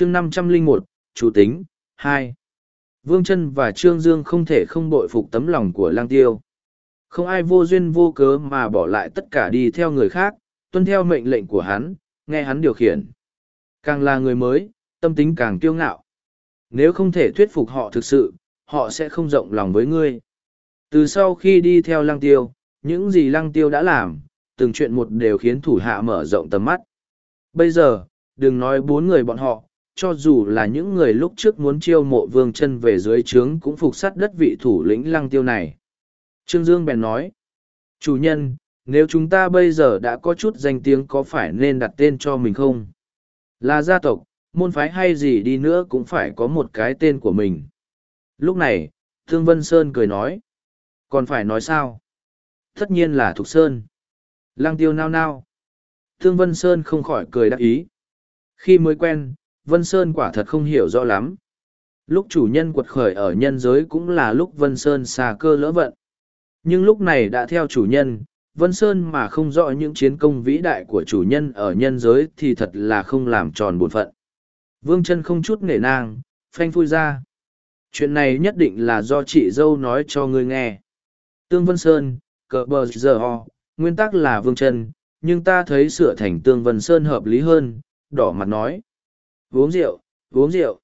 chương năm trăm linh một, chủ tính, hai. Vương chân và trương dương không thể không bội phục tấm lòng của lang tiêu. Không ai vô duyên vô cớ mà bỏ lại tất cả đi theo người khác, tuân theo mệnh lệnh của hắn, nghe hắn điều khiển. Càng là người mới, tâm tính càng kiêu ngạo. Nếu không thể thuyết phục họ thực sự, họ sẽ không rộng lòng với ngươi. Từ sau khi đi theo lăng tiêu, những gì lăng tiêu đã làm, từng chuyện một đều khiến thủ hạ mở rộng tầm mắt. Bây giờ, đừng nói bốn người bọn họ cho dù là những người lúc trước muốn chiêu mộ vương chân về dưới trướng cũng phục sát đất vị thủ lĩnh lăng tiêu này. Trương Dương bèn nói, chủ nhân, nếu chúng ta bây giờ đã có chút danh tiếng có phải nên đặt tên cho mình không? Là gia tộc, môn phái hay gì đi nữa cũng phải có một cái tên của mình. Lúc này, Thương Vân Sơn cười nói, còn phải nói sao? Tất nhiên là Thục Sơn. Lăng tiêu nao nao. Thương Vân Sơn không khỏi cười đắc ý. Khi mới quen, Vân Sơn quả thật không hiểu rõ lắm. Lúc chủ nhân quật khởi ở nhân giới cũng là lúc Vân Sơn xa cơ lỡ vận. Nhưng lúc này đã theo chủ nhân, Vân Sơn mà không rõ những chiến công vĩ đại của chủ nhân ở nhân giới thì thật là không làm tròn bổn phận. Vương chân không chút nể nang, phanh phui ra. Chuyện này nhất định là do chị dâu nói cho ngươi nghe. Tương Vân Sơn, cờ bờ giờ ho, nguyên tắc là Vương chân, nhưng ta thấy sửa thành Tương Vân Sơn hợp lý hơn, đỏ mặt nói uống rượu, uống rượu.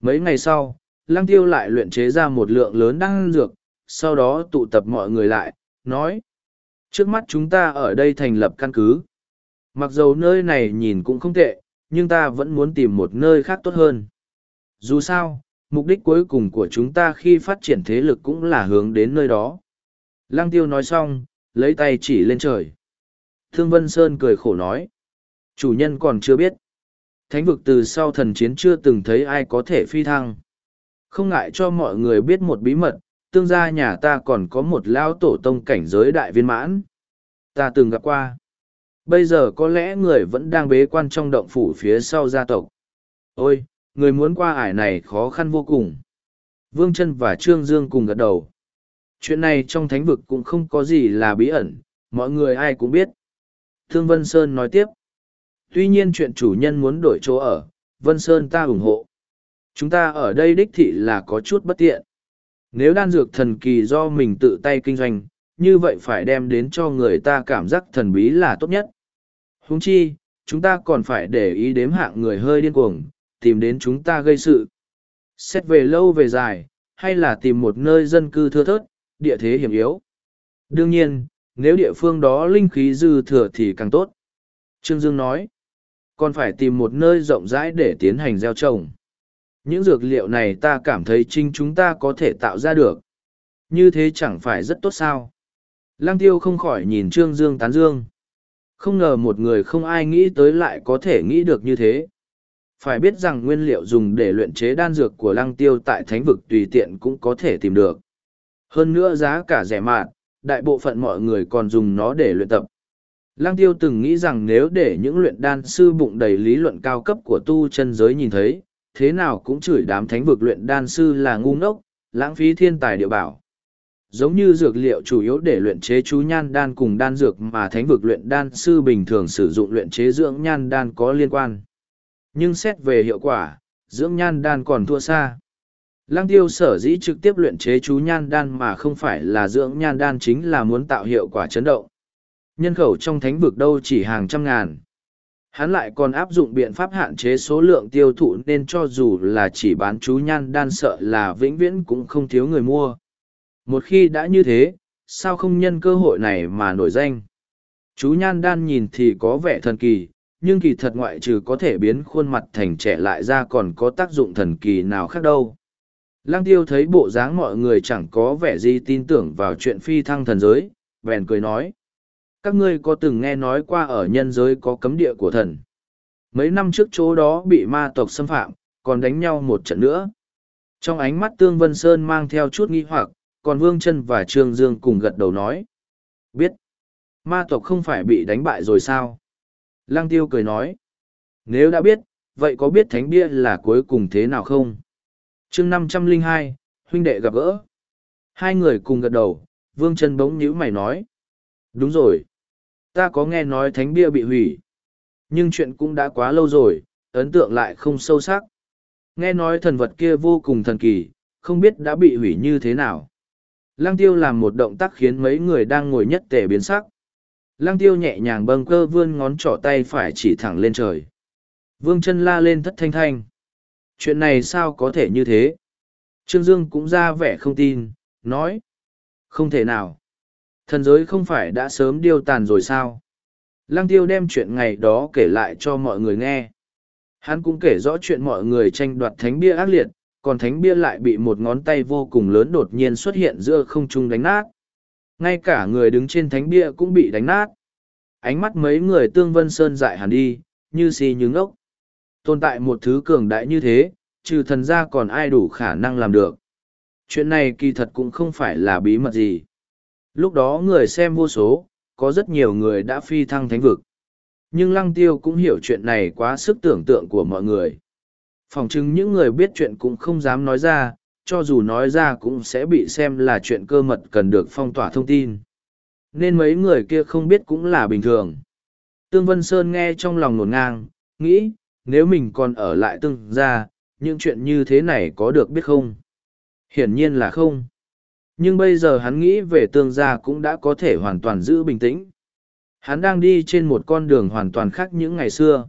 Mấy ngày sau, Lăng Tiêu lại luyện chế ra một lượng lớn đan dược, sau đó tụ tập mọi người lại, nói. Trước mắt chúng ta ở đây thành lập căn cứ. Mặc dầu nơi này nhìn cũng không tệ, nhưng ta vẫn muốn tìm một nơi khác tốt hơn. Dù sao, mục đích cuối cùng của chúng ta khi phát triển thế lực cũng là hướng đến nơi đó. Lăng tiêu nói xong, lấy tay chỉ lên trời. Thương Vân Sơn cười khổ nói. Chủ nhân còn chưa biết thánh vực từ sau thần chiến chưa từng thấy ai có thể phi thăng. Không ngại cho mọi người biết một bí mật, tương gia nhà ta còn có một lão tổ tông cảnh giới đại viên mãn. Ta từng gặp qua. Bây giờ có lẽ người vẫn đang bế quan trong động phủ phía sau gia tộc. Ôi, người muốn qua ải này khó khăn vô cùng. Vương chân và Trương Dương cùng gật đầu. Chuyện này trong thánh vực cũng không có gì là bí ẩn, mọi người ai cũng biết. Thương Vân Sơn nói tiếp tuy nhiên chuyện chủ nhân muốn đổi chỗ ở, Vân Sơn ta ủng hộ. Chúng ta ở đây đích thị là có chút bất tiện. Nếu đan dược thần kỳ do mình tự tay kinh doanh, như vậy phải đem đến cho người ta cảm giác thần bí là tốt nhất. Huống chi, chúng ta còn phải để ý đếm hạng người hơi điên cuồng, tìm đến chúng ta gây sự. Xét về lâu về dài, hay là tìm một nơi dân cư thưa thớt, địa thế hiểm yếu. Đương nhiên, nếu địa phương đó linh khí dư thừa thì càng tốt. Trương Dương nói, còn phải tìm một nơi rộng rãi để tiến hành gieo trồng. Những dược liệu này ta cảm thấy chính chúng ta có thể tạo ra được. Như thế chẳng phải rất tốt sao. Lăng tiêu không khỏi nhìn Trương Dương tán dương. Không ngờ một người không ai nghĩ tới lại có thể nghĩ được như thế. Phải biết rằng nguyên liệu dùng để luyện chế đan dược của lăng tiêu tại thánh vực tùy tiện cũng có thể tìm được. Hơn nữa giá cả rẻ mạt, đại bộ phận mọi người còn dùng nó để luyện tập, Lăng tiêu từng nghĩ rằng nếu để những luyện đan sư bụng đầy lý luận cao cấp của tu chân giới nhìn thấy, thế nào cũng chửi đám thánh vực luyện đan sư là ngu ngốc, lãng phí thiên tài địa bảo. Giống như dược liệu chủ yếu để luyện chế chú nhan đan cùng đan dược mà thánh vực luyện đan sư bình thường sử dụng luyện chế dưỡng nhan đan có liên quan. Nhưng xét về hiệu quả, dưỡng nhan đan còn thua xa. Lăng tiêu sở dĩ trực tiếp luyện chế chú nhan đan mà không phải là dưỡng nhan đan chính là muốn tạo hiệu quả chấn động. Nhân khẩu trong thánh vực đâu chỉ hàng trăm ngàn. Hắn lại còn áp dụng biện pháp hạn chế số lượng tiêu thụ nên cho dù là chỉ bán chú nhan đan sợ là vĩnh viễn cũng không thiếu người mua. Một khi đã như thế, sao không nhân cơ hội này mà nổi danh? Chú nhan đan nhìn thì có vẻ thần kỳ, nhưng kỳ thật ngoại trừ có thể biến khuôn mặt thành trẻ lại ra còn có tác dụng thần kỳ nào khác đâu. Lăng tiêu thấy bộ dáng mọi người chẳng có vẻ gì tin tưởng vào chuyện phi thăng thần giới, bèn cười nói các ngươi có từng nghe nói qua ở nhân giới có cấm địa của thần. Mấy năm trước chỗ đó bị ma tộc xâm phạm, còn đánh nhau một trận nữa. Trong ánh mắt Tương Vân Sơn mang theo chút nghi hoặc, còn Vương chân và Trương Dương cùng gật đầu nói. Biết, ma tộc không phải bị đánh bại rồi sao? Lăng tiêu cười nói. Nếu đã biết, vậy có biết thánh bia là cuối cùng thế nào không? chương năm trăm linh hai huynh đệ gặp gỡ. Hai người cùng gật đầu, Vương chân bỗng nhíu mày nói. Đúng rồi. Ta có nghe nói thánh bia bị hủy. Nhưng chuyện cũng đã quá lâu rồi, ấn tượng lại không sâu sắc. Nghe nói thần vật kia vô cùng thần kỳ, không biết đã bị hủy như thế nào. Lăng tiêu làm một động tác khiến mấy người đang ngồi nhất tề biến sắc. Lăng tiêu nhẹ nhàng bâng cơ vươn ngón trỏ tay phải chỉ thẳng lên trời. Vương chân la lên thất thanh thanh. Chuyện này sao có thể như thế? Trương Dương cũng ra vẻ không tin, nói. Không thể nào. Thần giới không phải đã sớm điêu tàn rồi sao? Lăng tiêu đem chuyện ngày đó kể lại cho mọi người nghe. Hắn cũng kể rõ chuyện mọi người tranh đoạt thánh bia ác liệt, còn thánh bia lại bị một ngón tay vô cùng lớn đột nhiên xuất hiện giữa không trung đánh nát. Ngay cả người đứng trên thánh bia cũng bị đánh nát. Ánh mắt mấy người tương vân sơn dại hẳn đi, như xì như ngốc. Tồn tại một thứ cường đại như thế, trừ thần ra còn ai đủ khả năng làm được. Chuyện này kỳ thật cũng không phải là bí mật gì. Lúc đó người xem vô số, có rất nhiều người đã phi thăng thánh vực. Nhưng lăng tiêu cũng hiểu chuyện này quá sức tưởng tượng của mọi người. Phòng chứng những người biết chuyện cũng không dám nói ra, cho dù nói ra cũng sẽ bị xem là chuyện cơ mật cần được phong tỏa thông tin. Nên mấy người kia không biết cũng là bình thường. Tương Vân Sơn nghe trong lòng nổn ngang, nghĩ, nếu mình còn ở lại tương ra, những chuyện như thế này có được biết không? Hiển nhiên là không. Nhưng bây giờ hắn nghĩ về tương gia cũng đã có thể hoàn toàn giữ bình tĩnh. Hắn đang đi trên một con đường hoàn toàn khác những ngày xưa.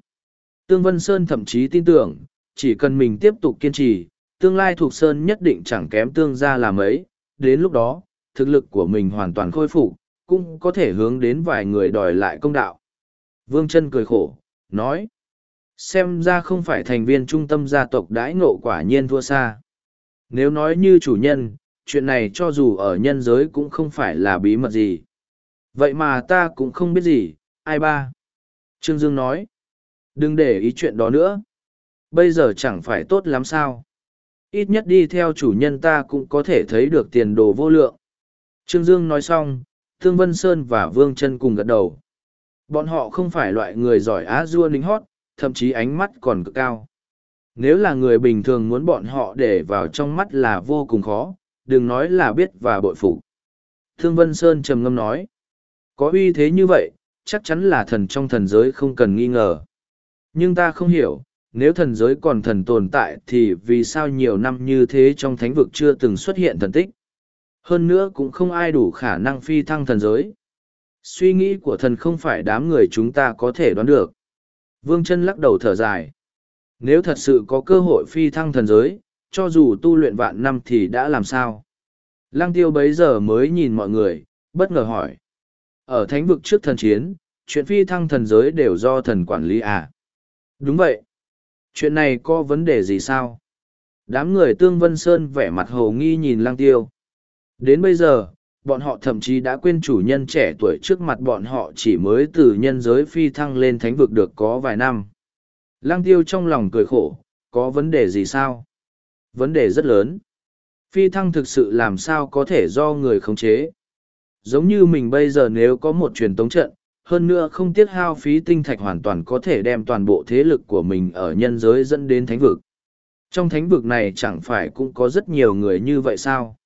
Tương Vân Sơn thậm chí tin tưởng, chỉ cần mình tiếp tục kiên trì, tương lai thuộc Sơn nhất định chẳng kém tương gia làm ấy. Đến lúc đó, thực lực của mình hoàn toàn khôi phục, cũng có thể hướng đến vài người đòi lại công đạo. Vương chân cười khổ, nói. Xem ra không phải thành viên trung tâm gia tộc đãi ngộ quả nhiên thua xa. Nếu nói như chủ nhân, chuyện này cho dù ở nhân giới cũng không phải là bí mật gì. Vậy mà ta cũng không biết gì, ai ba. Trương Dương nói. Đừng để ý chuyện đó nữa. Bây giờ chẳng phải tốt lắm sao. Ít nhất đi theo chủ nhân ta cũng có thể thấy được tiền đồ vô lượng. Trương Dương nói xong, Thương Vân Sơn và Vương chân cùng gật đầu. Bọn họ không phải loại người giỏi á dua nính hót, thậm chí ánh mắt còn cực cao. Nếu là người bình thường muốn bọn họ để vào trong mắt là vô cùng khó, đừng nói là biết và bội phục. Thương Vân Sơn trầm ngâm nói, có uy thế như vậy, chắc chắn là thần trong thần giới không cần nghi ngờ. Nhưng ta không hiểu, nếu thần giới còn thần tồn tại thì vì sao nhiều năm như thế trong thánh vực chưa từng xuất hiện thần tích. Hơn nữa cũng không ai đủ khả năng phi thăng thần giới. Suy nghĩ của thần không phải đám người chúng ta có thể đoán được. Vương chân lắc đầu thở dài. Nếu thật sự có cơ hội phi thăng thần giới, cho dù tu luyện vạn năm thì đã làm sao? Lăng tiêu bấy giờ mới nhìn mọi người, bất ngờ hỏi. Ở thánh vực trước thần chiến, chuyện phi thăng thần giới đều do thần quản lý à? Đúng vậy. Chuyện này có vấn đề gì sao? Đám người tương vân sơn vẻ mặt hồ nghi nhìn lăng tiêu. Đến bây giờ, bọn họ thậm chí đã quên chủ nhân trẻ tuổi trước mặt bọn họ chỉ mới từ nhân giới phi thăng lên thánh vực được có vài năm. Lăng tiêu trong lòng cười khổ, có vấn đề gì sao? Vấn đề rất lớn. Phi thăng thực sự làm sao có thể do người khống chế. Giống như mình bây giờ nếu có một truyền tống trận, hơn nữa không tiết hao phí tinh thạch hoàn toàn có thể đem toàn bộ thế lực của mình ở nhân giới dẫn đến thánh vực. Trong thánh vực này chẳng phải cũng có rất nhiều người như vậy sao?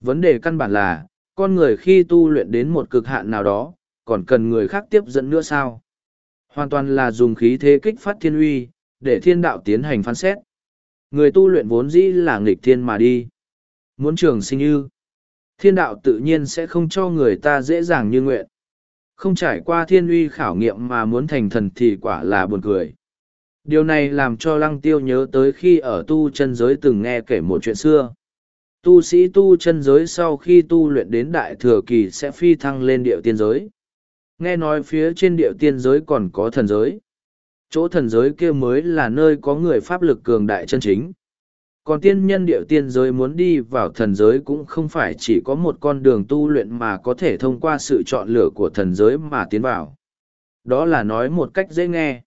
Vấn đề căn bản là, con người khi tu luyện đến một cực hạn nào đó, còn cần người khác tiếp dẫn nữa sao? Hoàn toàn là dùng khí thế kích phát thiên uy, để thiên đạo tiến hành phán xét. Người tu luyện vốn dĩ là nghịch thiên mà đi. Muốn trường sinh ư. Thiên đạo tự nhiên sẽ không cho người ta dễ dàng như nguyện. Không trải qua thiên uy khảo nghiệm mà muốn thành thần thì quả là buồn cười. Điều này làm cho lăng tiêu nhớ tới khi ở tu chân giới từng nghe kể một chuyện xưa. Tu sĩ tu chân giới sau khi tu luyện đến đại thừa kỳ sẽ phi thăng lên điệu tiên giới. Nghe nói phía trên điệu tiên giới còn có thần giới. Chỗ thần giới kia mới là nơi có người pháp lực cường đại chân chính. Còn tiên nhân điệu tiên giới muốn đi vào thần giới cũng không phải chỉ có một con đường tu luyện mà có thể thông qua sự chọn lựa của thần giới mà tiến vào. Đó là nói một cách dễ nghe.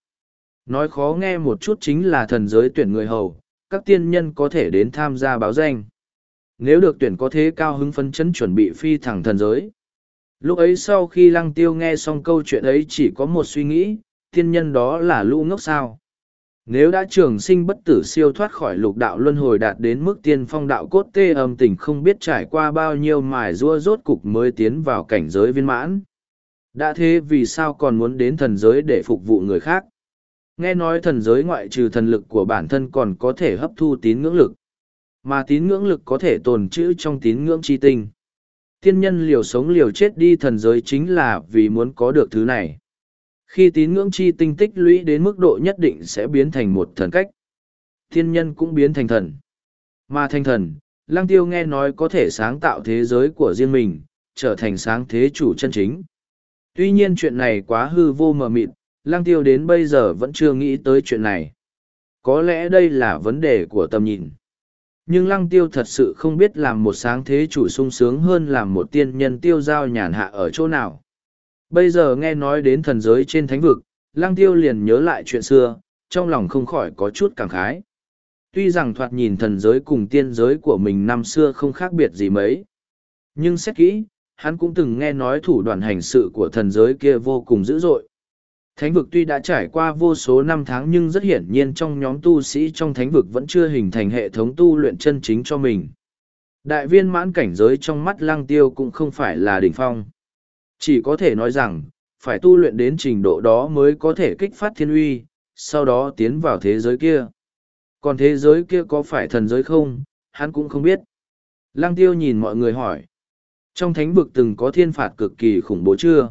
Nói khó nghe một chút chính là thần giới tuyển người hầu, các tiên nhân có thể đến tham gia báo danh. Nếu được tuyển có thế cao hứng phấn chấn chuẩn bị phi thẳng thần giới. Lúc ấy sau khi lăng tiêu nghe xong câu chuyện ấy chỉ có một suy nghĩ, Thiên nhân đó là lũ ngốc sao. Nếu đã trường sinh bất tử siêu thoát khỏi lục đạo luân hồi đạt đến mức tiên phong đạo cốt tê âm tình không biết trải qua bao nhiêu mài rua rốt cục mới tiến vào cảnh giới viên mãn. Đã thế vì sao còn muốn đến thần giới để phục vụ người khác? Nghe nói thần giới ngoại trừ thần lực của bản thân còn có thể hấp thu tín ngưỡng lực. Mà tín ngưỡng lực có thể tồn trữ trong tín ngưỡng chi tinh. Tiên nhân liều sống liều chết đi thần giới chính là vì muốn có được thứ này. Khi tín ngưỡng chi tinh tích lũy đến mức độ nhất định sẽ biến thành một thần cách. thiên nhân cũng biến thành thần. Mà thành thần, Lăng Tiêu nghe nói có thể sáng tạo thế giới của riêng mình, trở thành sáng thế chủ chân chính. Tuy nhiên chuyện này quá hư vô mờ mịt, Lăng Tiêu đến bây giờ vẫn chưa nghĩ tới chuyện này. Có lẽ đây là vấn đề của tầm nhìn. Nhưng Lăng Tiêu thật sự không biết làm một sáng thế chủ sung sướng hơn làm một tiên nhân tiêu giao nhàn hạ ở chỗ nào. Bây giờ nghe nói đến thần giới trên thánh vực, Lăng Tiêu liền nhớ lại chuyện xưa, trong lòng không khỏi có chút cảm khái. Tuy rằng thoạt nhìn thần giới cùng tiên giới của mình năm xưa không khác biệt gì mấy. Nhưng xét kỹ, hắn cũng từng nghe nói thủ đoạn hành sự của thần giới kia vô cùng dữ dội. Thánh vực tuy đã trải qua vô số năm tháng nhưng rất hiển nhiên trong nhóm tu sĩ trong thánh vực vẫn chưa hình thành hệ thống tu luyện chân chính cho mình. Đại viên mãn cảnh giới trong mắt lăng tiêu cũng không phải là đỉnh phong. Chỉ có thể nói rằng, phải tu luyện đến trình độ đó mới có thể kích phát thiên uy, sau đó tiến vào thế giới kia. Còn thế giới kia có phải thần giới không, hắn cũng không biết. Lăng tiêu nhìn mọi người hỏi. Trong thánh vực từng có thiên phạt cực kỳ khủng bố chưa?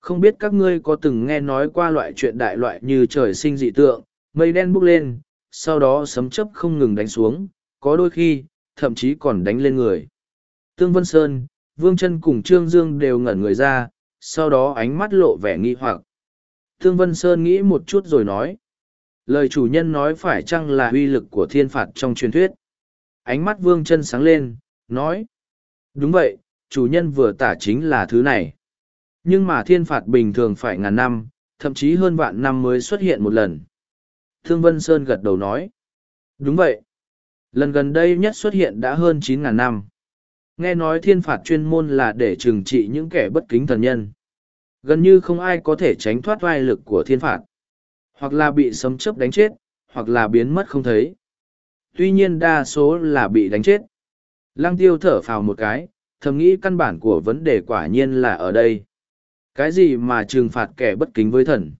Không biết các ngươi có từng nghe nói qua loại chuyện đại loại như trời sinh dị tượng, mây đen bốc lên, sau đó sấm chấp không ngừng đánh xuống, có đôi khi, thậm chí còn đánh lên người. Tương Vân Sơn, Vương chân cùng Trương Dương đều ngẩn người ra, sau đó ánh mắt lộ vẻ nghi hoặc. Thương Vân Sơn nghĩ một chút rồi nói. Lời chủ nhân nói phải chăng là uy lực của thiên phạt trong truyền thuyết. Ánh mắt Vương chân sáng lên, nói. Đúng vậy, chủ nhân vừa tả chính là thứ này. Nhưng mà thiên phạt bình thường phải ngàn năm, thậm chí hơn vạn năm mới xuất hiện một lần. Thương Vân Sơn gật đầu nói. Đúng vậy. Lần gần đây nhất xuất hiện đã hơn chín ngàn năm. Nghe nói thiên phạt chuyên môn là để trừng trị những kẻ bất kính thần nhân. Gần như không ai có thể tránh thoát vai lực của thiên phạt. Hoặc là bị sấm chớp đánh chết, hoặc là biến mất không thấy. Tuy nhiên đa số là bị đánh chết. Lăng tiêu thở phào một cái, thầm nghĩ căn bản của vấn đề quả nhiên là ở đây. Cái gì mà trừng phạt kẻ bất kính với thần?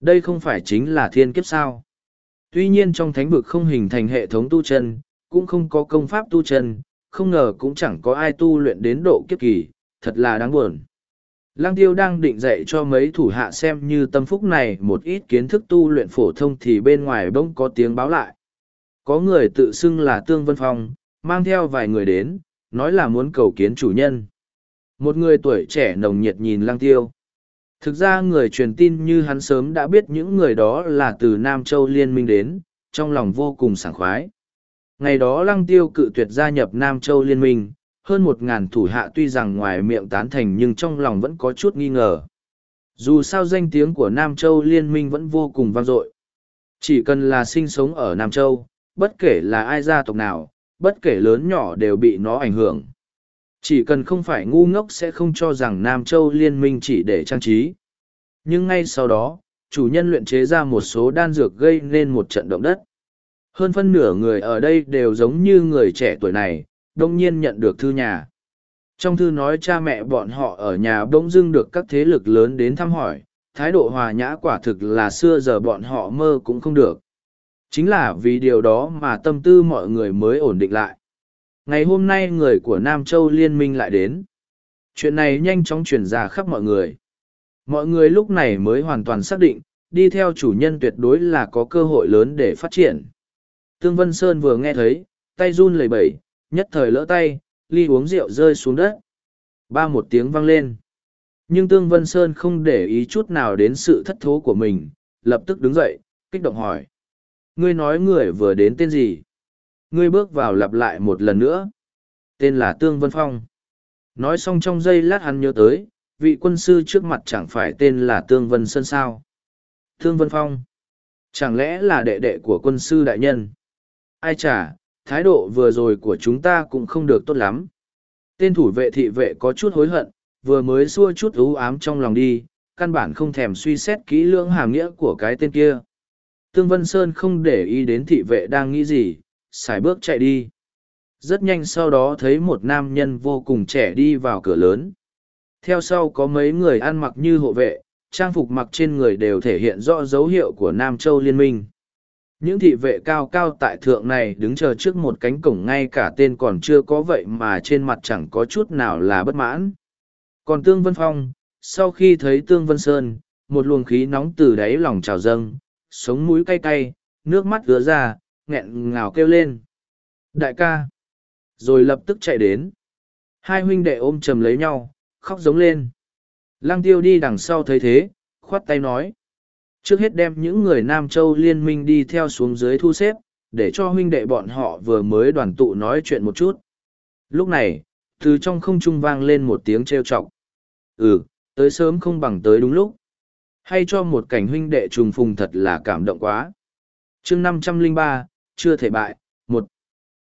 Đây không phải chính là thiên kiếp sao? Tuy nhiên trong thánh vực không hình thành hệ thống tu chân, cũng không có công pháp tu chân, không ngờ cũng chẳng có ai tu luyện đến độ kiếp kỳ, thật là đáng buồn. Lăng tiêu đang định dạy cho mấy thủ hạ xem như tâm phúc này một ít kiến thức tu luyện phổ thông thì bên ngoài bỗng có tiếng báo lại. Có người tự xưng là Tương Vân Phong, mang theo vài người đến, nói là muốn cầu kiến chủ nhân. Một người tuổi trẻ nồng nhiệt nhìn lăng tiêu. Thực ra người truyền tin như hắn sớm đã biết những người đó là từ Nam Châu Liên minh đến, trong lòng vô cùng sảng khoái. Ngày đó lăng tiêu cự tuyệt gia nhập Nam Châu Liên minh, hơn một ngàn thủ hạ tuy rằng ngoài miệng tán thành nhưng trong lòng vẫn có chút nghi ngờ. Dù sao danh tiếng của Nam Châu Liên minh vẫn vô cùng vang dội. Chỉ cần là sinh sống ở Nam Châu, bất kể là ai gia tộc nào, bất kể lớn nhỏ đều bị nó ảnh hưởng. Chỉ cần không phải ngu ngốc sẽ không cho rằng Nam Châu liên minh chỉ để trang trí. Nhưng ngay sau đó, chủ nhân luyện chế ra một số đan dược gây nên một trận động đất. Hơn phân nửa người ở đây đều giống như người trẻ tuổi này, đông nhiên nhận được thư nhà. Trong thư nói cha mẹ bọn họ ở nhà bỗng dưng được các thế lực lớn đến thăm hỏi, thái độ hòa nhã quả thực là xưa giờ bọn họ mơ cũng không được. Chính là vì điều đó mà tâm tư mọi người mới ổn định lại. Ngày hôm nay người của Nam Châu Liên minh lại đến. Chuyện này nhanh chóng truyền ra khắp mọi người. Mọi người lúc này mới hoàn toàn xác định, đi theo chủ nhân tuyệt đối là có cơ hội lớn để phát triển. Tương Vân Sơn vừa nghe thấy, tay run lẩy bẩy, nhất thời lỡ tay, ly uống rượu rơi xuống đất. Ba một tiếng vang lên. Nhưng Tương Vân Sơn không để ý chút nào đến sự thất thố của mình, lập tức đứng dậy, kích động hỏi. Ngươi nói người vừa đến tên gì? Ngươi bước vào lặp lại một lần nữa. Tên là Tương Vân Phong. Nói xong trong giây lát hắn nhớ tới, vị quân sư trước mặt chẳng phải tên là Tương Vân Sơn sao. Tương Vân Phong. Chẳng lẽ là đệ đệ của quân sư đại nhân? Ai chả, thái độ vừa rồi của chúng ta cũng không được tốt lắm. Tên thủ vệ thị vệ có chút hối hận, vừa mới xua chút ưu ám trong lòng đi, căn bản không thèm suy xét kỹ lưỡng hàm nghĩa của cái tên kia. Tương Vân Sơn không để ý đến thị vệ đang nghĩ gì, xài bước chạy đi. Rất nhanh sau đó thấy một nam nhân vô cùng trẻ đi vào cửa lớn. Theo sau có mấy người ăn mặc như hộ vệ, trang phục mặc trên người đều thể hiện rõ dấu hiệu của Nam Châu Liên minh. Những thị vệ cao cao tại thượng này đứng chờ trước một cánh cổng ngay cả tên còn chưa có vậy mà trên mặt chẳng có chút nào là bất mãn. Còn Tương Vân Phong, sau khi thấy Tương Vân Sơn, một luồng khí nóng từ đáy lòng trào dâng, sống mũi cay cay, nước mắt ứa ra, nghẹn ngào kêu lên. Đại ca! Rồi lập tức chạy đến. Hai huynh đệ ôm chầm lấy nhau, khóc giống lên. Lăng tiêu đi đằng sau thấy thế, khoát tay nói. Trước hết đem những người Nam Châu liên minh đi theo xuống dưới thu xếp, để cho huynh đệ bọn họ vừa mới đoàn tụ nói chuyện một chút. Lúc này, từ trong không trung vang lên một tiếng trêu chọc. Ừ, tới sớm không bằng tới đúng lúc. Hay cho một cảnh huynh đệ trùng phùng thật là cảm động quá. chương năm trăm linh ba chưa thể bại, một.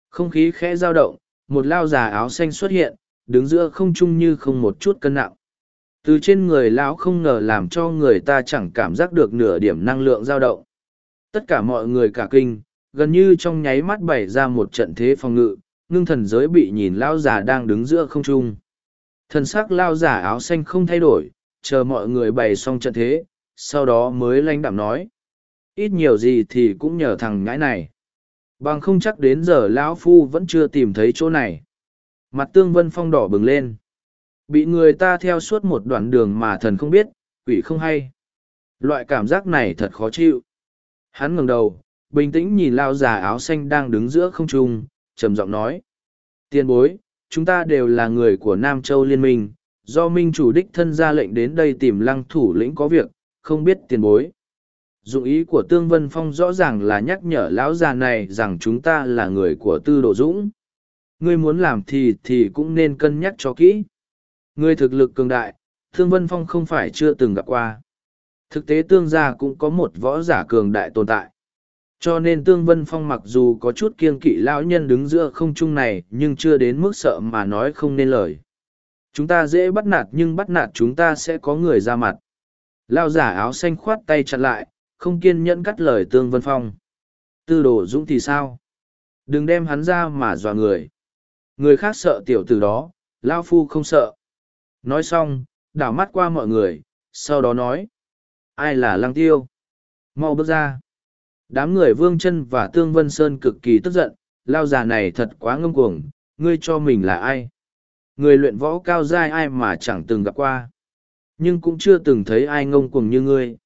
Không khí khẽ dao động, một lao già áo xanh xuất hiện, đứng giữa không trung như không một chút cân nặng từ trên người lão không ngờ làm cho người ta chẳng cảm giác được nửa điểm năng lượng dao động. Tất cả mọi người cả kinh, gần như trong nháy mắt bày ra một trận thế phòng ngự, ngưng thần giới bị nhìn lão già đang đứng giữa không trung. Thần s ắ c lao giả áo xanh không thay đổi, chờ mọi người bày xong trận thế, sau đó mới lãnh đạm nói. Ít nhiều gì thì cũng nhờ thằng ngãi này. Bằng không chắc đến giờ lão phu vẫn chưa tìm thấy chỗ này. Mặt tương vân phong đỏ bừng lên bị người ta theo suốt một đoạn đường mà thần không biết, quỷ không hay. Loại cảm giác này thật khó chịu. Hắn ngẩng đầu, bình tĩnh nhìn lao già áo xanh đang đứng giữa không trung, trầm giọng nói. Tiền bối, chúng ta đều là người của nam châu liên minh, do minh chủ đích thân ra lệnh đến đây tìm lăng thủ lĩnh có việc, không biết tiền bối. Dụng ý của tương vân phong rõ ràng là nhắc nhở lão già này rằng chúng ta là người của tư đồ dũng. Ngươi muốn làm thì thì cũng nên cân nhắc cho kỹ. Người thực lực cường đại, Thương Vân Phong không phải chưa từng gặp qua. Thực tế tương gia cũng có một võ giả cường đại tồn tại. Cho nên Tương Vân Phong mặc dù có chút kiên kỵ lão nhân đứng giữa không trung này nhưng chưa đến mức sợ mà nói không nên lời. Chúng ta dễ bắt nạt nhưng bắt nạt chúng ta sẽ có người ra mặt. Lao giả áo xanh khoát tay chặt lại, không kiên nhẫn cắt lời Tương Vân Phong. Tư đồ dũng thì sao? Đừng đem hắn ra mà dọa người. Người khác sợ tiểu tử đó, Lao Phu không sợ. Nói xong, đảo mắt qua mọi người, sau đó nói. Ai là lăng tiêu? Mau bước ra. Đám người Vương chân và Tương Vân Sơn cực kỳ tức giận, lao già này thật quá ngông cuồng, ngươi cho mình là ai? Người luyện võ cao dai ai mà chẳng từng gặp qua. Nhưng cũng chưa từng thấy ai ngông cuồng như ngươi.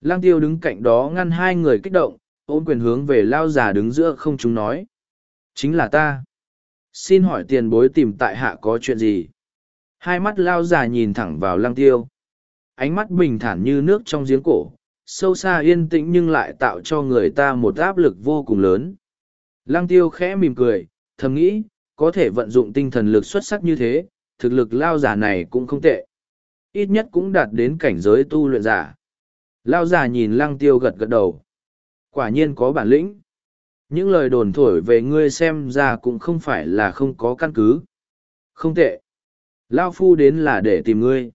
Lăng tiêu đứng cạnh đó ngăn hai người kích động, ôm quyền hướng về lao già đứng giữa không chúng nói. Chính là ta. Xin hỏi tiền bối tìm tại hạ có chuyện gì? Hai mắt lao già nhìn thẳng vào lăng tiêu. Ánh mắt bình thản như nước trong giếng cổ, sâu xa yên tĩnh nhưng lại tạo cho người ta một áp lực vô cùng lớn. Lăng tiêu khẽ mỉm cười, thầm nghĩ, có thể vận dụng tinh thần lực xuất sắc như thế, thực lực lao giả này cũng không tệ. Ít nhất cũng đạt đến cảnh giới tu luyện giả. Lao giả nhìn lăng tiêu gật gật đầu. Quả nhiên có bản lĩnh. Những lời đồn thổi về ngươi xem ra cũng không phải là không có căn cứ. Không tệ. Lao phu đến là để tìm ngươi.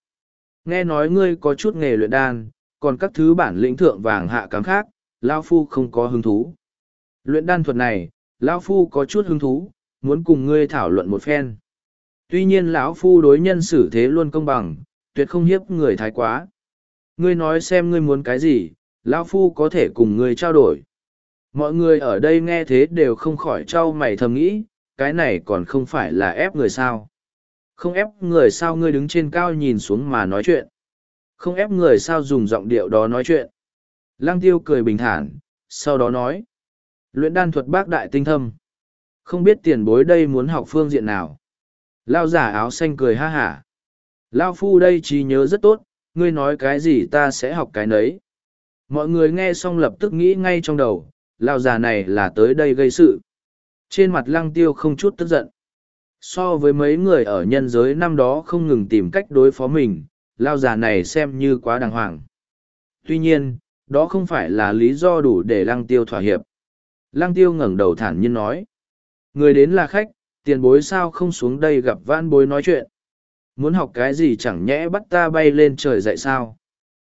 Nghe nói ngươi có chút nghề luyện đan, còn các thứ bản lĩnh thượng vàng hạ cám khác, Lao phu không có hứng thú. Luyện đan thuật này, Lao phu có chút hứng thú, muốn cùng ngươi thảo luận một phen. Tuy nhiên lão phu đối nhân xử thế luôn công bằng, tuyệt không hiếp người thái quá. Ngươi nói xem ngươi muốn cái gì, lão phu có thể cùng ngươi trao đổi. Mọi người ở đây nghe thế đều không khỏi trao mày thầm nghĩ, cái này còn không phải là ép người sao. Không ép người sao ngươi đứng trên cao nhìn xuống mà nói chuyện. Không ép người sao dùng giọng điệu đó nói chuyện. Lăng tiêu cười bình thản, sau đó nói. Luyện đan thuật bác đại tinh thâm. Không biết tiền bối đây muốn học phương diện nào. Lao giả áo xanh cười ha hả. Lao phu đây trí nhớ rất tốt, ngươi nói cái gì ta sẽ học cái nấy. Mọi người nghe xong lập tức nghĩ ngay trong đầu, Lao già này là tới đây gây sự. Trên mặt lăng tiêu không chút tức giận. So với mấy người ở nhân giới năm đó không ngừng tìm cách đối phó mình, lao già này xem như quá đàng hoàng. Tuy nhiên, đó không phải là lý do đủ để lăng tiêu thỏa hiệp. Lăng tiêu ngẩng đầu thản nhiên nói. Người đến là khách, tiền bối sao không xuống đây gặp vãn bối nói chuyện. Muốn học cái gì chẳng nhẽ bắt ta bay lên trời dậy sao.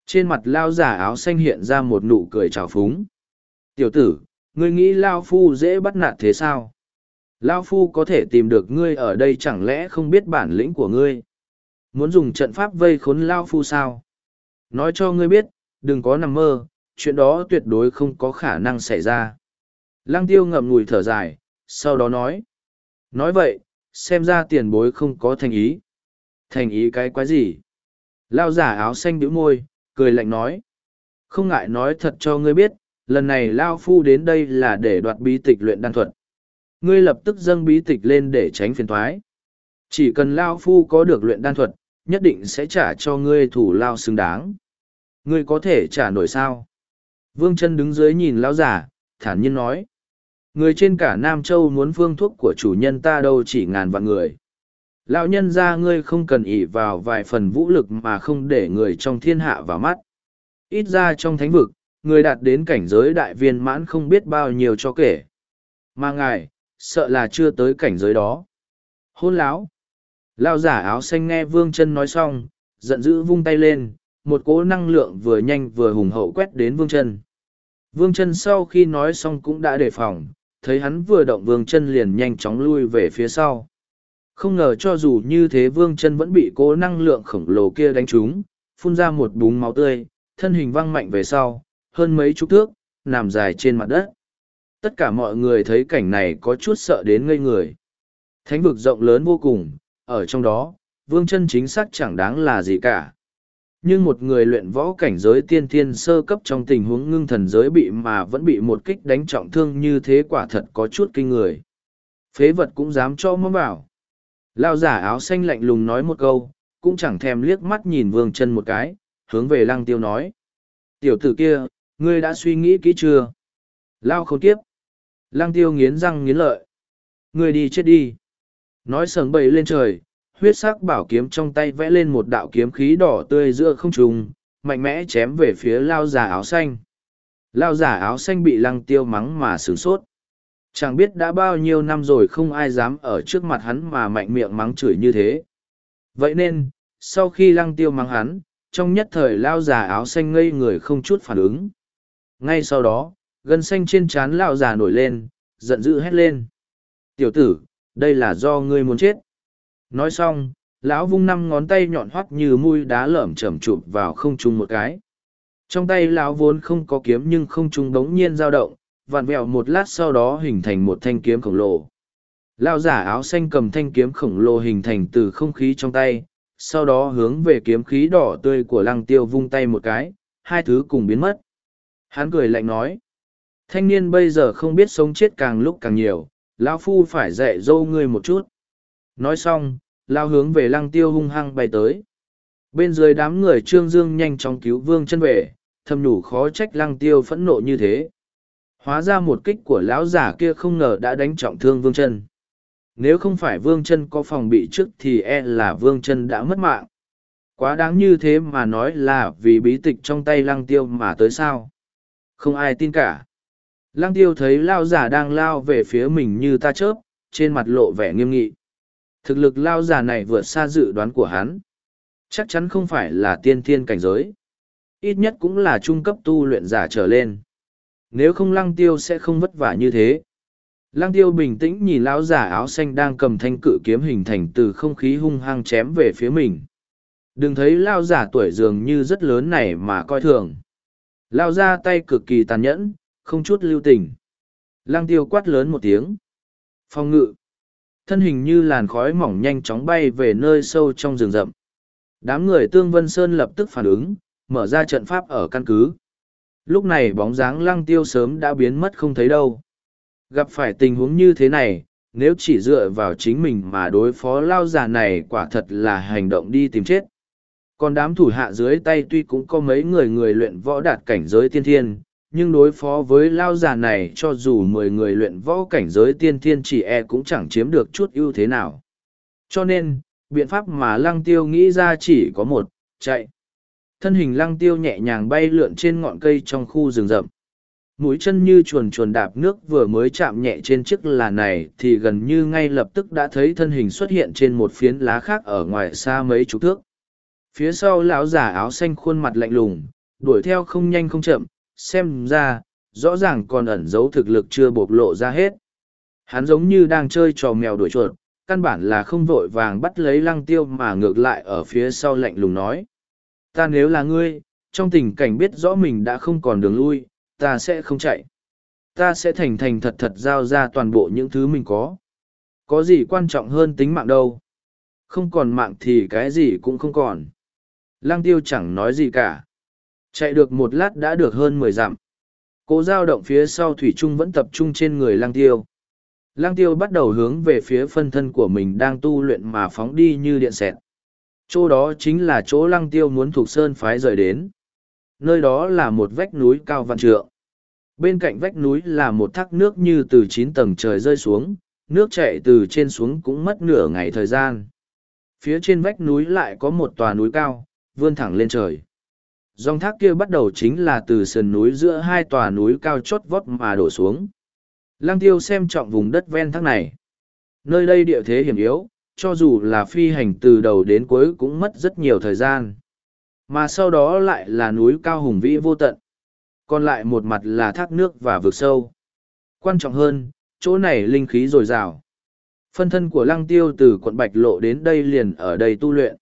Trên mặt lao giả áo xanh hiện ra một nụ cười trào phúng. Tiểu tử, ngươi nghĩ lao phu dễ bắt nạt thế sao? Lao Phu có thể tìm được ngươi ở đây chẳng lẽ không biết bản lĩnh của ngươi. Muốn dùng trận pháp vây khốn Lao Phu sao? Nói cho ngươi biết, đừng có nằm mơ, chuyện đó tuyệt đối không có khả năng xảy ra. Lăng tiêu ngậm ngùi thở dài, sau đó nói. Nói vậy, xem ra tiền bối không có thành ý. Thành ý cái quái gì? Lao giả áo xanh bĩu môi, cười lạnh nói. Không ngại nói thật cho ngươi biết, lần này Lao Phu đến đây là để đoạt bí tịch luyện đan thuật. Ngươi lập tức dâng bí tịch lên để tránh phiền thoái. Chỉ cần Lao Phu có được luyện đan thuật, nhất định sẽ trả cho ngươi thủ Lao xứng đáng. Ngươi có thể trả nổi sao? Vương chân đứng dưới nhìn Lao giả, thản nhiên nói. Người trên cả Nam Châu muốn phương thuốc của chủ nhân ta đâu chỉ ngàn vạn người. Lão nhân ra ngươi không cần ỷ vào vài phần vũ lực mà không để người trong thiên hạ vào mắt. Ít ra trong thánh vực, người đạt đến cảnh giới đại viên mãn không biết bao nhiêu cho kể. Mà ngài, sợ là chưa tới cảnh giới đó. Hôn lão. Lao giả áo xanh nghe vương chân nói xong, giận dữ vung tay lên, một cỗ năng lượng vừa nhanh vừa hùng hậu quét đến vương chân. Vương chân sau khi nói xong cũng đã đề phòng, thấy hắn vừa động vương chân liền nhanh chóng lui về phía sau. Không ngờ cho dù như thế vương chân vẫn bị cố năng lượng khổng lồ kia đánh trúng, phun ra một búng máu tươi, thân hình văng mạnh về sau, hơn mấy chục thước, nằm dài trên mặt đất. Tất cả mọi người thấy cảnh này có chút sợ đến ngây người. Thánh vực rộng lớn vô cùng, ở trong đó, vương chân chính xác chẳng đáng là gì cả. Nhưng một người luyện võ cảnh giới tiên thiên sơ cấp trong tình huống ngưng thần giới bị mà vẫn bị một kích đánh trọng thương như thế quả thật có chút kinh người. Phế vật cũng dám cho mơ vào. Lao giả áo xanh lạnh lùng nói một câu, cũng chẳng thèm liếc mắt nhìn vương chân một cái, hướng về lăng tiêu nói. Tiểu tử kia, ngươi đã suy nghĩ kỹ chưa? Lao khốn kiếp. Lăng tiêu nghiến răng nghiến lợi. người đi chết đi. Nói sờn bầy lên trời, huyết sắc bảo kiếm trong tay vẽ lên một đạo kiếm khí đỏ tươi giữa không trùng, mạnh mẽ chém về phía lao giả áo xanh. Lao giả áo xanh bị lăng tiêu mắng mà sửng sốt. Chẳng biết đã bao nhiêu năm rồi không ai dám ở trước mặt hắn mà mạnh miệng mắng chửi như thế. Vậy nên, sau khi lăng tiêu mắng hắn, trong nhất thời lao già áo xanh ngây người không chút phản ứng. Ngay sau đó, gân xanh trên trán lão già nổi lên, giận dữ hét lên. Tiểu tử, đây là do ngươi muốn chết. Nói xong, lão vung năm ngón tay nhọn hoắt như mui đá lởm chởm chụp vào không trung một cái. Trong tay lão vốn không có kiếm nhưng không trung đống nhiên dao động, vặn vẹo một lát sau đó hình thành một thanh kiếm khổng lồ. Lão giả áo xanh cầm thanh kiếm khổng lồ hình thành từ không khí trong tay, sau đó hướng về kiếm khí đỏ tươi của lăng tiêu vung tay một cái, hai thứ cùng biến mất. Hắn cười lạnh nói, thanh niên bây giờ không biết sống chết càng lúc càng nhiều, lão phu phải dạy dâu ngươi một chút. Nói xong, lao hướng về lăng tiêu hung hăng bay tới. Bên dưới đám người trương dương nhanh chóng cứu vương chân về, thầm nhủ khó trách lăng tiêu phẫn nộ như thế. Hóa ra một kích của lão giả kia không ngờ đã đánh trọng thương vương chân. Nếu không phải vương chân có phòng bị trước thì e là vương chân đã mất mạng. Quá đáng như thế mà nói là vì bí tịch trong tay lăng tiêu mà tới sao? Không ai tin cả lăng tiêu thấy lao giả đang lao về phía mình như ta chớp, trên mặt lộ vẻ nghiêm nghị. Thực lực lao giả này vượt xa dự đoán của hắn. Chắc chắn không phải là tiên thiên cảnh giới. Ít nhất cũng là trung cấp tu luyện giả trở lên. Nếu không lăng tiêu sẽ không vất vả như thế. Lăng tiêu bình tĩnh nhìn lão giả áo xanh đang cầm thanh cự kiếm hình thành từ không khí hung hăng chém về phía mình. Đừng thấy lao giả tuổi dường như rất lớn này mà coi thường. Lao ra tay cực kỳ tàn nhẫn không chút lưu tình. Lăng tiêu quát lớn một tiếng. Phong ngự. Thân hình như làn khói mỏng nhanh chóng bay về nơi sâu trong rừng rậm. Đám người tương vân sơn lập tức phản ứng mở ra trận pháp ở căn cứ. Lúc này bóng dáng lăng tiêu sớm đã biến mất không thấy đâu. Gặp phải tình huống như thế này, nếu chỉ dựa vào chính mình mà đối phó lao giả này quả thật là hành động đi tìm chết. Còn đám thủ hạ dưới tay tuy cũng có mấy người người luyện võ đạt cảnh giới tiên thiên, nhưng đối phó với lao già này cho dù mười người luyện võ cảnh giới tiên thiên chỉ e cũng chẳng chiếm được chút ưu thế nào. Cho nên, biện pháp mà lăng tiêu nghĩ ra chỉ có một, chạy. Thân hình lăng tiêu nhẹ nhàng bay lượn trên ngọn cây trong khu rừng rậm. Mũi chân như chuồn chuồn đạp nước vừa mới chạm nhẹ trên chiếc là này thì gần như ngay lập tức đã thấy thân hình xuất hiện trên một phiến lá khác ở ngoài xa mấy chục thước. Phía sau lão già áo xanh khuôn mặt lạnh lùng đuổi theo không nhanh không chậm xem ra rõ ràng còn ẩn giấu thực lực chưa bộc lộ ra hết hắn giống như đang chơi trò mèo đuổi chuột căn bản là không vội vàng bắt lấy lăng tiêu mà ngược lại ở phía sau lạnh lùng nói Ta nếu là ngươi, trong tình cảnh biết rõ mình đã không còn đường lui, ta sẽ không chạy. Ta sẽ thành thành thật thật giao ra toàn bộ những thứ mình có. Có gì quan trọng hơn tính mạng đâu. Không còn mạng thì cái gì cũng không còn. Lăng tiêu chẳng nói gì cả. Chạy được một lát đã được hơn mười dặm. Cố dao động phía sau Thủy Trung vẫn tập trung trên người Lang tiêu. Lang tiêu bắt đầu hướng về phía phân thân của mình đang tu luyện mà phóng đi như điện xẹt. Chỗ đó chính là chỗ Lang tiêu muốn thuộc sơn phái rời đến. Nơi đó là một vách núi cao vạn trượng. Bên cạnh vách núi là một thác nước như từ chín tầng trời rơi xuống, nước chạy từ trên xuống cũng mất nửa ngày thời gian. Phía trên vách núi lại có một tòa núi cao, vươn thẳng lên trời. Dòng thác kia bắt đầu chính là từ sườn núi giữa hai tòa núi cao chót vót mà đổ xuống. Lăng tiêu xem trọng vùng đất ven thác này. Nơi đây địa thế hiểm yếu, cho dù là phi hành từ đầu đến cuối cũng mất rất nhiều thời gian. Mà sau đó lại là núi cao hùng vĩ vô tận. Còn lại một mặt là thác nước và vực sâu. Quan trọng hơn, chỗ này linh khí dồi dào. Phân thân của lăng tiêu từ quận Bạch Lộ đến đây liền ở đây tu luyện.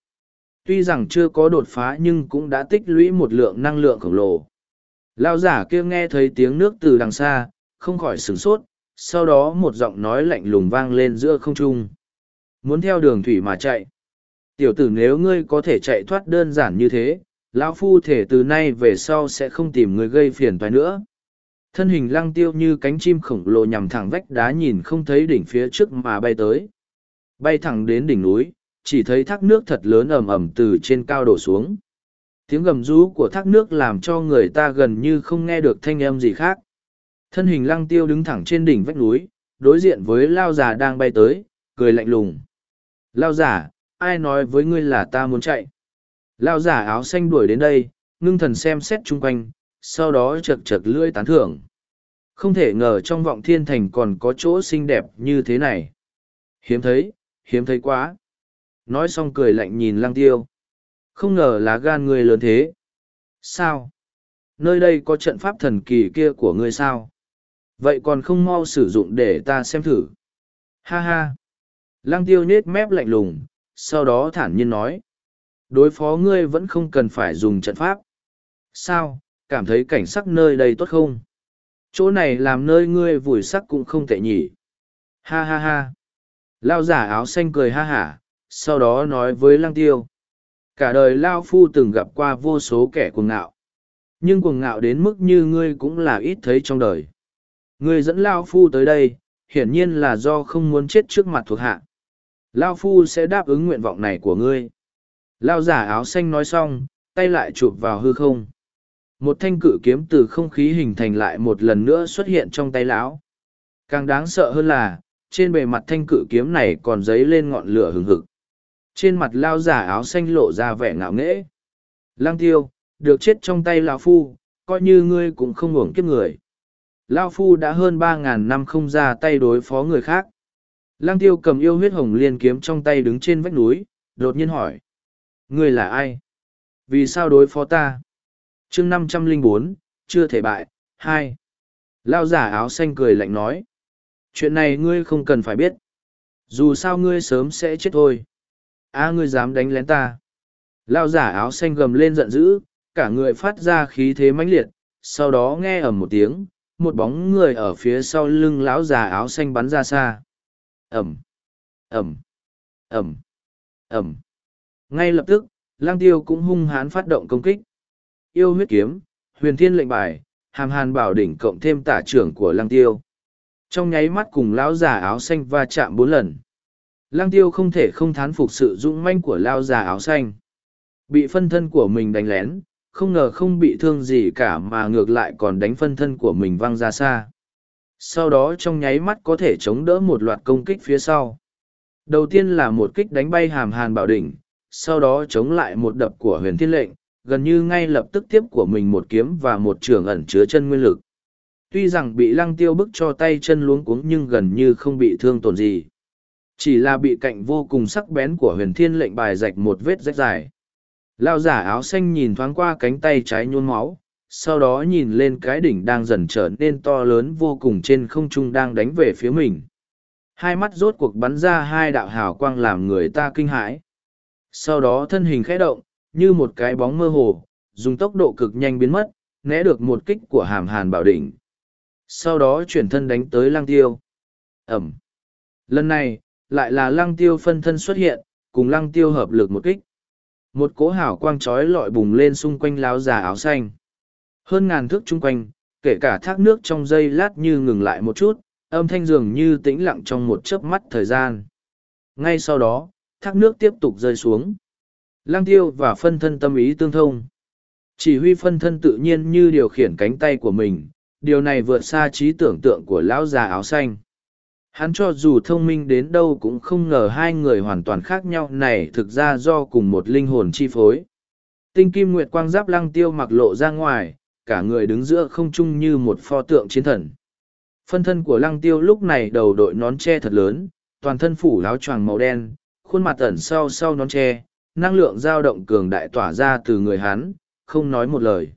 Tuy rằng chưa có đột phá nhưng cũng đã tích lũy một lượng năng lượng khổng lồ. Lao giả kia nghe thấy tiếng nước từ đằng xa, không khỏi sửng sốt, sau đó một giọng nói lạnh lùng vang lên giữa không trung. Muốn theo đường thủy mà chạy. Tiểu tử nếu ngươi có thể chạy thoát đơn giản như thế, lão phu thể từ nay về sau sẽ không tìm người gây phiền toái nữa. Thân hình lăng tiêu như cánh chim khổng lồ nhằm thẳng vách đá nhìn không thấy đỉnh phía trước mà bay tới. Bay thẳng đến đỉnh núi, chỉ thấy thác nước thật lớn ầm ầm từ trên cao đổ xuống. Tiếng gầm rú của thác nước làm cho người ta gần như không nghe được thanh âm gì khác. Thân hình lăng tiêu đứng thẳng trên đỉnh vách núi, đối diện với lao già đang bay tới, cười lạnh lùng. Lao giả, ai nói với ngươi là ta muốn chạy? Lao giả áo xanh đuổi đến đây, ngưng thần xem xét chung quanh, sau đó chật chật lưỡi tán thưởng. Không thể ngờ trong vọng thiên thành còn có chỗ xinh đẹp như thế này. Hiếm thấy, hiếm thấy quá. Nói xong cười lạnh nhìn lăng tiêu. Không ngờ là gan ngươi lớn thế. Sao? Nơi đây có trận pháp thần kỳ kia của ngươi sao? Vậy còn không mau sử dụng để ta xem thử. Ha ha. Lăng tiêu nhết mép lạnh lùng, sau đó thản nhiên nói. Đối phó ngươi vẫn không cần phải dùng trận pháp. Sao, cảm thấy cảnh sắc nơi đây tốt không? Chỗ này làm nơi ngươi vùi sắc cũng không tệ nhỉ. Ha ha ha. Lao giả áo xanh cười ha hả, sau đó nói với lăng tiêu. Cả đời Lao Phu từng gặp qua vô số kẻ cuồng ngạo. Nhưng cuồng ngạo đến mức như ngươi cũng là ít thấy trong đời. Ngươi dẫn Lao Phu tới đây, hiển nhiên là do không muốn chết trước mặt thuộc hạ. Lao Phu sẽ đáp ứng nguyện vọng này của ngươi. Lao giả áo xanh nói xong, tay lại chụp vào hư không. Một thanh cự kiếm từ không khí hình thành lại một lần nữa xuất hiện trong tay lão. Càng đáng sợ hơn là, trên bề mặt thanh cự kiếm này còn dấy lên ngọn lửa hừng hực. Trên mặt lao giả áo xanh lộ ra vẻ ngạo nghễ. Lang tiêu, được chết trong tay Lao Phu, coi như ngươi cũng không uổng kiếp người. Lao Phu đã hơn ba ngàn năm không ra tay đối phó người khác. Lang tiêu cầm yêu huyết hồng liên kiếm trong tay đứng trên vách núi, đột nhiên hỏi. Ngươi là ai? Vì sao đối phó ta? chương năm trăm linh bốn chưa thể bại, hai. Lao giả áo xanh cười lạnh nói. Chuyện này ngươi không cần phải biết. Dù sao ngươi sớm sẽ chết thôi a ngươi dám đánh lén ta. Lao giả áo xanh gầm lên giận dữ, cả người phát ra khí thế mãnh liệt, sau đó nghe ầm một tiếng, một bóng người ở phía sau lưng lão già áo xanh bắn ra xa. Ẩm, Ẩm, Ẩm, Ẩm. Ngay lập tức, lang tiêu cũng hung hãn phát động công kích. Yêu huyết kiếm, huyền thiên lệnh bài, hàm hàn bảo đỉnh cộng thêm tả trưởng của lang tiêu. Trong nháy mắt cùng lão già áo xanh va chạm bốn lần. Lang tiêu không thể không thán phục sự dũng manh của lão già áo xanh. Bị phân thân của mình đánh lén, không ngờ không bị thương gì cả mà ngược lại còn đánh phân thân của mình văng ra xa. Sau đó trong nháy mắt có thể chống đỡ một loạt công kích phía sau. Đầu tiên là một kích đánh bay hàm hàn bảo đỉnh, sau đó chống lại một đập của huyền thiên lệnh, gần như ngay lập tức tiếp của mình một kiếm và một trường ẩn chứa chân nguyên lực. Tuy rằng bị lăng tiêu bức cho tay chân luống cuống nhưng gần như không bị thương tổn gì. Chỉ là bị cạnh vô cùng sắc bén của huyền thiên lệnh bài rạch một vết rách dài. Lao giả áo xanh nhìn thoáng qua cánh tay trái nhôn máu, sau đó nhìn lên cái đỉnh đang dần trở nên to lớn vô cùng trên không trung đang đánh về phía mình. Hai mắt rốt cuộc bắn ra hai đạo hào quang làm người ta kinh hãi. Sau đó thân hình khẽ động, như một cái bóng mơ hồ, dùng tốc độ cực nhanh biến mất, né được một kích của hàm hàn bảo đỉnh. Sau đó chuyển thân đánh tới Lang tiêu. Ẩm. Lần này, lại là lăng tiêu phân thân xuất hiện, cùng lăng tiêu hợp lực một kích. Một cỗ hảo quang trói lọi bùng lên xung quanh láo già áo xanh. Hơn ngàn thước chung quanh, kể cả thác nước trong giây lát như ngừng lại một chút, âm thanh dường như tĩnh lặng trong một chớp mắt thời gian. Ngay sau đó, thác nước tiếp tục rơi xuống. Lăng tiêu và phân thân tâm ý tương thông. Chỉ huy phân thân tự nhiên như điều khiển cánh tay của mình, điều này vượt xa trí tưởng tượng của lão già áo xanh. Hắn cho dù thông minh đến đâu cũng không ngờ hai người hoàn toàn khác nhau này thực ra do cùng một linh hồn chi phối. Tinh kim nguyệt quang giáp lăng tiêu mặc lộ ra ngoài, cả người đứng giữa không trung như một pho tượng chiến thần. Phân thân của lăng tiêu lúc này đầu đội nón che thật lớn, toàn thân phủ láo choàng màu đen, khuôn mặt ẩn sau sau nón che, năng lượng dao động cường đại tỏa ra từ người hắn, không nói một lời.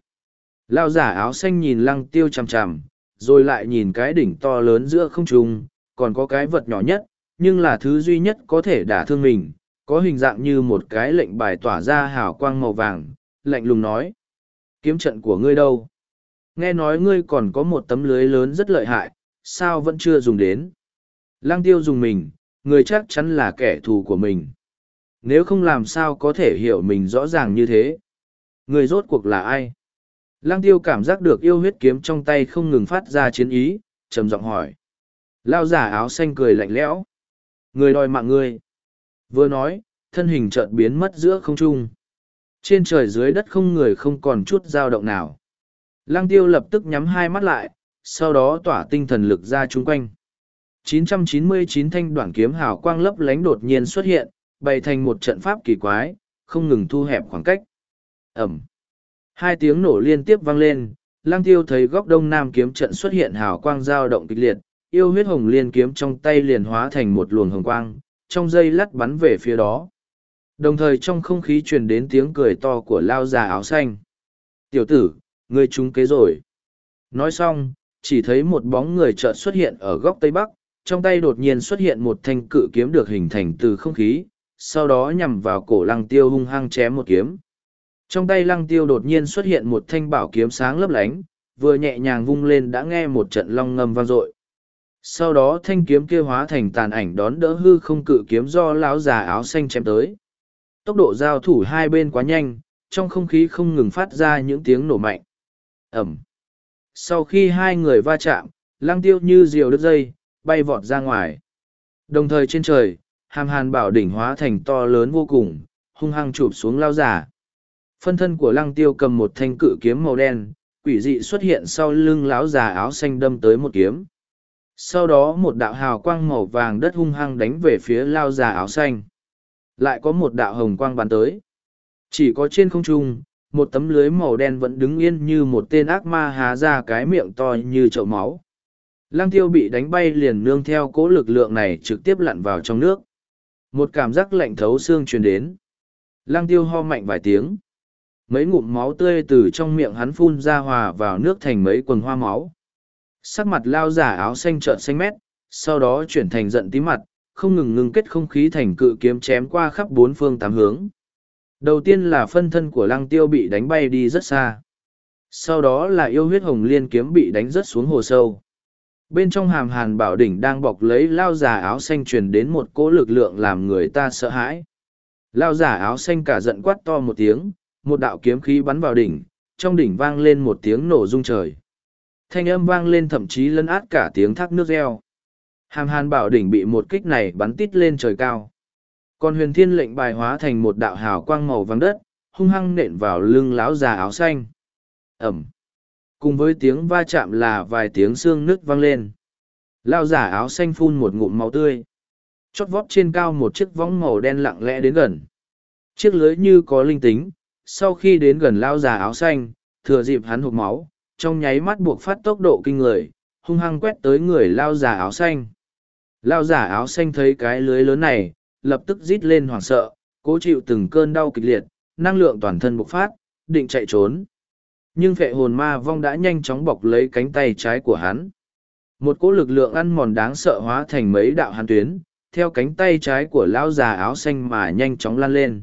Lao giả áo xanh nhìn lăng tiêu chằm chằm, rồi lại nhìn cái đỉnh to lớn giữa không trung, còn có cái vật nhỏ nhất, nhưng là thứ duy nhất có thể đả thương mình, có hình dạng như một cái lệnh bài tỏa ra hào quang màu vàng, lạnh lùng nói. Kiếm trận của ngươi đâu? Nghe nói ngươi còn có một tấm lưới lớn rất lợi hại, sao vẫn chưa dùng đến? Lăng tiêu dùng mình, người chắc chắn là kẻ thù của mình. Nếu không làm sao có thể hiểu mình rõ ràng như thế. Người rốt cuộc là ai? Lăng tiêu cảm giác được yêu huyết kiếm trong tay không ngừng phát ra chiến ý, trầm giọng hỏi. Lao giả áo xanh cười lạnh lẽo. Người đòi mạng ngươi. Vừa nói, thân hình chợt biến mất giữa không trung. Trên trời dưới đất không người không còn chút dao động nào. Lăng tiêu lập tức nhắm hai mắt lại, sau đó tỏa tinh thần lực ra chung quanh. 999 thanh đoạn kiếm hào quang lấp lánh đột nhiên xuất hiện, bày thành một trận pháp kỳ quái, không ngừng thu hẹp khoảng cách. Ẩm. Hai tiếng nổ liên tiếp vang lên, lang tiêu thấy góc đông nam kiếm trận xuất hiện hào quang dao động kịch liệt, yêu huyết hồng liên kiếm trong tay liền hóa thành một luồng hồng quang, trong dây lắt bắn về phía đó. Đồng thời trong không khí truyền đến tiếng cười to của lao già áo xanh. Tiểu tử, ngươi trúng kế rồi. Nói xong, chỉ thấy một bóng người chợt xuất hiện ở góc tây bắc, trong tay đột nhiên xuất hiện một thanh cự kiếm được hình thành từ không khí, sau đó nhằm vào cổ lăng tiêu hung hăng chém một kiếm. Trong tay lăng tiêu đột nhiên xuất hiện một thanh bảo kiếm sáng lấp lánh, vừa nhẹ nhàng vung lên đã nghe một trận long ngâm vang dội. Sau đó thanh kiếm kia hóa thành tàn ảnh đón đỡ hư không cự kiếm do lão già áo xanh chém tới. Tốc độ giao thủ hai bên quá nhanh, trong không khí không ngừng phát ra những tiếng nổ mạnh. Ẩm. Sau khi hai người va chạm, lăng tiêu như diều đứt dây, bay vọt ra ngoài. Đồng thời trên trời, hàm hàn bảo đỉnh hóa thành to lớn vô cùng, hung hăng chụp xuống lao giả. Phân thân của lăng tiêu cầm một thanh cự kiếm màu đen, quỷ dị xuất hiện sau lưng lão già áo xanh đâm tới một kiếm. Sau đó một đạo hào quang màu vàng đất hung hăng đánh về phía lao già áo xanh. Lại có một đạo hồng quang bắn tới. Chỉ có trên không trung, một tấm lưới màu đen vẫn đứng yên như một tên ác ma há ra cái miệng to như chậu máu. Lăng tiêu bị đánh bay liền nương theo cố lực lượng này trực tiếp lặn vào trong nước. Một cảm giác lạnh thấu xương truyền đến. Lăng tiêu ho mạnh vài tiếng. Mấy ngụm máu tươi từ trong miệng hắn phun ra hòa vào nước thành mấy quần hoa máu. Sắc mặt lao giả áo xanh trợn xanh mét, sau đó chuyển thành giận tí mặt, không ngừng ngưng kết không khí thành cự kiếm chém qua khắp bốn phương tám hướng. Đầu tiên là phân thân của lăng tiêu bị đánh bay đi rất xa. Sau đó là yêu huyết hồng liên kiếm bị đánh rất xuống hồ sâu bên trong hàm hàn bảo đỉnh đang bọc lấy lao giả áo xanh truyền đến một cỗ lực lượng làm người ta sợ hãi lao giả áo xanh cả giận quát to một tiếng một đạo kiếm khí bắn vào đỉnh trong đỉnh vang lên một tiếng nổ rung trời thanh âm vang lên thậm chí lấn át cả tiếng thác nước reo. Hàm hàn bảo đỉnh bị một kích này bắn tít lên trời cao. Còn huyền thiên lệnh bài hóa thành một đạo hào quang màu vàng đất, hung hăng nện vào lưng lão già áo xanh. Ẩm. Cùng với tiếng va chạm là vài tiếng xương nước vang lên. Lão già áo xanh phun một ngụm máu tươi. Chót vót trên cao một chiếc võng màu đen lặng lẽ đến gần. Chiếc lưới như có linh tính, sau khi đến gần lao già áo xanh, thừa dịp hắn hộp máu trong nháy mắt buộc phát tốc độ kinh người, hung hăng quét tới người lao giả áo xanh. Lao giả áo xanh thấy cái lưới lớn này, lập tức rít lên hoảng sợ, cố chịu từng cơn đau kịch liệt, năng lượng toàn thân bộc phát, định chạy trốn. Nhưng phệ hồn ma vong đã nhanh chóng bọc lấy cánh tay trái của hắn. Một cỗ lực lượng ăn mòn đáng sợ hóa thành mấy đạo hàn tuyến, theo cánh tay trái của lão già áo xanh mà nhanh chóng lan lên.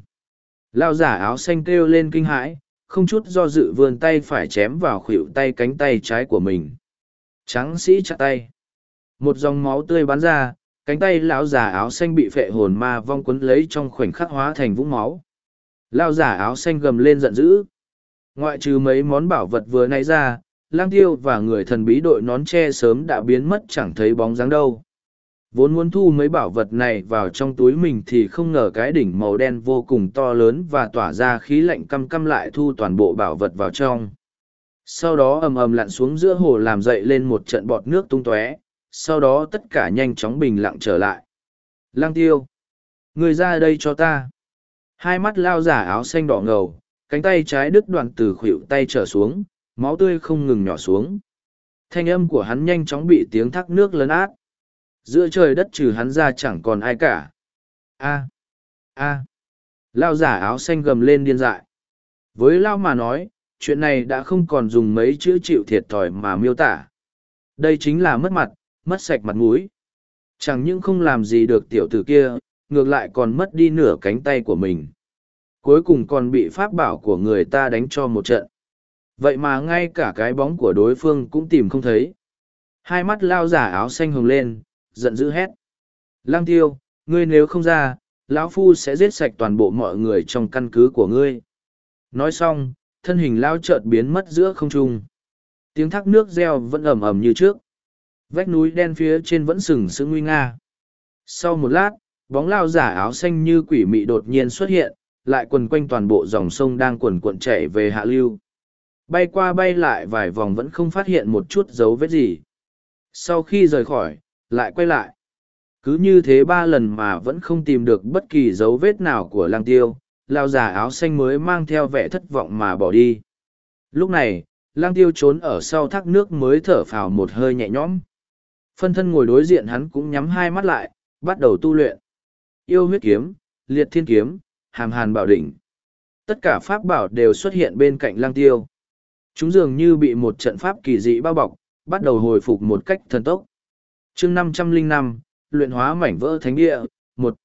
Lão già áo xanh kêu lên kinh hãi không chút do dự vươn tay phải chém vào khuỷu tay cánh tay trái của mình. Tráng sĩ chặt tay. Một dòng máu tươi bắn ra, cánh tay lão già áo xanh bị phệ hồn ma vong quấn lấy trong khoảnh khắc hóa thành vũng máu. Lão già áo xanh gầm lên giận dữ. Ngoại trừ mấy món bảo vật vừa nãy ra, lang tiêu và người thần bí đội nón tre sớm đã biến mất chẳng thấy bóng dáng đâu vốn muốn thu mấy bảo vật này vào trong túi mình thì không ngờ cái đỉnh màu đen vô cùng to lớn và tỏa ra khí lạnh căm căm lại thu toàn bộ bảo vật vào trong. Sau đó ầm ầm lặn xuống giữa hồ làm dậy lên một trận bọt nước tung tóe, sau đó tất cả nhanh chóng bình lặng trở lại. Lang tiêu, người ra đây cho ta. Hai mắt lao giả áo xanh đỏ ngầu, cánh tay trái đứt đoạn từ khuỷu tay trở xuống, máu tươi không ngừng nhỏ xuống. Thanh âm của hắn nhanh chóng bị tiếng thác nước lấn át giữa trời đất trừ hắn ra chẳng còn ai cả. A a. Lao giả áo xanh gầm lên điên dại. Với lao mà nói, chuyện này đã không còn dùng mấy chữ chịu thiệt thòi mà miêu tả. Đây chính là mất mặt, mất sạch mặt mũi. Chẳng những không làm gì được tiểu tử kia, ngược lại còn mất đi nửa cánh tay của mình. Cuối cùng còn bị pháp bảo của người ta đánh cho một trận. Vậy mà ngay cả cái bóng của đối phương cũng tìm không thấy. Hai mắt lao giả áo xanh hồng lên giận dữ hét. Lang tiêu, ngươi nếu không ra, lão phu sẽ giết sạch toàn bộ mọi người trong căn cứ của ngươi. Nói xong, thân hình lao chợt biến mất giữa không trung. Tiếng thác nước reo vẫn ầm ầm như trước. Vách núi đen phía trên vẫn sừng sững nguy nga. Sau một lát, bóng lao giả áo xanh như quỷ mị đột nhiên xuất hiện, lại quần quanh toàn bộ dòng sông đang quần cuộn chảy về hạ lưu. Bay qua bay lại vài vòng vẫn không phát hiện một chút dấu vết gì. Sau khi rời khỏi lại quay lại. Cứ như thế ba lần mà vẫn không tìm được bất kỳ dấu vết nào của lang tiêu, lao giả áo xanh mới mang theo vẻ thất vọng mà bỏ đi. Lúc này, lang tiêu trốn ở sau thác nước mới thở phào một hơi nhẹ nhõm. Phân thân ngồi đối diện hắn cũng nhắm hai mắt lại, bắt đầu tu luyện. Yêu huyết kiếm, liệt thiên kiếm, hàm hàn bảo đỉnh. Tất cả pháp bảo đều xuất hiện bên cạnh lang tiêu. Chúng dường như bị một trận pháp kỳ dị bao bọc, bắt đầu hồi phục một cách thần tốc chương năm trăm linh năm, luyện hóa mảnh vỡ thánh địa, một.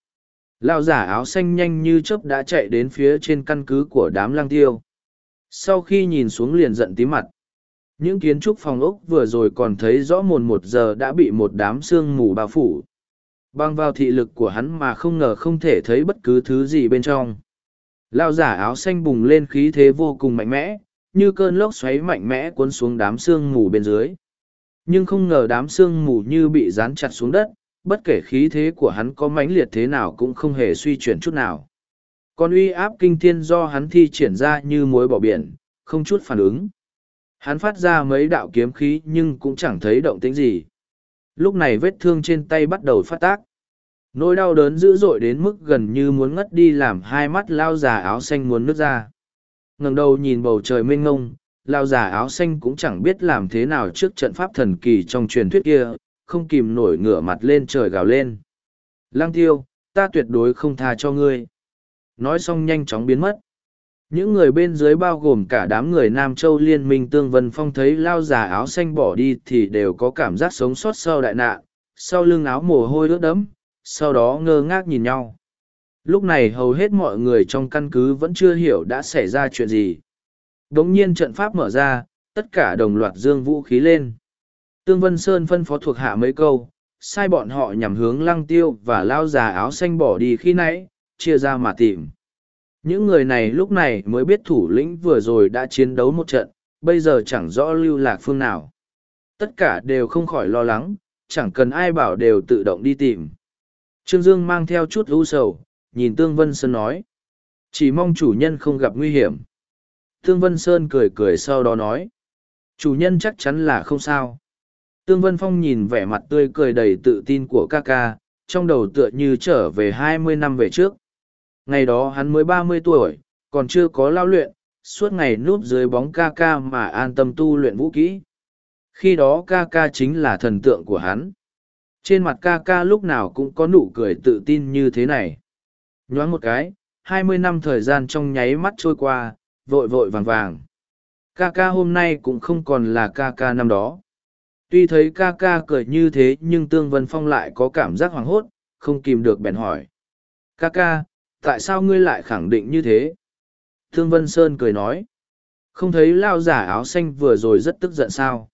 Lao giả áo xanh nhanh như chớp đã chạy đến phía trên căn cứ của đám lang tiêu. Sau khi nhìn xuống liền giận tí mặt. Những kiến trúc phòng ốc vừa rồi còn thấy rõ mồn một giờ đã bị một đám sương mù bao phủ. Băng vào thị lực của hắn mà không ngờ không thể thấy bất cứ thứ gì bên trong. Lao giả áo xanh bùng lên khí thế vô cùng mạnh mẽ, như cơn lốc xoáy mạnh mẽ cuốn xuống đám sương mù bên dưới nhưng không ngờ đám sương mù như bị dán chặt xuống đất, bất kể khí thế của hắn có mãnh liệt thế nào cũng không hề suy chuyển chút nào. Còn uy áp kinh thiên do hắn thi triển ra như muối bỏ biển, không chút phản ứng. Hắn phát ra mấy đạo kiếm khí nhưng cũng chẳng thấy động tĩnh gì. Lúc này vết thương trên tay bắt đầu phát tác. Nỗi đau đớn dữ dội đến mức gần như muốn ngất đi làm hai mắt lao già áo xanh muốn nước ra. Ngẩng đầu nhìn bầu trời mênh ngông lao già áo xanh cũng chẳng biết làm thế nào trước trận pháp thần kỳ trong truyền thuyết kia, không kìm nổi ngửa mặt lên trời gào lên. Lang tiêu, ta tuyệt đối không tha cho ngươi. Nói xong nhanh chóng biến mất. Những người bên dưới bao gồm cả đám người nam châu liên minh tương vân phong thấy lao già áo xanh bỏ đi thì đều có cảm giác sống sót sau đại nạn, sau lưng áo mồ hôi ướt đẫm, sau đó ngơ ngác nhìn nhau. Lúc này hầu hết mọi người trong căn cứ vẫn chưa hiểu đã xảy ra chuyện gì đống nhiên trận pháp mở ra, tất cả đồng loạt dương vũ khí lên tương vân sơn phân phó thuộc hạ mấy câu, sai bọn họ nhằm hướng lăng tiêu và lao già áo xanh bỏ đi khi nãy, chia ra mà tìm những người này lúc này mới biết thủ lĩnh vừa rồi đã chiến đấu một trận, bây giờ chẳng rõ lưu lạc phương nào tất cả đều không khỏi lo lắng, chẳng cần ai bảo đều tự động đi tìm trương dương mang theo chút ưu sầu, nhìn Tương Vân Sơn nói. Chỉ mong chủ nhân không gặp nguy hiểm. Tương Vân Sơn cười cười sau đó nói. Chủ nhân chắc chắn là không sao. Tương Vân Phong nhìn vẻ mặt tươi cười đầy tự tin của ca ca, trong đầu tựa như trở về hai mươi năm về trước. Ngày đó hắn mới ba mươi tuổi, còn chưa có lao luyện, suốt ngày núp dưới bóng ca ca mà an tâm tu luyện vũ kỹ. Khi đó ca ca chính là thần tượng của hắn. Trên mặt ca ca lúc nào cũng có nụ cười tự tin như thế này. Nhoáng một cái, hai mươi năm thời gian trong nháy mắt trôi qua, vội vội vàng vàng. Ca ca hôm nay cũng không còn là ca ca năm đó. Tuy thấy ca ca cười như thế nhưng Tương Vân Phong lại có cảm giác hoảng hốt, không kìm được bèn hỏi. Ca ca, tại sao ngươi lại khẳng định như thế? Tương Vân Sơn cười nói. Không thấy lao giả áo xanh vừa rồi rất tức giận sao?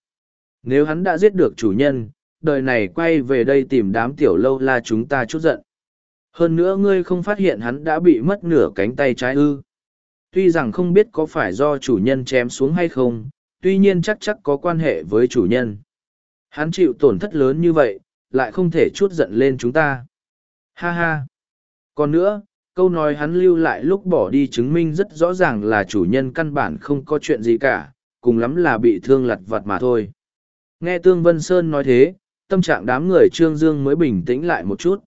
Nếu hắn đã giết được chủ nhân, đời này quay về đây tìm đám tiểu lâu la chúng ta chút giận. Hơn nữa ngươi không phát hiện hắn đã bị mất nửa cánh tay trái ư. Tuy rằng không biết có phải do chủ nhân chém xuống hay không, tuy nhiên chắc chắc có quan hệ với chủ nhân. Hắn chịu tổn thất lớn như vậy, lại không thể chút giận lên chúng ta. Ha ha! Còn nữa, câu nói hắn lưu lại lúc bỏ đi chứng minh rất rõ ràng là chủ nhân căn bản không có chuyện gì cả, cùng lắm là bị thương lặt vặt mà thôi. Nghe Tương Vân Sơn nói thế, tâm trạng đám người Trương Dương mới bình tĩnh lại một chút.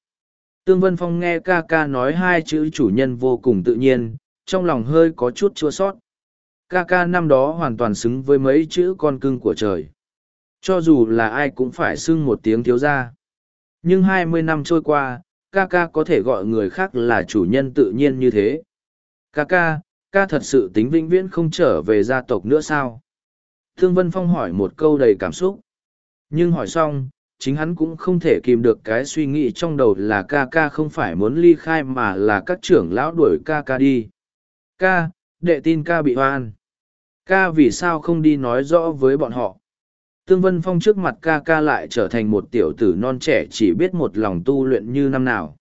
Tương Vân Phong nghe ca ca nói hai chữ chủ nhân vô cùng tự nhiên, trong lòng hơi có chút chua sót. Ca ca năm đó hoàn toàn xứng với mấy chữ con cưng của trời. Cho dù là ai cũng phải xưng một tiếng thiếu ra. Nhưng hai mươi năm trôi qua, ca ca có thể gọi người khác là chủ nhân tự nhiên như thế. Ca ca, ca thật sự tính vĩnh viễn không trở về gia tộc nữa sao? Thương Vân Phong hỏi một câu đầy cảm xúc. Nhưng hỏi xong, chính hắn cũng không thể kìm được cái suy nghĩ trong đầu là ca ca không phải muốn ly khai mà là các trưởng lão đuổi ca ca đi. Ca, đệ tin ca bị hoan. Ca vì sao không đi nói rõ với bọn họ? Tương Vân Phong trước mặt ca ca lại trở thành một tiểu tử non trẻ chỉ biết một lòng tu luyện như năm nào.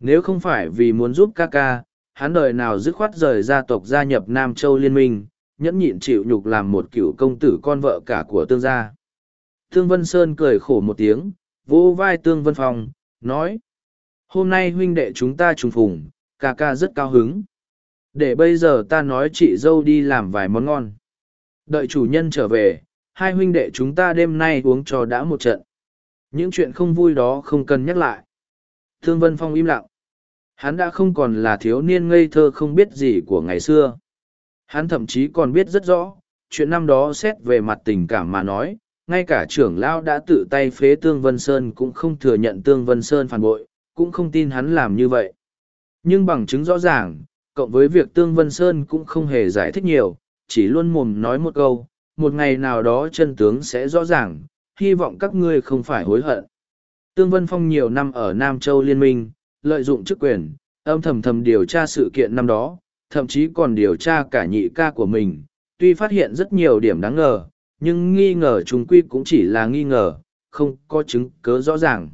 Nếu không phải vì muốn giúp ca ca, hắn đời nào dứt khoát rời gia tộc gia nhập Nam Châu Liên minh, nhẫn nhịn chịu nhục làm một cựu công tử con vợ cả của tương gia. Tương Vân Sơn cười khổ một tiếng, vỗ vai Tương Vân Phong, nói. Hôm nay huynh đệ chúng ta trùng phùng, ca ca rất cao hứng. Để bây giờ ta nói chị dâu đi làm vài món ngon. Đợi chủ nhân trở về, hai huynh đệ chúng ta đêm nay uống cho đã một trận. Những chuyện không vui đó không cần nhắc lại. Thương Vân Phong im lặng. Hắn đã không còn là thiếu niên ngây thơ không biết gì của ngày xưa. Hắn thậm chí còn biết rất rõ, chuyện năm đó xét về mặt tình cảm mà nói, ngay cả trưởng lão đã tự tay phế Tương Vân Sơn cũng không thừa nhận Tương Vân Sơn phản bội, cũng không tin hắn làm như vậy. Nhưng bằng chứng rõ ràng, cộng với việc Tương Vân Sơn cũng không hề giải thích nhiều, chỉ luôn mồm nói một câu, một ngày nào đó chân tướng sẽ rõ ràng, hy vọng các ngươi không phải hối hận. Tương Vân Phong nhiều năm ở Nam Châu Liên minh, lợi dụng chức quyền, âm thầm thầm điều tra sự kiện năm đó, thậm chí còn điều tra cả nhị ca của mình, tuy phát hiện rất nhiều điểm đáng ngờ, nhưng nghi ngờ chúng quy cũng chỉ là nghi ngờ, không có chứng cớ rõ ràng.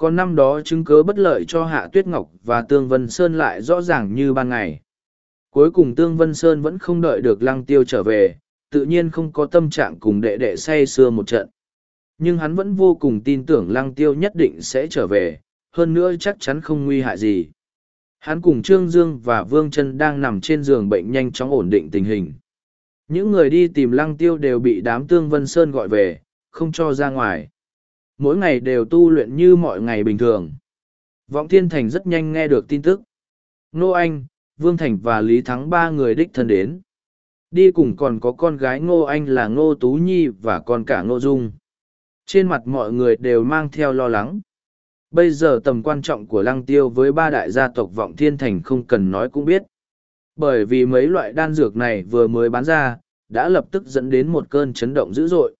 Còn năm đó chứng cớ bất lợi cho Hạ Tuyết Ngọc và Tương Vân Sơn lại rõ ràng như ban ngày. Cuối cùng Tương Vân Sơn vẫn không đợi được Lăng Tiêu trở về, tự nhiên không có tâm trạng cùng đệ đệ say sưa một trận. Nhưng hắn vẫn vô cùng tin tưởng Lăng Tiêu nhất định sẽ trở về, hơn nữa chắc chắn không nguy hại gì. Hắn cùng Trương Dương và Vương Trân đang nằm trên giường bệnh nhanh chóng ổn định tình hình. Những người đi tìm Lăng Tiêu đều bị đám Tương Vân Sơn gọi về, không cho ra ngoài. Mỗi ngày đều tu luyện như mọi ngày bình thường. Vọng Thiên Thành rất nhanh nghe được tin tức. Nô Anh, Vương Thành và Lý Thắng ba người đích thân đến. Đi cùng còn có con gái Ngô Anh là Ngô Tú Nhi và con cả Ngô Dung. Trên mặt mọi người đều mang theo lo lắng. Bây giờ tầm quan trọng của Lăng Tiêu với ba đại gia tộc Vọng Thiên Thành không cần nói cũng biết. Bởi vì mấy loại đan dược này vừa mới bán ra, đã lập tức dẫn đến một cơn chấn động dữ dội.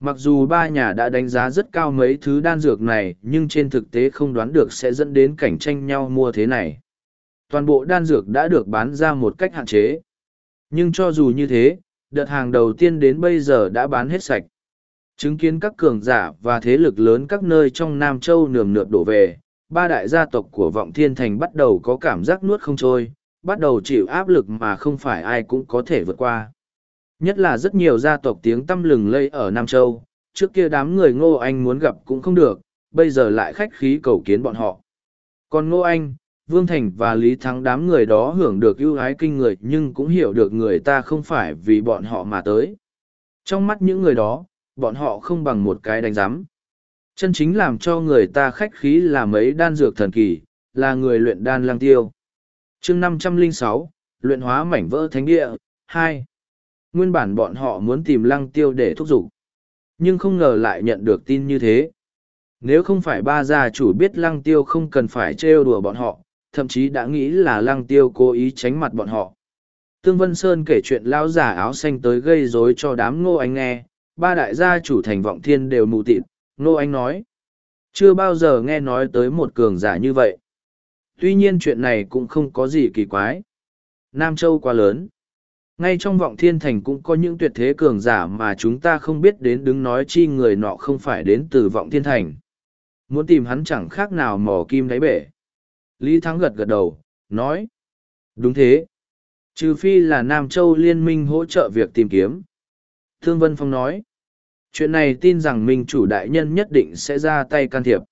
Mặc dù ba nhà đã đánh giá rất cao mấy thứ đan dược này, nhưng trên thực tế không đoán được sẽ dẫn đến cảnh tranh nhau mua thế này. Toàn bộ đan dược đã được bán ra một cách hạn chế. Nhưng cho dù như thế, đợt hàng đầu tiên đến bây giờ đã bán hết sạch. Chứng kiến các cường giả và thế lực lớn các nơi trong Nam Châu nườm nượp đổ về, ba đại gia tộc của Vọng Thiên Thành bắt đầu có cảm giác nuốt không trôi, bắt đầu chịu áp lực mà không phải ai cũng có thể vượt qua. Nhất là rất nhiều gia tộc tiếng tăm lừng lây ở Nam Châu, trước kia đám người Ngô Anh muốn gặp cũng không được, bây giờ lại khách khí cầu kiến bọn họ. Còn Ngô Anh, Vương Thành và Lý Thắng đám người đó hưởng được ưu ái kinh người nhưng cũng hiểu được người ta không phải vì bọn họ mà tới. Trong mắt những người đó, bọn họ không bằng một cái đánh giám. Chân chính làm cho người ta khách khí là mấy đan dược thần kỳ, là người luyện đan lang tiêu. chương năm trăm linh sáu luyện hóa mảnh vỡ thánh địa, hai Nguyên bản bọn họ muốn tìm lăng tiêu để thúc giục. Nhưng không ngờ lại nhận được tin như thế. Nếu không phải ba gia chủ biết lăng tiêu không cần phải trêu đùa bọn họ, thậm chí đã nghĩ là lăng tiêu cố ý tránh mặt bọn họ. Tương Vân Sơn kể chuyện lao giả áo xanh tới gây rối cho đám ngô anh nghe, ba đại gia chủ thành vọng thiên đều mù tịt, ngô anh nói. Chưa bao giờ nghe nói tới một cường giả như vậy. Tuy nhiên chuyện này cũng không có gì kỳ quái. Nam Châu quá lớn. Ngay trong vọng thiên thành cũng có những tuyệt thế cường giả mà chúng ta không biết đến đứng nói chi người nọ không phải đến từ vọng thiên thành. Muốn tìm hắn chẳng khác nào mò kim đáy bể. Lý Thắng gật gật đầu, nói. Đúng thế. Trừ phi là Nam Châu Liên minh hỗ trợ việc tìm kiếm. Thương Vân Phong nói. Chuyện này tin rằng Minh chủ đại nhân nhất định sẽ ra tay can thiệp.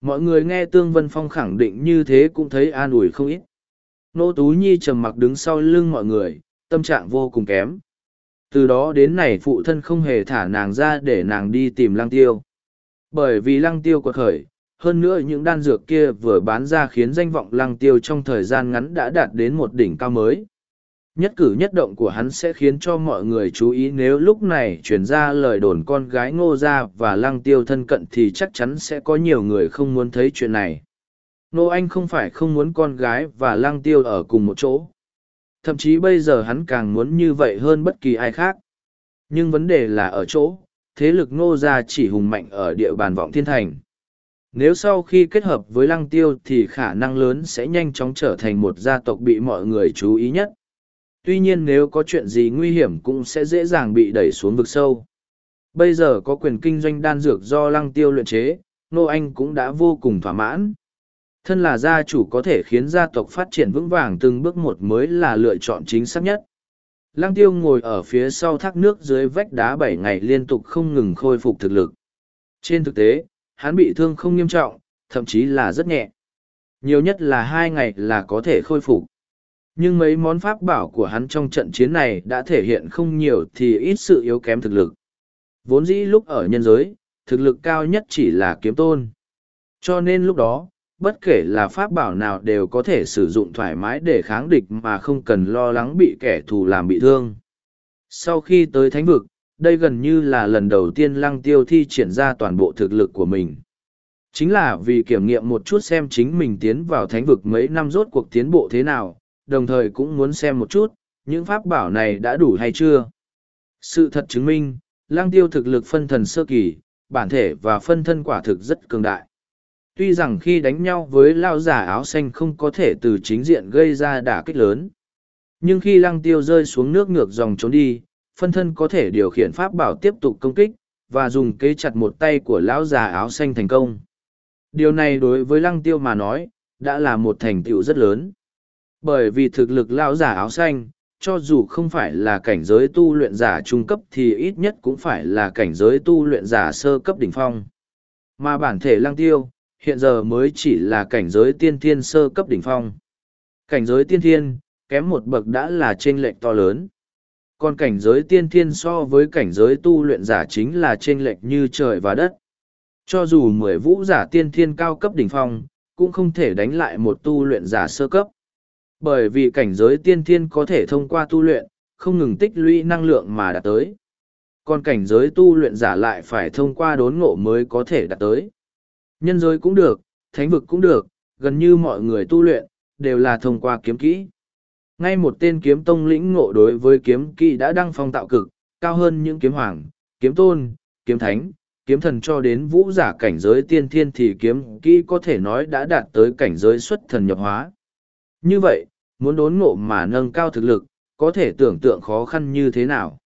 Mọi người nghe Tương Vân Phong khẳng định như thế cũng thấy an ủi không ít. Nô Tú Nhi trầm mặc đứng sau lưng mọi người, tâm trạng vô cùng kém. Từ đó đến này phụ thân không hề thả nàng ra để nàng đi tìm lăng tiêu. Bởi vì lăng tiêu quật khởi, hơn nữa những đan dược kia vừa bán ra khiến danh vọng lăng tiêu trong thời gian ngắn đã đạt đến một đỉnh cao mới. Nhất cử nhất động của hắn sẽ khiến cho mọi người chú ý nếu lúc này chuyển ra lời đồn con gái ngô gia và lăng tiêu thân cận thì chắc chắn sẽ có nhiều người không muốn thấy chuyện này. Nô Anh không phải không muốn con gái và lăng tiêu ở cùng một chỗ. Thậm chí bây giờ hắn càng muốn như vậy hơn bất kỳ ai khác. Nhưng vấn đề là ở chỗ, thế lực ngô gia chỉ hùng mạnh ở địa bàn vọng thiên thành. Nếu sau khi kết hợp với lăng tiêu thì khả năng lớn sẽ nhanh chóng trở thành một gia tộc bị mọi người chú ý nhất. Tuy nhiên nếu có chuyện gì nguy hiểm cũng sẽ dễ dàng bị đẩy xuống vực sâu. Bây giờ có quyền kinh doanh đan dược do lăng tiêu luyện chế, Nô Anh cũng đã vô cùng thỏa mãn. Thân là gia chủ có thể khiến gia tộc phát triển vững vàng từng bước một mới là lựa chọn chính xác nhất. Lăng tiêu ngồi ở phía sau thác nước dưới vách đá bảy ngày liên tục không ngừng khôi phục thực lực. Trên thực tế, hắn bị thương không nghiêm trọng, thậm chí là rất nhẹ. Nhiều nhất là hai ngày là có thể khôi phục. Nhưng mấy món pháp bảo của hắn trong trận chiến này đã thể hiện không nhiều thì ít sự yếu kém thực lực. Vốn dĩ lúc ở nhân giới, thực lực cao nhất chỉ là kiếm tôn. Cho nên lúc đó, bất kể là pháp bảo nào đều có thể sử dụng thoải mái để kháng địch mà không cần lo lắng bị kẻ thù làm bị thương. Sau khi tới thánh vực, đây gần như là lần đầu tiên lăng tiêu thi triển ra toàn bộ thực lực của mình. Chính là vì kiểm nghiệm một chút xem chính mình tiến vào thánh vực mấy năm rốt cuộc tiến bộ thế nào, đồng thời cũng muốn xem một chút, những pháp bảo này đã đủ hay chưa. Sự thật chứng minh, lăng tiêu thực lực phân thần sơ kỳ, bản thể và phân thân quả thực rất cường đại. Tuy rằng khi đánh nhau với lao giả áo xanh không có thể từ chính diện gây ra đả kích lớn. Nhưng khi lăng tiêu rơi xuống nước ngược dòng trốn đi, phân thân có thể điều khiển pháp bảo tiếp tục công kích, và dùng kế chặt một tay của lão già áo xanh thành công. Điều này đối với lăng tiêu mà nói, đã là một thành tựu rất lớn. Bởi vì thực lực lão giả áo xanh, cho dù không phải là cảnh giới tu luyện giả trung cấp thì ít nhất cũng phải là cảnh giới tu luyện giả sơ cấp đỉnh phong. Mà bản thể lăng tiêu, hiện giờ mới chỉ là cảnh giới tiên thiên sơ cấp đỉnh phong. Cảnh giới tiên thiên, kém một bậc đã là chênh lệch to lớn. Còn cảnh giới tiên thiên so với cảnh giới tu luyện giả chính là chênh lệch như trời và đất. Cho dù mười vũ giả tiên thiên cao cấp đỉnh phong, cũng không thể đánh lại một tu luyện giả sơ cấp. Bởi vì cảnh giới tiên thiên có thể thông qua tu luyện, không ngừng tích lũy năng lượng mà đạt tới. Còn cảnh giới tu luyện giả lại phải thông qua đốn ngộ mới có thể đạt tới. Nhân giới cũng được, thánh vực cũng được, gần như mọi người tu luyện, đều là thông qua kiếm kỹ. Ngay một tên kiếm tông lĩnh ngộ đối với kiếm kỹ đã đăng phong tạo cực, cao hơn những kiếm hoàng, kiếm tôn, kiếm thánh, kiếm thần cho đến vũ giả cảnh giới tiên thiên thì kiếm kỹ có thể nói đã đạt tới cảnh giới xuất thần nhập hóa. Như vậy, muốn đốn ngộ mà nâng cao thực lực, có thể tưởng tượng khó khăn như thế nào.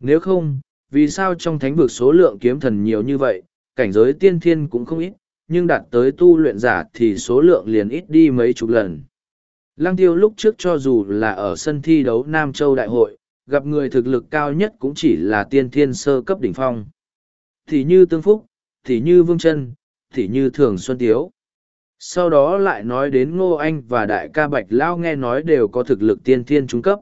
Nếu không, vì sao trong thánh vực số lượng kiếm thần nhiều như vậy, cảnh giới tiên thiên cũng không ít, nhưng đạt tới tu luyện giả thì số lượng liền ít đi mấy chục lần. Lăng tiêu lúc trước cho dù là ở sân thi đấu Nam Châu Đại hội, gặp người thực lực cao nhất cũng chỉ là tiên thiên sơ cấp đỉnh phong. Thì như Tương Phúc, thì như Vương chân thì như Thường Xuân Tiếu. Sau đó lại nói đến Ngô Anh và Đại ca Bạch Lao nghe nói đều có thực lực tiên thiên trung cấp.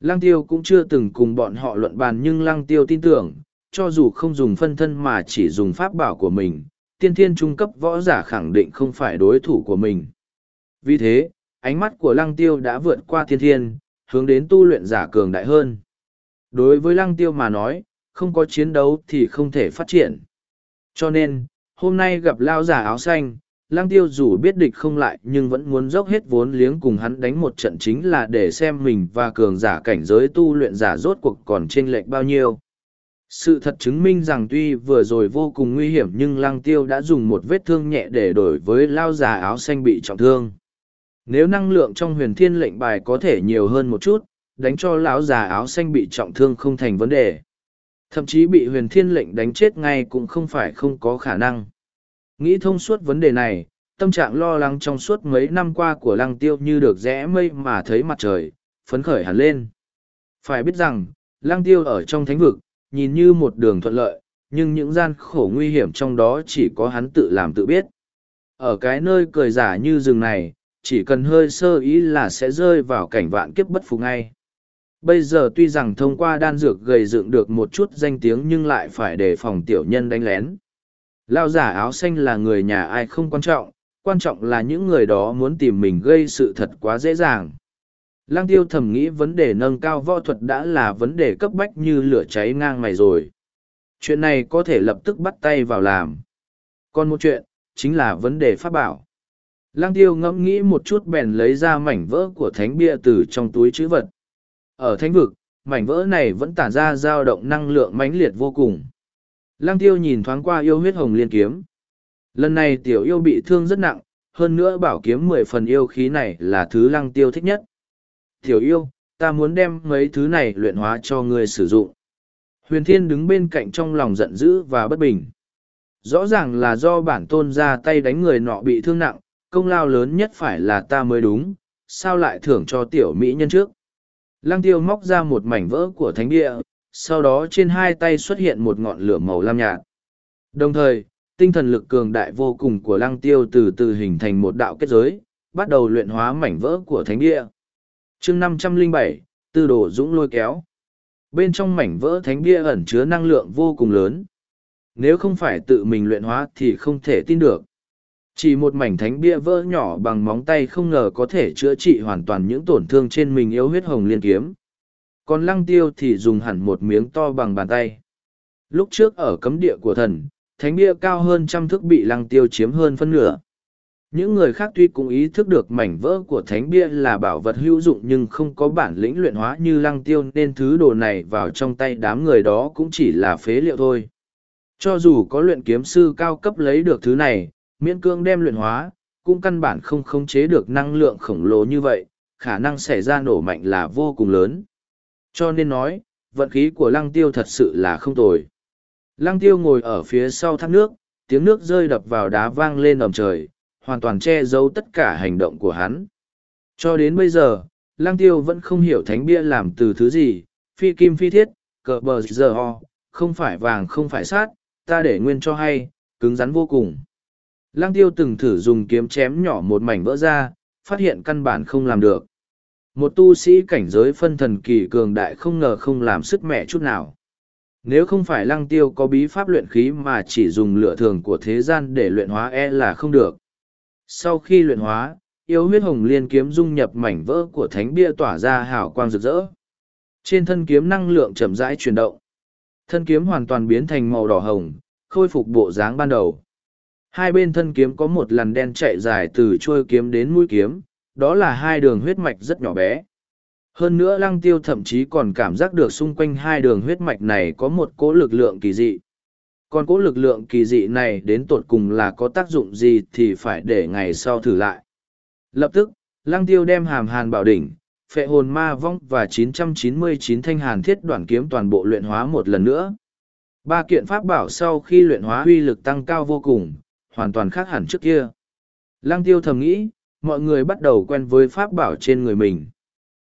Lăng tiêu cũng chưa từng cùng bọn họ luận bàn nhưng lăng tiêu tin tưởng, cho dù không dùng phân thân mà chỉ dùng pháp bảo của mình, tiên thiên trung cấp võ giả khẳng định không phải đối thủ của mình. Vì thế, ánh mắt của lăng tiêu đã vượt qua tiên thiên, hướng đến tu luyện giả cường đại hơn. Đối với lăng tiêu mà nói, không có chiến đấu thì không thể phát triển. Cho nên, hôm nay gặp lao giả áo xanh, lăng tiêu dù biết địch không lại nhưng vẫn muốn dốc hết vốn liếng cùng hắn đánh một trận chính là để xem mình và cường giả cảnh giới tu luyện giả rốt cuộc còn chênh lệch bao nhiêu. Sự thật chứng minh rằng tuy vừa rồi vô cùng nguy hiểm nhưng lăng tiêu đã dùng một vết thương nhẹ để đổi với lao già áo xanh bị trọng thương. Nếu năng lượng trong huyền thiên lệnh bài có thể nhiều hơn một chút, đánh cho lão già áo xanh bị trọng thương không thành vấn đề. Thậm chí bị huyền thiên lệnh đánh chết ngay cũng không phải không có khả năng. Nghĩ thông suốt vấn đề này tâm trạng lo lắng trong suốt mấy năm qua của lăng tiêu như được rẽ mây mà thấy mặt trời phấn khởi hẳn lên. Phải biết rằng lăng tiêu ở trong thánh vực nhìn như một đường thuận lợi, nhưng những gian khổ nguy hiểm trong đó chỉ có hắn tự làm tự biết. Ở cái nơi cười giả như rừng này, chỉ cần hơi sơ ý là sẽ rơi vào cảnh vạn kiếp bất phục ngay. Bây giờ tuy rằng thông qua đan dược gầy dựng được một chút danh tiếng nhưng lại phải đề phòng tiểu nhân đánh lén. Lao giả áo xanh là người nhà ai không quan trọng quan trọng là những người đó muốn tìm mình gây sự thật quá dễ dàng lang tiêu thầm nghĩ vấn đề nâng cao võ thuật đã là vấn đề cấp bách như lửa cháy ngang mày rồi chuyện này có thể lập tức bắt tay vào làm còn một chuyện chính là vấn đề pháp bảo lang tiêu ngẫm nghĩ một chút bèn lấy ra mảnh vỡ của thánh bia từ trong túi chữ vật ở thánh vực, mảnh vỡ này vẫn tản ra dao động năng lượng mãnh liệt vô cùng. Lăng tiêu nhìn thoáng qua yêu huyết hồng liên kiếm. Lần này tiểu yêu bị thương rất nặng, hơn nữa bảo kiếm mười phần yêu khí này là thứ lăng tiêu thích nhất. Tiểu yêu, ta muốn đem mấy thứ này luyện hóa cho ngươi sử dụng. Huyền Thiên đứng bên cạnh trong lòng giận dữ và bất bình. Rõ ràng là do bản tôn ra tay đánh người nọ bị thương nặng, công lao lớn nhất phải là ta mới đúng, sao lại thưởng cho tiểu mỹ nhân trước. Lăng tiêu móc ra một mảnh vỡ của thánh địa, sau đó trên hai tay xuất hiện một ngọn lửa màu lam nhạt. Đồng thời, tinh thần lực cường đại vô cùng của lăng tiêu từ từ hình thành một đạo kết giới, bắt đầu luyện hóa mảnh vỡ của thánh địa chương năm trăm linh bảy, tư đồ dũng lôi kéo. Bên trong mảnh vỡ thánh bia ẩn chứa năng lượng vô cùng lớn. Nếu không phải tự mình luyện hóa thì không thể tin được. Chỉ một mảnh thánh bia vỡ nhỏ bằng móng tay không ngờ có thể chữa trị hoàn toàn những tổn thương trên mình yếu huyết hồng liên kiếm. Còn lăng tiêu thì dùng hẳn một miếng to bằng bàn tay. Lúc trước ở cấm địa của thần, thánh bia cao hơn trăm thước bị lăng tiêu chiếm hơn phân nửa. Những người khác tuy cũng ý thức được mảnh vỡ của thánh bia là bảo vật hữu dụng nhưng không có bản lĩnh luyện hóa như lăng tiêu nên thứ đồ này vào trong tay đám người đó cũng chỉ là phế liệu thôi. Cho dù có luyện kiếm sư cao cấp lấy được thứ này, miễn cương đem luyện hóa, cũng căn bản không khống chế được năng lượng khổng lồ như vậy, khả năng xảy ra nổ mạnh là vô cùng lớn. Cho nên nói, vận khí của lăng tiêu thật sự là không tồi. Lăng tiêu ngồi ở phía sau thác nước, tiếng nước rơi đập vào đá vang lên ầm trời, hoàn toàn che giấu tất cả hành động của hắn. Cho đến bây giờ, lăng tiêu vẫn không hiểu thánh bia làm từ thứ gì, phi kim phi thiết, cờ bờ giờ ho, không phải vàng không phải sát, ta để nguyên cho hay, cứng rắn vô cùng. Lăng tiêu từng thử dùng kiếm chém nhỏ một mảnh vỡ ra, phát hiện căn bản không làm được. Một tu sĩ cảnh giới phân thần kỳ cường đại không ngờ không làm sức mẹ chút nào. Nếu không phải lăng tiêu có bí pháp luyện khí mà chỉ dùng lửa thường của thế gian để luyện hóa e là không được. Sau khi luyện hóa, yêu huyết hồng liên kiếm dung nhập mảnh vỡ của thánh bia tỏa ra hào quang rực rỡ. Trên thân kiếm năng lượng chậm rãi chuyển động. Thân kiếm hoàn toàn biến thành màu đỏ hồng, khôi phục bộ dáng ban đầu. Hai bên thân kiếm có một lằn đen chạy dài từ trôi kiếm đến mũi kiếm, đó là hai đường huyết mạch rất nhỏ bé. Hơn nữa lăng tiêu thậm chí còn cảm giác được xung quanh hai đường huyết mạch này có một cỗ lực lượng kỳ dị. Còn cỗ lực lượng kỳ dị này đến tột cùng là có tác dụng gì thì phải để ngày sau thử lại. Lập tức, lăng tiêu đem hàm hàn bảo đỉnh, phệ hồn ma vong và 999 thanh hàn thiết đoạn kiếm toàn bộ luyện hóa một lần nữa. Ba kiện pháp bảo sau khi luyện hóa uy lực tăng cao vô cùng, hoàn toàn khác hẳn trước kia. Lăng tiêu thầm nghĩ, mọi người bắt đầu quen với pháp bảo trên người mình.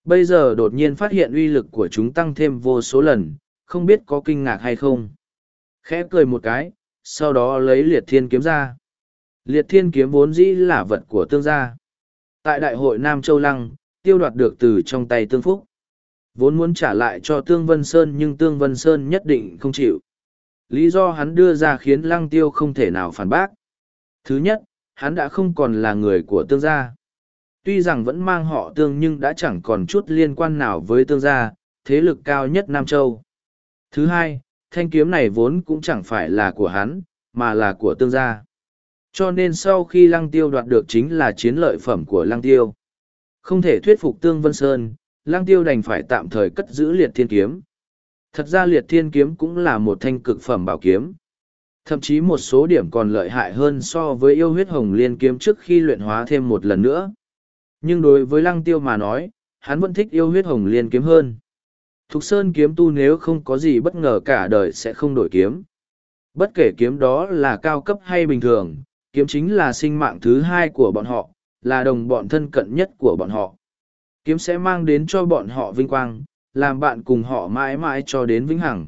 Bây giờ đột nhiên phát hiện uy lực của chúng tăng thêm vô số lần, không biết có kinh ngạc hay không. Khẽ cười một cái, sau đó lấy liệt thiên kiếm ra. Liệt thiên kiếm vốn dĩ là vật của tương gia. Tại đại hội Nam Châu Lăng, tiêu đoạt được từ trong tay tương phúc. Vốn muốn trả lại cho Tương Vân Sơn nhưng Tương Vân Sơn nhất định không chịu. Lý do hắn đưa ra khiến Lăng Tiêu không thể nào phản bác. Thứ nhất, hắn đã không còn là người của tương gia. Tuy rằng vẫn mang họ tương nhưng đã chẳng còn chút liên quan nào với tương gia, thế lực cao nhất Nam Châu. Thứ hai, thanh kiếm này vốn cũng chẳng phải là của hắn, mà là của tương gia. Cho nên sau khi lăng tiêu đoạt được chính là chiến lợi phẩm của lăng tiêu. Không thể thuyết phục tương vân sơn, lăng tiêu đành phải tạm thời cất giữ liệt thiên kiếm. Thật ra liệt thiên kiếm cũng là một thanh cực phẩm bảo kiếm, thậm chí một số điểm còn lợi hại hơn so với yêu huyết hồng liên kiếm trước khi luyện hóa thêm một lần nữa. Nhưng đối với lăng tiêu mà nói, hắn vẫn thích yêu huyết hồng liên kiếm hơn. Thục Sơn kiếm tu nếu không có gì bất ngờ cả đời sẽ không đổi kiếm. Bất kể kiếm đó là cao cấp hay bình thường, kiếm chính là sinh mạng thứ hai của bọn họ, là đồng bọn thân cận nhất của bọn họ. Kiếm sẽ mang đến cho bọn họ vinh quang, làm bạn cùng họ mãi mãi cho đến vĩnh hằng.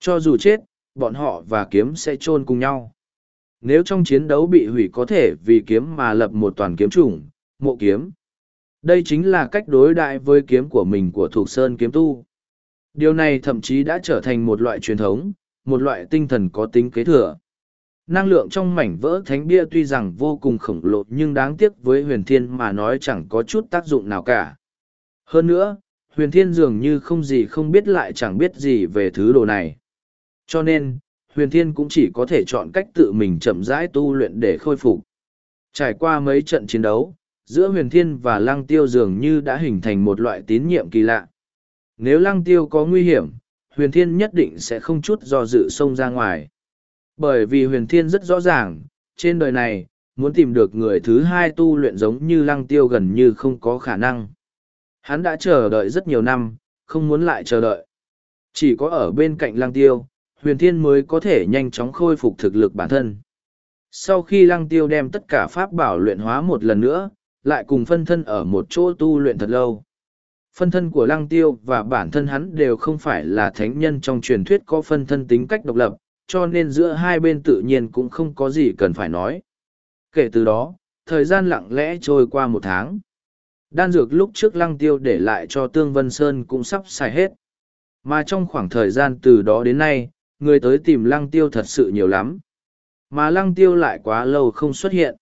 Cho dù chết, bọn họ và kiếm sẽ chôn cùng nhau. Nếu trong chiến đấu bị hủy có thể vì kiếm mà lập một toàn kiếm chủng, mộ kiếm. Đây chính là cách đối đại với kiếm của mình của Thục Sơn kiếm tu. Điều này thậm chí đã trở thành một loại truyền thống, một loại tinh thần có tính kế thừa. Năng lượng trong mảnh vỡ thánh bia tuy rằng vô cùng khổng lồ nhưng đáng tiếc với huyền thiên mà nói chẳng có chút tác dụng nào cả. Hơn nữa, huyền thiên dường như không gì không biết lại chẳng biết gì về thứ đồ này. Cho nên, huyền thiên cũng chỉ có thể chọn cách tự mình chậm rãi tu luyện để khôi phục. Trải qua mấy trận chiến đấu, giữa huyền thiên và lăng tiêu dường như đã hình thành một loại tín nhiệm kỳ lạ. Nếu lăng tiêu có nguy hiểm, huyền thiên nhất định sẽ không chút do dự xông ra ngoài. Bởi vì huyền thiên rất rõ ràng, trên đời này, muốn tìm được người thứ hai tu luyện giống như lăng tiêu gần như không có khả năng. Hắn đã chờ đợi rất nhiều năm, không muốn lại chờ đợi. Chỉ có ở bên cạnh lăng tiêu, huyền thiên mới có thể nhanh chóng khôi phục thực lực bản thân. Sau khi lăng tiêu đem tất cả pháp bảo luyện hóa một lần nữa, lại cùng phân thân ở một chỗ tu luyện thật lâu. Phân thân của lăng tiêu và bản thân hắn đều không phải là thánh nhân trong truyền thuyết có phân thân tính cách độc lập, cho nên giữa hai bên tự nhiên cũng không có gì cần phải nói. Kể từ đó, thời gian lặng lẽ trôi qua một tháng. Đan dược lúc trước lăng tiêu để lại cho Tương Vân Sơn cũng sắp xài hết. Mà trong khoảng thời gian từ đó đến nay, người tới tìm lăng tiêu thật sự nhiều lắm. Mà lăng tiêu lại quá lâu không xuất hiện.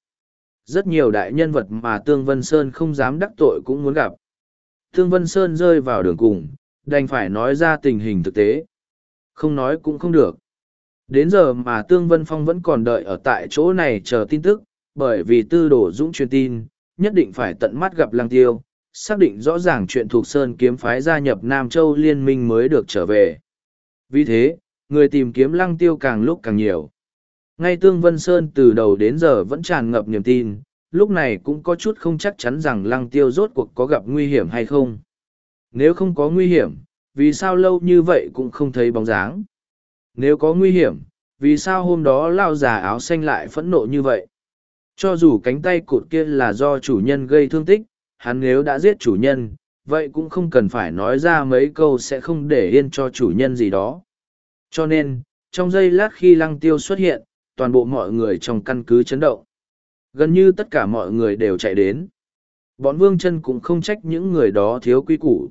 Rất nhiều đại nhân vật mà Tương Vân Sơn không dám đắc tội cũng muốn gặp. Tương Vân Sơn rơi vào đường cùng, đành phải nói ra tình hình thực tế. Không nói cũng không được. Đến giờ mà Tương Vân Phong vẫn còn đợi ở tại chỗ này chờ tin tức, bởi vì tư đổ dũng truyền tin, nhất định phải tận mắt gặp Lăng Tiêu, xác định rõ ràng chuyện thuộc Sơn kiếm phái gia nhập Nam Châu Liên minh mới được trở về. Vì thế, người tìm kiếm Lăng Tiêu càng lúc càng nhiều. Ngay Tương Vân Sơn từ đầu đến giờ vẫn tràn ngập niềm tin, lúc này cũng có chút không chắc chắn rằng Lăng Tiêu rốt cuộc có gặp nguy hiểm hay không. Nếu không có nguy hiểm, vì sao lâu như vậy cũng không thấy bóng dáng? Nếu có nguy hiểm, vì sao hôm đó lao già áo xanh lại phẫn nộ như vậy? Cho dù cánh tay cụt kia là do chủ nhân gây thương tích, hắn nếu đã giết chủ nhân, vậy cũng không cần phải nói ra mấy câu sẽ không để yên cho chủ nhân gì đó. Cho nên, trong giây lát khi lăng tiêu xuất hiện, toàn bộ mọi người trong căn cứ chấn động. Gần như tất cả mọi người đều chạy đến. Bọn Vương chân cũng không trách những người đó thiếu quy củ.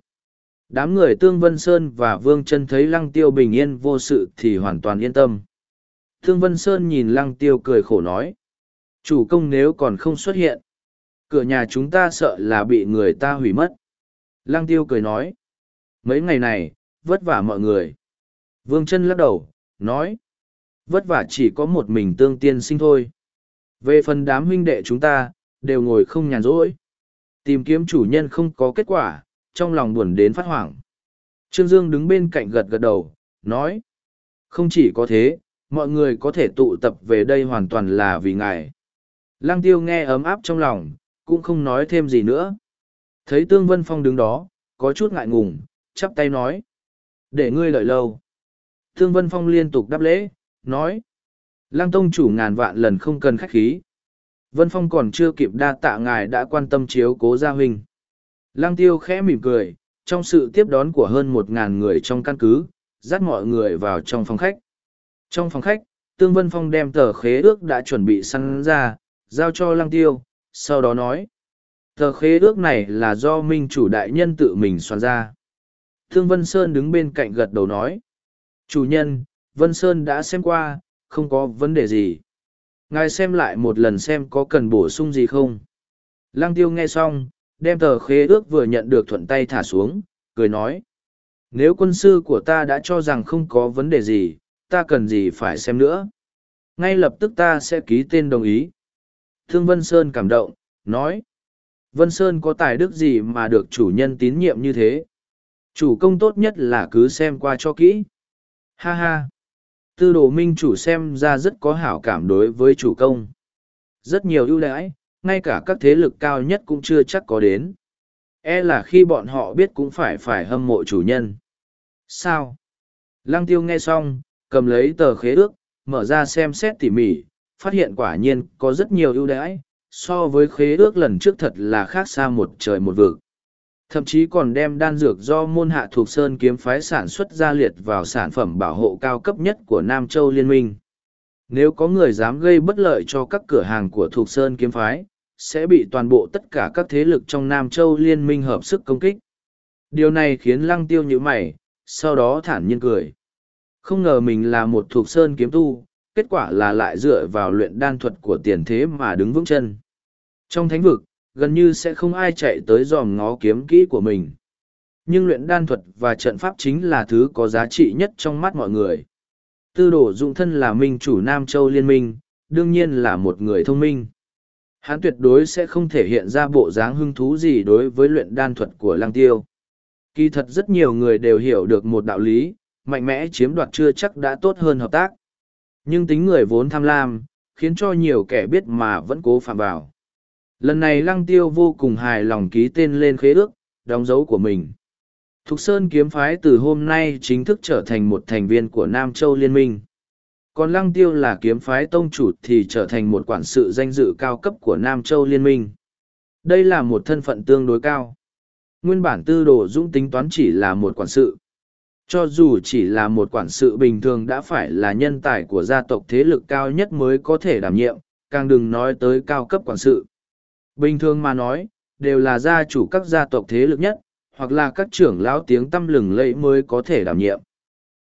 Đám người Tương Vân Sơn và Vương chân thấy Lăng Tiêu bình yên vô sự thì hoàn toàn yên tâm. Tương Vân Sơn nhìn Lăng Tiêu cười khổ nói. Chủ công nếu còn không xuất hiện, cửa nhà chúng ta sợ là bị người ta hủy mất. Lăng Tiêu cười nói. Mấy ngày này, vất vả mọi người. Vương chân lắc đầu, nói. Vất vả chỉ có một mình tương tiên sinh thôi. Về phần đám huynh đệ chúng ta, đều ngồi không nhàn rỗi. Tìm kiếm chủ nhân không có kết quả, trong lòng buồn đến phát hoảng. Trương Dương đứng bên cạnh gật gật đầu, nói. Không chỉ có thế, mọi người có thể tụ tập về đây hoàn toàn là vì ngài. Lăng tiêu nghe ấm áp trong lòng, cũng không nói thêm gì nữa. Thấy Tương Vân Phong đứng đó, có chút ngại ngùng, chắp tay nói. Để ngươi lợi lâu. Tương Vân Phong liên tục đáp lễ, nói. Lăng Tông chủ ngàn vạn lần không cần khách khí. Vân Phong còn chưa kịp đa tạ ngài đã quan tâm chiếu cố gia huynh. Lăng Tiêu khẽ mỉm cười, trong sự tiếp đón của hơn một ngàn người trong căn cứ, dắt mọi người vào trong phòng khách. Trong phòng khách, Tương Vân Phong đem tờ khế ước đã chuẩn bị săn ra, giao cho Lăng Tiêu, sau đó nói. Tờ khế ước này là do Minh chủ đại nhân tự mình soạn ra. Thương Vân Sơn đứng bên cạnh gật đầu nói. Chủ nhân, Vân Sơn đã xem qua, không có vấn đề gì. Ngài xem lại một lần xem có cần bổ sung gì không. Lăng tiêu nghe xong, đem tờ khế ước vừa nhận được thuận tay thả xuống, cười nói. Nếu quân sư của ta đã cho rằng không có vấn đề gì, ta cần gì phải xem nữa. Ngay lập tức ta sẽ ký tên đồng ý. Thương Vân Sơn cảm động, nói. Vân Sơn có tài đức gì mà được chủ nhân tín nhiệm như thế? Chủ công tốt nhất là cứ xem qua cho kỹ. Ha ha! Tư đồ minh chủ xem ra rất có hảo cảm đối với chủ công. Rất nhiều ưu đãi, ngay cả các thế lực cao nhất cũng chưa chắc có đến. e là khi bọn họ biết cũng phải phải hâm mộ chủ nhân. Sao? Lăng tiêu nghe xong, cầm lấy tờ khế ước, mở ra xem xét tỉ mỉ, phát hiện quả nhiên có rất nhiều ưu đãi, so với khế ước lần trước thật là khác xa một trời một vực. Thậm chí còn đem đan dược do môn hạ thuộc Sơn kiếm phái sản xuất ra liệt vào sản phẩm bảo hộ cao cấp nhất của Nam Châu Liên minh. Nếu có người dám gây bất lợi cho các cửa hàng của thuộc Sơn kiếm phái, sẽ bị toàn bộ tất cả các thế lực trong Nam Châu Liên minh hợp sức công kích. Điều này khiến lăng tiêu như mày, sau đó thản nhiên cười. Không ngờ mình là một thuộc Sơn kiếm tu, kết quả là lại dựa vào luyện đan thuật của tiền thế mà đứng vững chân. Trong thánh vực, gần như sẽ không ai chạy tới dòm ngó kiếm kỹ của mình. Nhưng luyện đan thuật và trận pháp chính là thứ có giá trị nhất trong mắt mọi người. Tư đồ dụng thân là minh chủ Nam Châu Liên minh, đương nhiên là một người thông minh. Hắn tuyệt đối sẽ không thể hiện ra bộ dáng hứng thú gì đối với luyện đan thuật của Lang Tiêu. Kỳ thật rất nhiều người đều hiểu được một đạo lý, mạnh mẽ chiếm đoạt chưa chắc đã tốt hơn hợp tác. Nhưng tính người vốn tham lam, khiến cho nhiều kẻ biết mà vẫn cố phạm vào. Lần này Lăng Tiêu vô cùng hài lòng ký tên lên khế ước, đóng dấu của mình. Thục Sơn kiếm phái từ hôm nay chính thức trở thành một thành viên của Nam Châu Liên minh. Còn Lăng Tiêu là kiếm phái tông chủ thì trở thành một quản sự danh dự cao cấp của Nam Châu Liên minh. Đây là một thân phận tương đối cao. Nguyên bản tư đồ dũng tính toán chỉ là một quản sự. Cho dù chỉ là một quản sự bình thường đã phải là nhân tài của gia tộc thế lực cao nhất mới có thể đảm nhiệm, càng đừng nói tới cao cấp quản sự. Bình thường mà nói, đều là gia chủ các gia tộc thế lực nhất, hoặc là các trưởng lão tiếng tăm lừng lẫy mới có thể đảm nhiệm.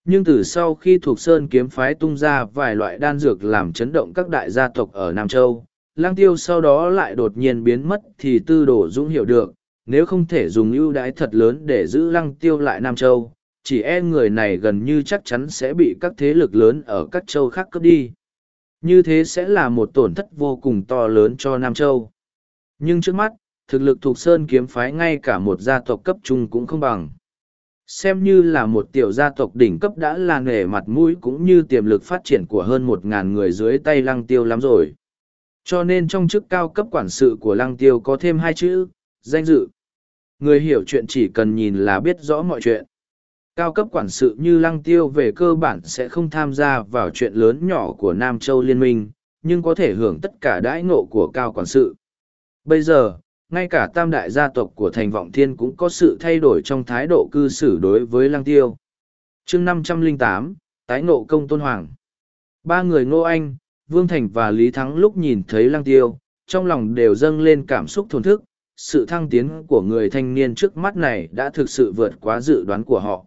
Nhưng từ sau khi thuộc Sơn kiếm phái tung ra vài loại đan dược làm chấn động các đại gia tộc ở Nam Châu, lang tiêu sau đó lại đột nhiên biến mất thì tư đồ dũng hiểu được, nếu không thể dùng ưu đãi thật lớn để giữ lăng tiêu lại Nam Châu, chỉ e người này gần như chắc chắn sẽ bị các thế lực lớn ở các châu khác cướp đi. Như thế sẽ là một tổn thất vô cùng to lớn cho Nam Châu. Nhưng trước mắt, thực lực thuộc Sơn kiếm phái ngay cả một gia tộc cấp trung cũng không bằng. Xem như là một tiểu gia tộc đỉnh cấp đã là nghề mặt mũi cũng như tiềm lực phát triển của hơn một ngàn người dưới tay lăng tiêu lắm rồi. Cho nên trong chức cao cấp quản sự của lăng tiêu có thêm hai chữ, danh dự. Người hiểu chuyện chỉ cần nhìn là biết rõ mọi chuyện. Cao cấp quản sự như lăng tiêu về cơ bản sẽ không tham gia vào chuyện lớn nhỏ của Nam Châu Liên minh, nhưng có thể hưởng tất cả đãi ngộ của cao quản sự. Bây giờ, ngay cả tam đại gia tộc của thành vọng thiên cũng có sự thay đổi trong thái độ cư xử đối với lăng tiêu. chương năm trăm linh tám tái nộ công tôn hoàng. Ba người ngô anh, Vương Thành và Lý Thắng lúc nhìn thấy lăng tiêu, trong lòng đều dâng lên cảm xúc thổn thức, sự thăng tiến của người thanh niên trước mắt này đã thực sự vượt quá dự đoán của họ.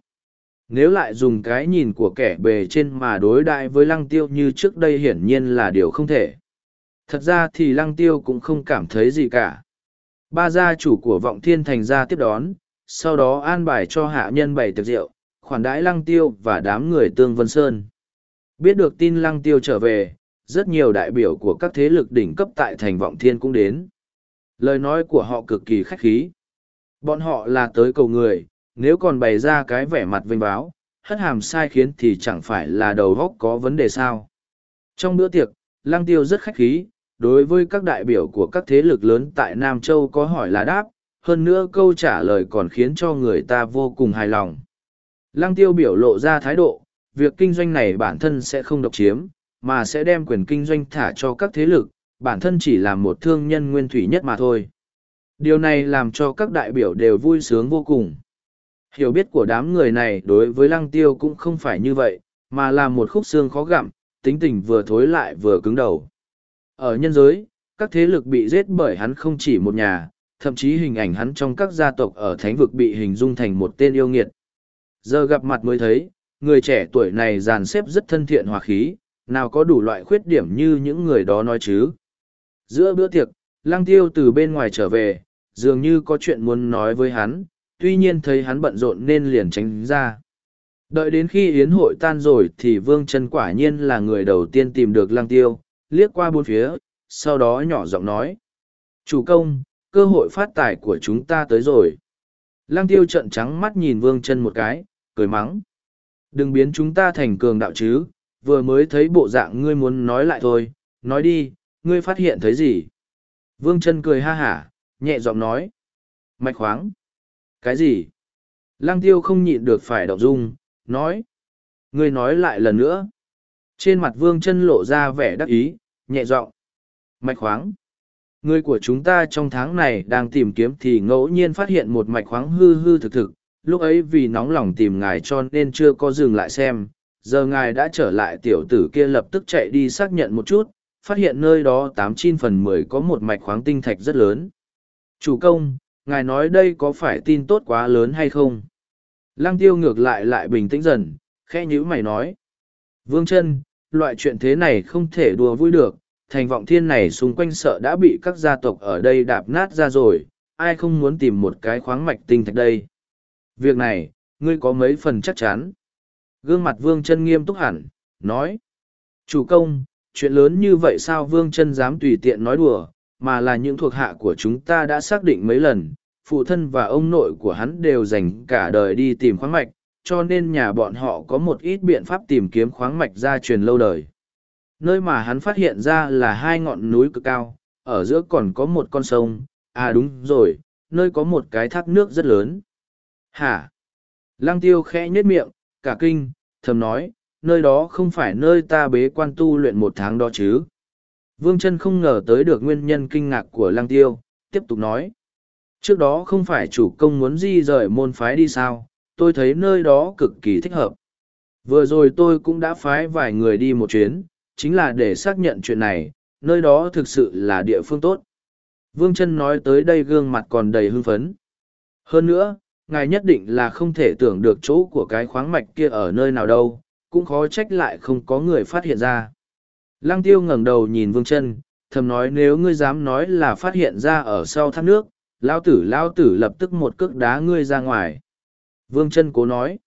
Nếu lại dùng cái nhìn của kẻ bề trên mà đối đại với lăng tiêu như trước đây hiển nhiên là điều không thể. Thật ra thì lăng tiêu cũng không cảm thấy gì cả. Ba gia chủ của vọng thiên thành ra tiếp đón, sau đó an bài cho hạ nhân bày tiệc rượu, khoản đãi lăng tiêu và đám người tương vân sơn. Biết được tin lăng tiêu trở về, rất nhiều đại biểu của các thế lực đỉnh cấp tại thành vọng thiên cũng đến. Lời nói của họ cực kỳ khách khí. Bọn họ là tới cầu người, nếu còn bày ra cái vẻ mặt vinh báo, hất hàm sai khiến thì chẳng phải là đầu góc có vấn đề sao. Trong bữa tiệc, Lăng Tiêu rất khách khí, đối với các đại biểu của các thế lực lớn tại Nam Châu có hỏi là đáp, hơn nữa câu trả lời còn khiến cho người ta vô cùng hài lòng. Lăng tiêu biểu lộ ra thái độ, việc kinh doanh này bản thân sẽ không độc chiếm, mà sẽ đem quyền kinh doanh thả cho các thế lực, bản thân chỉ là một thương nhân nguyên thủy nhất mà thôi. Điều này làm cho các đại biểu đều vui sướng vô cùng. Hiểu biết của đám người này đối với lăng tiêu cũng không phải như vậy, mà là một khúc xương khó gặm, tính tình vừa thối lại vừa cứng đầu. Ở nhân giới, các thế lực bị giết bởi hắn không chỉ một nhà, thậm chí hình ảnh hắn trong các gia tộc ở thánh vực bị hình dung thành một tên yêu nghiệt. Giờ gặp mặt mới thấy, người trẻ tuổi này dàn xếp rất thân thiện hòa khí, nào có đủ loại khuyết điểm như những người đó nói chứ. Giữa bữa tiệc, Lăng Tiêu từ bên ngoài trở về, dường như có chuyện muốn nói với hắn, tuy nhiên thấy hắn bận rộn nên liền tránh ra. Đợi đến khi yến hội tan rồi thì Vương Trân quả nhiên là người đầu tiên tìm được Lăng Tiêu, liếc qua bốn phía, sau đó nhỏ giọng nói. Chủ công, cơ hội phát tài của chúng ta tới rồi. Lăng tiêu trận trắng mắt nhìn vương chân một cái, cười mắng. Đừng biến chúng ta thành cường đạo chứ, vừa mới thấy bộ dạng ngươi muốn nói lại thôi, nói đi, ngươi phát hiện thấy gì? Vương chân cười ha hả, nhẹ giọng nói. Mạch khoáng. Cái gì? Lăng tiêu không nhịn được phải động dung, nói. Ngươi nói lại lần nữa. Trên mặt vương chân lộ ra vẻ đắc ý, nhẹ giọng Mạch khoáng. Người của chúng ta trong tháng này đang tìm kiếm thì ngẫu nhiên phát hiện một mạch khoáng hư hư thực thực, lúc ấy vì nóng lòng tìm ngài cho nên chưa có dừng lại xem. Giờ ngài đã trở lại tiểu tử kia lập tức chạy đi xác nhận một chút, phát hiện nơi đó tám chín phần mười có một mạch khoáng tinh thạch rất lớn. Chủ công, ngài nói đây có phải tin tốt quá lớn hay không? Lăng tiêu ngược lại lại bình tĩnh dần, khe nhữ mày nói. Vương chân, loại chuyện thế này không thể đùa vui được, thành vọng thiên này xung quanh sợ đã bị các gia tộc ở đây đạp nát ra rồi, ai không muốn tìm một cái khoáng mạch tinh thạch đây. Việc này, ngươi có mấy phần chắc chắn. Gương mặt vương chân nghiêm túc hẳn, nói. Chủ công, chuyện lớn như vậy sao vương chân dám tùy tiện nói đùa, mà là những thuộc hạ của chúng ta đã xác định mấy lần, phụ thân và ông nội của hắn đều dành cả đời đi tìm khoáng mạch, cho nên nhà bọn họ có một ít biện pháp tìm kiếm khoáng mạch gia truyền lâu đời. Nơi mà hắn phát hiện ra là hai ngọn núi cực cao, ở giữa còn có một con sông, à đúng rồi, nơi có một cái thác nước rất lớn. Hả? Lăng tiêu khẽ nhếch miệng, cả kinh, thầm nói, nơi đó không phải nơi ta bế quan tu luyện một tháng đó chứ. Vương chân không ngờ tới được nguyên nhân kinh ngạc của lăng tiêu, tiếp tục nói. Trước đó không phải chủ công muốn di rời môn phái đi sao, tôi thấy nơi đó cực kỳ thích hợp. Vừa rồi tôi cũng đã phái vài người đi một chuyến, chính là để xác nhận chuyện này, nơi đó thực sự là địa phương tốt. Vương chân nói tới đây gương mặt còn đầy hưng phấn. Hơn nữa, ngài nhất định là không thể tưởng được chỗ của cái khoáng mạch kia ở nơi nào đâu, cũng khó trách lại không có người phát hiện ra. Lăng tiêu ngẩng đầu nhìn vương chân, thầm nói nếu ngươi dám nói là phát hiện ra ở sau thác nước, lao tử lao tử lập tức một cước đá ngươi ra ngoài. Vương chân cố nói,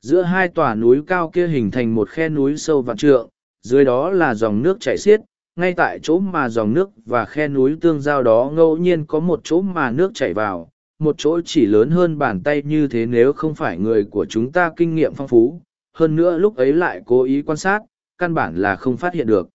giữa hai tòa núi cao kia hình thành một khe núi sâu vạn trượng, dưới đó là dòng nước chảy xiết, ngay tại chỗ mà dòng nước và khe núi tương giao đó ngẫu nhiên có một chỗ mà nước chảy vào, một chỗ chỉ lớn hơn bàn tay như thế nếu không phải người của chúng ta kinh nghiệm phong phú, hơn nữa lúc ấy lại cố ý quan sát, căn bản là không phát hiện được.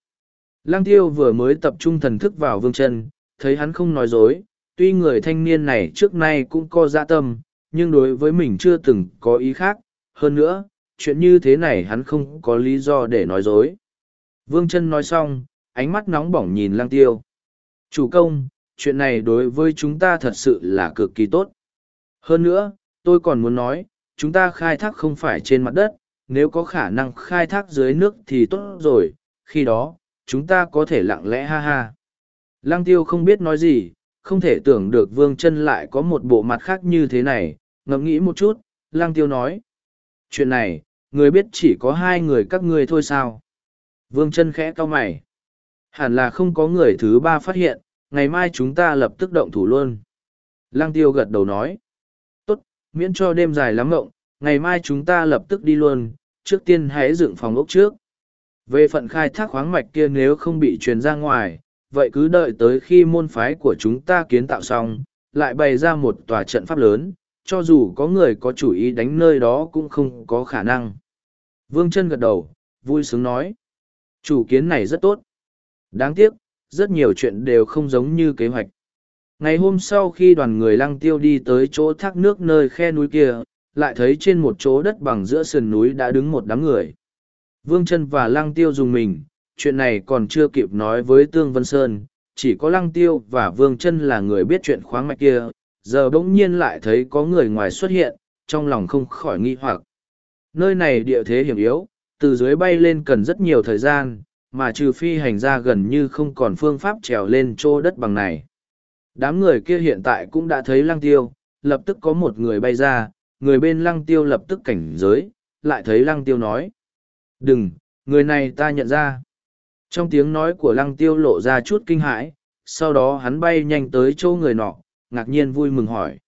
Lăng tiêu vừa mới tập trung thần thức vào vương chân, thấy hắn không nói dối, tuy người thanh niên này trước nay cũng có dạ tâm, nhưng đối với mình chưa từng có ý khác, hơn nữa, chuyện như thế này hắn không có lý do để nói dối. Vương chân nói xong, ánh mắt nóng bỏng nhìn lăng tiêu. Chủ công, chuyện này đối với chúng ta thật sự là cực kỳ tốt. Hơn nữa, tôi còn muốn nói, chúng ta khai thác không phải trên mặt đất, nếu có khả năng khai thác dưới nước thì tốt rồi, khi đó, chúng ta có thể lặng lẽ ha ha. Lăng tiêu không biết nói gì, không thể tưởng được vương chân lại có một bộ mặt khác như thế này, ngẫm nghĩ một chút, lăng tiêu nói. Chuyện này, người biết chỉ có hai người các ngươi thôi sao? Vương chân khẽ cau mày. Hẳn là không có người thứ ba phát hiện, ngày mai chúng ta lập tức động thủ luôn. Lăng tiêu gật đầu nói. Tốt, miễn cho đêm dài lắm ngộng, ngày mai chúng ta lập tức đi luôn, trước tiên hãy dựng phòng ốc trước. Về phận khai thác khoáng mạch kia nếu không bị truyền ra ngoài, vậy cứ đợi tới khi môn phái của chúng ta kiến tạo xong, lại bày ra một tòa trận pháp lớn, cho dù có người có chủ ý đánh nơi đó cũng không có khả năng. Vương chân gật đầu, vui sướng nói. Chủ kiến này rất tốt. Đáng tiếc, rất nhiều chuyện đều không giống như kế hoạch. Ngày hôm sau khi đoàn người lăng tiêu đi tới chỗ thác nước nơi khe núi kia, lại thấy trên một chỗ đất bằng giữa sườn núi đã đứng một đám người. Vương chân và lăng tiêu dùng mình, chuyện này còn chưa kịp nói với Tương Vân Sơn, chỉ có lăng tiêu và vương chân là người biết chuyện khoáng mạch kia, giờ bỗng nhiên lại thấy có người ngoài xuất hiện, trong lòng không khỏi nghi hoặc. Nơi này địa thế hiểm yếu, từ dưới bay lên cần rất nhiều thời gian, mà trừ phi hành ra gần như không còn phương pháp trèo lên chỗ đất bằng này. Đám người kia hiện tại cũng đã thấy lăng tiêu, lập tức có một người bay ra, người bên lăng tiêu lập tức cảnh giới, lại thấy lăng tiêu nói. Đừng, người này ta nhận ra. Trong tiếng nói của lăng tiêu lộ ra chút kinh hãi, sau đó hắn bay nhanh tới chỗ người nọ, ngạc nhiên vui mừng hỏi.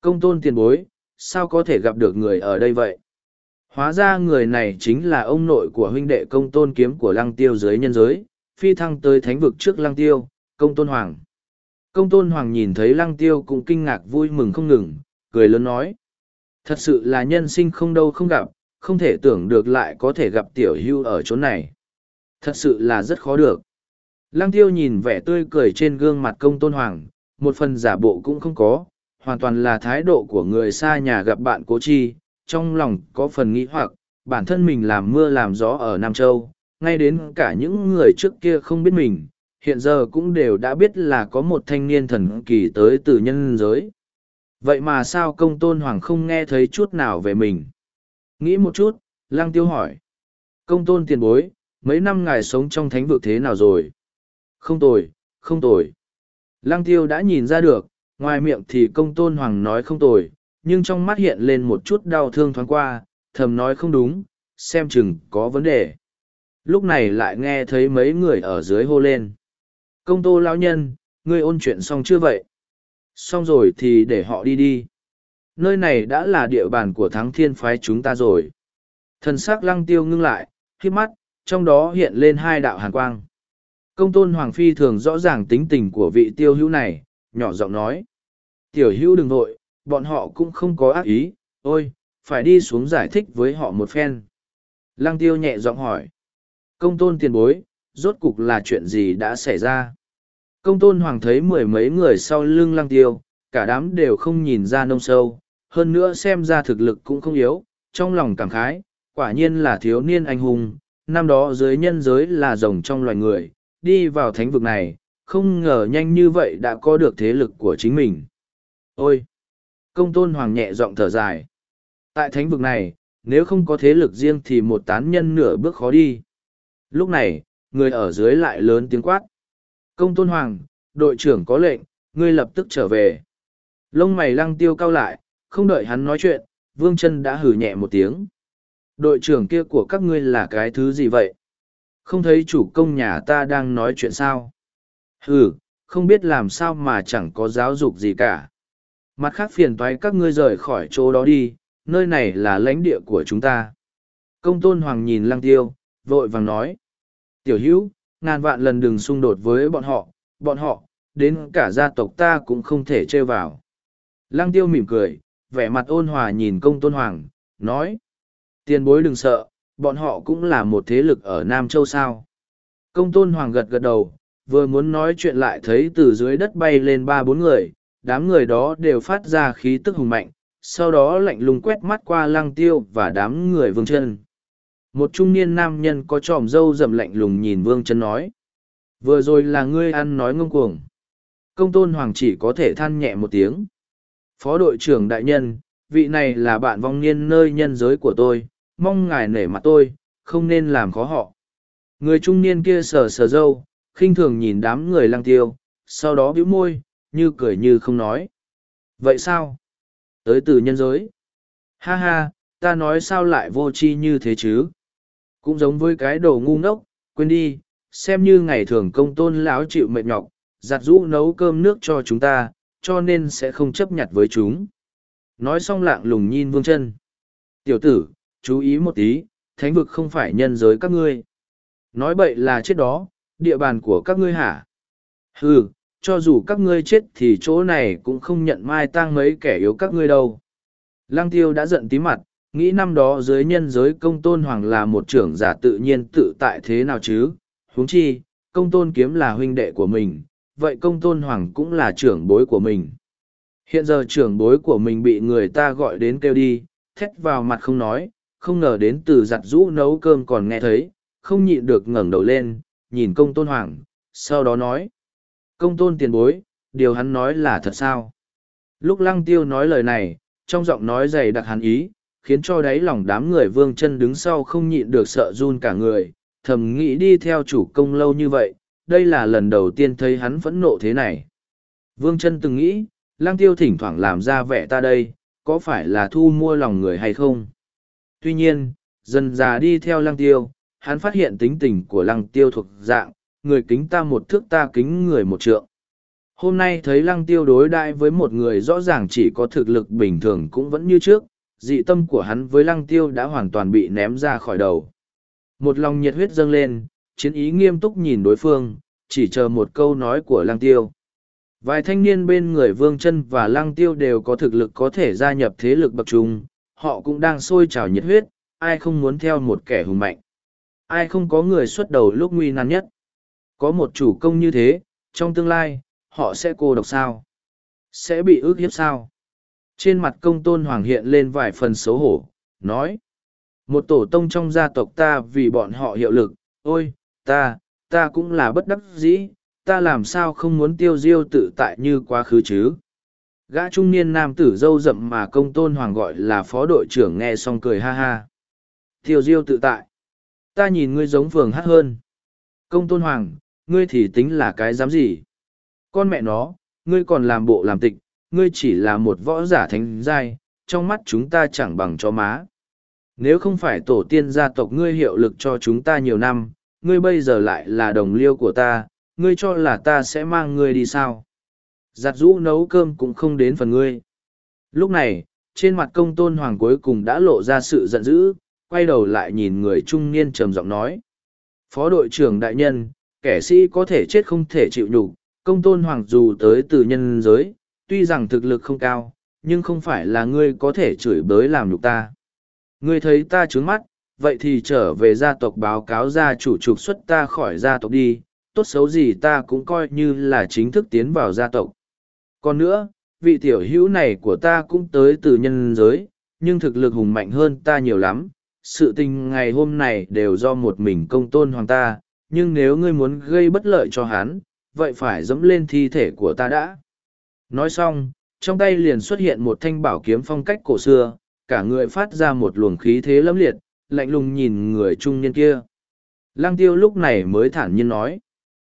Công tôn tiền bối, sao có thể gặp được người ở đây vậy? Hóa ra người này chính là ông nội của huynh đệ công tôn kiếm của lăng tiêu dưới nhân giới, phi thăng tới thánh vực trước lăng tiêu, công tôn hoàng. Công tôn hoàng nhìn thấy lăng tiêu cũng kinh ngạc vui mừng không ngừng, cười lớn nói. Thật sự là nhân sinh không đâu không gặp, không thể tưởng được lại có thể gặp tiểu hưu ở chỗ này. Thật sự là rất khó được. Lăng tiêu nhìn vẻ tươi cười trên gương mặt công tôn hoàng, một phần giả bộ cũng không có, hoàn toàn là thái độ của người xa nhà gặp bạn cố chi, trong lòng có phần nghĩ hoặc, bản thân mình làm mưa làm gió ở Nam Châu, ngay đến cả những người trước kia không biết mình, hiện giờ cũng đều đã biết là có một thanh niên thần kỳ tới từ nhân giới. Vậy mà sao công tôn hoàng không nghe thấy chút nào về mình? Nghĩ một chút, lang tiêu hỏi. Công tôn tiền bối, mấy năm ngài sống trong thánh vực thế nào rồi? Không tồi, không tồi. Lang tiêu đã nhìn ra được, ngoài miệng thì công tôn hoàng nói không tồi, nhưng trong mắt hiện lên một chút đau thương thoáng qua, thầm nói không đúng, xem chừng có vấn đề. Lúc này lại nghe thấy mấy người ở dưới hô lên. Công tô lão nhân, ngươi ôn chuyện xong chưa vậy? Xong rồi thì để họ đi đi. Nơi này đã là địa bàn của thắng thiên phái chúng ta rồi. Thần sắc lăng tiêu ngưng lại, khi mắt, trong đó hiện lên hai đạo hàn quang. Công tôn Hoàng Phi thường rõ ràng tính tình của vị tiêu hữu này, nhỏ giọng nói. Tiểu hữu đừng vội, bọn họ cũng không có ác ý, ôi, phải đi xuống giải thích với họ một phen. Lăng tiêu nhẹ giọng hỏi. Công tôn tiền bối, rốt cục là chuyện gì đã xảy ra? Công tôn hoàng thấy mười mấy người sau lưng lăng tiêu, cả đám đều không nhìn ra nông sâu, hơn nữa xem ra thực lực cũng không yếu, trong lòng cảm khái, quả nhiên là thiếu niên anh hùng, năm đó dưới nhân giới là rồng trong loài người, đi vào thánh vực này, không ngờ nhanh như vậy đã có được thế lực của chính mình. Ôi! Công tôn hoàng nhẹ giọng thở dài. Tại thánh vực này, nếu không có thế lực riêng thì một tán nhân nửa bước khó đi. Lúc này, người ở dưới lại lớn tiếng quát. Công tôn hoàng, đội trưởng có lệnh, ngươi lập tức trở về. Lông mày lăng tiêu cao lại, không đợi hắn nói chuyện, vương chân đã hử nhẹ một tiếng. Đội trưởng kia của các ngươi là cái thứ gì vậy? Không thấy chủ công nhà ta đang nói chuyện sao? Hừ, không biết làm sao mà chẳng có giáo dục gì cả. Mặt khác phiền toái các ngươi rời khỏi chỗ đó đi, nơi này là lãnh địa của chúng ta. Công tôn hoàng nhìn lăng tiêu, vội vàng nói. Tiểu hữu, ngàn vạn lần đừng xung đột với bọn họ, bọn họ, đến cả gia tộc ta cũng không thể trêu vào. Lăng tiêu mỉm cười, vẻ mặt ôn hòa nhìn công tôn hoàng, nói. Tiền bối đừng sợ, bọn họ cũng là một thế lực ở Nam Châu sao. Công tôn hoàng gật gật đầu, vừa muốn nói chuyện lại thấy từ dưới đất bay lên ba bốn người, đám người đó đều phát ra khí tức hùng mạnh, sau đó lạnh lùng quét mắt qua lăng tiêu và đám người vương chân. Một trung niên nam nhân có tròm râu rậm lạnh lùng nhìn vương chân nói. Vừa rồi là ngươi ăn nói ngông cuồng. Công tôn hoàng chỉ có thể than nhẹ một tiếng. Phó đội trưởng đại nhân, vị này là bạn vong niên nơi nhân giới của tôi, mong ngài nể mặt tôi, không nên làm khó họ. Người trung niên kia sờ sờ râu, khinh thường nhìn đám người lăng tiêu, sau đó bĩu môi, như cười như không nói. Vậy sao? Tới từ nhân giới. Ha ha, ta nói sao lại vô tri như thế chứ? Cũng giống với cái đồ ngu ngốc, quên đi, xem như ngày thường công tôn lão chịu mệt nhọc, giặt rũ nấu cơm nước cho chúng ta, cho nên sẽ không chấp nhận với chúng. Nói xong lạng lùng nhìn vương chân. Tiểu tử, chú ý một tí, thánh vực không phải nhân giới các ngươi. Nói bậy là chết đó, địa bàn của các ngươi hả? Hừ, cho dù các ngươi chết thì chỗ này cũng không nhận mai tang mấy kẻ yếu các ngươi đâu. Lăng tiêu đã giận tí mặt, nghĩ năm đó dưới nhân giới công tôn hoàng là một trưởng giả tự nhiên tự tại thế nào chứ, huống chi, công tôn kiếm là huynh đệ của mình, vậy công tôn hoàng cũng là trưởng bối của mình. Hiện giờ trưởng bối của mình bị người ta gọi đến kêu đi, thét vào mặt không nói, không ngờ đến từ giặt rũ nấu cơm còn nghe thấy, không nhịn được ngẩng đầu lên, nhìn công tôn hoàng, sau đó nói. Công tôn tiền bối, điều hắn nói là thật sao? Lúc lăng tiêu nói lời này, trong giọng nói dày đặc hắn ý, khiến cho đáy lòng đám người vương chân đứng sau không nhịn được sợ run cả người, thầm nghĩ đi theo chủ công lâu như vậy, đây là lần đầu tiên thấy hắn phẫn nộ thế này. Vương chân từng nghĩ, lăng tiêu thỉnh thoảng làm ra vẻ ta đây, có phải là thu mua lòng người hay không? Tuy nhiên, dần già đi theo lăng tiêu, hắn phát hiện tính tình của lăng tiêu thuộc dạng, người kính ta một thước ta kính người một trượng. Hôm nay thấy lăng tiêu đối đại với một người rõ ràng chỉ có thực lực bình thường cũng vẫn như trước, dị tâm của hắn với lăng tiêu đã hoàn toàn bị ném ra khỏi đầu. Một lòng nhiệt huyết dâng lên, chiến ý nghiêm túc nhìn đối phương, chỉ chờ một câu nói của lăng tiêu. Vài thanh niên bên người Vương chân và Lăng Tiêu đều có thực lực có thể gia nhập thế lực bậc trung, họ cũng đang sôi trào nhiệt huyết, ai không muốn theo một kẻ hùng mạnh. Ai không có người xuất đầu lúc nguy nan nhất. Có một chủ công như thế, trong tương lai, họ sẽ cô độc sao? Sẽ bị ước hiếp sao? Trên mặt công tôn hoàng hiện lên vài phần xấu hổ, nói. Một tổ tông trong gia tộc ta vì bọn họ hiệu lực, ôi, ta, ta cũng là bất đắc dĩ, ta làm sao không muốn tiêu diêu tự tại như quá khứ chứ. Gã trung niên nam tử dâu rậm mà công tôn hoàng gọi là phó đội trưởng nghe xong cười ha ha. Tiêu diêu tự tại. Ta nhìn ngươi giống phường hát hơn. Công tôn hoàng, ngươi thì tính là cái dám gì? Con mẹ nó, ngươi còn làm bộ làm tịch, ngươi chỉ là một võ giả thánh giai, trong mắt chúng ta chẳng bằng chó má. Nếu không phải tổ tiên gia tộc ngươi hiệu lực cho chúng ta nhiều năm, ngươi bây giờ lại là đồng liêu của ta, ngươi cho là ta sẽ mang ngươi đi sao? Giặt rũ nấu cơm cũng không đến phần ngươi. Lúc này, trên mặt công tôn hoàng cuối cùng đã lộ ra sự giận dữ, quay đầu lại nhìn người trung niên trầm giọng nói. Phó đội trưởng đại nhân, kẻ sĩ có thể chết không thể chịu nhục công tôn hoàng dù tới từ nhân giới, tuy rằng thực lực không cao, nhưng không phải là ngươi có thể chửi bới làm nhục ta. Ngươi thấy ta trướng mắt, vậy thì trở về gia tộc báo cáo gia chủ trục xuất ta khỏi gia tộc đi, tốt xấu gì ta cũng coi như là chính thức tiến vào gia tộc. Còn nữa, vị tiểu hữu này của ta cũng tới từ nhân giới, nhưng thực lực hùng mạnh hơn ta nhiều lắm. Sự tình ngày hôm này đều do một mình công tôn hoàng ta, nhưng nếu ngươi muốn gây bất lợi cho hắn, vậy phải dẫm lên thi thể của ta đã. Nói xong, trong tay liền xuất hiện một thanh bảo kiếm phong cách cổ xưa, cả người phát ra một luồng khí thế lẫm liệt, lạnh lùng nhìn người trung niên kia. Lăng tiêu lúc này mới thản nhiên nói.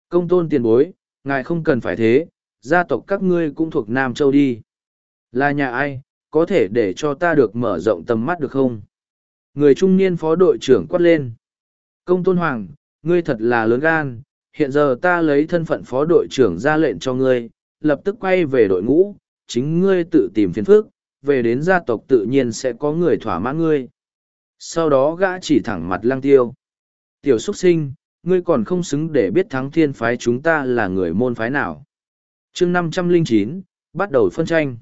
Công tôn tiền bối, ngài không cần phải thế, gia tộc các ngươi cũng thuộc Nam Châu đi. Là nhà ai, có thể để cho ta được mở rộng tầm mắt được không? Người trung niên phó đội trưởng quát lên. Công tôn hoàng, ngươi thật là lớn gan, hiện giờ ta lấy thân phận phó đội trưởng ra lệnh cho ngươi, lập tức quay về đội ngũ, chính ngươi tự tìm phiền phức, về đến gia tộc tự nhiên sẽ có người thỏa mãn ngươi. Sau đó gã chỉ thẳng mặt Lang tiêu. Tiểu xuất sinh, ngươi còn không xứng để biết thắng thiên phái chúng ta là người môn phái nào. chương năm trăm linh chín bắt đầu phân tranh.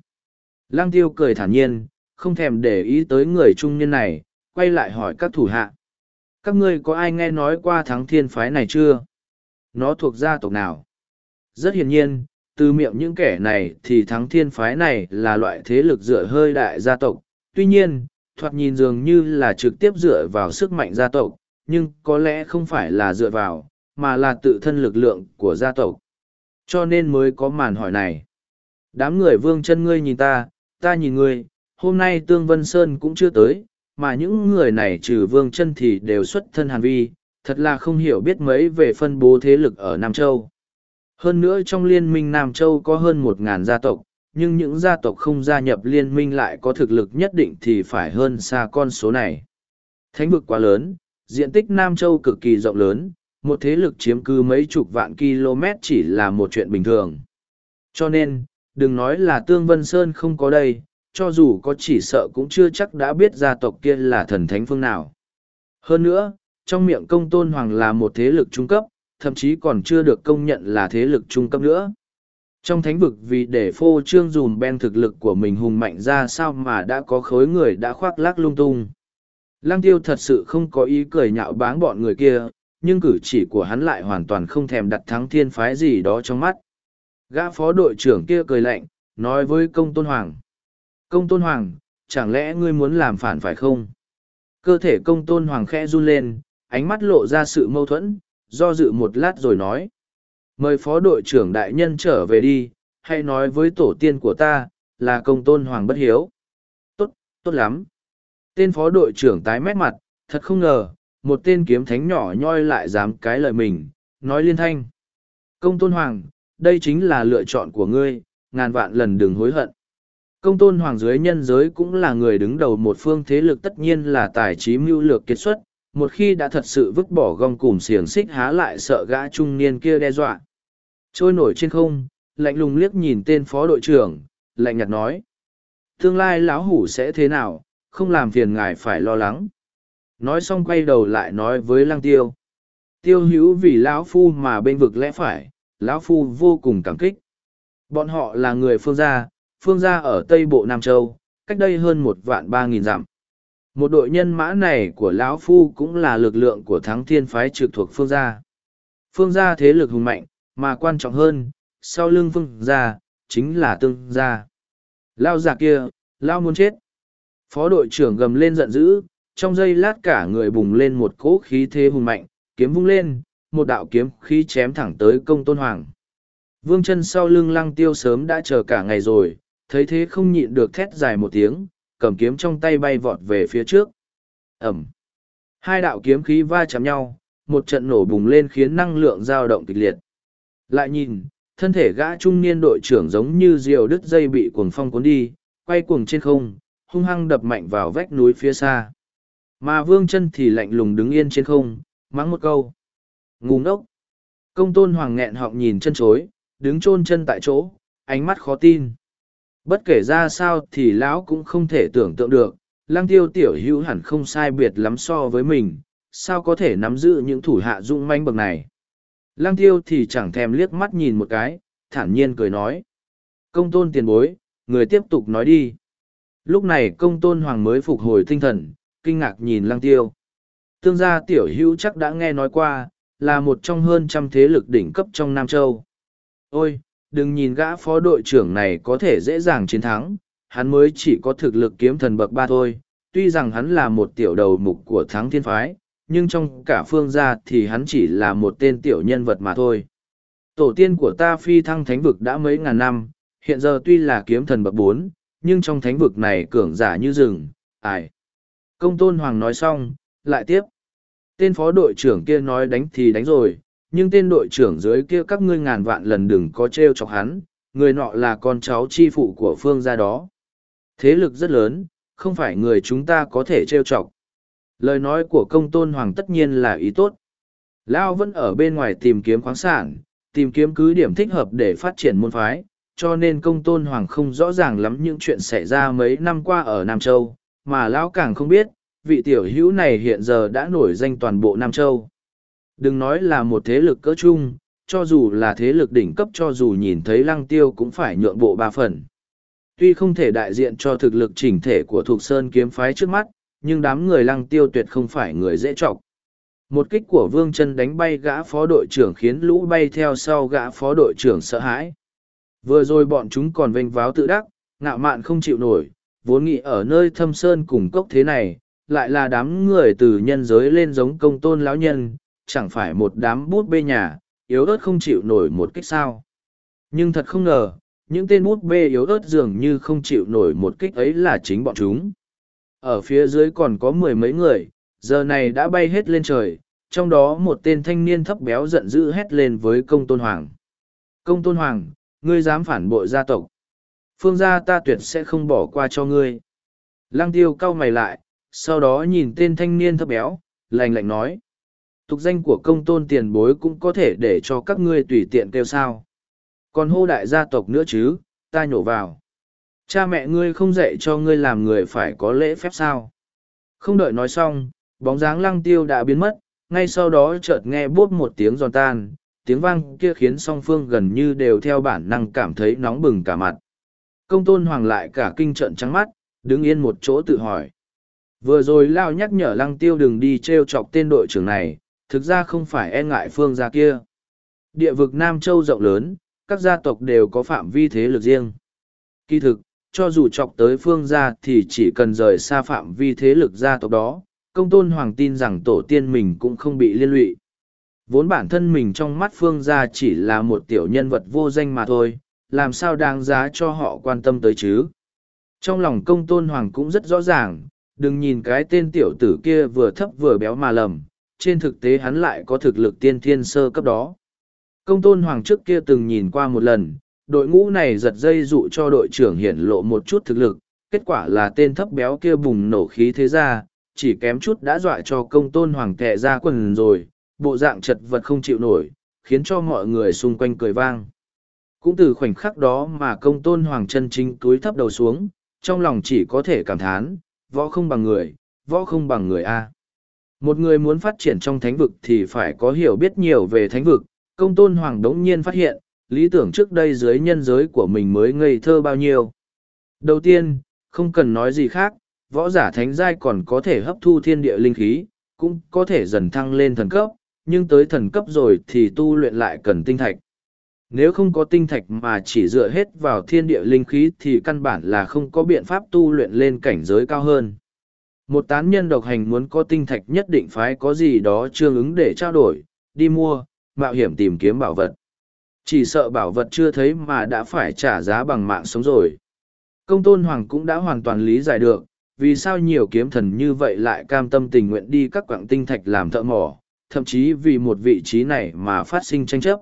Lang tiêu cười thản nhiên, không thèm để ý tới người trung niên này, quay lại hỏi các thủ hạ. Các ngươi có ai nghe nói qua thắng thiên phái này chưa? Nó thuộc gia tộc nào? Rất hiển nhiên, từ miệng những kẻ này thì thắng thiên phái này là loại thế lực dựa hơi đại gia tộc. Tuy nhiên, thoạt nhìn dường như là trực tiếp dựa vào sức mạnh gia tộc, nhưng có lẽ không phải là dựa vào, mà là tự thân lực lượng của gia tộc. Cho nên mới có màn hỏi này. Đám người vương chân ngươi nhìn ta, ta nhìn ngươi, hôm nay Tương Vân Sơn cũng chưa tới, mà những người này trừ vương chân thì đều xuất thân hàn vi, thật là không hiểu biết mấy về phân bố thế lực ở Nam Châu. Hơn nữa trong liên minh Nam Châu có hơn một ngàn gia tộc, nhưng những gia tộc không gia nhập liên minh lại có thực lực nhất định thì phải hơn xa con số này. Thánh vực quá lớn, diện tích Nam Châu cực kỳ rộng lớn, một thế lực chiếm cứ mấy chục vạn km chỉ là một chuyện bình thường. Cho nên, đừng nói là Tương Vân Sơn không có đây, cho dù có chỉ sợ cũng chưa chắc đã biết gia tộc kia là thần thánh phương nào. Hơn nữa, trong miệng công tôn hoàng là một thế lực trung cấp, thậm chí còn chưa được công nhận là thế lực trung cấp nữa. Trong thánh vực vì để phô trương dùm ben thực lực của mình hùng mạnh ra sao mà đã có khối người đã khoác lác lung tung. Lăng tiêu thật sự không có ý cười nhạo báng bọn người kia, nhưng cử chỉ của hắn lại hoàn toàn không thèm đặt thắng thiên phái gì đó trong mắt. Gã phó đội trưởng kia cười lạnh, nói với công tôn hoàng. Công tôn hoàng, chẳng lẽ ngươi muốn làm phản phải không? Cơ thể công tôn hoàng khẽ run lên, ánh mắt lộ ra sự mâu thuẫn, do dự một lát rồi nói. Mời phó đội trưởng đại nhân trở về đi, hay nói với tổ tiên của ta, là công tôn hoàng bất hiếu. Tốt, tốt lắm. Tên phó đội trưởng tái mét mặt, thật không ngờ, một tên kiếm thánh nhỏ nhoi lại dám cái lời mình, nói liên thanh. Công tôn hoàng, đây chính là lựa chọn của ngươi, ngàn vạn lần đừng hối hận. Công tôn hoàng dưới nhân giới cũng là người đứng đầu một phương thế lực tất nhiên là tài trí mưu lược kết xuất, một khi đã thật sự vứt bỏ gong cùm xiềng xích há lại sợ gã trung niên kia đe dọa. Trôi nổi trên không lạnh lùng liếc nhìn tên phó đội trưởng lạnh nhạt nói tương lai lão hủ sẽ thế nào không làm phiền ngài phải lo lắng. Nói xong quay đầu lại nói với lăng tiêu tiêu hữu vì lão phu mà bên vực lẽ phải lão phu vô cùng cảm kích. Bọn họ là người phương gia phương gia ở tây bộ nam châu cách đây hơn một vạn ba nghìn dặm một đội nhân mã này của lão phu cũng là lực lượng của thắng thiên phái trực thuộc phương gia phương gia thế lực hùng mạnh mà quan trọng hơn sau lưng phương gia chính là tương gia lao già kia lao muốn chết. Phó đội trưởng gầm lên giận dữ, trong giây lát cả người bùng lên một cỗ khí thế hùng mạnh, kiếm vung lên, một đạo kiếm khí chém thẳng tới công tôn hoàng. Vương chân sau lưng lăng tiêu sớm đã chờ cả ngày rồi, thấy thế không nhịn được thét dài một tiếng, cầm kiếm trong tay bay vọt về phía trước. Ẩm. Hai đạo kiếm khí va chạm nhau, một trận nổ bùng lên khiến năng lượng dao động kịch liệt. Lại nhìn, thân thể gã trung niên đội trưởng giống như diều đứt dây bị cuồng phong cuốn đi, quay cuồng trên không, hung hăng đập mạnh vào vách núi phía xa. Mà vương chân thì lạnh lùng đứng yên trên không, mắng một câu. Ngu ngốc. Công tôn hoàng nghẹn họng nhìn chân chối, đứng chôn chân tại chỗ, ánh mắt khó tin. Bất kể ra sao thì lão cũng không thể tưởng tượng được, lăng tiêu tiểu hữu hẳn không sai biệt lắm so với mình, sao có thể nắm giữ những thủ hạ dung manh bậc này. Lăng tiêu thì chẳng thèm liếc mắt nhìn một cái, thản nhiên cười nói. Công tôn tiền bối, người tiếp tục nói đi. Lúc này công tôn hoàng mới phục hồi tinh thần, kinh ngạc nhìn lăng tiêu. Tương gia tiểu hữu chắc đã nghe nói qua, là một trong hơn trăm thế lực đỉnh cấp trong Nam Châu. Ôi, đừng nhìn gã phó đội trưởng này có thể dễ dàng chiến thắng, hắn mới chỉ có thực lực kiếm thần bậc ba thôi. Tuy rằng hắn là một tiểu đầu mục của thắng thiên phái, nhưng trong cả phương gia thì hắn chỉ là một tên tiểu nhân vật mà thôi. Tổ tiên của ta phi thăng thánh vực đã mấy ngàn năm, hiện giờ tuy là kiếm thần bậc bốn, nhưng trong thánh vực này cường giả như rừng, ai. Công tôn hoàng nói xong, lại tiếp. Tên phó đội trưởng kia nói đánh thì đánh rồi, nhưng tên đội trưởng dưới kia các ngươi ngàn vạn lần đừng có trêu chọc hắn, người nọ là con cháu chi phụ của phương gia đó. Thế lực rất lớn, không phải người chúng ta có thể trêu chọc. Lời nói của công tôn hoàng tất nhiên là ý tốt. Lao vẫn ở bên ngoài tìm kiếm khoáng sản, tìm kiếm cứ điểm thích hợp để phát triển môn phái, cho nên công tôn hoàng không rõ ràng lắm những chuyện xảy ra mấy năm qua ở Nam Châu, mà Lão càng không biết, vị tiểu hữu này hiện giờ đã nổi danh toàn bộ Nam Châu. Đừng nói là một thế lực cỡ chung, cho dù là thế lực đỉnh cấp cho dù nhìn thấy lăng tiêu cũng phải nhượng bộ ba phần. Tuy không thể đại diện cho thực lực chỉnh thể của Thục Sơn kiếm phái trước mắt, nhưng đám người lăng tiêu tuyệt không phải người dễ trọc. Một kích của Vương chân đánh bay gã phó đội trưởng khiến lũ bay theo sau gã phó đội trưởng sợ hãi. Vừa rồi bọn chúng còn vênh váo tự đắc, ngạo mạn không chịu nổi, vốn nghĩ ở nơi thâm sơn cùng cốc thế này, lại là đám người từ nhân giới lên giống công tôn lão nhân, chẳng phải một đám bút bê nhà, yếu ớt không chịu nổi một kích sao. Nhưng thật không ngờ, những tên bút bê yếu ớt dường như không chịu nổi một kích ấy là chính bọn chúng. Ở phía dưới còn có mười mấy người, giờ này đã bay hết lên trời, trong đó một tên thanh niên thấp béo giận dữ hét lên với công tôn hoàng. Công tôn hoàng, ngươi dám phản bội gia tộc. Phương gia ta tuyệt sẽ không bỏ qua cho ngươi. Lăng tiêu cau mày lại, sau đó nhìn tên thanh niên thấp béo, lạnh lạnh nói. Tục danh của công tôn tiền bối cũng có thể để cho các ngươi tùy tiện kêu sao. Còn hô đại gia tộc nữa chứ, ta nhổ vào. Cha mẹ ngươi không dạy cho ngươi làm người phải có lễ phép sao. Không đợi nói xong, bóng dáng lăng tiêu đã biến mất, ngay sau đó chợt nghe bốt một tiếng giòn tan, tiếng vang kia khiến song phương gần như đều theo bản năng cảm thấy nóng bừng cả mặt. Công tôn hoàng lại cả kinh trận trắng mắt, đứng yên một chỗ tự hỏi. Vừa rồi Lao nhắc nhở lăng tiêu đừng đi treo chọc tên đội trưởng này, thực ra không phải e ngại phương gia kia. Địa vực Nam Châu rộng lớn, các gia tộc đều có phạm vi thế lực riêng. Kỳ thực, cho dù chọc tới phương gia thì chỉ cần rời xa phạm vi thế lực gia tộc đó, công tôn hoàng tin rằng tổ tiên mình cũng không bị liên lụy. Vốn bản thân mình trong mắt phương gia chỉ là một tiểu nhân vật vô danh mà thôi, làm sao đáng giá cho họ quan tâm tới chứ. Trong lòng công tôn hoàng cũng rất rõ ràng, đừng nhìn cái tên tiểu tử kia vừa thấp vừa béo mà lầm, trên thực tế hắn lại có thực lực tiên thiên sơ cấp đó. Công tôn hoàng trước kia từng nhìn qua một lần, đội ngũ này giật dây dụ cho đội trưởng hiển lộ một chút thực lực, kết quả là tên thấp béo kia bùng nổ khí thế ra, chỉ kém chút đã dọa cho công tôn hoàng tệ ra quần rồi, bộ dạng chật vật không chịu nổi, khiến cho mọi người xung quanh cười vang. Cũng từ khoảnh khắc đó mà công tôn hoàng chân chính túi thấp đầu xuống, trong lòng chỉ có thể cảm thán, võ không bằng người, võ không bằng người A. Một người muốn phát triển trong thánh vực thì phải có hiểu biết nhiều về thánh vực, công tôn hoàng đống nhiên phát hiện, lý tưởng trước đây dưới nhân giới của mình mới ngây thơ bao nhiêu. Đầu tiên, không cần nói gì khác, võ giả thánh giai còn có thể hấp thu thiên địa linh khí, cũng có thể dần thăng lên thần cấp, nhưng tới thần cấp rồi thì tu luyện lại cần tinh thạch. Nếu không có tinh thạch mà chỉ dựa hết vào thiên địa linh khí thì căn bản là không có biện pháp tu luyện lên cảnh giới cao hơn. Một tán nhân độc hành muốn có tinh thạch nhất định phải có gì đó trương ứng để trao đổi, đi mua, mạo hiểm tìm kiếm bảo vật. Chỉ sợ bảo vật chưa thấy mà đã phải trả giá bằng mạng sống rồi. Công tôn hoàng cũng đã hoàn toàn lý giải được, vì sao nhiều kiếm thần như vậy lại cam tâm tình nguyện đi các quảng tinh thạch làm thợ mỏ, thậm chí vì một vị trí này mà phát sinh tranh chấp.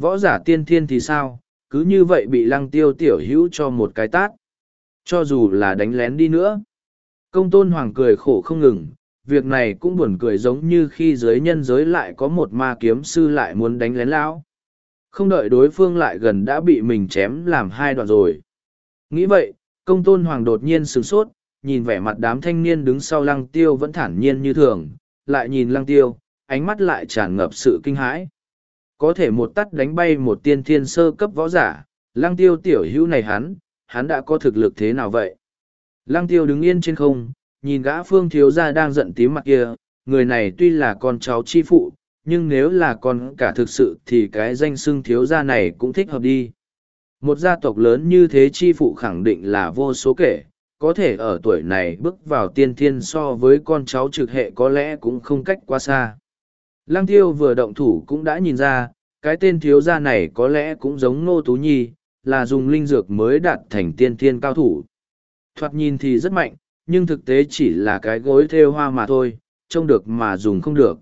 Võ giả tiên thiên thì sao, cứ như vậy bị lăng tiêu tiểu hữu cho một cái tát. Cho dù là đánh lén đi nữa. Công tôn hoàng cười khổ không ngừng, việc này cũng buồn cười giống như khi giới nhân giới lại có một ma kiếm sư lại muốn đánh lén lão. Không đợi đối phương lại gần đã bị mình chém làm hai đoạn rồi. Nghĩ vậy, công tôn hoàng đột nhiên sửng sốt, nhìn vẻ mặt đám thanh niên đứng sau lăng tiêu vẫn thản nhiên như thường, lại nhìn lăng tiêu, ánh mắt lại tràn ngập sự kinh hãi. Có thể một tắt đánh bay một tiên thiên sơ cấp võ giả, lăng tiêu tiểu hữu này hắn, hắn đã có thực lực thế nào vậy? Lăng tiêu đứng yên trên không, nhìn gã phương thiếu gia đang giận tím mặt kia, người này tuy là con cháu chi phụ, nhưng nếu là con cả thực sự thì cái danh xưng thiếu gia này cũng thích hợp đi. Một gia tộc lớn như thế chi phụ khẳng định là vô số kể, có thể ở tuổi này bước vào tiên thiên so với con cháu trực hệ có lẽ cũng không cách quá xa. Lăng tiêu vừa động thủ cũng đã nhìn ra, cái tên thiếu gia này có lẽ cũng giống Nô Tú Nhi, là dùng linh dược mới đạt thành tiên thiên cao thủ. Thoạt nhìn thì rất mạnh, nhưng thực tế chỉ là cái gối theo hoa mà thôi, trông được mà dùng không được.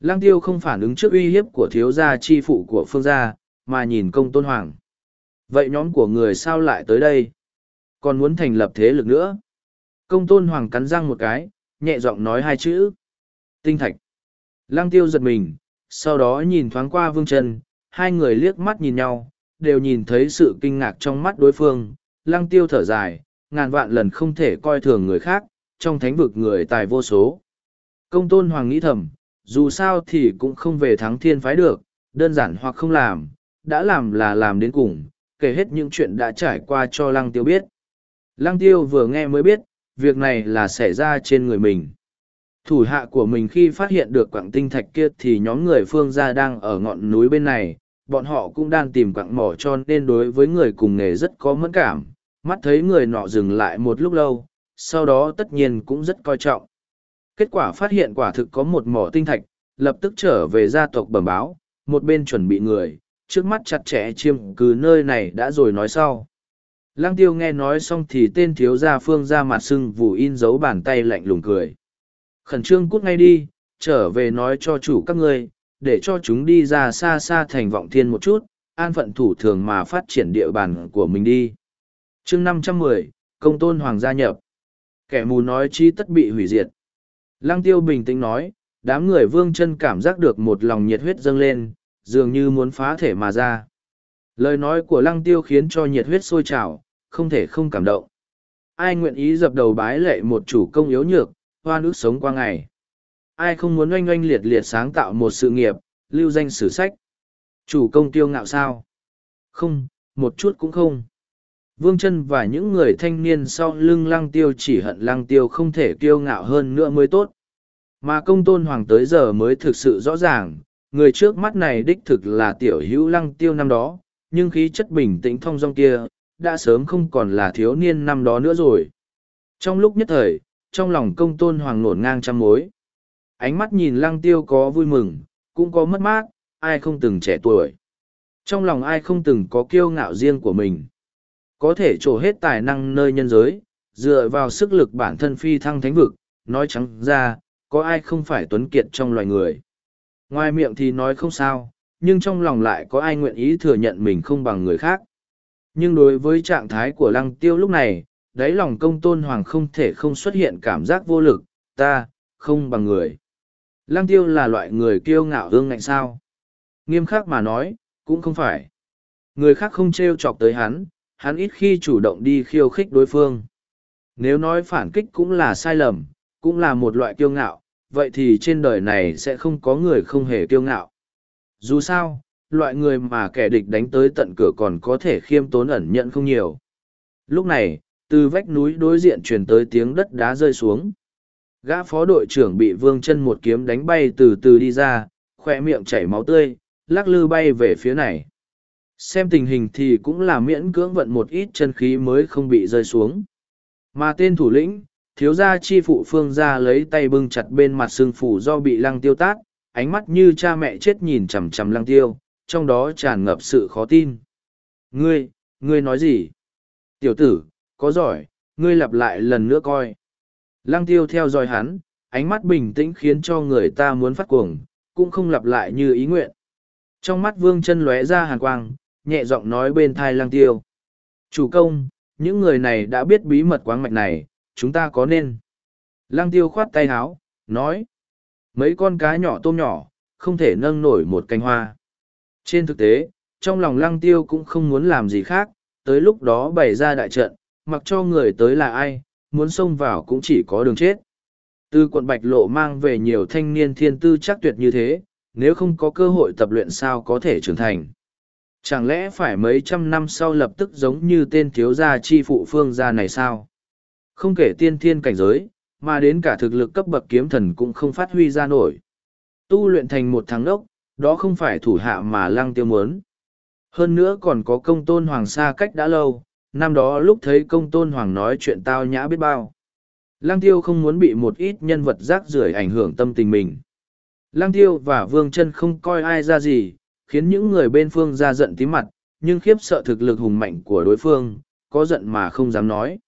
Lăng tiêu không phản ứng trước uy hiếp của thiếu gia chi phụ của phương gia, mà nhìn công tôn hoàng. Vậy nhóm của người sao lại tới đây? Còn muốn thành lập thế lực nữa? Công tôn hoàng cắn răng một cái, nhẹ giọng nói hai chữ. Tinh thạch. Lăng tiêu giật mình, sau đó nhìn thoáng qua vương chân, hai người liếc mắt nhìn nhau, đều nhìn thấy sự kinh ngạc trong mắt đối phương. Lăng tiêu thở dài, ngàn vạn lần không thể coi thường người khác, trong thánh vực người tài vô số. Công tôn hoàng nghĩ thầm, dù sao thì cũng không về thắng thiên phái được, đơn giản hoặc không làm, đã làm là làm đến cùng, kể hết những chuyện đã trải qua cho lăng tiêu biết. Lăng tiêu vừa nghe mới biết, việc này là xảy ra trên người mình. Thủ hạ của mình khi phát hiện được quảng tinh thạch kia thì nhóm người phương gia đang ở ngọn núi bên này, bọn họ cũng đang tìm quảng mỏ cho nên đối với người cùng nghề rất có mẫn cảm, mắt thấy người nọ dừng lại một lúc lâu, sau đó tất nhiên cũng rất coi trọng. Kết quả phát hiện quả thực có một mỏ tinh thạch, lập tức trở về gia tộc bẩm báo, một bên chuẩn bị người, trước mắt chặt chẽ chiêm cứ nơi này đã rồi nói sau. Lăng tiêu nghe nói xong thì tên thiếu gia phương ra mặt sưng vù in dấu bàn tay lạnh lùng cười. Khẩn trương cút ngay đi, trở về nói cho chủ các ngươi, để cho chúng đi ra xa xa thành vọng thiên một chút, an phận thủ thường mà phát triển địa bàn của mình đi chương năm trăm mười công tôn hoàng gia nhập. Kẻ mù nói chi tất bị hủy diệt. Lăng tiêu bình tĩnh nói, đám người vương chân cảm giác được một lòng nhiệt huyết dâng lên, dường như muốn phá thể mà ra. Lời nói của lăng tiêu khiến cho nhiệt huyết sôi trào, không thể không cảm động. Ai nguyện ý dập đầu bái lệ một chủ công yếu nhược, hoa nước sống qua ngày. Ai không muốn oanh oanh liệt liệt sáng tạo một sự nghiệp, lưu danh sử sách. Chủ công tiêu ngạo sao? Không, một chút cũng không. Vương chân và những người thanh niên sau lưng lăng tiêu chỉ hận lăng tiêu không thể kiêu ngạo hơn nữa mới tốt. Mà công tôn hoàng tới giờ mới thực sự rõ ràng, người trước mắt này đích thực là tiểu hữu lăng tiêu năm đó, nhưng khí chất bình tĩnh thong dong kia, đã sớm không còn là thiếu niên năm đó nữa rồi. Trong lúc nhất thời, trong lòng công tôn hoàng nổn ngang trăm mối. Ánh mắt nhìn lăng tiêu có vui mừng, cũng có mất mát, ai không từng trẻ tuổi. Trong lòng ai không từng có kiêu ngạo riêng của mình. Có thể trổ hết tài năng nơi nhân giới, dựa vào sức lực bản thân phi thăng thánh vực, nói trắng ra, có ai không phải tuấn kiệt trong loài người. Ngoài miệng thì nói không sao, nhưng trong lòng lại có ai nguyện ý thừa nhận mình không bằng người khác. Nhưng đối với trạng thái của lăng tiêu lúc này, đáy lòng công tôn hoàng không thể không xuất hiện cảm giác vô lực, ta, không bằng người. Lăng tiêu là loại người kiêu ngạo hương ngạnh sao. Nghiêm khắc mà nói, cũng không phải. Người khác không trêu chọc tới hắn, hắn ít khi chủ động đi khiêu khích đối phương. Nếu nói phản kích cũng là sai lầm, cũng là một loại kiêu ngạo, vậy thì trên đời này sẽ không có người không hề kiêu ngạo. Dù sao, loại người mà kẻ địch đánh tới tận cửa còn có thể khiêm tốn ẩn nhận không nhiều. Lúc này, từ vách núi đối diện truyền tới tiếng đất đá rơi xuống. Gã phó đội trưởng bị vương chân một kiếm đánh bay từ từ đi ra, khỏe miệng chảy máu tươi, lắc lư bay về phía này xem tình hình thì cũng là miễn cưỡng vận một ít chân khí mới không bị rơi xuống. Mà tên thủ lĩnh, thiếu gia chi phụ phương ra lấy tay bưng chặt bên mặt xương phủ do bị lăng tiêu tát, ánh mắt như cha mẹ chết nhìn chằm chằm lăng tiêu, trong đó tràn ngập sự khó tin. Ngươi ngươi nói gì? Tiểu tử, có giỏi, ngươi lặp lại lần nữa coi. Lăng tiêu theo dõi hắn, ánh mắt bình tĩnh khiến cho người ta muốn phát cuồng, cũng không lặp lại như ý nguyện. Trong mắt vương chân lóe ra hàn quang nhẹ giọng nói bên thai Lang tiêu. Chủ công, những người này đã biết bí mật quáng mạch này, chúng ta có nên? Lang tiêu khoát tay háo, nói, mấy con cá nhỏ tôm nhỏ, không thể nâng nổi một cánh hoa. Trên thực tế, trong lòng lăng tiêu cũng không muốn làm gì khác, tới lúc đó bày ra đại trận, mặc cho người tới là ai, muốn xông vào cũng chỉ có đường chết. Từ quận bạch lộ mang về nhiều thanh niên thiên tư chắc tuyệt như thế, nếu không có cơ hội tập luyện sao có thể trưởng thành? Chẳng lẽ phải mấy trăm năm sau lập tức giống như tên thiếu gia chi phụ phương gia này sao? Không kể tiên thiên cảnh giới, mà đến cả thực lực cấp bậc kiếm thần cũng không phát huy ra nổi. Tu luyện thành một thắng đốc đó không phải thủ hạ mà lăng tiêu muốn. Hơn nữa còn có công tôn hoàng xa cách đã lâu, năm đó lúc thấy công tôn hoàng nói chuyện tao nhã biết bao. Lăng tiêu không muốn bị một ít nhân vật rác rưởi ảnh hưởng tâm tình mình. Lăng tiêu và vương chân không coi ai ra gì khiến những người bên phương ra giận tí mặt, nhưng khiếp sợ thực lực hùng mạnh của đối phương, có giận mà không dám nói.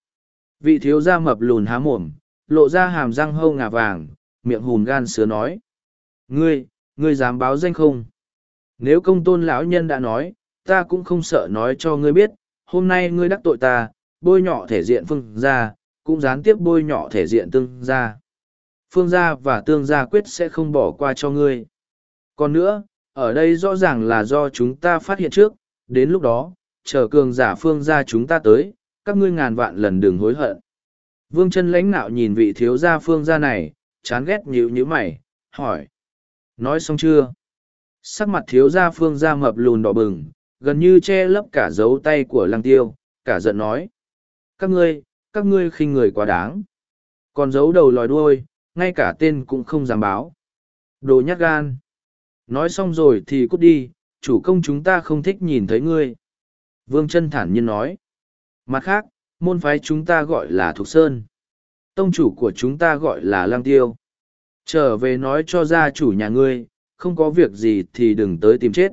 Vị thiếu gia mập lùn há mồm, lộ ra hàm răng hâu ngà vàng, miệng hùn gan sứa nói. Ngươi ngươi dám báo danh không? Nếu công tôn lão nhân đã nói, ta cũng không sợ nói cho ngươi biết, hôm nay ngươi đắc tội ta, bôi nhọ thể diện phương gia, cũng gián tiếp bôi nhọ thể diện tương gia. Phương gia và tương gia quyết sẽ không bỏ qua cho ngươi. Còn nữa ở đây rõ ràng là do chúng ta phát hiện trước, đến lúc đó, chờ cường giả phương gia chúng ta tới, các ngươi ngàn vạn lần đừng hối hận. Vương chân lãnh nạo nhìn vị thiếu gia phương gia này, chán ghét nhíu nhíu mày, hỏi, nói xong chưa? Sắc mặt thiếu gia phương gia mập lùn đỏ bừng, gần như che lấp cả dấu tay của lăng tiêu, cả giận nói, các ngươi các ngươi khinh người quá đáng. Còn giấu đầu lòi đuôi, ngay cả tên cũng không dám báo. Đồ nhát gan nói xong rồi thì cút đi, chủ công chúng ta không thích nhìn thấy ngươi. Vương chân thản nhiên nói. Mặt khác, môn phái chúng ta gọi là thục sơn. Tông chủ của chúng ta gọi là lang tiêu. Trở về nói cho gia chủ nhà ngươi, không có việc gì thì đừng tới tìm chết.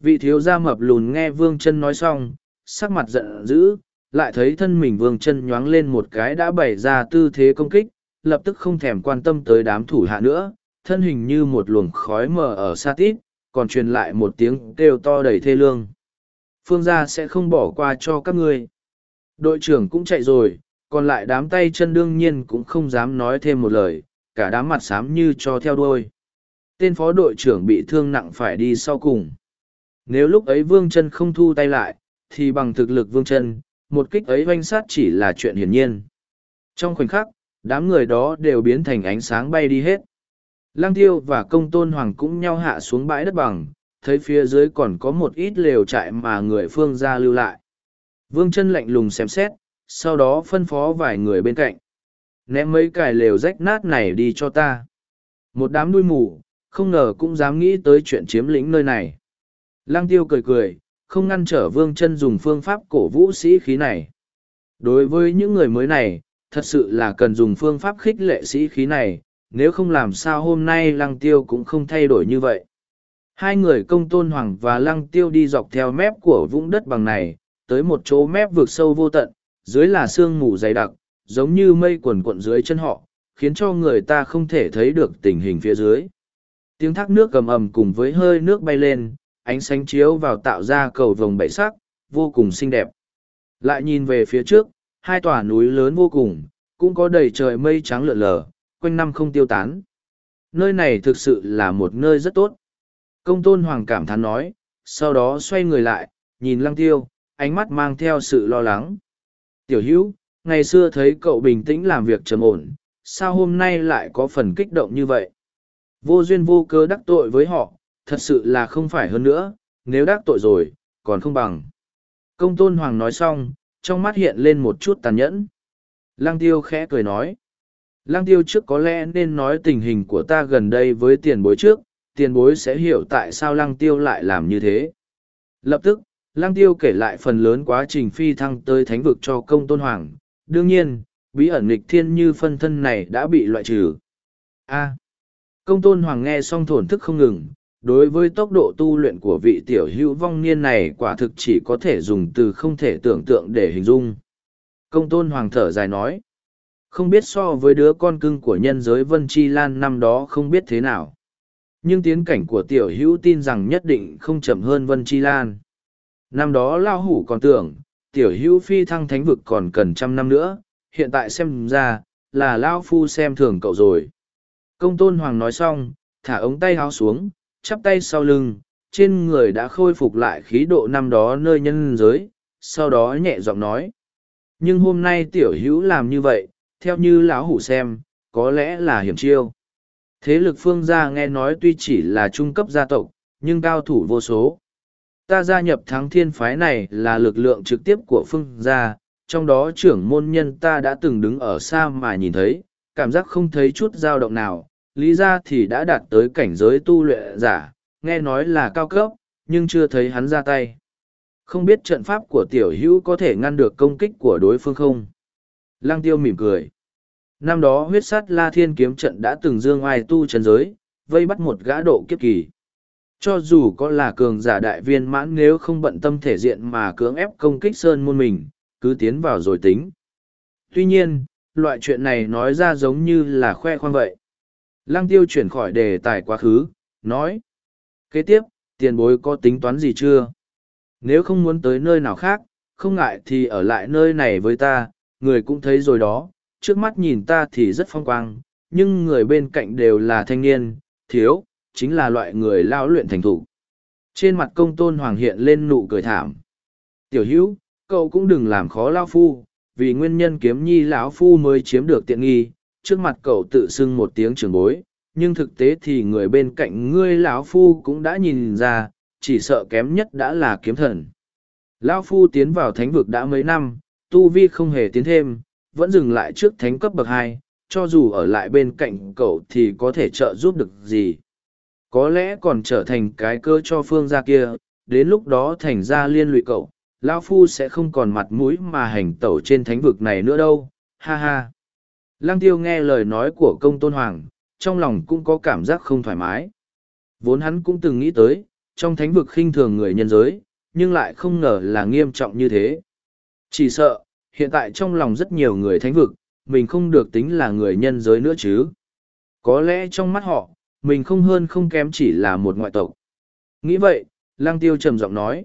Vị thiếu gia mập lùn nghe vương chân nói xong, sắc mặt giận dữ, lại thấy thân mình vương chân nhoáng lên một cái đã bày ra tư thế công kích, lập tức không thèm quan tâm tới đám thủ hạ nữa thân hình như một luồng khói mờ ở xa tít, còn truyền lại một tiếng kêu to đầy thê lương. Phương gia sẽ không bỏ qua cho các ngươi. Đội trưởng cũng chạy rồi, còn lại đám tay chân đương nhiên cũng không dám nói thêm một lời, cả đám mặt xám như cho theo đuôi. Tên phó đội trưởng bị thương nặng phải đi sau cùng. Nếu lúc ấy vương chân không thu tay lại, thì bằng thực lực vương chân một kích ấy oanh sát chỉ là chuyện hiển nhiên. Trong khoảnh khắc, đám người đó đều biến thành ánh sáng bay đi hết lang tiêu và công tôn hoàng cũng nhau hạ xuống bãi đất bằng, thấy phía dưới còn có một ít lều trại mà người phương ra lưu lại. Vương chân lạnh lùng xem xét, sau đó phân phó vài người bên cạnh. Ném mấy cài lều rách nát này đi cho ta. Một đám đuôi mù, không ngờ cũng dám nghĩ tới chuyện chiếm lĩnh nơi này. Lăng tiêu cười cười, không ngăn trở vương chân dùng phương pháp cổ vũ sĩ khí này. Đối với những người mới này, thật sự là cần dùng phương pháp khích lệ sĩ khí này nếu không làm sao hôm nay lăng tiêu cũng không thay đổi như vậy. Hai người công tôn hoàng và lăng tiêu đi dọc theo mép của vũng đất bằng này, tới một chỗ mép vượt sâu vô tận, dưới là sương mù dày đặc, giống như mây quần quận dưới chân họ, khiến cho người ta không thể thấy được tình hình phía dưới. Tiếng thác nước cầm ầm cùng với hơi nước bay lên, ánh sáng chiếu vào tạo ra cầu vồng bảy sắc, vô cùng xinh đẹp. Lại nhìn về phía trước, hai tòa núi lớn vô cùng, cũng có đầy trời mây trắng lượn lờ quanh năm không tiêu tán. Nơi này thực sự là một nơi rất tốt. Công tôn hoàng cảm thán nói, sau đó xoay người lại, nhìn lăng tiêu, ánh mắt mang theo sự lo lắng. Tiểu hữu, ngày xưa thấy cậu bình tĩnh làm việc trầm ổn, sao hôm nay lại có phần kích động như vậy? Vô duyên vô cớ đắc tội với họ, thật sự là không phải hơn nữa, nếu đắc tội rồi, còn không bằng. Công tôn hoàng nói xong, trong mắt hiện lên một chút tàn nhẫn. Lăng tiêu khẽ cười nói lăng tiêu trước có lẽ nên nói tình hình của ta gần đây với tiền bối trước tiền bối sẽ hiểu tại sao lăng tiêu lại làm như thế lập tức Lang tiêu kể lại phần lớn quá trình phi thăng tới thánh vực cho công tôn hoàng. Đương nhiên, bí ẩn nghịch thiên như phân thân này đã bị loại trừ. A. công tôn hoàng nghe xong thổn thức không ngừng. Đối với tốc độ tu luyện của vị tiểu hữu vong niên này quả thực chỉ có thể dùng từ không thể tưởng tượng để hình dung. Công tôn hoàng thở dài nói. Không biết so với đứa con cưng của nhân giới Vân Chi Lan năm đó không biết thế nào. Nhưng tiến cảnh của tiểu hữu tin rằng nhất định không chậm hơn Vân Chi Lan. Năm đó Lao Hủ còn tưởng, tiểu hữu phi thăng thánh vực còn cần trăm năm nữa, hiện tại xem ra, là Lao Phu xem thường cậu rồi. Công tôn hoàng nói xong, thả ống tay háo xuống, chắp tay sau lưng, trên người đã khôi phục lại khí độ năm đó nơi nhân giới, sau đó nhẹ giọng nói. Nhưng hôm nay tiểu hữu làm như vậy, theo như lão hủ xem, có lẽ là hiểm chiêu. Thế lực phương gia nghe nói tuy chỉ là trung cấp gia tộc, nhưng cao thủ vô số. Ta gia nhập thắng thiên phái này là lực lượng trực tiếp của phương gia, trong đó trưởng môn nhân ta đã từng đứng ở xa mà nhìn thấy, cảm giác không thấy chút dao động nào. Lý ra thì đã đạt tới cảnh giới tu luyện giả, nghe nói là cao cấp, nhưng chưa thấy hắn ra tay. Không biết trận pháp của tiểu hữu có thể ngăn được công kích của đối phương không? Lăng tiêu mỉm cười. Năm đó huyết sát la thiên kiếm trận đã từng dương ai tu trần giới, vây bắt một gã độ kiếp kỳ. Cho dù có là cường giả đại viên mãn nếu không bận tâm thể diện mà cưỡng ép công kích sơn môn mình, cứ tiến vào rồi tính. Tuy nhiên, loại chuyện này nói ra giống như là khoe khoang vậy. Lăng tiêu chuyển khỏi đề tài quá khứ, nói. Kế tiếp, tiền bối có tính toán gì chưa? Nếu không muốn tới nơi nào khác, không ngại thì ở lại nơi này với ta, người cũng thấy rồi đó, trước mắt nhìn ta thì rất phong quang, nhưng người bên cạnh đều là thanh niên, thiếu, chính là loại người lao luyện thành thủ. Trên mặt công tôn hoàng hiện lên nụ cười thảm. Tiểu hữu, cậu cũng đừng làm khó lao phu, vì nguyên nhân kiếm nhi lão phu mới chiếm được tiện nghi, trước mặt cậu tự xưng một tiếng trường bối, nhưng thực tế thì người bên cạnh ngươi lão phu cũng đã nhìn ra, chỉ sợ kém nhất đã là kiếm thần. Lão phu tiến vào thánh vực đã mấy năm, tu vi không hề tiến thêm, vẫn dừng lại trước thánh cấp bậc hai cho dù ở lại bên cạnh cậu thì có thể trợ giúp được gì. Có lẽ còn trở thành cái cơ cho phương gia kia đến lúc đó thành ra liên lụy cậu lao phu sẽ không còn mặt mũi mà hành tẩu trên thánh vực này nữa đâu. Ha ha. Lăng tiêu nghe lời nói của công tôn hoàng trong lòng cũng có cảm giác không thoải mái. Vốn hắn cũng từng nghĩ tới trong thánh vực khinh thường người nhân giới nhưng lại không ngờ là nghiêm trọng như thế chỉ sợ hiện tại trong lòng rất nhiều người thánh vực, mình không được tính là người nhân giới nữa chứ. Có lẽ trong mắt họ, mình không hơn không kém chỉ là một ngoại tộc. Nghĩ vậy, Lăng Tiêu trầm giọng nói.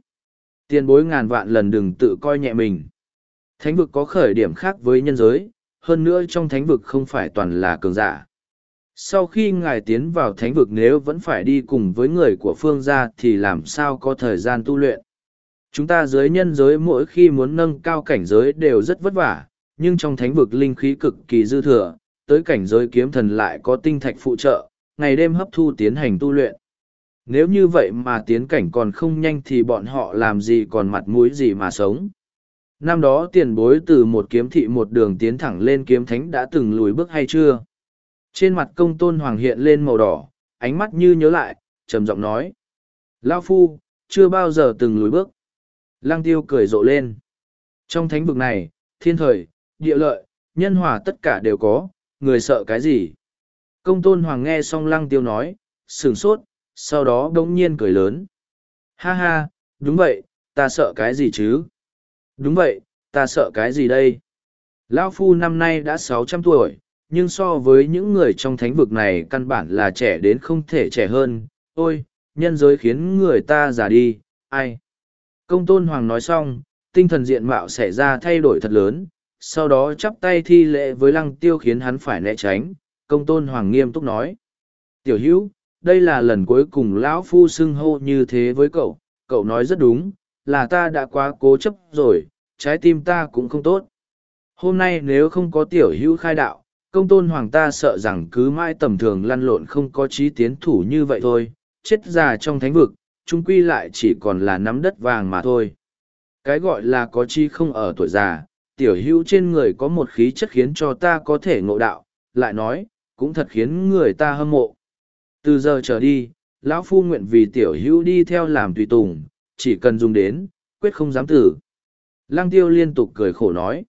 Tiền bối ngàn vạn lần đừng tự coi nhẹ mình. Thánh vực có khởi điểm khác với nhân giới, hơn nữa trong thánh vực không phải toàn là cường giả. Sau khi ngài tiến vào thánh vực nếu vẫn phải đi cùng với người của phương gia thì làm sao có thời gian tu luyện. Chúng ta dưới nhân giới mỗi khi muốn nâng cao cảnh giới đều rất vất vả, nhưng trong thánh vực linh khí cực kỳ dư thừa, tới cảnh giới kiếm thần lại có tinh thạch phụ trợ, ngày đêm hấp thu tiến hành tu luyện. Nếu như vậy mà tiến cảnh còn không nhanh thì bọn họ làm gì còn mặt mũi gì mà sống. Năm đó tiền bối từ một kiếm thị một đường tiến thẳng lên kiếm thánh đã từng lùi bước hay chưa? Trên mặt công tôn hoàng hiện lên màu đỏ, ánh mắt như nhớ lại, trầm giọng nói. Lao phu, chưa bao giờ từng lùi bước. Lăng tiêu cười rộ lên. Trong thánh vực này, thiên thời, địa lợi, nhân hòa tất cả đều có, người sợ cái gì? Công tôn hoàng nghe xong lăng tiêu nói, sửng sốt, sau đó đống nhiên cười lớn. Ha ha, đúng vậy, ta sợ cái gì chứ? Đúng vậy, ta sợ cái gì đây? Lão Phu năm nay đã sáu trăm tuổi, nhưng so với những người trong thánh vực này căn bản là trẻ đến không thể trẻ hơn. Ôi, nhân giới khiến người ta già đi, ai? Công tôn hoàng nói xong, tinh thần diện mạo xảy ra thay đổi thật lớn, sau đó chắp tay thi lễ với lăng tiêu khiến hắn phải né tránh. Công tôn hoàng nghiêm túc nói. Tiểu hữu, đây là lần cuối cùng lão phu xưng hô như thế với cậu, cậu nói rất đúng, là ta đã quá cố chấp rồi, trái tim ta cũng không tốt. Hôm nay nếu không có tiểu hữu khai đạo, công tôn hoàng ta sợ rằng cứ mãi tầm thường lăn lộn không có trí tiến thủ như vậy thôi, chết già trong thánh vực, trung quy lại chỉ còn là nắm đất vàng mà thôi. Cái gọi là có chi không ở tuổi già, tiểu hữu trên người có một khí chất khiến cho ta có thể ngộ đạo, lại nói, cũng thật khiến người ta hâm mộ. Từ giờ trở đi, lão phu nguyện vì tiểu hữu đi theo làm tùy tùng, chỉ cần dùng đến, quyết không dám tử. Lăng tiêu liên tục cười khổ nói.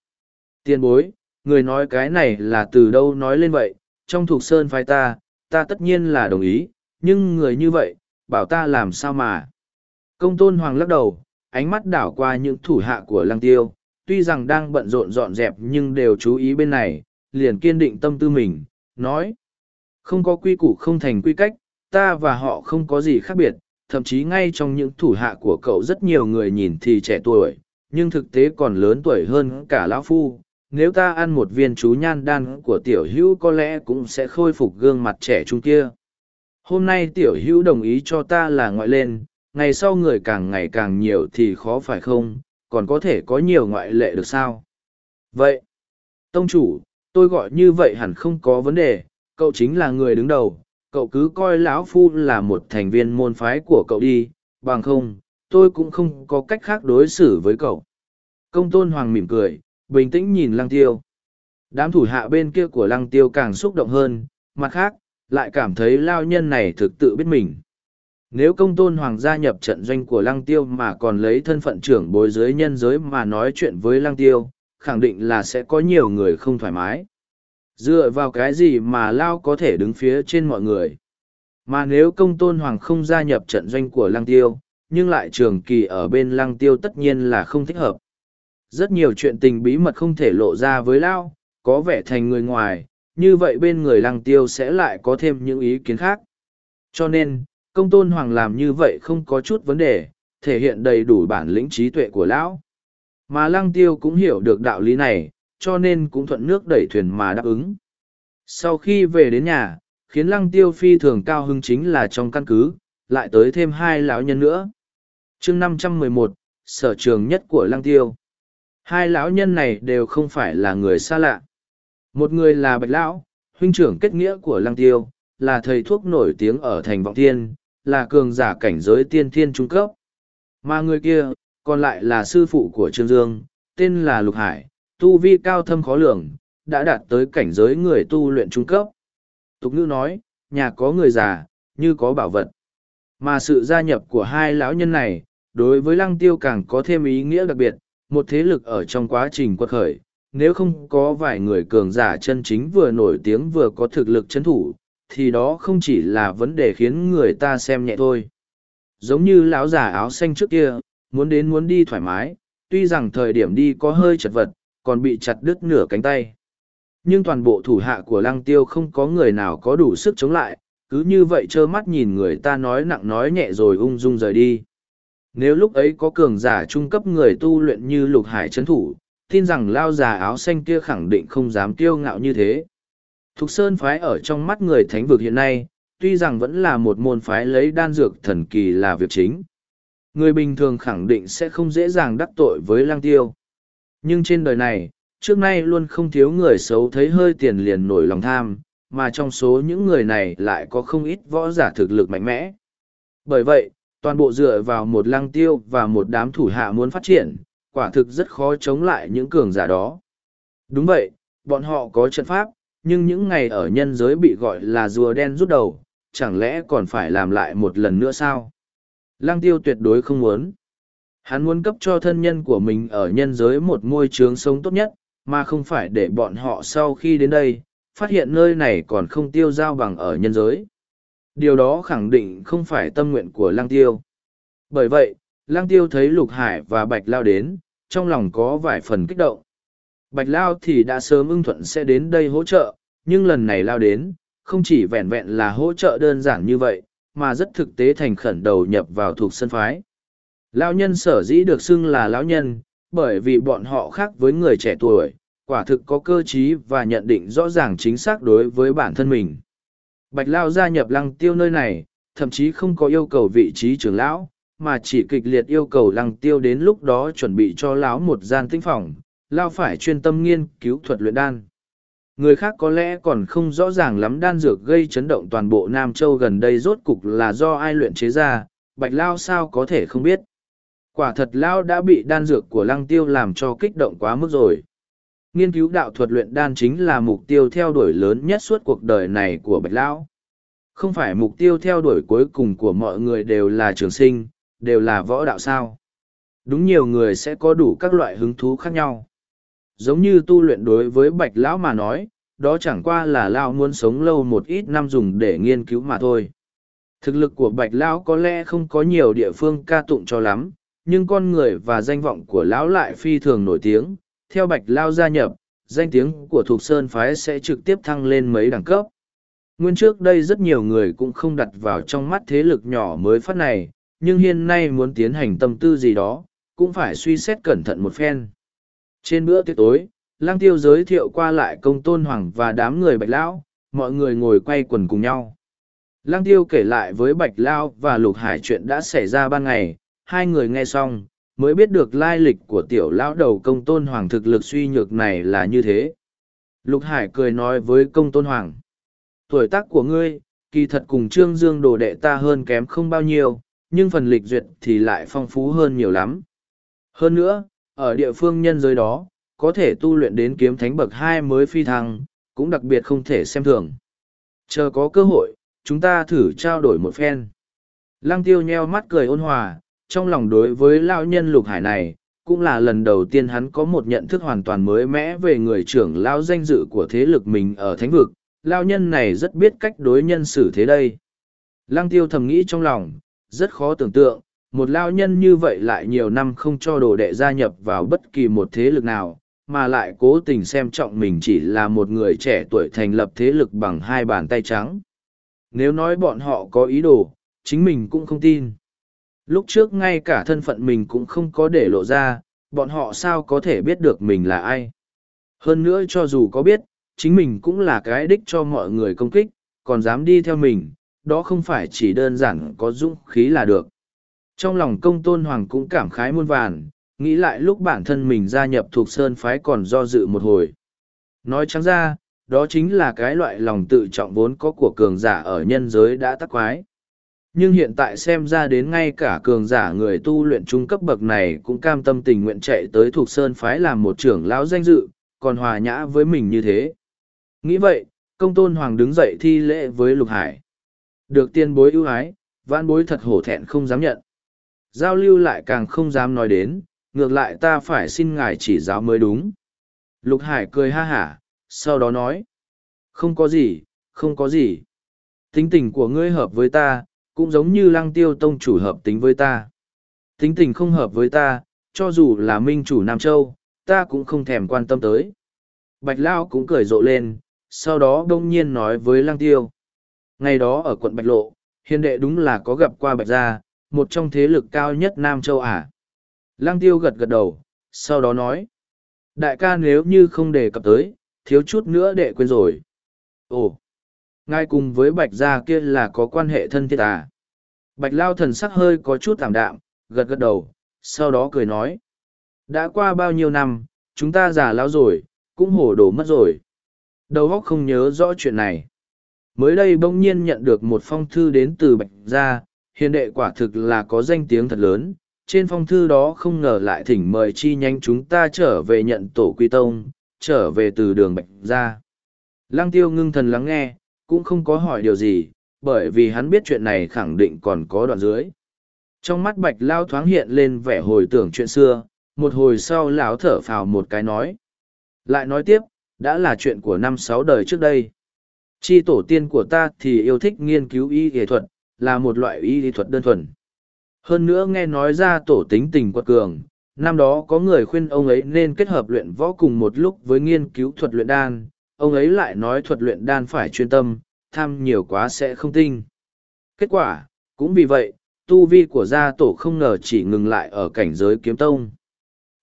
Tiên bối, người nói cái này là từ đâu nói lên vậy, trong thuộc sơn phái ta, ta tất nhiên là đồng ý, nhưng người như vậy, bảo ta làm sao mà. Công tôn hoàng lắc đầu, ánh mắt đảo qua những thủ hạ của lăng tiêu, tuy rằng đang bận rộn dọn dẹp nhưng đều chú ý bên này, liền kiên định tâm tư mình, nói. Không có quy củ không thành quy cách, ta và họ không có gì khác biệt, thậm chí ngay trong những thủ hạ của cậu rất nhiều người nhìn thì trẻ tuổi, nhưng thực tế còn lớn tuổi hơn cả lão phu. Nếu ta ăn một viên chú nhan đan của tiểu hữu có lẽ cũng sẽ khôi phục gương mặt trẻ trung kia. Hôm nay tiểu hữu đồng ý cho ta là ngoại lên, ngày sau người càng ngày càng nhiều thì khó phải không, còn có thể có nhiều ngoại lệ được sao? Vậy, tông chủ, tôi gọi như vậy hẳn không có vấn đề, cậu chính là người đứng đầu, cậu cứ coi lão phu là một thành viên môn phái của cậu đi, bằng không, tôi cũng không có cách khác đối xử với cậu. Công tôn hoàng mỉm cười, bình tĩnh nhìn lăng tiêu. Đám thủ hạ bên kia của lăng tiêu càng xúc động hơn, mặt khác, lại cảm thấy lao nhân này thực tự biết mình. Nếu công tôn hoàng gia nhập trận doanh của lăng tiêu mà còn lấy thân phận trưởng bối giới nhân giới mà nói chuyện với lăng tiêu, khẳng định là sẽ có nhiều người không thoải mái. Dựa vào cái gì mà Lao có thể đứng phía trên mọi người? Mà nếu công tôn hoàng không gia nhập trận doanh của lăng tiêu, nhưng lại trường kỳ ở bên lăng tiêu tất nhiên là không thích hợp. Rất nhiều chuyện tình bí mật không thể lộ ra với Lao, có vẻ thành người ngoài, như vậy bên người lăng tiêu sẽ lại có thêm những ý kiến khác. Cho nên, công tôn hoàng làm như vậy không có chút vấn đề, thể hiện đầy đủ bản lĩnh trí tuệ của lão. Mà lăng tiêu cũng hiểu được đạo lý này, cho nên cũng thuận nước đẩy thuyền mà đáp ứng. Sau khi về đến nhà, khiến lăng tiêu phi thường cao hưng chính là trong căn cứ, lại tới thêm hai lão nhân nữa. chương năm trăm mười một sở trường nhất của lăng tiêu. Hai lão nhân này đều không phải là người xa lạ. Một người là Bạch Lão, huynh trưởng kết nghĩa của lăng tiêu, là thầy thuốc nổi tiếng ở thành vọng tiên là cường giả cảnh giới tiên thiên trung cấp. Mà người kia, còn lại là sư phụ của Trương Dương, tên là Lục Hải, tu vi cao thâm khó lường, đã đạt tới cảnh giới người tu luyện trung cấp. Tục ngữ nói, nhà có người già, như có bảo vật. Mà sự gia nhập của hai lão nhân này, đối với lăng tiêu càng có thêm ý nghĩa đặc biệt, một thế lực ở trong quá trình quật khởi. Nếu không có vài người cường giả chân chính vừa nổi tiếng vừa có thực lực chấn thủ, thì đó không chỉ là vấn đề khiến người ta xem nhẹ thôi. Giống như lão giả áo xanh trước kia, muốn đến muốn đi thoải mái, tuy rằng thời điểm đi có hơi chật vật, còn bị chặt đứt nửa cánh tay. Nhưng toàn bộ thủ hạ của lăng tiêu không có người nào có đủ sức chống lại, cứ như vậy trơ mắt nhìn người ta nói nặng nói nhẹ rồi ung dung rời đi. Nếu lúc ấy có cường giả trung cấp người tu luyện như lục hải chấn thủ, tin rằng lao già áo xanh kia khẳng định không dám kiêu ngạo như thế. Thục Sơn phái ở trong mắt người thánh vực hiện nay, tuy rằng vẫn là một môn phái lấy đan dược thần kỳ là việc chính. Người bình thường khẳng định sẽ không dễ dàng đắc tội với lang tiêu. Nhưng trên đời này, trước nay luôn không thiếu người xấu thấy hơi tiền liền nổi lòng tham, mà trong số những người này lại có không ít võ giả thực lực mạnh mẽ. Bởi vậy, toàn bộ dựa vào một lăng tiêu và một đám thủ hạ muốn phát triển, quả thực rất khó chống lại những cường giả đó. Đúng vậy, bọn họ có trận pháp, nhưng những ngày ở nhân giới bị gọi là rùa đen rút đầu, chẳng lẽ còn phải làm lại một lần nữa sao? Lăng tiêu tuyệt đối không muốn. Hắn muốn cấp cho thân nhân của mình ở nhân giới một môi trường sống tốt nhất, mà không phải để bọn họ sau khi đến đây, phát hiện nơi này còn không tiêu giao bằng ở nhân giới. Điều đó khẳng định không phải tâm nguyện của Lăng Tiêu. Bởi vậy, Lăng Tiêu thấy Lục Hải và Bạch Lao đến, trong lòng có vài phần kích động. Bạch Lao thì đã sớm ưng thuận sẽ đến đây hỗ trợ, nhưng lần này Lao đến, không chỉ vẹn vẹn là hỗ trợ đơn giản như vậy, mà rất thực tế thành khẩn đầu nhập vào thuộc sân phái. Lão nhân sở dĩ được xưng là lão nhân, bởi vì bọn họ khác với người trẻ tuổi, quả thực có cơ trí và nhận định rõ ràng chính xác đối với bản thân mình. Bạch Lao gia nhập lăng tiêu nơi này, thậm chí không có yêu cầu vị trí trưởng lão, mà chỉ kịch liệt yêu cầu lăng tiêu đến lúc đó chuẩn bị cho lão một gian tinh phòng, Lao phải chuyên tâm nghiên cứu thuật luyện đan. Người khác có lẽ còn không rõ ràng lắm đan dược gây chấn động toàn bộ Nam Châu gần đây rốt cục là do ai luyện chế ra, Bạch Lao sao có thể không biết. Quả thật Lao đã bị đan dược của lăng tiêu làm cho kích động quá mức rồi. Nghiên cứu đạo thuật luyện đan chính là mục tiêu theo đuổi lớn nhất suốt cuộc đời này của Bạch Lão. Không phải mục tiêu theo đuổi cuối cùng của mọi người đều là trường sinh, đều là võ đạo sao. Đúng nhiều người sẽ có đủ các loại hứng thú khác nhau. Giống như tu luyện đối với bạch lão mà nói, đó chẳng qua là lão muốn sống lâu một ít năm dùng để nghiên cứu mà thôi. Thực lực của bạch lão có lẽ không có nhiều địa phương ca tụng cho lắm, nhưng con người và danh vọng của lão lại phi thường nổi tiếng. Theo bạch lão gia nhập, danh tiếng của Thục Sơn Phái sẽ trực tiếp thăng lên mấy đẳng cấp. Nguyên trước đây rất nhiều người cũng không đặt vào trong mắt thế lực nhỏ mới phát này, nhưng hiện nay muốn tiến hành tâm tư gì đó, cũng phải suy xét cẩn thận một phen. Trên bữa tiệc tối, Lăng Tiêu giới thiệu qua lại công tôn hoàng và đám người Bạch Lão, mọi người ngồi quay quần cùng nhau. Lăng Tiêu kể lại với Bạch Lão và Lục Hải chuyện đã xảy ra ban ngày, hai người nghe xong, mới biết được lai lịch của tiểu lão đầu công tôn hoàng thực lực suy nhược này là như thế. Lục Hải cười nói với công tôn hoàng. Tuổi tác của ngươi, kỳ thật cùng Trương Dương đồ đệ ta hơn kém không bao nhiêu, nhưng phần lịch duyệt thì lại phong phú hơn nhiều lắm. Hơn nữa, ở địa phương nhân giới đó, có thể tu luyện đến kiếm thánh bậc hai mới phi thăng, cũng đặc biệt không thể xem thường. Chờ có cơ hội, chúng ta thử trao đổi một phen. Lăng tiêu nheo mắt cười ôn hòa, trong lòng đối với lao nhân lục hải này, cũng là lần đầu tiên hắn có một nhận thức hoàn toàn mới mẽ về người trưởng lao danh dự của thế lực mình ở thánh vực. Lao nhân này rất biết cách đối nhân xử thế đây. Lăng tiêu thầm nghĩ trong lòng, rất khó tưởng tượng, một lao nhân như vậy lại nhiều năm không cho đồ đệ gia nhập vào bất kỳ một thế lực nào, mà lại cố tình xem trọng mình chỉ là một người trẻ tuổi thành lập thế lực bằng hai bàn tay trắng. Nếu nói bọn họ có ý đồ, chính mình cũng không tin. Lúc trước ngay cả thân phận mình cũng không có để lộ ra, bọn họ sao có thể biết được mình là ai. Hơn nữa cho dù có biết, chính mình cũng là cái đích cho mọi người công kích, còn dám đi theo mình, đó không phải chỉ đơn giản có dũng khí là được. Trong lòng công tôn hoàng cũng cảm khái muôn vàn, nghĩ lại lúc bản thân mình gia nhập thuộc sơn phái còn do dự một hồi. Nói trắng ra, đó chính là cái loại lòng tự trọng vốn có của cường giả ở nhân giới đã tắc quái. Nhưng hiện tại xem ra đến ngay cả cường giả người tu luyện trung cấp bậc này cũng cam tâm tình nguyện chạy tới thuộc sơn phái làm một trưởng lão danh dự, còn hòa nhã với mình như thế. Nghĩ vậy, công tôn hoàng đứng dậy thi lễ với lục hải. Được tiên bối ưu ái, vãn bối thật hổ thẹn không dám nhận. Giao lưu lại càng không dám nói đến, ngược lại ta phải xin ngài chỉ giáo mới đúng. Lục Hải cười ha hả, sau đó nói. Không có gì, không có gì. Tính tình của ngươi hợp với ta, cũng giống như lăng tiêu tông chủ hợp tính với ta. Tính tình không hợp với ta, cho dù là minh chủ Nam Châu, ta cũng không thèm quan tâm tới. Bạch Lao cũng cười rộ lên, sau đó đông nhiên nói với lăng tiêu. Ngày đó ở quận Bạch Lộ, hiền đệ đúng là có gặp qua Bạch Gia, một trong thế lực cao nhất Nam Châu à. Lăng tiêu gật gật đầu, sau đó nói. Đại ca nếu như không đề cập tới, thiếu chút nữa đệ quên rồi. Ồ, ngay cùng với bạch gia kia là có quan hệ thân thiết à. Bạch lao thần sắc hơi có chút tạm đạm, gật gật đầu, sau đó cười nói. Đã qua bao nhiêu năm, chúng ta già lão rồi, cũng hổ đổ mất rồi. Đầu óc không nhớ rõ chuyện này. Mới đây bỗng nhiên nhận được một phong thư đến từ Bạch Gia, hiền đệ quả thực là có danh tiếng thật lớn, trên phong thư đó không ngờ lại thỉnh mời chi nhánh chúng ta trở về nhận tổ quy tông, trở về từ đường Bạch Gia. Lăng tiêu ngưng thần lắng nghe, cũng không có hỏi điều gì, bởi vì hắn biết chuyện này khẳng định còn có đoạn dưới. Trong mắt Bạch Lao thoáng hiện lên vẻ hồi tưởng chuyện xưa, một hồi sau lão thở phào một cái nói. Lại nói tiếp, đã là chuyện của năm sáu đời trước đây. Chi tổ tiên của ta thì yêu thích nghiên cứu y nghệ thuật, là một loại y y thuật đơn thuần. Hơn nữa nghe nói ra tổ tính tình quật cường, năm đó có người khuyên ông ấy nên kết hợp luyện võ cùng một lúc với nghiên cứu thuật luyện đan, ông ấy lại nói thuật luyện đan phải chuyên tâm, tham nhiều quá sẽ không tinh. Kết quả, cũng vì vậy, tu vi của gia tổ không ngờ chỉ ngừng lại ở cảnh giới kiếm tông.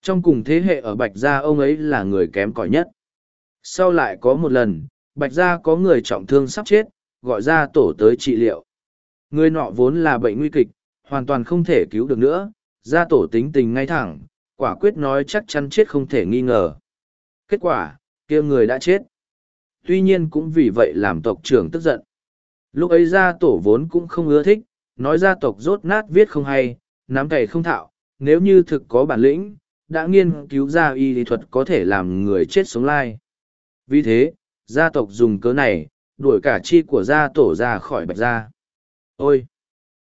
Trong cùng thế hệ ở Bạch Gia ông ấy là người kém cỏi nhất. Sau lại có một lần, Bạch Gia có người trọng thương sắp chết, gọi gia tổ tới trị liệu. Người nọ vốn là bệnh nguy kịch, hoàn toàn không thể cứu được nữa, gia tổ tính tình ngay thẳng, quả quyết nói chắc chắn chết không thể nghi ngờ. Kết quả, kia người đã chết. Tuy nhiên cũng vì vậy làm tộc trưởng tức giận. Lúc ấy gia tổ vốn cũng không ưa thích, nói gia tộc rốt nát viết không hay, nắm cày không thạo, nếu như thực có bản lĩnh, đã nghiên cứu ra y lý thuật có thể làm người chết sống lai. Vì thế, gia tộc dùng cớ này, đuổi cả chi của gia tổ ra khỏi bạch gia. Ôi!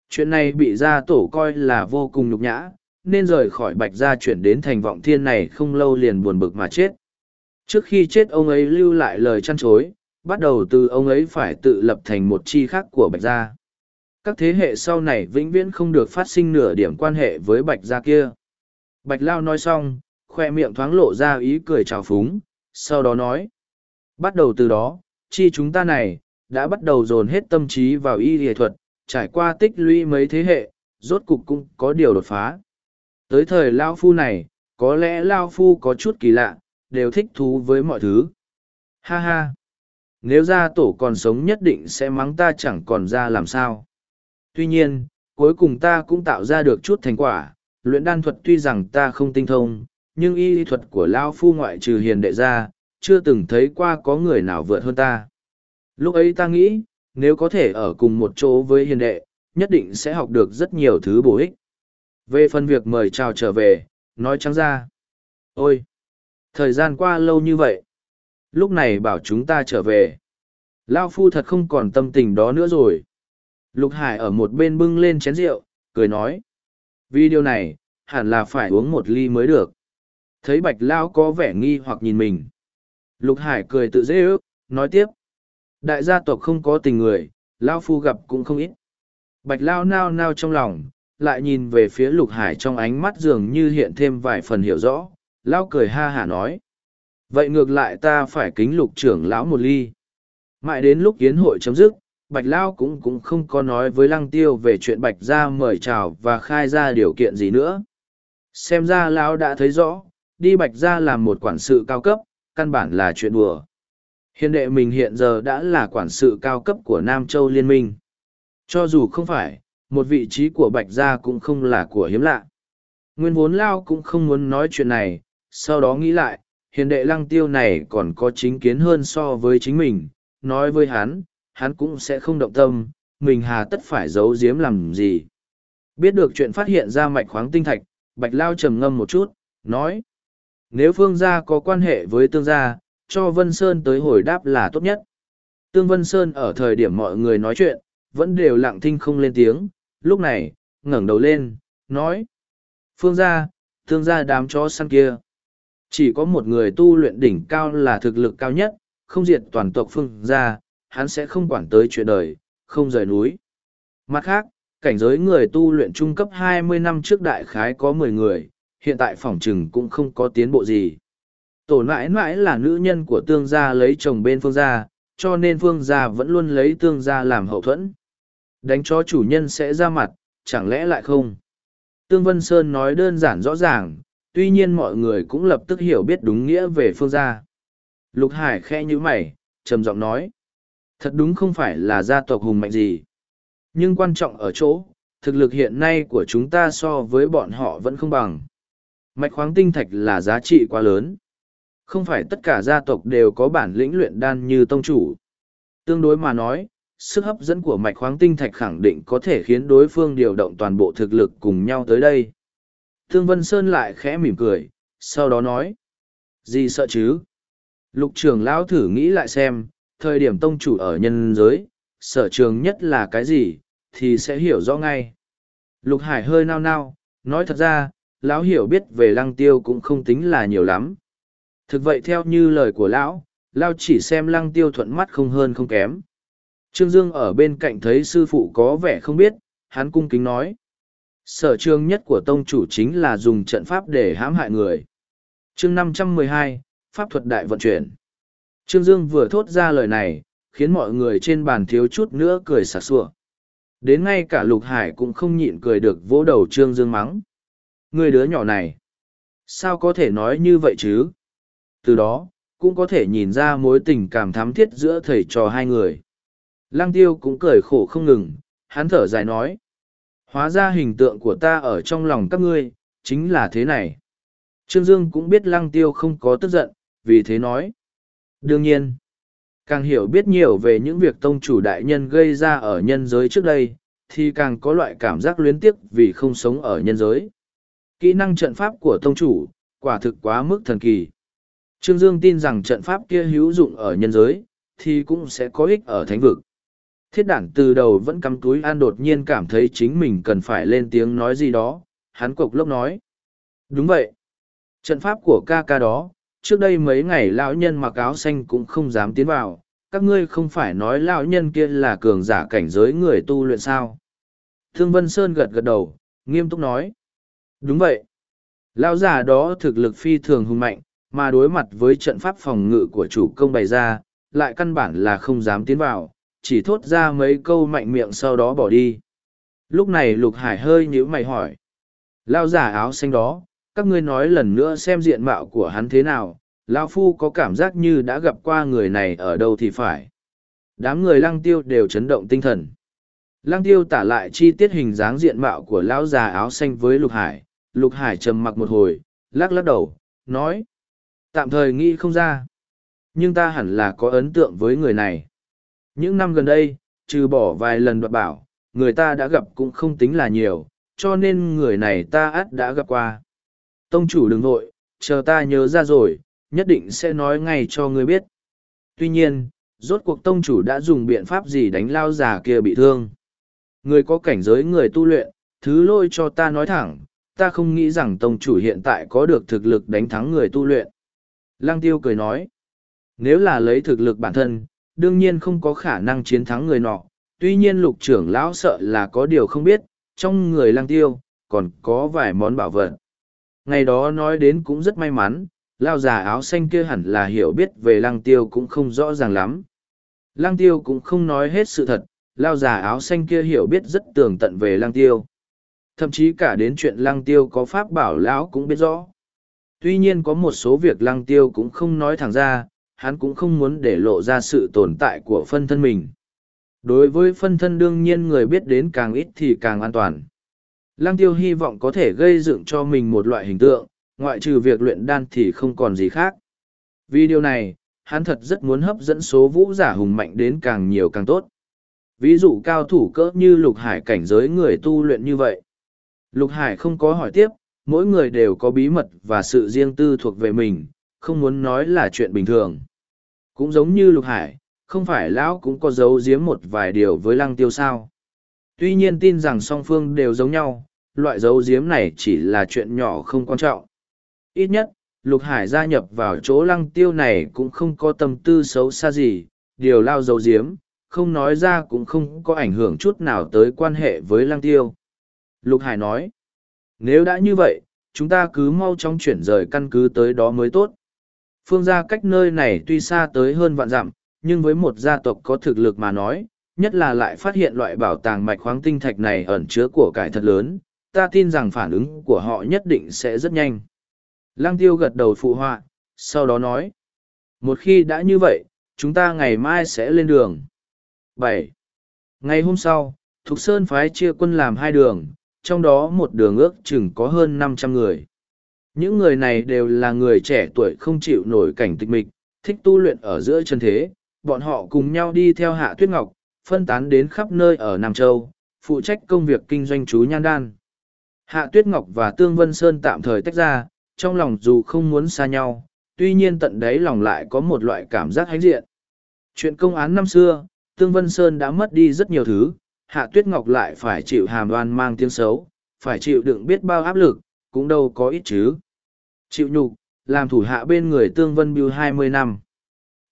Chuyện này bị gia tổ coi là vô cùng nhục nhã, nên rời khỏi bạch gia chuyển đến thành vọng thiên này không lâu liền buồn bực mà chết. Trước khi chết ông ấy lưu lại lời chăn chối, bắt đầu từ ông ấy phải tự lập thành một chi khác của bạch gia. Các thế hệ sau này vĩnh viễn không được phát sinh nửa điểm quan hệ với bạch gia kia. Bạch Lao nói xong, khoe miệng thoáng lộ ra ý cười trào phúng, sau đó nói. Bắt đầu từ đó, chi chúng ta này, đã bắt đầu dồn hết tâm trí vào y nghệ thuật, trải qua tích lũy mấy thế hệ, rốt cục cũng có điều đột phá. Tới thời Lao Phu này, có lẽ Lao Phu có chút kỳ lạ, đều thích thú với mọi thứ. Ha ha! Nếu gia tổ còn sống nhất định sẽ mắng ta chẳng còn ra làm sao. Tuy nhiên, cuối cùng ta cũng tạo ra được chút thành quả, luyện đan thuật tuy rằng ta không tinh thông, nhưng y thuật của Lao Phu ngoại trừ hiền đệ ra, chưa từng thấy qua có người nào vượt hơn ta. Lúc ấy ta nghĩ, nếu có thể ở cùng một chỗ với hiền đệ, nhất định sẽ học được rất nhiều thứ bổ ích. Về phần việc mời chào trở về, nói trắng ra. Ôi! Thời gian qua lâu như vậy. Lúc này bảo chúng ta trở về. Lao Phu thật không còn tâm tình đó nữa rồi. Lục Hải ở một bên bưng lên chén rượu, cười nói. Vì điều này, hẳn là phải uống một ly mới được. Thấy Bạch Lao có vẻ nghi hoặc nhìn mình. Lục Hải cười tự dễ ước, nói tiếp. Đại gia tộc không có tình người, Lao Phu gặp cũng không ít. Bạch Lao nao nao trong lòng, lại nhìn về phía Lục Hải trong ánh mắt dường như hiện thêm vài phần hiểu rõ. Lao cười ha hả nói. Vậy ngược lại ta phải kính lục trưởng lão một ly. Mãi đến lúc kiến hội chấm dứt, Bạch Lao cũng cũng không có nói với Lăng Tiêu về chuyện Bạch gia mời chào và khai ra điều kiện gì nữa. Xem ra Lão đã thấy rõ, đi Bạch gia làm một quản sự cao cấp, căn bản là chuyện đùa. Hiện đệ mình hiện giờ đã là quản sự cao cấp của Nam Châu Liên minh. Cho dù không phải, một vị trí của Bạch Gia cũng không là của hiếm lạ. Nguyên vốn Lao cũng không muốn nói chuyện này, sau đó nghĩ lại, hiền đệ lăng tiêu này còn có chính kiến hơn so với chính mình, nói với hắn, hắn cũng sẽ không động tâm, mình hà tất phải giấu giếm làm gì. Biết được chuyện phát hiện ra mạch khoáng tinh thạch, Bạch Lao trầm ngâm một chút, nói. Nếu Phương gia có quan hệ với Tương gia, cho Vân Sơn tới hồi đáp là tốt nhất. Tương Vân Sơn ở thời điểm mọi người nói chuyện, vẫn đều lặng thinh không lên tiếng, lúc này, ngẩng đầu lên, nói. Phương gia, Tương gia đám chó săn kia. Chỉ có một người tu luyện đỉnh cao là thực lực cao nhất, không diệt toàn tộc Phương gia, hắn sẽ không quản tới chuyện đời, không rời núi. Mặt khác, cảnh giới người tu luyện trung cấp 20 năm trước đại khái có 10 người, hiện tại phòng trừng cũng không có tiến bộ gì. Tổ nãi nãi là nữ nhân của tương gia lấy chồng bên phương gia, cho nên phương gia vẫn luôn lấy tương gia làm hậu thuẫn. Đánh cho chủ nhân sẽ ra mặt, chẳng lẽ lại không? Tương Vân Sơn nói đơn giản rõ ràng, tuy nhiên mọi người cũng lập tức hiểu biết đúng nghĩa về phương gia. Lục Hải khẽ như mày, trầm giọng nói. Thật đúng không phải là gia tộc hùng mạnh gì. Nhưng quan trọng ở chỗ, thực lực hiện nay của chúng ta so với bọn họ vẫn không bằng. Mạch khoáng tinh thạch là giá trị quá lớn. Không phải tất cả gia tộc đều có bản lĩnh luyện đan như tông chủ. Tương đối mà nói, sức hấp dẫn của mạch khoáng tinh thạch khẳng định có thể khiến đối phương điều động toàn bộ thực lực cùng nhau tới đây. Thương Vân Sơn lại khẽ mỉm cười, sau đó nói. Gì sợ chứ? Lục trưởng lão thử nghĩ lại xem, thời điểm tông chủ ở nhân giới, sở trường nhất là cái gì, thì sẽ hiểu rõ ngay. Lục Hải hơi nao nao, nói thật ra, lão hiểu biết về lăng tiêu cũng không tính là nhiều lắm. Thực vậy theo như lời của lão, lão chỉ xem lăng tiêu thuận mắt không hơn không kém. Trương Dương ở bên cạnh thấy sư phụ có vẻ không biết, hắn cung kính nói. Sở trường nhất của tông chủ chính là dùng trận pháp để hãm hại người. chương năm trăm mười hai, Pháp thuật đại vận chuyển. Trương Dương vừa thốt ra lời này, khiến mọi người trên bàn thiếu chút nữa cười sạc sủa. Đến ngay cả Lục Hải cũng không nhịn cười được vỗ đầu Trương Dương mắng. Người đứa nhỏ này, sao có thể nói như vậy chứ? Từ đó, cũng có thể nhìn ra mối tình cảm thắm thiết giữa thầy trò hai người. Lăng tiêu cũng cười khổ không ngừng, hắn thở dài nói. Hóa ra hình tượng của ta ở trong lòng các ngươi, chính là thế này. Trương Dương cũng biết lăng tiêu không có tức giận, vì thế nói. Đương nhiên, càng hiểu biết nhiều về những việc tông chủ đại nhân gây ra ở nhân giới trước đây, thì càng có loại cảm giác luyến tiếc vì không sống ở nhân giới. Kỹ năng trận pháp của tông chủ, quả thực quá mức thần kỳ. Trương Dương tin rằng trận pháp kia hữu dụng ở nhân giới, thì cũng sẽ có ích ở thánh vực. Thiết đản từ đầu vẫn cắm túi an đột nhiên cảm thấy chính mình cần phải lên tiếng nói gì đó, hắn cộc lốc nói. Đúng vậy. Trận pháp của ca ca đó, trước đây mấy ngày lão nhân mặc áo xanh cũng không dám tiến vào, các ngươi không phải nói lão nhân kia là cường giả cảnh giới người tu luyện sao. Thương Vân Sơn gật gật đầu, nghiêm túc nói. Đúng vậy. Lão giả đó thực lực phi thường hùng mạnh, mà đối mặt với trận pháp phòng ngự của chủ công bày ra, lại căn bản là không dám tiến vào, chỉ thốt ra mấy câu mạnh miệng sau đó bỏ đi. Lúc này Lục Hải hơi nhíu mày hỏi. Lao giả áo xanh đó, các ngươi nói lần nữa xem diện mạo của hắn thế nào, Lao Phu có cảm giác như đã gặp qua người này ở đâu thì phải. Đám người lăng tiêu đều chấn động tinh thần. Lăng tiêu tả lại chi tiết hình dáng diện mạo của lão già áo xanh với Lục Hải. Lục Hải trầm mặc một hồi, lắc lắc đầu, nói. Tạm thời nghĩ không ra. Nhưng ta hẳn là có ấn tượng với người này. Những năm gần đây, trừ bỏ vài lần đoạt bảo, người ta đã gặp cũng không tính là nhiều, cho nên người này ta ắt đã gặp qua. Tông chủ đừng vội, chờ ta nhớ ra rồi, nhất định sẽ nói ngay cho ngươi biết. Tuy nhiên, rốt cuộc tông chủ đã dùng biện pháp gì đánh lao già kia bị thương. Người có cảnh giới người tu luyện, thứ lôi cho ta nói thẳng, ta không nghĩ rằng tông chủ hiện tại có được thực lực đánh thắng người tu luyện. Lăng tiêu cười nói, nếu là lấy thực lực bản thân, đương nhiên không có khả năng chiến thắng người nọ. Tuy nhiên lục trưởng lão sợ là có điều không biết, trong người lang tiêu, còn có vài món bảo vật. Ngày đó nói đến cũng rất may mắn, lao già áo xanh kia hẳn là hiểu biết về lang tiêu cũng không rõ ràng lắm. Lang tiêu cũng không nói hết sự thật, lao già áo xanh kia hiểu biết rất tường tận về lang tiêu. Thậm chí cả đến chuyện lang tiêu có pháp bảo lão cũng biết rõ. Tuy nhiên có một số việc lang tiêu cũng không nói thẳng ra, hắn cũng không muốn để lộ ra sự tồn tại của phân thân mình. Đối với phân thân đương nhiên người biết đến càng ít thì càng an toàn. Lăng tiêu hy vọng có thể gây dựng cho mình một loại hình tượng, ngoại trừ việc luyện đan thì không còn gì khác. Vì điều này, hắn thật rất muốn hấp dẫn số vũ giả hùng mạnh đến càng nhiều càng tốt. Ví dụ cao thủ cỡ như lục hải cảnh giới người tu luyện như vậy. Lục hải không có hỏi tiếp, mỗi người đều có bí mật và sự riêng tư thuộc về mình, không muốn nói là chuyện bình thường. Cũng giống như lục hải, không phải lão cũng có giấu giếm một vài điều với lăng tiêu sao. Tuy nhiên tin rằng song phương đều giống nhau, loại giấu giếm này chỉ là chuyện nhỏ không quan trọng. Ít nhất, lục hải gia nhập vào chỗ lăng tiêu này cũng không có tâm tư xấu xa gì, điều lao giấu giếm, không nói ra cũng không có ảnh hưởng chút nào tới quan hệ với lăng tiêu. Lục hải nói, nếu đã như vậy, chúng ta cứ mau chóng chuyển rời căn cứ tới đó mới tốt. Phương gia cách nơi này tuy xa tới hơn vạn dặm, nhưng với một gia tộc có thực lực mà nói, nhất là lại phát hiện loại bảo tàng mạch khoáng tinh thạch này ẩn chứa của cải thật lớn, ta tin rằng phản ứng của họ nhất định sẽ rất nhanh. Lăng tiêu gật đầu phụ họa, sau đó nói. Một khi đã như vậy, chúng ta ngày mai sẽ lên đường. bảy Ngày hôm sau, Thục Sơn phái chia quân làm hai đường, trong đó một đường ước chừng có hơn năm trăm người. Những người này đều là người trẻ tuổi không chịu nổi cảnh tịch mịch, thích tu luyện ở giữa chân thế, bọn họ cùng nhau đi theo Hạ Tuyết Ngọc, phân tán đến khắp nơi ở Nam Châu, phụ trách công việc kinh doanh chú nhan đan. Hạ Tuyết Ngọc và Tương Vân Sơn tạm thời tách ra, trong lòng dù không muốn xa nhau, tuy nhiên tận đấy lòng lại có một loại cảm giác hãnh diện. Chuyện công án năm xưa, Tương Vân Sơn đã mất đi rất nhiều thứ, Hạ Tuyết Ngọc lại phải chịu hàm đoan mang tiếng xấu, phải chịu đựng biết bao áp lực, cũng đâu có ít chứ. Chịu nhục, làm thủ hạ bên người Tương Vân Biêu hai mươi năm.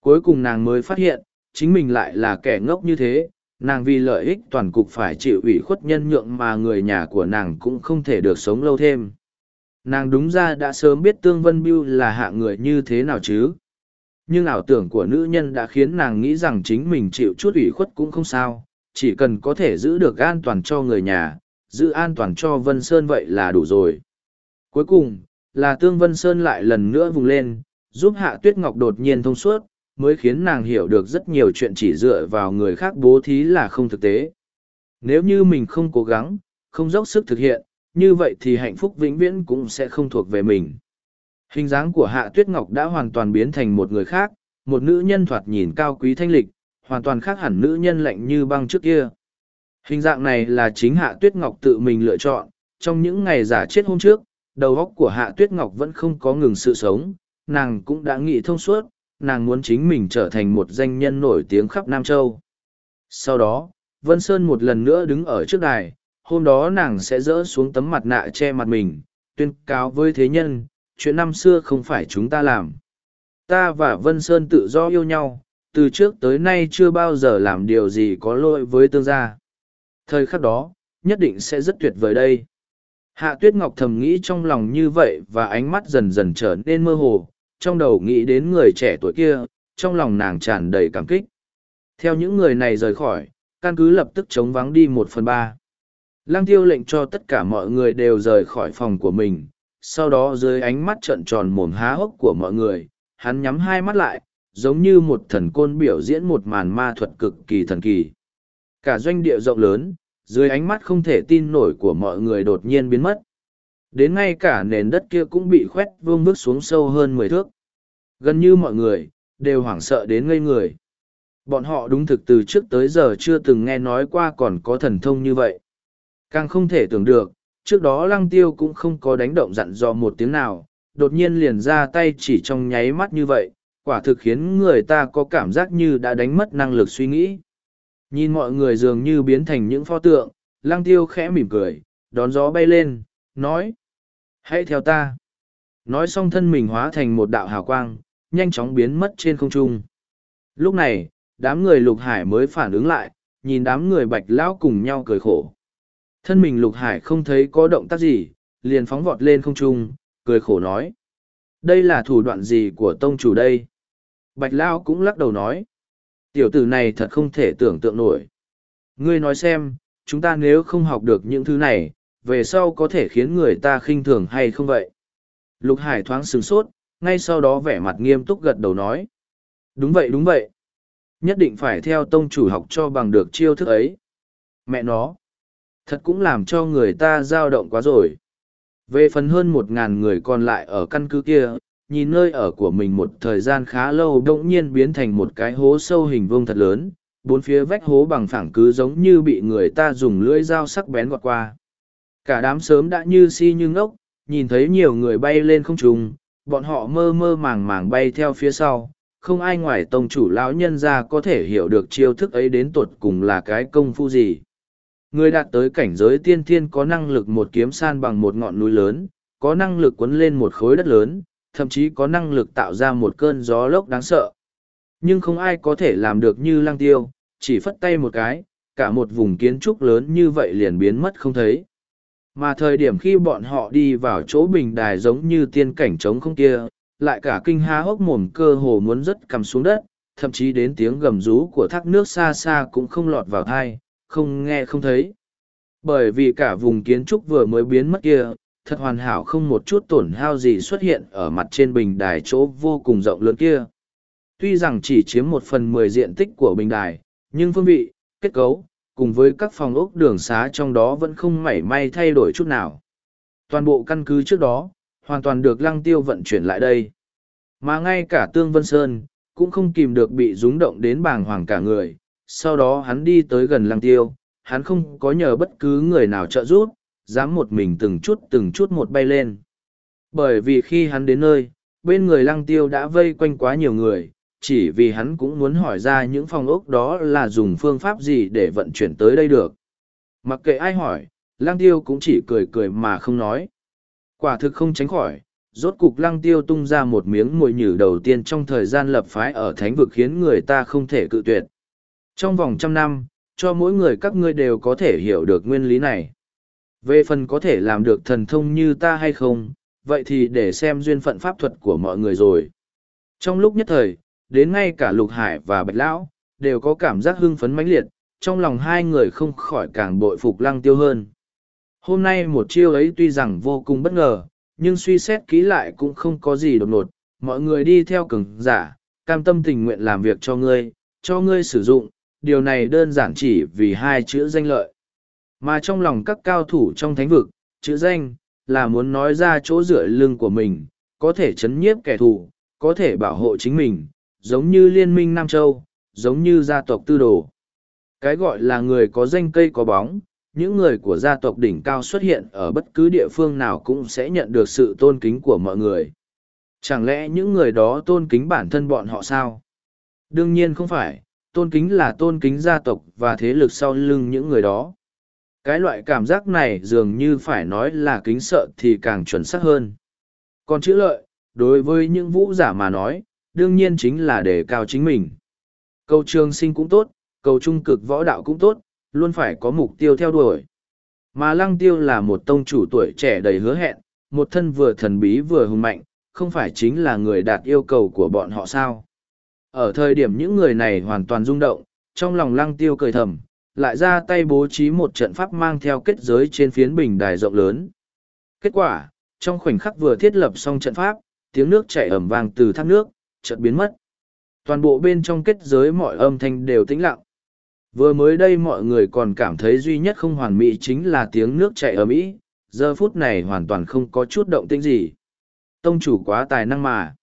Cuối cùng nàng mới phát hiện, chính mình lại là kẻ ngốc như thế, nàng vì lợi ích toàn cục phải chịu ủy khuất nhân nhượng mà người nhà của nàng cũng không thể được sống lâu thêm. Nàng đúng ra đã sớm biết Tương Vân Biêu là hạ người như thế nào chứ. Nhưng ảo tưởng của nữ nhân đã khiến nàng nghĩ rằng chính mình chịu chút ủy khuất cũng không sao, chỉ cần có thể giữ được an toàn cho người nhà, giữ an toàn cho Vân Sơn vậy là đủ rồi. Cuối cùng, là Tương Vân Sơn lại lần nữa vùng lên, giúp Hạ Tuyết Ngọc đột nhiên thông suốt, mới khiến nàng hiểu được rất nhiều chuyện chỉ dựa vào người khác bố thí là không thực tế. Nếu như mình không cố gắng, không dốc sức thực hiện, như vậy thì hạnh phúc vĩnh viễn cũng sẽ không thuộc về mình. Hình dáng của Hạ Tuyết Ngọc đã hoàn toàn biến thành một người khác, một nữ nhân thoạt nhìn cao quý thanh lịch, hoàn toàn khác hẳn nữ nhân lạnh như băng trước kia. Hình dạng này là chính Hạ Tuyết Ngọc tự mình lựa chọn, trong những ngày giả chết hôm trước, đầu óc của Hạ Tuyết Ngọc vẫn không có ngừng sự sống, nàng cũng đã nghĩ thông suốt, nàng muốn chính mình trở thành một danh nhân nổi tiếng khắp Nam Châu. Sau đó, Vân Sơn một lần nữa đứng ở trước đài, hôm đó nàng sẽ dỡ xuống tấm mặt nạ che mặt mình, tuyên cáo với thế nhân, chuyện năm xưa không phải chúng ta làm. Ta và Vân Sơn tự do yêu nhau, từ trước tới nay chưa bao giờ làm điều gì có lỗi với tương gia. Thời khắc đó, nhất định sẽ rất tuyệt vời đây. Hạ Tuyết Ngọc thầm nghĩ trong lòng như vậy và ánh mắt dần dần trở nên mơ hồ, trong đầu nghĩ đến người trẻ tuổi kia, trong lòng nàng tràn đầy cảm kích. Theo những người này rời khỏi, căn cứ lập tức chống vắng đi một phần ba. Lang tiêu lệnh cho tất cả mọi người đều rời khỏi phòng của mình, sau đó dưới ánh mắt trợn tròn mồm há hốc của mọi người, hắn nhắm hai mắt lại, giống như một thần côn biểu diễn một màn ma thuật cực kỳ thần kỳ. Cả doanh địa rộng lớn, dưới ánh mắt không thể tin nổi của mọi người đột nhiên biến mất. Đến ngay cả nền đất kia cũng bị khoét vương bước xuống sâu hơn mười thước. Gần như mọi người, đều hoảng sợ đến ngây người. Bọn họ đúng thực từ trước tới giờ chưa từng nghe nói qua còn có thần thông như vậy. Càng không thể tưởng được, trước đó lăng tiêu cũng không có đánh động dặn dò một tiếng nào, đột nhiên liền ra tay chỉ trong nháy mắt như vậy, quả thực khiến người ta có cảm giác như đã đánh mất năng lực suy nghĩ. Nhìn mọi người dường như biến thành những pho tượng, lăng tiêu khẽ mỉm cười, đón gió bay lên, nói. Hãy theo ta. Nói xong thân mình hóa thành một đạo hào quang, nhanh chóng biến mất trên không trung. Lúc này, đám người lục hải mới phản ứng lại, nhìn đám người bạch lão cùng nhau cười khổ. Thân mình lục hải không thấy có động tác gì, liền phóng vọt lên không trung, cười khổ nói. Đây là thủ đoạn gì của tông chủ đây? Bạch Lao cũng lắc đầu nói. Tiểu tử này thật không thể tưởng tượng nổi. Ngươi nói xem, chúng ta nếu không học được những thứ này, về sau có thể khiến người ta khinh thường hay không vậy? Lục Hải thoáng sửng sốt, ngay sau đó vẻ mặt nghiêm túc gật đầu nói. Đúng vậy đúng vậy. Nhất định phải theo tông chủ học cho bằng được chiêu thức ấy. Mẹ nó. Thật cũng làm cho người ta dao động quá rồi. Về phần hơn một ngàn người còn lại ở căn cứ kia, nhìn nơi ở của mình một thời gian khá lâu đông nhiên biến thành một cái hố sâu hình vuông thật lớn, bốn phía vách hố bằng phẳng cứ giống như bị người ta dùng lưỡi dao sắc bén gọt qua. Cả đám sớm đã như si như ngốc, nhìn thấy nhiều người bay lên không trung, bọn họ mơ mơ màng màng bay theo phía sau, không ai ngoài tông chủ lão nhân ra có thể hiểu được chiêu thức ấy đến tột cùng là cái công phu gì. Người đạt tới cảnh giới tiên thiên có năng lực một kiếm san bằng một ngọn núi lớn, có năng lực quấn lên một khối đất lớn, thậm chí có năng lực tạo ra một cơn gió lốc đáng sợ. Nhưng không ai có thể làm được như lăng tiêu, chỉ phất tay một cái, cả một vùng kiến trúc lớn như vậy liền biến mất không thấy. Mà thời điểm khi bọn họ đi vào chỗ bình đài giống như tiên cảnh trống không kia, lại cả kinh há hốc mồm cơ hồ muốn rất cầm xuống đất, thậm chí đến tiếng gầm rú của thác nước xa xa cũng không lọt vào thai, không nghe không thấy. Bởi vì cả vùng kiến trúc vừa mới biến mất kia, thật hoàn hảo không một chút tổn hao gì xuất hiện ở mặt trên bình đài chỗ vô cùng rộng lớn kia. Tuy rằng chỉ chiếm một phần mười diện tích của bình đài, nhưng phương vị, kết cấu, cùng với các phòng ốc đường xá trong đó vẫn không mảy may thay đổi chút nào. Toàn bộ căn cứ trước đó, hoàn toàn được lăng tiêu vận chuyển lại đây. Mà ngay cả Tương Vân Sơn, cũng không kìm được bị rúng động đến bàng hoàng cả người. Sau đó hắn đi tới gần lăng tiêu, hắn không có nhờ bất cứ người nào trợ giúp, dám một mình từng chút từng chút một bay lên. Bởi vì khi hắn đến nơi, bên người lăng tiêu đã vây quanh quá nhiều người, chỉ vì hắn cũng muốn hỏi ra những phòng ốc đó là dùng phương pháp gì để vận chuyển tới đây được. Mặc kệ ai hỏi, lăng tiêu cũng chỉ cười cười mà không nói. Quả thực không tránh khỏi, rốt cục lăng tiêu tung ra một miếng mồi nhử đầu tiên trong thời gian lập phái ở thánh vực khiến người ta không thể cự tuyệt. Trong vòng trăm năm, cho mỗi người các ngươi đều có thể hiểu được nguyên lý này. Về phần có thể làm được thần thông như ta hay không, vậy thì để xem duyên phận pháp thuật của mọi người rồi. Trong lúc nhất thời, đến ngay cả Lục Hải và Bạch Lão, đều có cảm giác hưng phấn mãnh liệt, trong lòng hai người không khỏi càng bội phục lăng tiêu hơn. Hôm nay một chiêu ấy tuy rằng vô cùng bất ngờ, nhưng suy xét kỹ lại cũng không có gì đột ngột, mọi người đi theo cường giả, cam tâm tình nguyện làm việc cho ngươi, cho ngươi sử dụng, điều này đơn giản chỉ vì hai chữ danh lợi. Mà trong lòng các cao thủ trong thánh vực, chữ danh, là muốn nói ra chỗ dựa lưng của mình, có thể chấn nhiếp kẻ thù, có thể bảo hộ chính mình, giống như liên minh Nam Châu, giống như gia tộc tư đồ. Cái gọi là người có danh cây có bóng, những người của gia tộc đỉnh cao xuất hiện ở bất cứ địa phương nào cũng sẽ nhận được sự tôn kính của mọi người. Chẳng lẽ những người đó tôn kính bản thân bọn họ sao? Đương nhiên không phải, tôn kính là tôn kính gia tộc và thế lực sau lưng những người đó. Cái loại cảm giác này dường như phải nói là kính sợ thì càng chuẩn xác hơn. Còn chữ lợi, đối với những vũ giả mà nói, đương nhiên chính là đề cao chính mình. Cầu trường sinh cũng tốt, cầu trung cực võ đạo cũng tốt, luôn phải có mục tiêu theo đuổi. Mà lăng tiêu là một tông chủ tuổi trẻ đầy hứa hẹn, một thân vừa thần bí vừa hùng mạnh, không phải chính là người đạt yêu cầu của bọn họ sao. Ở thời điểm những người này hoàn toàn rung động, trong lòng lăng tiêu cười thầm, lại ra tay bố trí một trận pháp mang theo kết giới trên phiến bình đài rộng lớn. Kết quả, trong khoảnh khắc vừa thiết lập xong trận pháp, tiếng nước chảy ẩm vang từ thác nước, chợt biến mất. Toàn bộ bên trong kết giới mọi âm thanh đều tĩnh lặng. Vừa mới đây mọi người còn cảm thấy duy nhất không hoàn mỹ chính là tiếng nước chảy ầm ĩ, giờ phút này hoàn toàn không có chút động tĩnh gì. Tông chủ quá tài năng mà.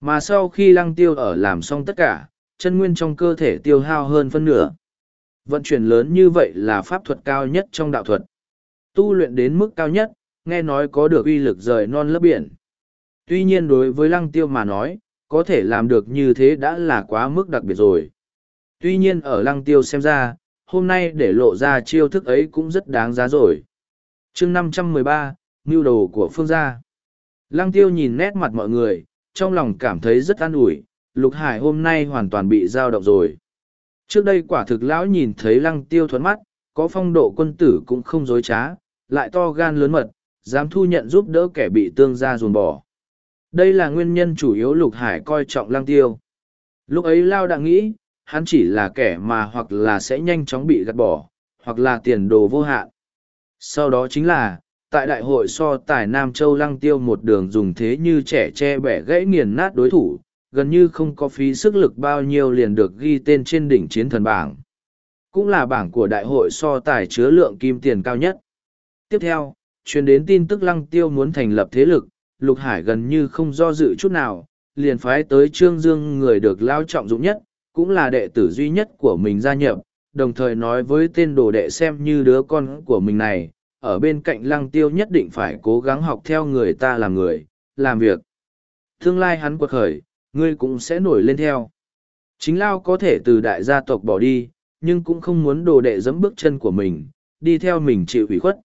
Mà sau khi lăng tiêu ở làm xong tất cả, chân nguyên trong cơ thể tiêu hao hơn phân nửa. Vận chuyển lớn như vậy là pháp thuật cao nhất trong đạo thuật. Tu luyện đến mức cao nhất, nghe nói có được uy lực rời non lấp biển. Tuy nhiên đối với lăng tiêu mà nói, có thể làm được như thế đã là quá mức đặc biệt rồi. Tuy nhiên ở lăng tiêu xem ra, hôm nay để lộ ra chiêu thức ấy cũng rất đáng giá rồi. chương năm trăm mười ba mưu đồ của phương gia. Lăng tiêu nhìn nét mặt mọi người, trong lòng cảm thấy rất an ủi, lục hải hôm nay hoàn toàn bị dao động rồi. Trước đây quả thực lão nhìn thấy lăng tiêu thuẫn mắt, có phong độ quân tử cũng không dối trá, lại to gan lớn mật, dám thu nhận giúp đỡ kẻ bị tương gia dùn bỏ. Đây là nguyên nhân chủ yếu lục hải coi trọng lăng tiêu. Lúc ấy Lao đã nghĩ, hắn chỉ là kẻ mà hoặc là sẽ nhanh chóng bị gạt bỏ, hoặc là tiền đồ vô hạn. Sau đó chính là, tại đại hội so tài Nam Châu lăng tiêu một đường dùng thế như trẻ che bẻ gãy nghiền nát đối thủ, gần như không có phí sức lực bao nhiêu liền được ghi tên trên đỉnh chiến thần bảng. Cũng là bảng của đại hội so tài chứa lượng kim tiền cao nhất. Tiếp theo, truyền đến tin tức lăng tiêu muốn thành lập thế lực, Lục Hải gần như không do dự chút nào, liền phái tới Trương Dương người được lao trọng dụng nhất, cũng là đệ tử duy nhất của mình gia nhập, đồng thời nói với tên đồ đệ xem như đứa con của mình này, ở bên cạnh lăng tiêu nhất định phải cố gắng học theo người ta làm người, làm việc. Tương lai hắn quật khởi, ngươi cũng sẽ nổi lên theo. Chính Lao có thể từ đại gia tộc bỏ đi, nhưng cũng không muốn đồ đệ dẫm bước chân của mình, đi theo mình chịu ủy khuất.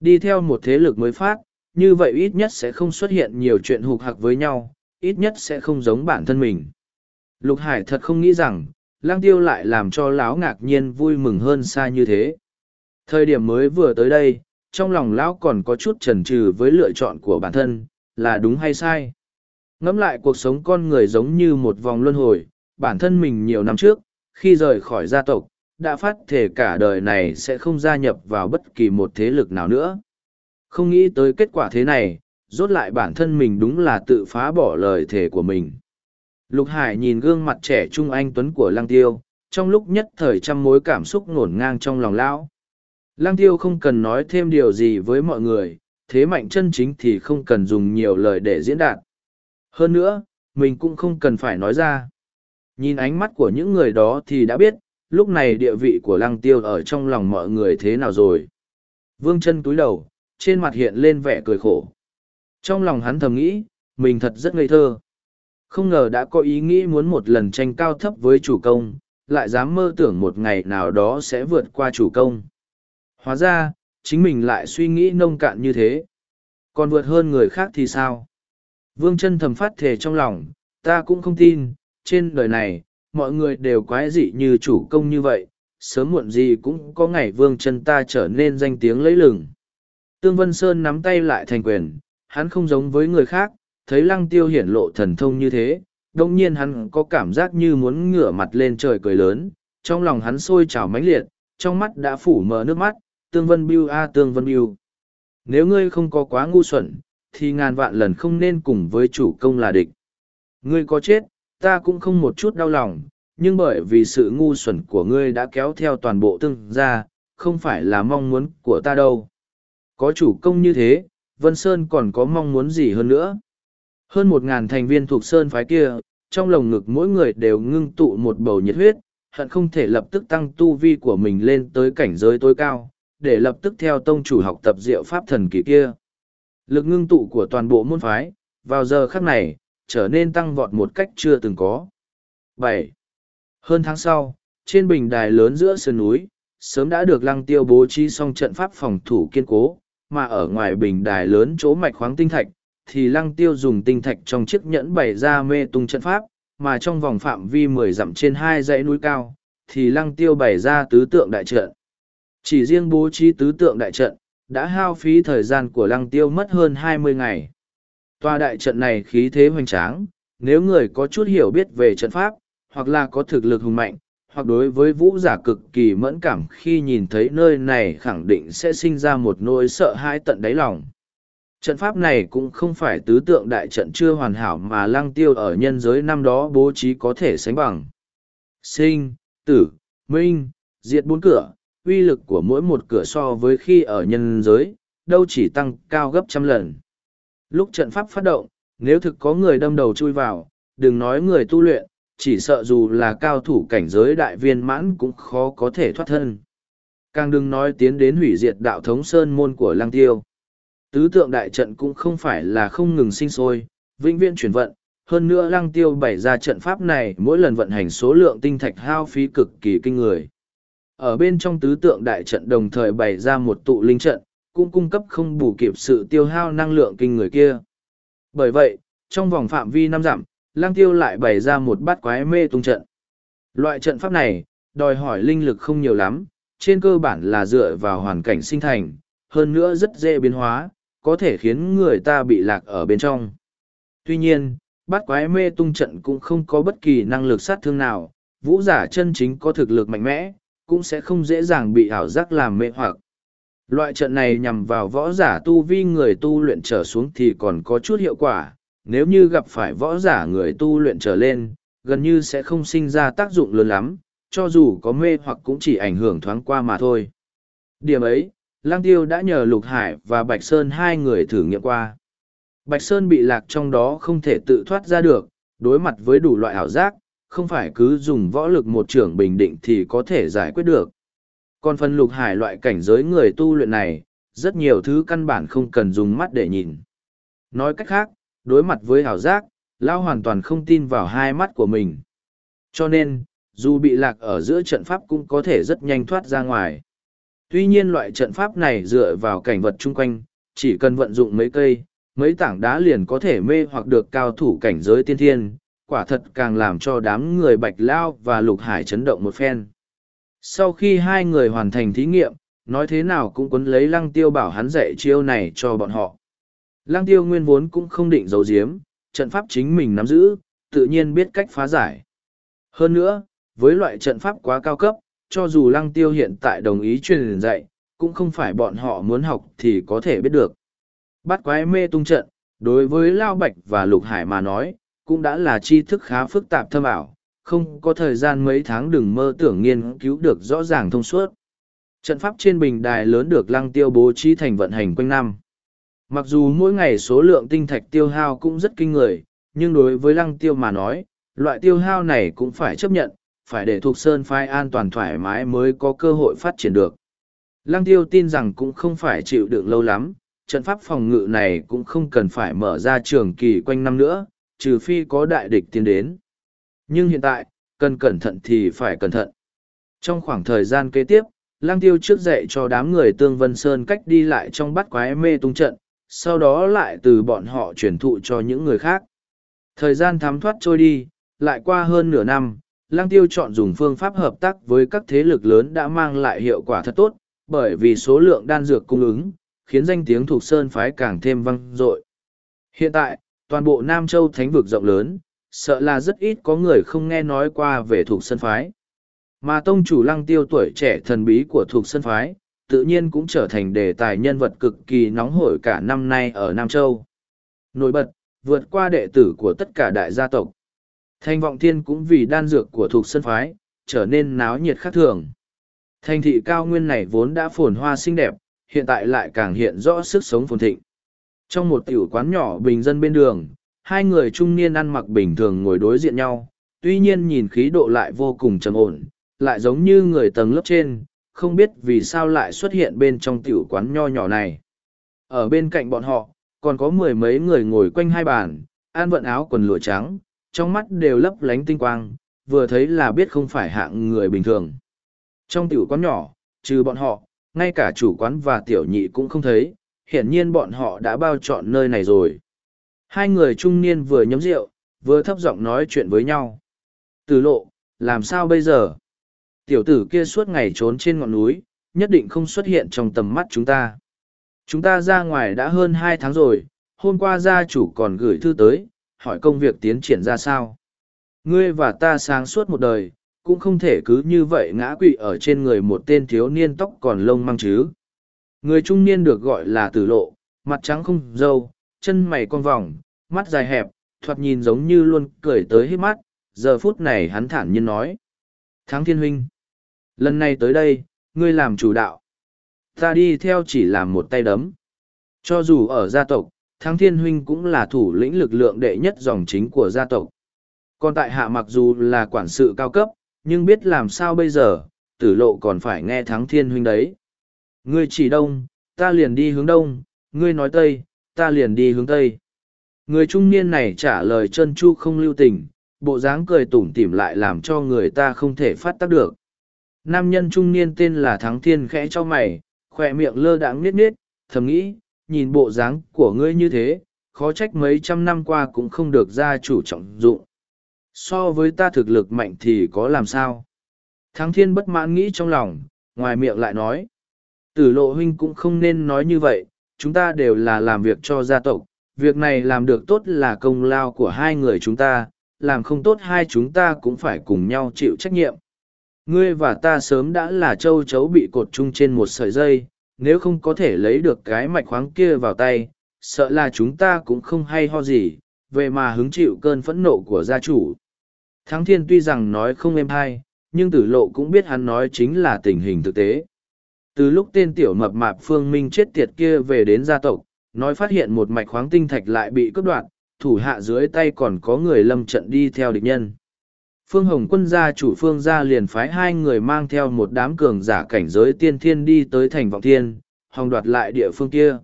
Đi theo một thế lực mới phát, như vậy ít nhất sẽ không xuất hiện nhiều chuyện hụt hạc với nhau, ít nhất sẽ không giống bản thân mình. Lục Hải thật không nghĩ rằng, lang tiêu lại làm cho lão ngạc nhiên vui mừng hơn xa như thế. Thời điểm mới vừa tới đây, trong lòng lão còn có chút chần chừ với lựa chọn của bản thân, là đúng hay sai. Ngẫm lại cuộc sống con người giống như một vòng luân hồi, bản thân mình nhiều năm trước, khi rời khỏi gia tộc, đã phát thể cả đời này sẽ không gia nhập vào bất kỳ một thế lực nào nữa. Không nghĩ tới kết quả thế này, rốt lại bản thân mình đúng là tự phá bỏ lời thể của mình. Lục Hải nhìn gương mặt trẻ trung anh Tuấn của lang Tiêu, trong lúc nhất thời trăm mối cảm xúc ngổn ngang trong lòng lão. lang Tiêu không cần nói thêm điều gì với mọi người, thế mạnh chân chính thì không cần dùng nhiều lời để diễn đạt. Hơn nữa, mình cũng không cần phải nói ra. Nhìn ánh mắt của những người đó thì đã biết, lúc này địa vị của Lăng Tiêu ở trong lòng mọi người thế nào rồi. Vương chân túi đầu, trên mặt hiện lên vẻ cười khổ. Trong lòng hắn thầm nghĩ, mình thật rất ngây thơ. Không ngờ đã có ý nghĩ muốn một lần tranh cao thấp với chủ công, lại dám mơ tưởng một ngày nào đó sẽ vượt qua chủ công. Hóa ra, chính mình lại suy nghĩ nông cạn như thế. Còn vượt hơn người khác thì sao? Vương chân thầm phát thề trong lòng, ta cũng không tin, trên đời này, mọi người đều quái dị như chủ công như vậy, sớm muộn gì cũng có ngày vương chân ta trở nên danh tiếng lẫy lừng. Tương Vân Sơn nắm tay lại thành quyền, hắn không giống với người khác, thấy lăng tiêu hiển lộ thần thông như thế, đông nhiên hắn có cảm giác như muốn ngửa mặt lên trời cười lớn, trong lòng hắn sôi trào mãnh liệt, trong mắt đã phủ mờ nước mắt, tương vân biêu a tương vân biêu. Nếu ngươi không có quá ngu xuẩn, thì ngàn vạn lần không nên cùng với chủ công là địch. Ngươi có chết, ta cũng không một chút đau lòng, nhưng bởi vì sự ngu xuẩn của ngươi đã kéo theo toàn bộ tương gia, không phải là mong muốn của ta đâu. Có chủ công như thế, Vân Sơn còn có mong muốn gì hơn nữa. Hơn một ngàn thành viên thuộc Sơn phái kia, trong lồng ngực mỗi người đều ngưng tụ một bầu nhiệt huyết, hận không thể lập tức tăng tu vi của mình lên tới cảnh giới tối cao, để lập tức theo tông chủ học tập diệu pháp thần kỳ kia. Lực ngưng tụ của toàn bộ môn phái, vào giờ khắc này, trở nên tăng vọt một cách chưa từng có. bảy Hơn tháng sau, trên bình đài lớn giữa sườn núi, sớm đã được lăng tiêu bố trí xong trận pháp phòng thủ kiên cố, mà ở ngoài bình đài lớn chỗ mạch khoáng tinh thạch, thì lăng tiêu dùng tinh thạch trong chiếc nhẫn bày ra mê tung trận pháp, mà trong vòng phạm vi mười dặm trên hai dãy núi cao, thì lăng tiêu bày ra tứ tượng đại trận. Chỉ riêng bố trí tứ tượng đại trận, đã hao phí thời gian của lăng tiêu mất hơn hai mươi ngày. Tòa đại trận này khí thế hoành tráng, nếu người có chút hiểu biết về trận pháp, hoặc là có thực lực hùng mạnh, hoặc đối với vũ giả cực kỳ mẫn cảm khi nhìn thấy nơi này khẳng định sẽ sinh ra một nỗi sợ hãi tận đáy lòng. Trận pháp này cũng không phải tứ tượng đại trận chưa hoàn hảo mà lăng tiêu ở nhân giới năm đó bố trí có thể sánh bằng. Sinh, tử, minh, diệt bốn cửa, uy lực của mỗi một cửa so với khi ở nhân giới, đâu chỉ tăng cao gấp trăm lần. Lúc trận pháp phát động, nếu thực có người đâm đầu chui vào, đừng nói người tu luyện, chỉ sợ dù là cao thủ cảnh giới đại viên mãn cũng khó có thể thoát thân. Càng đừng nói tiến đến hủy diệt đạo thống sơn môn của lang tiêu. Tứ tượng đại trận cũng không phải là không ngừng sinh sôi, vĩnh viễn chuyển vận, hơn nữa lăng tiêu bày ra trận pháp này mỗi lần vận hành số lượng tinh thạch hao phí cực kỳ kinh người. Ở bên trong tứ tượng đại trận đồng thời bày ra một tụ linh trận, cũng cung cấp không bù kịp sự tiêu hao năng lượng kinh người kia. Bởi vậy, trong vòng phạm vi năm dặm, lang tiêu lại bày ra một bát quái mê tung trận. Loại trận pháp này, đòi hỏi linh lực không nhiều lắm, trên cơ bản là dựa vào hoàn cảnh sinh thành, hơn nữa rất dễ biến hóa, có thể khiến người ta bị lạc ở bên trong. Tuy nhiên, bát quái mê tung trận cũng không có bất kỳ năng lực sát thương nào, vũ giả chân chính có thực lực mạnh mẽ, cũng sẽ không dễ dàng bị ảo giác làm mê hoặc. Loại trận này nhằm vào võ giả tu vi người tu luyện trở xuống thì còn có chút hiệu quả, nếu như gặp phải võ giả người tu luyện trở lên, gần như sẽ không sinh ra tác dụng lớn lắm, cho dù có mê hoặc cũng chỉ ảnh hưởng thoáng qua mà thôi. Điểm ấy, Lang Tiêu đã nhờ Lục Hải và Bạch Sơn hai người thử nghiệm qua. Bạch Sơn bị lạc trong đó không thể tự thoát ra được, đối mặt với đủ loại ảo giác, không phải cứ dùng võ lực một trưởng bình định thì có thể giải quyết được. Còn phần Lục Hải loại cảnh giới người tu luyện này, rất nhiều thứ căn bản không cần dùng mắt để nhìn. Nói cách khác, đối mặt với hảo giác, Lão hoàn toàn không tin vào hai mắt của mình. Cho nên, dù bị lạc ở giữa trận pháp cũng có thể rất nhanh thoát ra ngoài. Tuy nhiên loại trận pháp này dựa vào cảnh vật chung quanh, chỉ cần vận dụng mấy cây, mấy tảng đá liền có thể mê hoặc được cao thủ cảnh giới tiên thiên, quả thật càng làm cho đám người Bạch Lao và Lục Hải chấn động một phen. Sau khi hai người hoàn thành thí nghiệm, nói thế nào cũng quấn lấy lăng tiêu bảo hắn dạy chiêu này cho bọn họ. Lăng tiêu nguyên vốn cũng không định giấu giếm, trận pháp chính mình nắm giữ, tự nhiên biết cách phá giải. Hơn nữa, với loại trận pháp quá cao cấp, cho dù lăng tiêu hiện tại đồng ý truyền dạy, cũng không phải bọn họ muốn học thì có thể biết được. Bắt quái mê tung trận, đối với Lao Bạch và Lục Hải mà nói, cũng đã là tri thức khá phức tạp thâm ảo, không có thời gian mấy tháng đừng mơ tưởng nghiên cứu được rõ ràng thông suốt. Trận pháp trên bình đài lớn được lăng tiêu bố trí thành vận hành quanh năm. Mặc dù mỗi ngày số lượng tinh thạch tiêu hao cũng rất kinh người, nhưng đối với lăng tiêu mà nói, loại tiêu hao này cũng phải chấp nhận, phải để thuộc sơn phái an toàn thoải mái mới có cơ hội phát triển được. Lăng tiêu tin rằng cũng không phải chịu đựng lâu lắm, trận pháp phòng ngự này cũng không cần phải mở ra trường kỳ quanh năm nữa, trừ phi có đại địch tiến đến. Nhưng hiện tại, cần cẩn thận thì phải cẩn thận. Trong khoảng thời gian kế tiếp, Lăng Tiêu trước dạy cho đám người Tương Vân Sơn cách đi lại trong bắt quái mê tung trận, sau đó lại từ bọn họ truyền thụ cho những người khác. Thời gian thám thoát trôi đi, lại qua hơn nửa năm, Lăng Tiêu chọn dùng phương pháp hợp tác với các thế lực lớn đã mang lại hiệu quả thật tốt, bởi vì số lượng đan dược cung ứng, khiến danh tiếng thuộc Sơn Phái càng thêm vang dội. Hiện tại, toàn bộ Nam Châu Thánh vực rộng lớn, sợ là rất ít có người không nghe nói qua về thuộc Sơn Phái. Mà tông chủ Lăng Tiêu tuổi trẻ thần bí của thuộc Sơn Phái, tự nhiên cũng trở thành đề tài nhân vật cực kỳ nóng hổi cả năm nay ở Nam Châu. Nổi bật, vượt qua đệ tử của tất cả đại gia tộc. Thanh vọng thiên cũng vì đan dược của thuộc sân phái, trở nên náo nhiệt khác thường. Thành thị cao nguyên này vốn đã phồn hoa xinh đẹp, hiện tại lại càng hiện rõ sức sống phồn thịnh. Trong một tiểu quán nhỏ bình dân bên đường, hai người trung niên ăn mặc bình thường ngồi đối diện nhau, tuy nhiên nhìn khí độ lại vô cùng trầm ổn, lại giống như người tầng lớp trên, không biết vì sao lại xuất hiện bên trong tiểu quán nho nhỏ này. Ở bên cạnh bọn họ, còn có mười mấy người ngồi quanh hai bàn, ăn vận áo quần lụa trắng, trong mắt đều lấp lánh tinh quang, vừa thấy là biết không phải hạng người bình thường. Trong tiểu quán nhỏ, trừ bọn họ, ngay cả chủ quán và tiểu nhị cũng không thấy, hiển nhiên bọn họ đã bao trọn nơi này rồi. Hai người trung niên vừa nhấm rượu, vừa thấp giọng nói chuyện với nhau. Từ lộ, làm sao bây giờ? Tiểu tử kia suốt ngày trốn trên ngọn núi, nhất định không xuất hiện trong tầm mắt chúng ta. Chúng ta ra ngoài đã hơn hai tháng rồi, hôm qua gia chủ còn gửi thư tới, hỏi công việc tiến triển ra sao. Ngươi và ta sáng suốt một đời, cũng không thể cứ như vậy ngã quỵ ở trên người một tên thiếu niên tóc còn lông măng chứ. Người trung niên được gọi là tử lộ, mặt trắng không dâu, chân mày con vòng, mắt dài hẹp, thoạt nhìn giống như luôn cười tới hết mắt, giờ phút này hắn thản nhiên nói. Thắng thiên huynh, lần này tới đây, ngươi làm chủ đạo. Ta đi theo chỉ làm một tay đấm. Cho dù ở gia tộc, Thắng Thiên Huynh cũng là thủ lĩnh lực lượng đệ nhất dòng chính của gia tộc. Còn tại hạ mặc dù là quản sự cao cấp, nhưng biết làm sao bây giờ, tử lộ còn phải nghe Thắng Thiên Huynh đấy. Ngươi chỉ đông, ta liền đi hướng đông, ngươi nói tây, ta liền đi hướng tây. Người trung niên này trả lời chân chu không lưu tình, bộ dáng cười tủm tỉm lại làm cho người ta không thể phát tác được. Nam nhân trung niên tên là Thắng Thiên khẽ cho mày, khỏe miệng lơ đãng niết niết, thầm nghĩ, nhìn bộ dáng của ngươi như thế, khó trách mấy trăm năm qua cũng không được gia chủ trọng dụng. So với ta thực lực mạnh thì có làm sao? Thắng Thiên bất mãn nghĩ trong lòng, ngoài miệng lại nói. Tử lộ huynh cũng không nên nói như vậy, chúng ta đều là làm việc cho gia tộc, việc này làm được tốt là công lao của hai người chúng ta, làm không tốt hai chúng ta cũng phải cùng nhau chịu trách nhiệm. Ngươi và ta sớm đã là châu chấu bị cột chung trên một sợi dây, nếu không có thể lấy được cái mạch khoáng kia vào tay, sợ là chúng ta cũng không hay ho gì, về mà hứng chịu cơn phẫn nộ của gia chủ. Thắng thiên tuy rằng nói không êm hay, nhưng tử lộ cũng biết hắn nói chính là tình hình thực tế. Từ lúc tên tiểu mập mạp phương minh chết tiệt kia về đến gia tộc, nói phát hiện một mạch khoáng tinh thạch lại bị cướp đoạt, thủ hạ dưới tay còn có người lâm trận đi theo địch nhân. Phương Hồng quân gia chủ phương gia liền phái hai người mang theo một đám cường giả cảnh giới tiên thiên đi tới thành vọng thiên, hòng đoạt lại địa phương kia.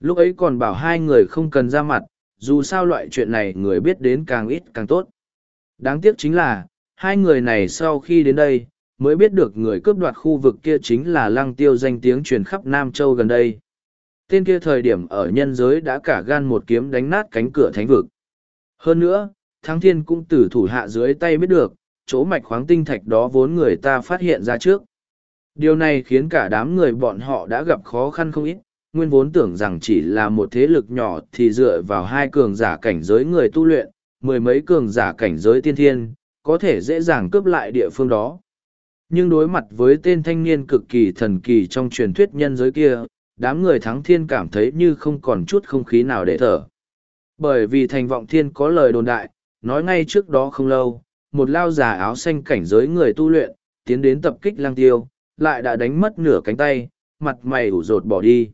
Lúc ấy còn bảo hai người không cần ra mặt, dù sao loại chuyện này người biết đến càng ít càng tốt. Đáng tiếc chính là, hai người này sau khi đến đây, mới biết được người cướp đoạt khu vực kia chính là lăng tiêu danh tiếng truyền khắp Nam Châu gần đây. Tên kia thời điểm ở nhân giới đã cả gan một kiếm đánh nát cánh cửa thánh vực. Hơn nữa, Thắng Thiên cũng từ thủ hạ dưới tay biết được, chỗ mạch khoáng tinh thạch đó vốn người ta phát hiện ra trước. Điều này khiến cả đám người bọn họ đã gặp khó khăn không ít, nguyên vốn tưởng rằng chỉ là một thế lực nhỏ thì dựa vào hai cường giả cảnh giới người tu luyện, mười mấy cường giả cảnh giới tiên thiên, có thể dễ dàng cướp lại địa phương đó. Nhưng đối mặt với tên thanh niên cực kỳ thần kỳ trong truyền thuyết nhân giới kia, đám người thắng thiên cảm thấy như không còn chút không khí nào để thở. Bởi vì thành vọng thiên có lời đồn đại, nói ngay trước đó không lâu, một lao giả áo xanh cảnh giới người tu luyện, tiến đến tập kích lang tiêu, lại đã đánh mất nửa cánh tay, mặt mày ủ rột bỏ đi.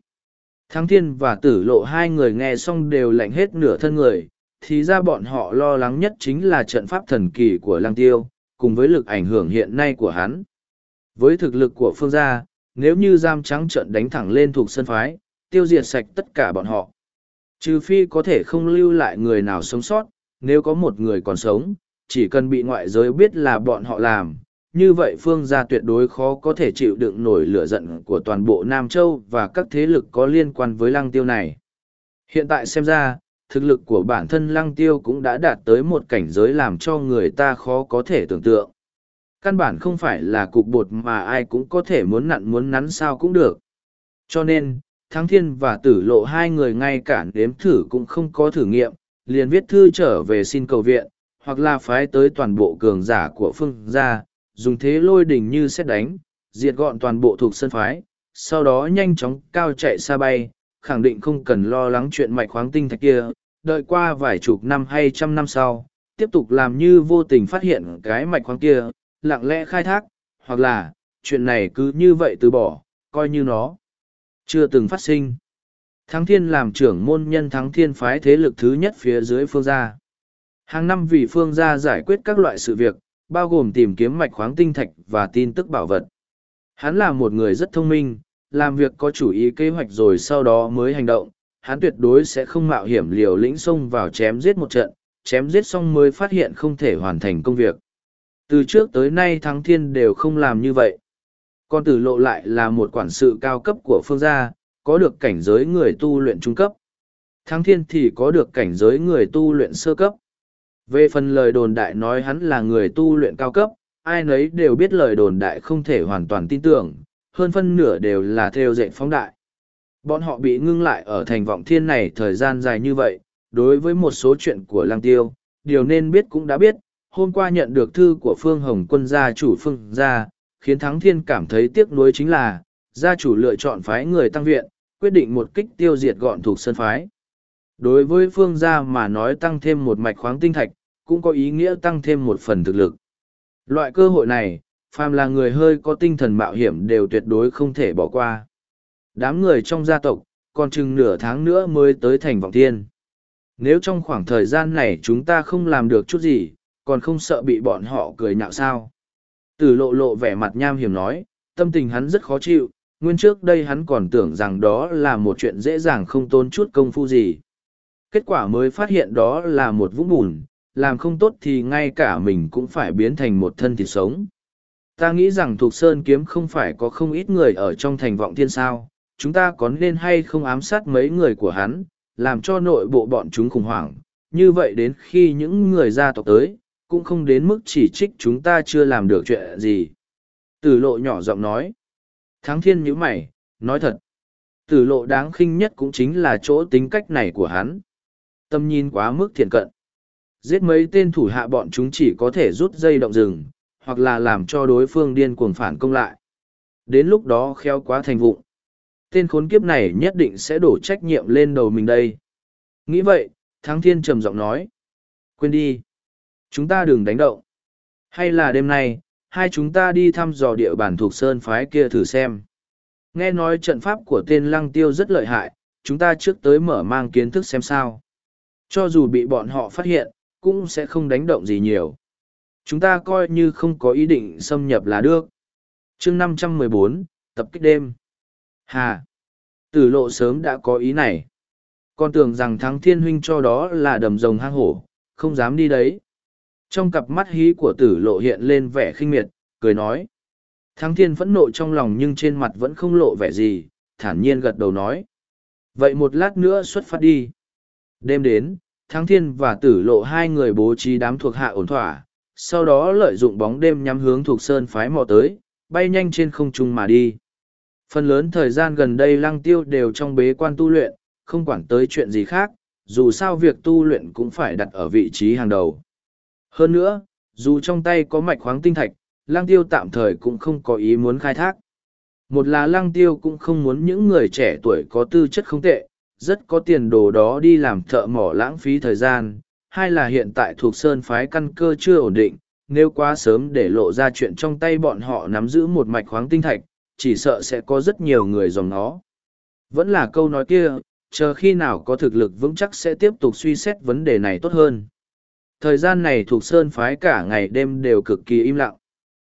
Thắng thiên và tử lộ hai người nghe xong đều lạnh hết nửa thân người, thì ra bọn họ lo lắng nhất chính là trận pháp thần kỳ của lang tiêu, cùng với lực ảnh hưởng hiện nay của hắn. Với thực lực của phương gia, nếu như giam trắng trận đánh thẳng lên thuộc sân phái, tiêu diệt sạch tất cả bọn họ. Trừ phi có thể không lưu lại người nào sống sót, nếu có một người còn sống, chỉ cần bị ngoại giới biết là bọn họ làm, như vậy phương gia tuyệt đối khó có thể chịu đựng nổi lửa giận của toàn bộ Nam Châu và các thế lực có liên quan với lăng tiêu này. Hiện tại xem ra, thực lực của bản thân lăng tiêu cũng đã đạt tới một cảnh giới làm cho người ta khó có thể tưởng tượng. Căn bản không phải là cục bột mà ai cũng có thể muốn nặn muốn nắn sao cũng được. Cho nên, Thắng Thiên và Tử Lộ hai người ngay cả đếm thử cũng không có thử nghiệm, liền viết thư trở về xin cầu viện, hoặc là phái tới toàn bộ cường giả của phương gia, dùng thế lôi đỉnh như xét đánh, diệt gọn toàn bộ thuộc sân phái, sau đó nhanh chóng cao chạy xa bay, khẳng định không cần lo lắng chuyện mạch khoáng tinh thạch kia, đợi qua vài chục năm hay trăm năm sau, tiếp tục làm như vô tình phát hiện cái mạch khoáng kia, lặng lẽ khai thác, hoặc là, chuyện này cứ như vậy từ bỏ, coi như nó chưa từng phát sinh. Thắng Thiên làm trưởng môn nhân Thắng Thiên phái thế lực thứ nhất phía dưới phương gia. Hàng năm vì phương gia giải quyết các loại sự việc, bao gồm tìm kiếm mạch khoáng tinh thạch và tin tức bảo vật. Hắn là một người rất thông minh, làm việc có chủ ý kế hoạch rồi sau đó mới hành động. Hắn tuyệt đối sẽ không mạo hiểm liều lĩnh xông vào chém giết một trận, chém giết xong mới phát hiện không thể hoàn thành công việc. Từ trước tới nay Thắng Thiên đều không làm như vậy. Con tử lộ lại là một quản sự cao cấp của phương gia, có được cảnh giới người tu luyện trung cấp. Thắng thiên thì có được cảnh giới người tu luyện sơ cấp. Về phần lời đồn đại nói hắn là người tu luyện cao cấp, ai nấy đều biết lời đồn đại không thể hoàn toàn tin tưởng, hơn phân nửa đều là theo dệt phóng đại. Bọn họ bị ngưng lại ở thành vọng thiên này thời gian dài như vậy, đối với một số chuyện của lăng tiêu, điều nên biết cũng đã biết, hôm qua nhận được thư của Phương Hồng quân gia chủ Phương gia, khiến Thắng Thiên cảm thấy tiếc nuối chính là, gia chủ lựa chọn phái người tăng viện, quyết định một kích tiêu diệt gọn thuộc sân phái. Đối với Phương gia mà nói tăng thêm một mạch khoáng tinh thạch, cũng có ý nghĩa tăng thêm một phần thực lực. Loại cơ hội này, phàm là người hơi có tinh thần mạo hiểm đều tuyệt đối không thể bỏ qua. Đám người trong gia tộc, còn chừng nửa tháng nữa mới tới thành vọng thiên. Nếu trong khoảng thời gian này chúng ta không làm được chút gì, còn không sợ bị bọn họ cười nhạo sao. Tử lộ lộ vẻ mặt nham hiểm nói, tâm tình hắn rất khó chịu, nguyên trước đây hắn còn tưởng rằng đó là một chuyện dễ dàng không tốn chút công phu gì. Kết quả mới phát hiện đó là một vũng bùn, làm không tốt thì ngay cả mình cũng phải biến thành một thân thịt sống. Ta nghĩ rằng thuộc Sơn Kiếm không phải có không ít người ở trong thành vọng thiên sao, chúng ta có nên hay không ám sát mấy người của hắn, làm cho nội bộ bọn chúng khủng hoảng, như vậy đến khi những người gia tộc tới, cũng không đến mức chỉ trích chúng ta chưa làm được chuyện gì. Tử lộ nhỏ giọng nói. Thắng thiên nhíu mày, nói thật. Tử lộ đáng khinh nhất cũng chính là chỗ tính cách này của hắn. Tâm nhìn quá mức thiện cận. Giết mấy tên thủ hạ bọn chúng chỉ có thể rút dây động rừng, hoặc là làm cho đối phương điên cuồng phản công lại. Đến lúc đó khéo quá thành vụng. Tên khốn kiếp này nhất định sẽ đổ trách nhiệm lên đầu mình đây. Nghĩ vậy, Thắng Thiên trầm giọng nói. Quên đi. Chúng ta đừng đánh động. Hay là đêm nay, hai chúng ta đi thăm dò địa bàn thuộc sơn phái kia thử xem. Nghe nói trận pháp của tên lăng tiêu rất lợi hại, chúng ta trước tới mở mang kiến thức xem sao. Cho dù bị bọn họ phát hiện, cũng sẽ không đánh động gì nhiều. Chúng ta coi như không có ý định xâm nhập là được. chương năm trăm mười bốn tập kích đêm. Hà! Tử lộ sớm đã có ý này. Con tưởng rằng thắng thiên huynh cho đó là đầm rồng hang hổ, không dám đi đấy. Trong cặp mắt hí của tử lộ hiện lên vẻ khinh miệt, cười nói. Thắng thiên phẫn nộ trong lòng nhưng trên mặt vẫn không lộ vẻ gì, thản nhiên gật đầu nói. Vậy một lát nữa xuất phát đi. Đêm đến, Thắng Thiên và Tử Lộ hai người bố trí đám thuộc hạ ổn thỏa, sau đó lợi dụng bóng đêm nhắm hướng thuộc sơn phái mò tới, bay nhanh trên không trung mà đi. Phần lớn thời gian gần đây lăng tiêu đều trong bế quan tu luyện, không quản tới chuyện gì khác, dù sao việc tu luyện cũng phải đặt ở vị trí hàng đầu. Hơn nữa, dù trong tay có mạch khoáng tinh thạch, lăng tiêu tạm thời cũng không có ý muốn khai thác. Một là lăng tiêu cũng không muốn những người trẻ tuổi có tư chất không tệ, rất có tiền đồ đó đi làm thợ mỏ lãng phí thời gian, hai là hiện tại thuộc sơn phái căn cơ chưa ổn định, nếu quá sớm để lộ ra chuyện trong tay bọn họ nắm giữ một mạch khoáng tinh thạch, chỉ sợ sẽ có rất nhiều người dòng nó. Vẫn là câu nói kia, chờ khi nào có thực lực vững chắc sẽ tiếp tục suy xét vấn đề này tốt hơn. Thời gian này thuộc sơn phái cả ngày đêm đều cực kỳ im lặng.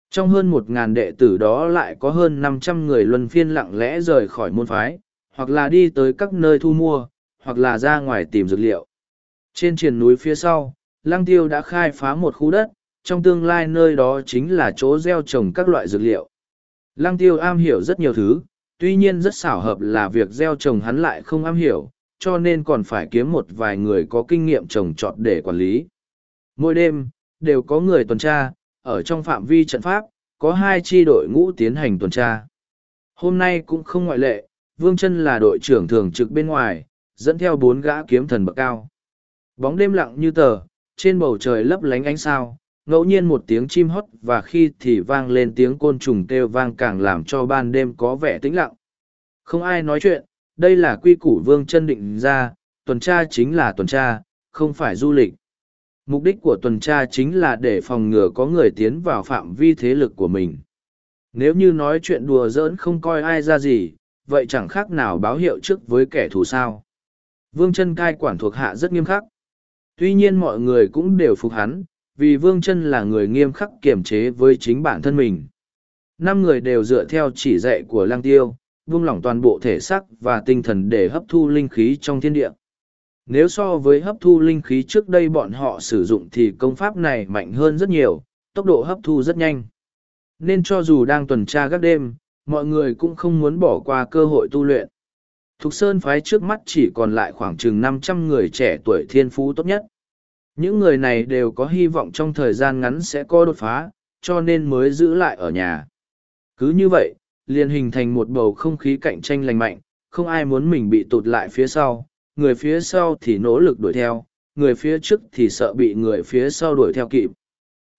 Trong hơn một ngàn đệ tử đó lại có hơn năm trăm người luân phiên lặng lẽ rời khỏi môn phái, hoặc là đi tới các nơi thu mua, hoặc là ra ngoài tìm dược liệu. Trên triền núi phía sau, Lăng Tiêu đã khai phá một khu đất, trong tương lai nơi đó chính là chỗ gieo trồng các loại dược liệu. Lăng Tiêu am hiểu rất nhiều thứ, tuy nhiên rất xảo hợp là việc gieo trồng hắn lại không am hiểu, cho nên còn phải kiếm một vài người có kinh nghiệm trồng trọt để quản lý. Mỗi đêm, đều có người tuần tra, ở trong phạm vi trận pháp, có hai chi đội ngũ tiến hành tuần tra. Hôm nay cũng không ngoại lệ, Vương chân là đội trưởng thường trực bên ngoài, dẫn theo bốn gã kiếm thần bậc cao. Bóng đêm lặng như tờ, trên bầu trời lấp lánh ánh sao, ngẫu nhiên một tiếng chim hót và khi thì vang lên tiếng côn trùng kêu vang càng làm cho ban đêm có vẻ tĩnh lặng. Không ai nói chuyện, đây là quy củ vương chân định ra, tuần tra chính là tuần tra, không phải du lịch. Mục đích của tuần tra chính là để phòng ngừa có người tiến vào phạm vi thế lực của mình. Nếu như nói chuyện đùa giỡn không coi ai ra gì, vậy chẳng khác nào báo hiệu trước với kẻ thù sao. Vương chân cai quản thuộc hạ rất nghiêm khắc. Tuy nhiên mọi người cũng đều phục hắn, vì Vương chân là người nghiêm khắc kiềm chế với chính bản thân mình. Năm người đều dựa theo chỉ dạy của lang tiêu, vung lỏng toàn bộ thể xác và tinh thần để hấp thu linh khí trong thiên địa. Nếu so với hấp thu linh khí trước đây bọn họ sử dụng thì công pháp này mạnh hơn rất nhiều, tốc độ hấp thu rất nhanh. Nên cho dù đang tuần tra các đêm, mọi người cũng không muốn bỏ qua cơ hội tu luyện. Thục Sơn phái trước mắt chỉ còn lại khoảng chừng năm trăm người trẻ tuổi thiên phú tốt nhất. Những người này đều có hy vọng trong thời gian ngắn sẽ có đột phá, cho nên mới giữ lại ở nhà. Cứ như vậy, liền hình thành một bầu không khí cạnh tranh lành mạnh, không ai muốn mình bị tụt lại phía sau, người phía sau thì nỗ lực đuổi theo, người phía trước thì sợ bị người phía sau đuổi theo kịp.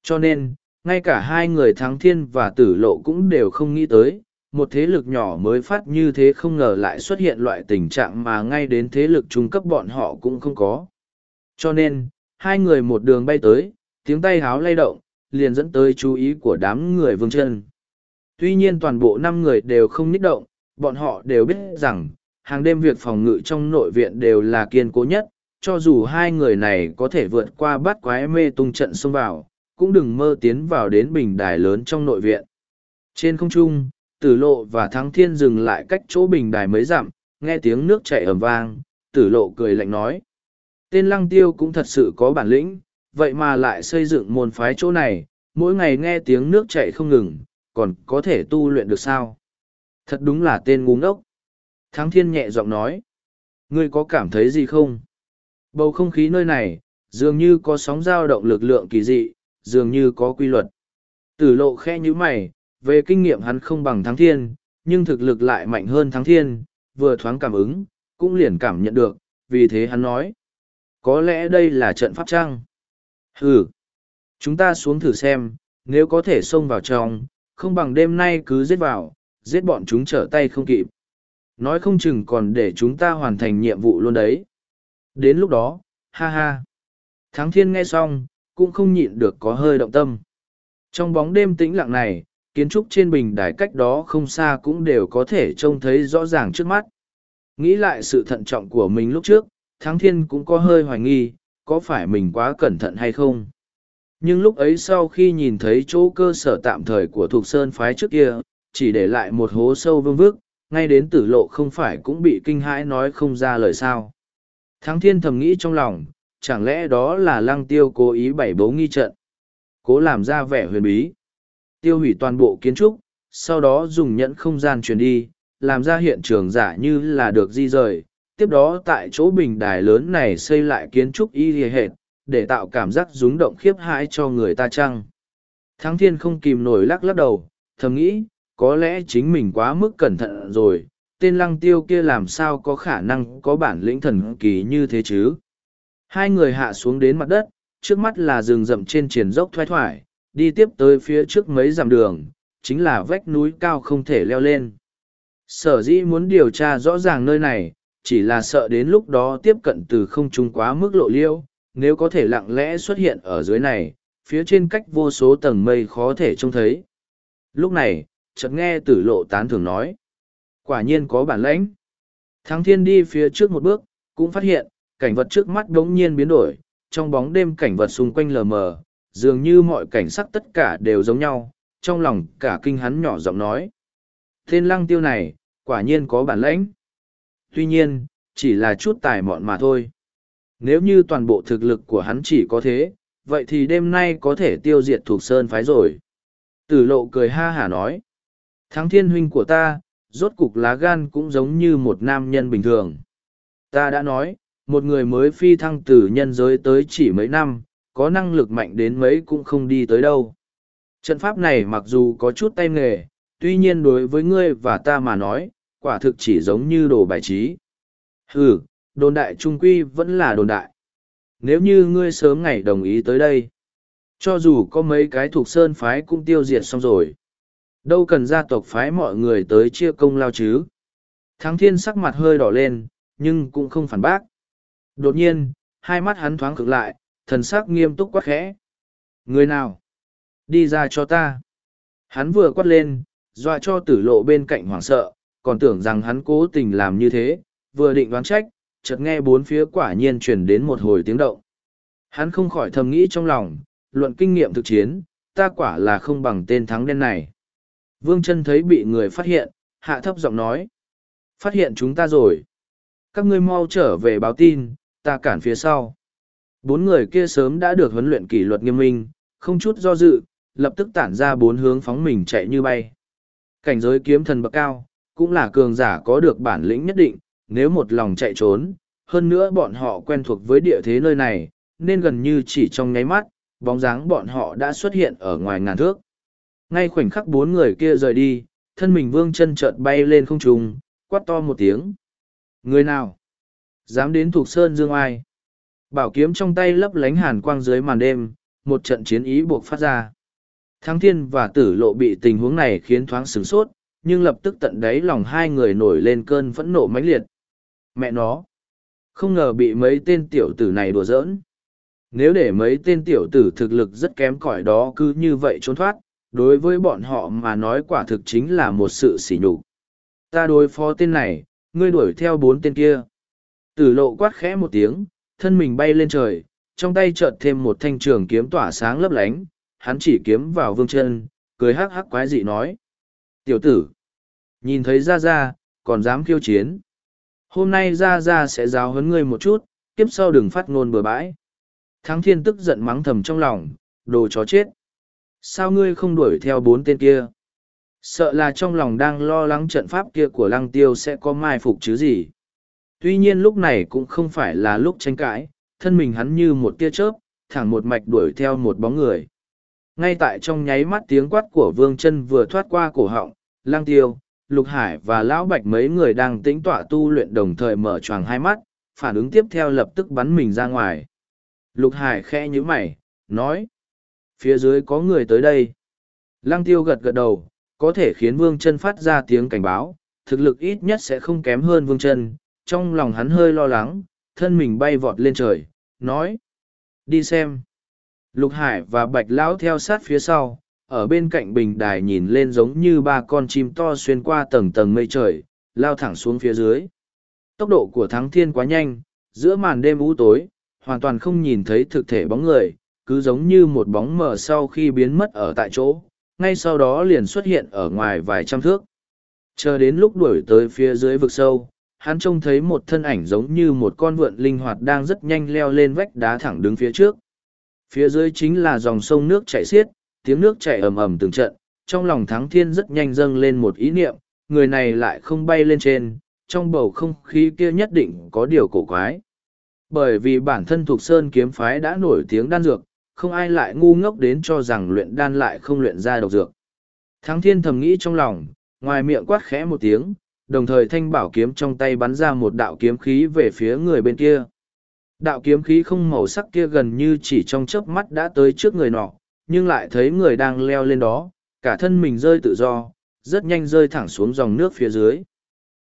Cho nên, ngay cả hai người thắng thiên và tử lộ cũng đều không nghĩ tới, một thế lực nhỏ mới phát như thế không ngờ lại xuất hiện loại tình trạng mà ngay đến thế lực trung cấp bọn họ cũng không có. Cho nên, hai người một đường bay tới, tiếng tay háo lay động, liền dẫn tới chú ý của đám người vương chân. Tuy nhiên toàn bộ năm người đều không nít động, bọn họ đều biết rằng, hàng đêm việc phòng ngự trong nội viện đều là kiên cố nhất, cho dù hai người này có thể vượt qua bắt quái mê tung trận xông vào, cũng đừng mơ tiến vào đến bình đài lớn trong nội viện. Trên không trung, tử lộ và thắng thiên dừng lại cách chỗ bình đài mới dặm, nghe tiếng nước chảy ầm vang, tử lộ cười lạnh nói. Tên lăng tiêu cũng thật sự có bản lĩnh, vậy mà lại xây dựng môn phái chỗ này, mỗi ngày nghe tiếng nước chảy không ngừng, còn có thể tu luyện được sao? Thật đúng là tên ngu ngốc. Thắng thiên nhẹ giọng nói. Ngươi có cảm thấy gì không? Bầu không khí nơi này, dường như có sóng dao động lực lượng kỳ dị, dường như có quy luật. Tử lộ khe nhữ mày, về kinh nghiệm hắn không bằng thắng thiên, nhưng thực lực lại mạnh hơn thắng thiên, vừa thoáng cảm ứng, cũng liền cảm nhận được, vì thế hắn nói. Có lẽ đây là trận pháp trăng. Ừ. Chúng ta xuống thử xem, nếu có thể xông vào trong, không bằng đêm nay cứ giết vào, giết bọn chúng trở tay không kịp. Nói không chừng còn để chúng ta hoàn thành nhiệm vụ luôn đấy. Đến lúc đó, ha ha. Thắng thiên nghe xong, cũng không nhịn được có hơi động tâm. Trong bóng đêm tĩnh lặng này, kiến trúc trên bình đài cách đó không xa cũng đều có thể trông thấy rõ ràng trước mắt. Nghĩ lại sự thận trọng của mình lúc trước, Thắng Thiên cũng có hơi hoài nghi, có phải mình quá cẩn thận hay không. Nhưng lúc ấy sau khi nhìn thấy chỗ cơ sở tạm thời của Thục Sơn phái trước kia, chỉ để lại một hố sâu vương vức, ngay đến tử lộ không phải cũng bị kinh hãi nói không ra lời sao. Thắng Thiên thầm nghĩ trong lòng, chẳng lẽ đó là lăng tiêu cố ý bảy bố nghi trận. Cố làm ra vẻ huyền bí. Tiêu hủy toàn bộ kiến trúc, sau đó dùng nhẫn không gian truyền đi, làm ra hiện trường giả như là được di rời. Tiếp đó tại chỗ bình đài lớn này xây lại kiến trúc y hề hệt, để tạo cảm giác rúng động khiếp hãi cho người ta chăng. Thắng thiên không kìm nổi lắc lắc đầu, thầm nghĩ, có lẽ chính mình quá mức cẩn thận rồi, tên lăng tiêu kia làm sao có khả năng có bản lĩnh thần kỳ như thế chứ. Hai người hạ xuống đến mặt đất, trước mắt là rừng rậm trên triển dốc thoai thoải, đi tiếp tới phía trước mấy dặm đường, chính là vách núi cao không thể leo lên. Sở dĩ muốn điều tra rõ ràng nơi này, chỉ là sợ đến lúc đó tiếp cận từ không trung quá mức lộ liêu, nếu có thể lặng lẽ xuất hiện ở dưới này, phía trên cách vô số tầng mây khó thể trông thấy. Lúc này, chợt nghe tử lộ tán thường nói. Quả nhiên có bản lãnh. Thắng thiên đi phía trước một bước, cũng phát hiện, cảnh vật trước mắt đống nhiên biến đổi, trong bóng đêm cảnh vật xung quanh lờ mờ, dường như mọi cảnh sắc tất cả đều giống nhau, trong lòng cả kinh hắn nhỏ giọng nói. Tên lăng tiêu này, quả nhiên có bản lãnh. Tuy nhiên, chỉ là chút tài mọn mà thôi. Nếu như toàn bộ thực lực của hắn chỉ có thế, vậy thì đêm nay có thể tiêu diệt thuộc sơn phái rồi. Tử lộ cười ha hả nói. Thắng thiên huynh của ta, rốt cục lá gan cũng giống như một nam nhân bình thường. Ta đã nói, một người mới phi thăng từ nhân giới tới chỉ mấy năm, có năng lực mạnh đến mấy cũng không đi tới đâu. Trận pháp này mặc dù có chút tay nghề, tuy nhiên đối với ngươi và ta mà nói, quả thực chỉ giống như đồ bài trí. Ừ, đồn đại trung quy vẫn là đồn đại. Nếu như ngươi sớm ngày đồng ý tới đây, cho dù có mấy cái thuộc sơn phái cũng tiêu diệt xong rồi. Đâu cần gia tộc phái mọi người tới chia công lao chứ. Thắng thiên sắc mặt hơi đỏ lên, nhưng cũng không phản bác. Đột nhiên, hai mắt hắn thoáng cực lại, thần sắc nghiêm túc quát khẽ. Người nào? Đi ra cho ta. Hắn vừa quát lên, dọa cho tử lộ bên cạnh hoảng sợ, còn tưởng rằng hắn cố tình làm như thế, vừa định đoán trách, chợt nghe bốn phía quả nhiên truyền đến một hồi tiếng động. Hắn không khỏi thầm nghĩ trong lòng, luận kinh nghiệm thực chiến, ta quả là không bằng tên thắng đen này. Vương chân thấy bị người phát hiện, hạ thấp giọng nói. Phát hiện chúng ta rồi. Các ngươi mau trở về báo tin, ta cản phía sau. Bốn người kia sớm đã được huấn luyện kỷ luật nghiêm minh, không chút do dự, lập tức tản ra bốn hướng phóng mình chạy như bay. Cảnh giới kiếm thần bậc cao, cũng là cường giả có được bản lĩnh nhất định, nếu một lòng chạy trốn, hơn nữa bọn họ quen thuộc với địa thế nơi này, nên gần như chỉ trong nháy mắt, bóng dáng bọn họ đã xuất hiện ở ngoài ngàn thước. Ngay khoảnh khắc bốn người kia rời đi, thân mình vương chân chợt bay lên không trung, quát to một tiếng. Người nào? Dám đến thuộc sơn dương ai? Bảo kiếm trong tay lấp lánh hàn quang dưới màn đêm, một trận chiến ý buộc phát ra. Thắng thiên và tử lộ bị tình huống này khiến thoáng sửng sốt, nhưng lập tức tận đáy lòng hai người nổi lên cơn phẫn nộ mãnh liệt. Mẹ nó! Không ngờ bị mấy tên tiểu tử này đùa giỡn. Nếu để mấy tên tiểu tử thực lực rất kém cỏi đó cứ như vậy trốn thoát, đối với bọn họ mà nói quả thực chính là một sự sỉ nhục. Ta đối phó tên này, ngươi đuổi theo bốn tên kia. Tử lộ quát khẽ một tiếng, thân mình bay lên trời, trong tay chợt thêm một thanh trường kiếm tỏa sáng lấp lánh, hắn chỉ kiếm vào vương chân, cười hắc hắc quái dị nói. Tiểu tử, nhìn thấy ra ra, còn dám khiêu chiến. Hôm nay ra ra sẽ giáo huấn ngươi một chút, tiếp sau đừng phát ngôn bừa bãi. Thắng thiên tức giận mắng thầm trong lòng, đồ chó chết. Sao ngươi không đuổi theo bốn tên kia? Sợ là trong lòng đang lo lắng trận pháp kia của lăng tiêu sẽ có mai phục chứ gì. Tuy nhiên lúc này cũng không phải là lúc tranh cãi, thân mình hắn như một tia chớp, thẳng một mạch đuổi theo một bóng người. Ngay tại trong nháy mắt tiếng quát của vương chân vừa thoát qua cổ họng, lăng tiêu, lục hải và lão bạch mấy người đang tĩnh tọa tu luyện đồng thời mở choàng hai mắt, phản ứng tiếp theo lập tức bắn mình ra ngoài. Lục hải khẽ như mày, nói phía dưới có người tới đây. Lăng tiêu gật gật đầu, có thể khiến vương chân phát ra tiếng cảnh báo, thực lực ít nhất sẽ không kém hơn vương chân, trong lòng hắn hơi lo lắng, thân mình bay vọt lên trời, nói. Đi xem. Lục Hải và Bạch Lão theo sát phía sau, ở bên cạnh bình đài nhìn lên giống như ba con chim to xuyên qua tầng tầng mây trời, lao thẳng xuống phía dưới. Tốc độ của thắng thiên quá nhanh, giữa màn đêm u tối, hoàn toàn không nhìn thấy thực thể bóng người, cứ giống như một bóng mờ sau khi biến mất ở tại chỗ, ngay sau đó liền xuất hiện ở ngoài vài trăm thước. Chờ đến lúc đuổi tới phía dưới vực sâu, hắn trông thấy một thân ảnh giống như một con vượn linh hoạt đang rất nhanh leo lên vách đá thẳng đứng phía trước. Phía dưới chính là dòng sông nước chảy xiết, tiếng nước chảy ầm ầm từng trận, trong lòng thắng thiên rất nhanh dâng lên một ý niệm, người này lại không bay lên trên, trong bầu không khí kia nhất định có điều cổ quái. Bởi vì bản thân thuộc sơn kiếm phái đã nổi tiếng đan dược, không ai lại ngu ngốc đến cho rằng luyện đan lại không luyện ra độc dược. Thắng thiên thầm nghĩ trong lòng, ngoài miệng quát khẽ một tiếng, đồng thời thanh bảo kiếm trong tay bắn ra một đạo kiếm khí về phía người bên kia. Đạo kiếm khí không màu sắc kia gần như chỉ trong chớp mắt đã tới trước người nọ, nhưng lại thấy người đang leo lên đó, cả thân mình rơi tự do, rất nhanh rơi thẳng xuống dòng nước phía dưới.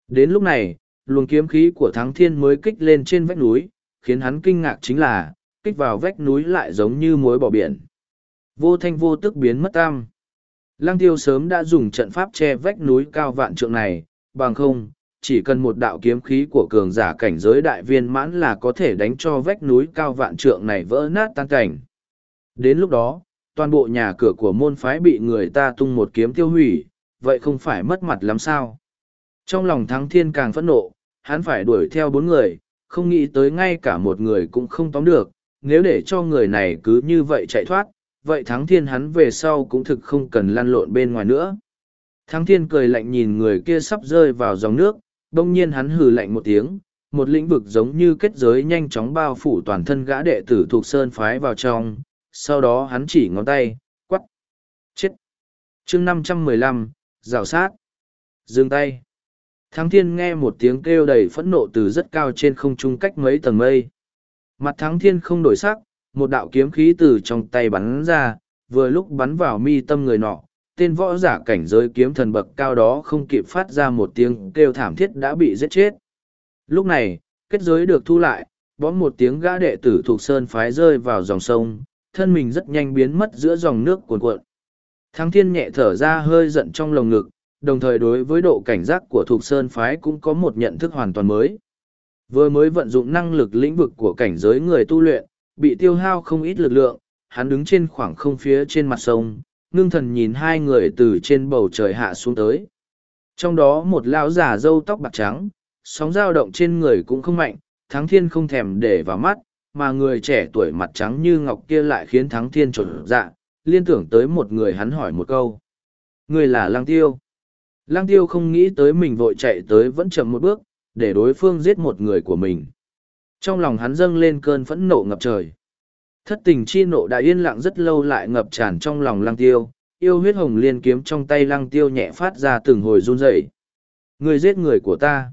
Đến lúc này, luồng kiếm khí của thắng thiên mới kích lên trên vách núi, khiến hắn kinh ngạc chính là, kích vào vách núi lại giống như muối bỏ biển. Vô thanh vô tức biến mất tam. Lăng tiêu sớm đã dùng trận pháp che vách núi cao vạn trượng này, bằng không, chỉ cần một đạo kiếm khí của cường giả cảnh giới đại viên mãn là có thể đánh cho vách núi cao vạn trượng này vỡ nát tan cảnh. Đến lúc đó, toàn bộ nhà cửa của môn phái bị người ta tung một kiếm tiêu hủy, vậy không phải mất mặt lắm sao? Trong lòng thắng thiên càng phẫn nộ, hắn phải đuổi theo bốn người, không nghĩ tới ngay cả một người cũng không tóm được, nếu để cho người này cứ như vậy chạy thoát, vậy thắng thiên hắn về sau cũng thực không cần lăn lộn bên ngoài nữa. Thắng thiên cười lạnh nhìn người kia sắp rơi vào dòng nước, đông nhiên hắn hừ lạnh một tiếng, một lĩnh vực giống như kết giới nhanh chóng bao phủ toàn thân gã đệ tử thuộc sơn phái vào trong, sau đó hắn chỉ ngón tay, quắt, chết. chương năm trăm mười lăm rào sát, dừng tay. Thắng thiên nghe một tiếng kêu đầy phẫn nộ từ rất cao trên không trung cách mấy tầng mây. Mặt thắng thiên không đổi sắc, một đạo kiếm khí từ trong tay bắn ra, vừa lúc bắn vào mi tâm người nọ. Tên võ giả cảnh giới kiếm thần bậc cao đó không kịp phát ra một tiếng kêu thảm thiết đã bị giết chết. Lúc này, kết giới được thu lại, bóng một tiếng gã đệ tử thuộc sơn phái rơi vào dòng sông, thân mình rất nhanh biến mất giữa dòng nước cuồn cuộn. Thắng thiên nhẹ thở ra hơi giận trong lồng ngực, đồng thời đối với độ cảnh giác của thuộc sơn phái cũng có một nhận thức hoàn toàn mới. Vừa mới vận dụng năng lực lĩnh vực của cảnh giới người tu luyện, bị tiêu hao không ít lực lượng, hắn đứng trên khoảng không phía trên mặt sông, ngưng thần nhìn hai người từ trên bầu trời hạ xuống tới. Trong đó một lão già râu tóc bạc trắng, sóng dao động trên người cũng không mạnh, thắng thiên không thèm để vào mắt, mà người trẻ tuổi mặt trắng như ngọc kia lại khiến thắng thiên trộn dạ, liên tưởng tới một người hắn hỏi một câu. Người là lang tiêu. Lăng tiêu không nghĩ tới mình vội chạy tới vẫn chậm một bước, để đối phương giết một người của mình. Trong lòng hắn dâng lên cơn phẫn nộ ngập trời. Thất tình chi nộ đã yên lặng rất lâu lại ngập tràn trong lòng lăng tiêu, yêu huyết hồng liên kiếm trong tay lăng tiêu nhẹ phát ra từng hồi run rẩy. Người giết người của ta.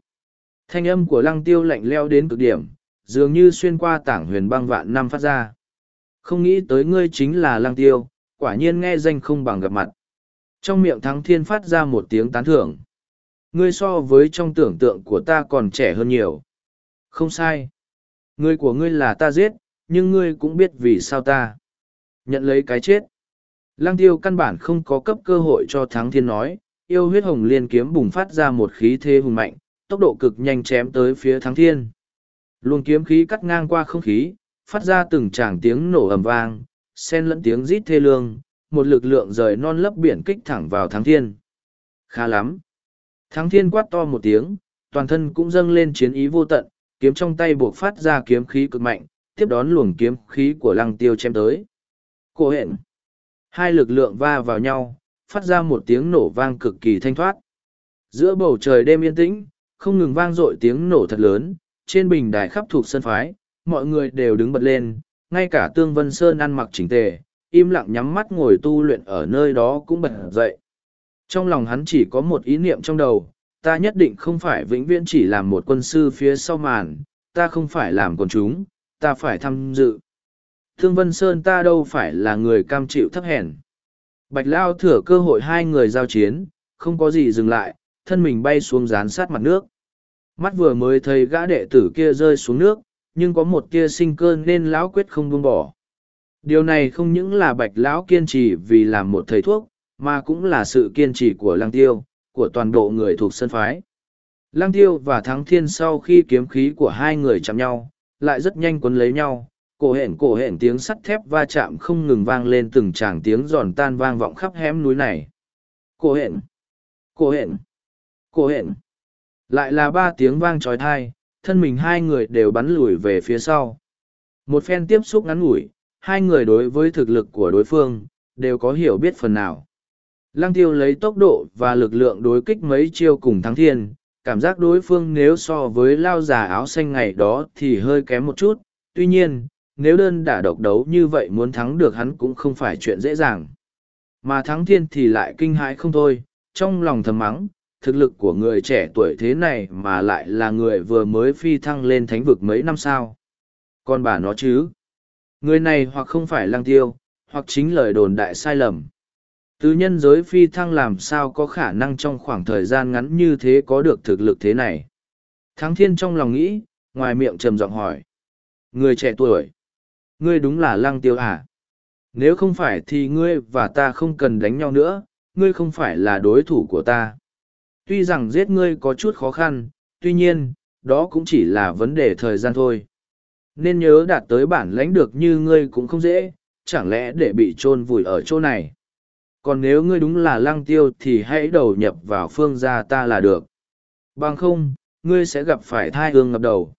Thanh âm của lăng tiêu lạnh leo đến cực điểm, dường như xuyên qua tảng huyền băng vạn năm phát ra. Không nghĩ tới ngươi chính là lăng tiêu, quả nhiên nghe danh không bằng gặp mặt. Trong miệng thắng thiên phát ra một tiếng tán thưởng. Ngươi so với trong tưởng tượng của ta còn trẻ hơn nhiều. Không sai. Ngươi của ngươi là ta giết, nhưng ngươi cũng biết vì sao ta. Nhận lấy cái chết. Lăng tiêu căn bản không có cấp cơ hội cho thắng thiên nói, yêu huyết hồng liên kiếm bùng phát ra một khí thế hùng mạnh, tốc độ cực nhanh chém tới phía thắng thiên. Luồng kiếm khí cắt ngang qua không khí, phát ra từng tràng tiếng nổ ầm vang, xen lẫn tiếng rít thê lương, một lực lượng rời non lấp biển kích thẳng vào thắng thiên. Khá lắm. Thắng thiên quát to một tiếng, toàn thân cũng dâng lên chiến ý vô tận, kiếm trong tay buộc phát ra kiếm khí cực mạnh, tiếp đón luồng kiếm khí của lăng tiêu chém tới. Cô hẹn. Hai lực lượng va vào nhau, phát ra một tiếng nổ vang cực kỳ thanh thoát. Giữa bầu trời đêm yên tĩnh, không ngừng vang dội tiếng nổ thật lớn, trên bình đài khắp thuộc sân phái, mọi người đều đứng bật lên, ngay cả Tương Vân Sơn ăn mặc chỉnh tề, im lặng nhắm mắt ngồi tu luyện ở nơi đó cũng bật dậy. Trong lòng hắn chỉ có một ý niệm trong đầu, ta nhất định không phải vĩnh viễn chỉ làm một quân sư phía sau màn, ta không phải làm con chúng, ta phải tham dự. Thương Vân Sơn ta đâu phải là người cam chịu thấp hèn. Bạch Lao thừa cơ hội hai người giao chiến, không có gì dừng lại, thân mình bay xuống dán sát mặt nước. Mắt vừa mới thấy gã đệ tử kia rơi xuống nước, nhưng có một tia sinh cơ nên lão quyết không buông bỏ. Điều này không những là bạch lão kiên trì vì làm một thầy thuốc, mà cũng là sự kiên trì của lăng tiêu, của toàn bộ người thuộc sân phái. Lăng tiêu và thắng thiên sau khi kiếm khí của hai người chạm nhau, lại rất nhanh quấn lấy nhau, cổ hển cổ hển tiếng sắt thép va chạm không ngừng vang lên từng tràng tiếng giòn tan vang vọng khắp hẻm núi này. Cổ hển, cổ hển, cổ hển. Lại là ba tiếng vang trói thai, thân mình hai người đều bắn lùi về phía sau. Một phen tiếp xúc ngắn ngủi, hai người đối với thực lực của đối phương, đều có hiểu biết phần nào. Lăng tiêu lấy tốc độ và lực lượng đối kích mấy chiêu cùng thắng thiên, cảm giác đối phương nếu so với lao già áo xanh ngày đó thì hơi kém một chút, tuy nhiên, nếu đơn đả độc đấu như vậy muốn thắng được hắn cũng không phải chuyện dễ dàng. Mà thắng thiên thì lại kinh hãi không thôi, trong lòng thầm mắng, thực lực của người trẻ tuổi thế này mà lại là người vừa mới phi thăng lên thánh vực mấy năm sao. Còn bà nó chứ? Người này hoặc không phải lang tiêu, hoặc chính lời đồn đại sai lầm. Từ nhân giới phi thăng làm sao có khả năng trong khoảng thời gian ngắn như thế có được thực lực thế này. Thắng thiên trong lòng nghĩ, ngoài miệng trầm giọng hỏi. Người trẻ tuổi, ngươi đúng là lăng tiêu à? Nếu không phải thì ngươi và ta không cần đánh nhau nữa, ngươi không phải là đối thủ của ta. Tuy rằng giết ngươi có chút khó khăn, tuy nhiên, đó cũng chỉ là vấn đề thời gian thôi. Nên nhớ đạt tới bản lãnh được như ngươi cũng không dễ, chẳng lẽ để bị chôn vùi ở chỗ này. Còn nếu ngươi đúng là lăng tiêu thì hãy đầu nhập vào phương gia ta là được. Bằng không, ngươi sẽ gặp phải thai hương ngập đầu.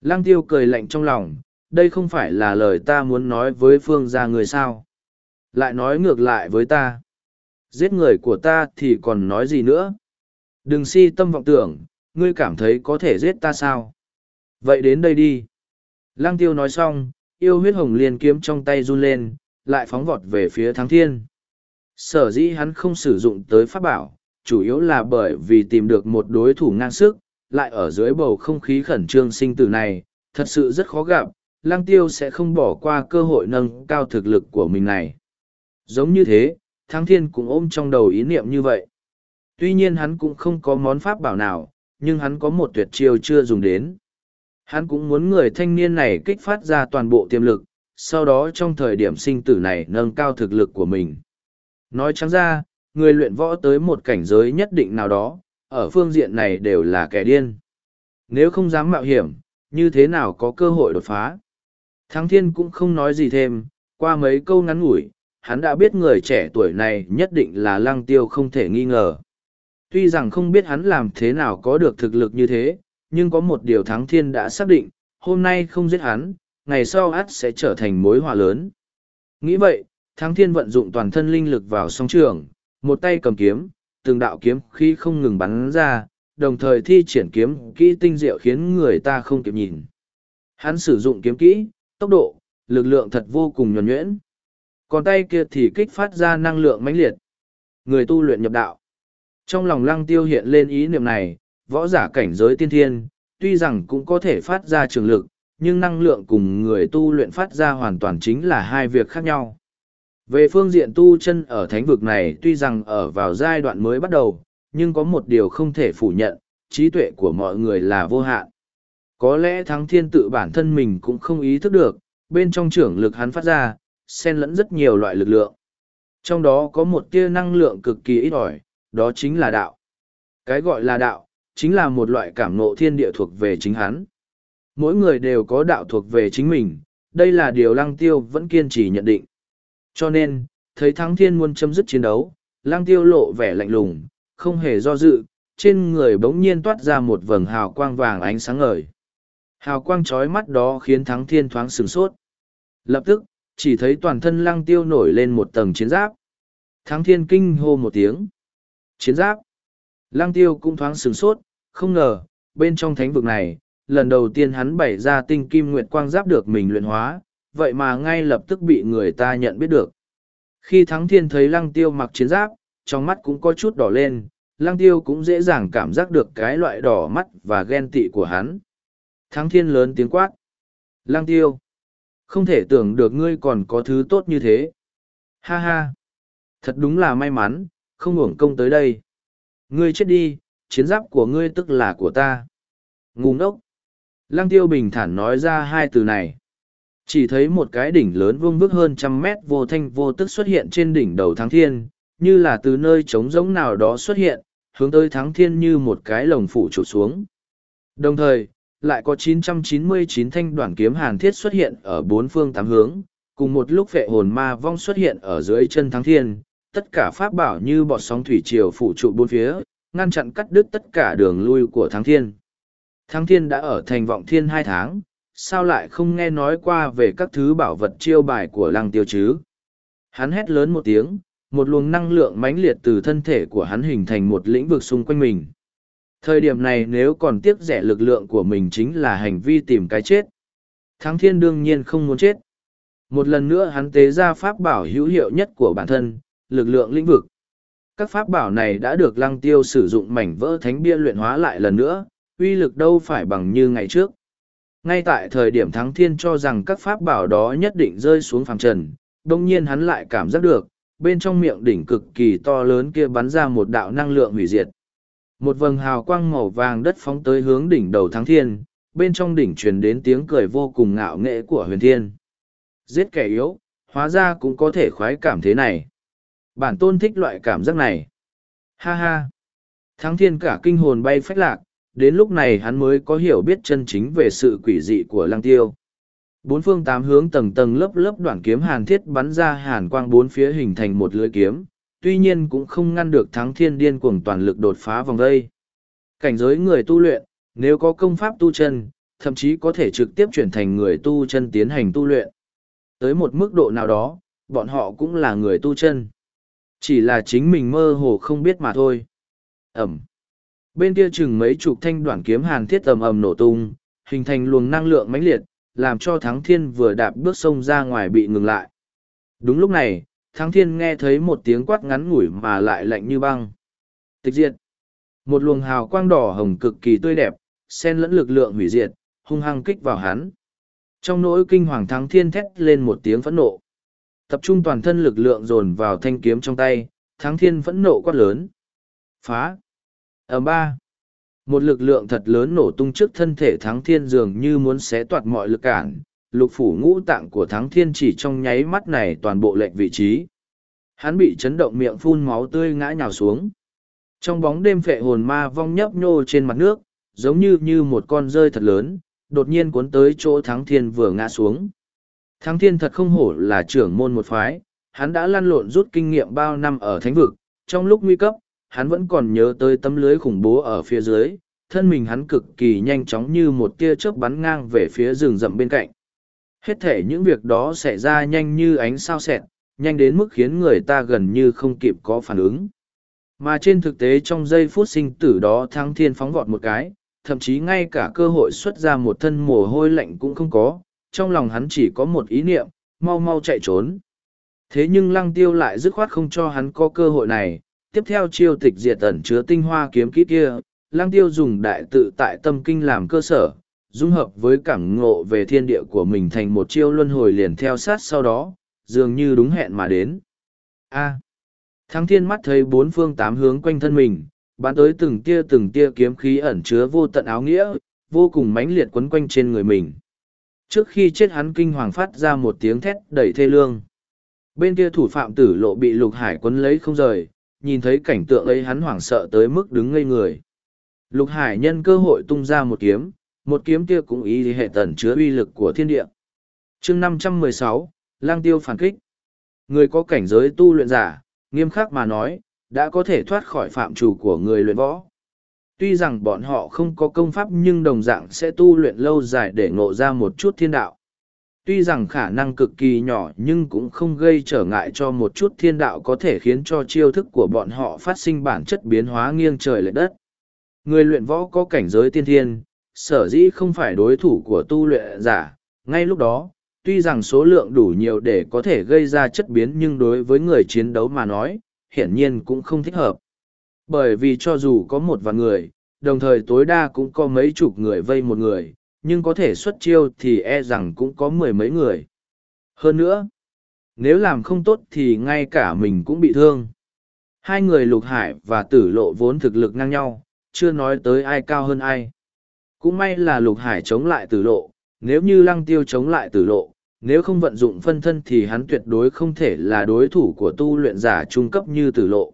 Lăng tiêu cười lạnh trong lòng, đây không phải là lời ta muốn nói với phương gia người sao. Lại nói ngược lại với ta. Giết người của ta thì còn nói gì nữa. Đừng si tâm vọng tưởng, ngươi cảm thấy có thể giết ta sao? Vậy đến đây đi. Lăng tiêu nói xong, yêu huyết hồng liên kiếm trong tay run lên, lại phóng vọt về phía thắng thiên. Sở dĩ hắn không sử dụng tới pháp bảo, chủ yếu là bởi vì tìm được một đối thủ ngang sức, lại ở dưới bầu không khí khẩn trương sinh tử này, thật sự rất khó gặp, Lang tiêu sẽ không bỏ qua cơ hội nâng cao thực lực của mình này. Giống như thế, Thăng thiên cũng ôm trong đầu ý niệm như vậy. Tuy nhiên hắn cũng không có món pháp bảo nào, nhưng hắn có một tuyệt chiêu chưa dùng đến. Hắn cũng muốn người thanh niên này kích phát ra toàn bộ tiềm lực, sau đó trong thời điểm sinh tử này nâng cao thực lực của mình. Nói trắng ra, người luyện võ tới một cảnh giới nhất định nào đó, ở phương diện này đều là kẻ điên. Nếu không dám mạo hiểm, như thế nào có cơ hội đột phá? Thắng thiên cũng không nói gì thêm, qua mấy câu ngắn ngủi, hắn đã biết người trẻ tuổi này nhất định là lăng tiêu không thể nghi ngờ. Tuy rằng không biết hắn làm thế nào có được thực lực như thế, nhưng có một điều thắng thiên đã xác định, hôm nay không giết hắn, ngày sau ắt sẽ trở thành mối họa lớn. Nghĩ vậy, thắng thiên vận dụng toàn thân linh lực vào song trường, một tay cầm kiếm, từng đạo kiếm khi không ngừng bắn ra, đồng thời thi triển kiếm kỹ tinh diệu khiến người ta không kịp nhìn. Hắn sử dụng kiếm kỹ, tốc độ, lực lượng thật vô cùng nhuần nhuyễn. Còn tay kia thì kích phát ra năng lượng mãnh liệt. Người tu luyện nhập đạo. Trong lòng lăng tiêu hiện lên ý niệm này, võ giả cảnh giới tiên thiên, tuy rằng cũng có thể phát ra trường lực, nhưng năng lượng cùng người tu luyện phát ra hoàn toàn chính là hai việc khác nhau. Về phương diện tu chân ở thánh vực này tuy rằng ở vào giai đoạn mới bắt đầu, nhưng có một điều không thể phủ nhận, trí tuệ của mọi người là vô hạn. Có lẽ thắng thiên tự bản thân mình cũng không ý thức được, bên trong trưởng lực hắn phát ra, xen lẫn rất nhiều loại lực lượng. Trong đó có một tia năng lượng cực kỳ ít ỏi, đó chính là đạo. Cái gọi là đạo, chính là một loại cảm ngộ thiên địa thuộc về chính hắn. Mỗi người đều có đạo thuộc về chính mình, đây là điều lăng tiêu vẫn kiên trì nhận định. Cho nên, thấy thắng thiên muốn chấm dứt chiến đấu, lăng tiêu lộ vẻ lạnh lùng, không hề do dự, trên người bỗng nhiên toát ra một vầng hào quang vàng ánh sáng ngời. Hào quang trói mắt đó khiến thắng thiên thoáng sửng sốt. Lập tức, chỉ thấy toàn thân lăng tiêu nổi lên một tầng chiến giáp. Thắng thiên kinh hô một tiếng. Chiến giáp. Lăng tiêu cũng thoáng sửng sốt, không ngờ, bên trong thánh vực này, lần đầu tiên hắn bày ra tinh kim nguyệt quang giáp được mình luyện hóa, vậy mà ngay lập tức bị người ta nhận biết được. Khi thắng thiên thấy lăng tiêu mặc chiến giáp, trong mắt cũng có chút đỏ lên, lăng tiêu cũng dễ dàng cảm giác được cái loại đỏ mắt và ghen tị của hắn. Thắng thiên lớn tiếng quát. Lăng tiêu. Không thể tưởng được ngươi còn có thứ tốt như thế. Ha ha. Thật đúng là may mắn, không uổng công tới đây. Ngươi chết đi, chiến giáp của ngươi tức là của ta. Ngu ngốc. Lăng tiêu bình thản nói ra hai từ này. Chỉ thấy một cái đỉnh lớn vương vức hơn trăm mét vô thanh vô tức xuất hiện trên đỉnh đầu thắng thiên, như là từ nơi trống rỗng nào đó xuất hiện, hướng tới thắng thiên như một cái lồng phủ trụ xuống. Đồng thời, lại có 999 thanh đoạn kiếm hàn thiết xuất hiện ở bốn phương tám hướng, cùng một lúc vệ hồn ma vong xuất hiện ở dưới chân thắng thiên, tất cả pháp bảo như bọt sóng thủy triều phủ trụ bốn phía, ngăn chặn cắt đứt tất cả đường lui của thắng thiên. Thắng thiên đã ở thành vọng thiên hai tháng, sao lại không nghe nói qua về các thứ bảo vật chiêu bài của lăng tiêu chứ? Hắn hét lớn một tiếng, một luồng năng lượng mãnh liệt từ thân thể của hắn hình thành một lĩnh vực xung quanh mình. Thời điểm này nếu còn tiếc rẻ lực lượng của mình chính là hành vi tìm cái chết. Thắng thiên đương nhiên không muốn chết. Một lần nữa hắn tế ra pháp bảo hữu hiệu nhất của bản thân, lực lượng lĩnh vực. Các pháp bảo này đã được lăng tiêu sử dụng mảnh vỡ thánh bia luyện hóa lại lần nữa, uy lực đâu phải bằng như ngày trước. Ngay tại thời điểm thắng thiên cho rằng các pháp bảo đó nhất định rơi xuống phàng trần, đồng nhiên hắn lại cảm giác được, bên trong miệng đỉnh cực kỳ to lớn kia bắn ra một đạo năng lượng hủy diệt. Một vầng hào quang màu vàng đất phóng tới hướng đỉnh đầu thắng thiên, bên trong đỉnh truyền đến tiếng cười vô cùng ngạo nghệ của huyền thiên. Giết kẻ yếu, hóa ra cũng có thể khoái cảm thế này. Bản tôn thích loại cảm giác này. Ha ha. Thắng thiên cả kinh hồn bay phách lạc, đến lúc này hắn mới có hiểu biết chân chính về sự quỷ dị của lăng tiêu. Bốn phương tám hướng tầng tầng lớp lớp đoạn kiếm hàn thiết bắn ra hàn quang bốn phía hình thành một lưới kiếm, tuy nhiên cũng không ngăn được thắng thiên điên cuồng toàn lực đột phá vòng đây. Cảnh giới người tu luyện, nếu có công pháp tu chân, thậm chí có thể trực tiếp chuyển thành người tu chân tiến hành tu luyện. Tới một mức độ nào đó, bọn họ cũng là người tu chân. Chỉ là chính mình mơ hồ không biết mà thôi. Ẩm. Bên kia chừng mấy chục thanh đoạn kiếm hàn thiết ầm ầm nổ tung, hình thành luồng năng lượng mãnh liệt, làm cho Thắng Thiên vừa đạp bước sông ra ngoài bị ngừng lại. Đúng lúc này, Thắng Thiên nghe thấy một tiếng quát ngắn ngủi mà lại lạnh như băng. Tịch diệt. Một luồng hào quang đỏ hồng cực kỳ tươi đẹp, xen lẫn lực lượng hủy diệt, hung hăng kích vào hắn. Trong nỗi kinh hoàng Thắng Thiên thét lên một tiếng phẫn nộ. Tập trung toàn thân lực lượng dồn vào thanh kiếm trong tay, Thắng Thiên phẫn nộ quát lớn. Phá. Ở ba. Một lực lượng thật lớn nổ tung trước thân thể Thắng Thiên dường như muốn xé toạt mọi lực cản, lục phủ ngũ tạng của Thắng Thiên chỉ trong nháy mắt này toàn bộ lệnh vị trí. Hắn bị chấn động miệng phun máu tươi ngã nhào xuống. Trong bóng đêm phệ hồn ma vong nhấp nhô trên mặt nước, giống như như một con rơi thật lớn, đột nhiên cuốn tới chỗ Thắng Thiên vừa ngã xuống. Thắng Thiên thật không hổ là trưởng môn một phái, hắn đã lăn lộn rút kinh nghiệm bao năm ở thánh vực, trong lúc nguy cấp, hắn vẫn còn nhớ tới tấm lưới khủng bố ở phía dưới, thân mình hắn cực kỳ nhanh chóng như một tia chớp bắn ngang về phía rừng rậm bên cạnh. Hết thể những việc đó xảy ra nhanh như ánh sao xẹt, nhanh đến mức khiến người ta gần như không kịp có phản ứng. Mà trên thực tế trong giây phút sinh tử đó thắng thiên phóng vọt một cái, thậm chí ngay cả cơ hội xuất ra một thân mồ hôi lạnh cũng không có, trong lòng hắn chỉ có một ý niệm, mau mau chạy trốn. Thế nhưng lăng tiêu lại dứt khoát không cho hắn có cơ hội này, tiếp theo chiêu tịch diệt ẩn chứa tinh hoa kiếm kỹ kia, Lang tiêu dùng đại tự tại tâm kinh làm cơ sở, dung hợp với cảm ngộ về thiên địa của mình thành một chiêu luân hồi liền theo sát sau đó, dường như đúng hẹn mà đến. A. Thắng thiên mắt thấy bốn phương tám hướng quanh thân mình, bắn tới từng tia từng tia kiếm khí ẩn chứa vô tận áo nghĩa, vô cùng mãnh liệt quấn quanh trên người mình. Trước khi chết hắn kinh hoàng phát ra một tiếng thét đầy thê lương. Bên kia thủ phạm tử lộ bị lục hải quấn lấy không rời, nhìn thấy cảnh tượng ấy hắn hoảng sợ tới mức đứng ngây người. Lục hải nhân cơ hội tung ra một kiếm, một kiếm kia cũng ý hệ tần chứa uy lực của thiên địa. chương năm trăm mười sáu lang tiêu phản kích. Người có cảnh giới tu luyện giả, nghiêm khắc mà nói, đã có thể thoát khỏi phạm chủ của người luyện võ. Tuy rằng bọn họ không có công pháp nhưng đồng dạng sẽ tu luyện lâu dài để ngộ ra một chút thiên đạo. Tuy rằng khả năng cực kỳ nhỏ nhưng cũng không gây trở ngại cho một chút thiên đạo có thể khiến cho chiêu thức của bọn họ phát sinh bản chất biến hóa nghiêng trời lệch đất. Người luyện võ có cảnh giới tiên thiên, sở dĩ không phải đối thủ của tu luyện giả. Ngay lúc đó, tuy rằng số lượng đủ nhiều để có thể gây ra chất biến nhưng đối với người chiến đấu mà nói, hiển nhiên cũng không thích hợp. Bởi vì cho dù có một vài người, đồng thời tối đa cũng có mấy chục người vây một người, nhưng có thể xuất chiêu thì e rằng cũng có mười mấy người. Hơn nữa, nếu làm không tốt thì ngay cả mình cũng bị thương. Hai người lục hải và tử lộ vốn thực lực ngang nhau, chưa nói tới ai cao hơn ai. Cũng may là lục hải chống lại tử lộ, nếu như lăng tiêu chống lại tử lộ, nếu không vận dụng phân thân thì hắn tuyệt đối không thể là đối thủ của tu luyện giả trung cấp như tử lộ.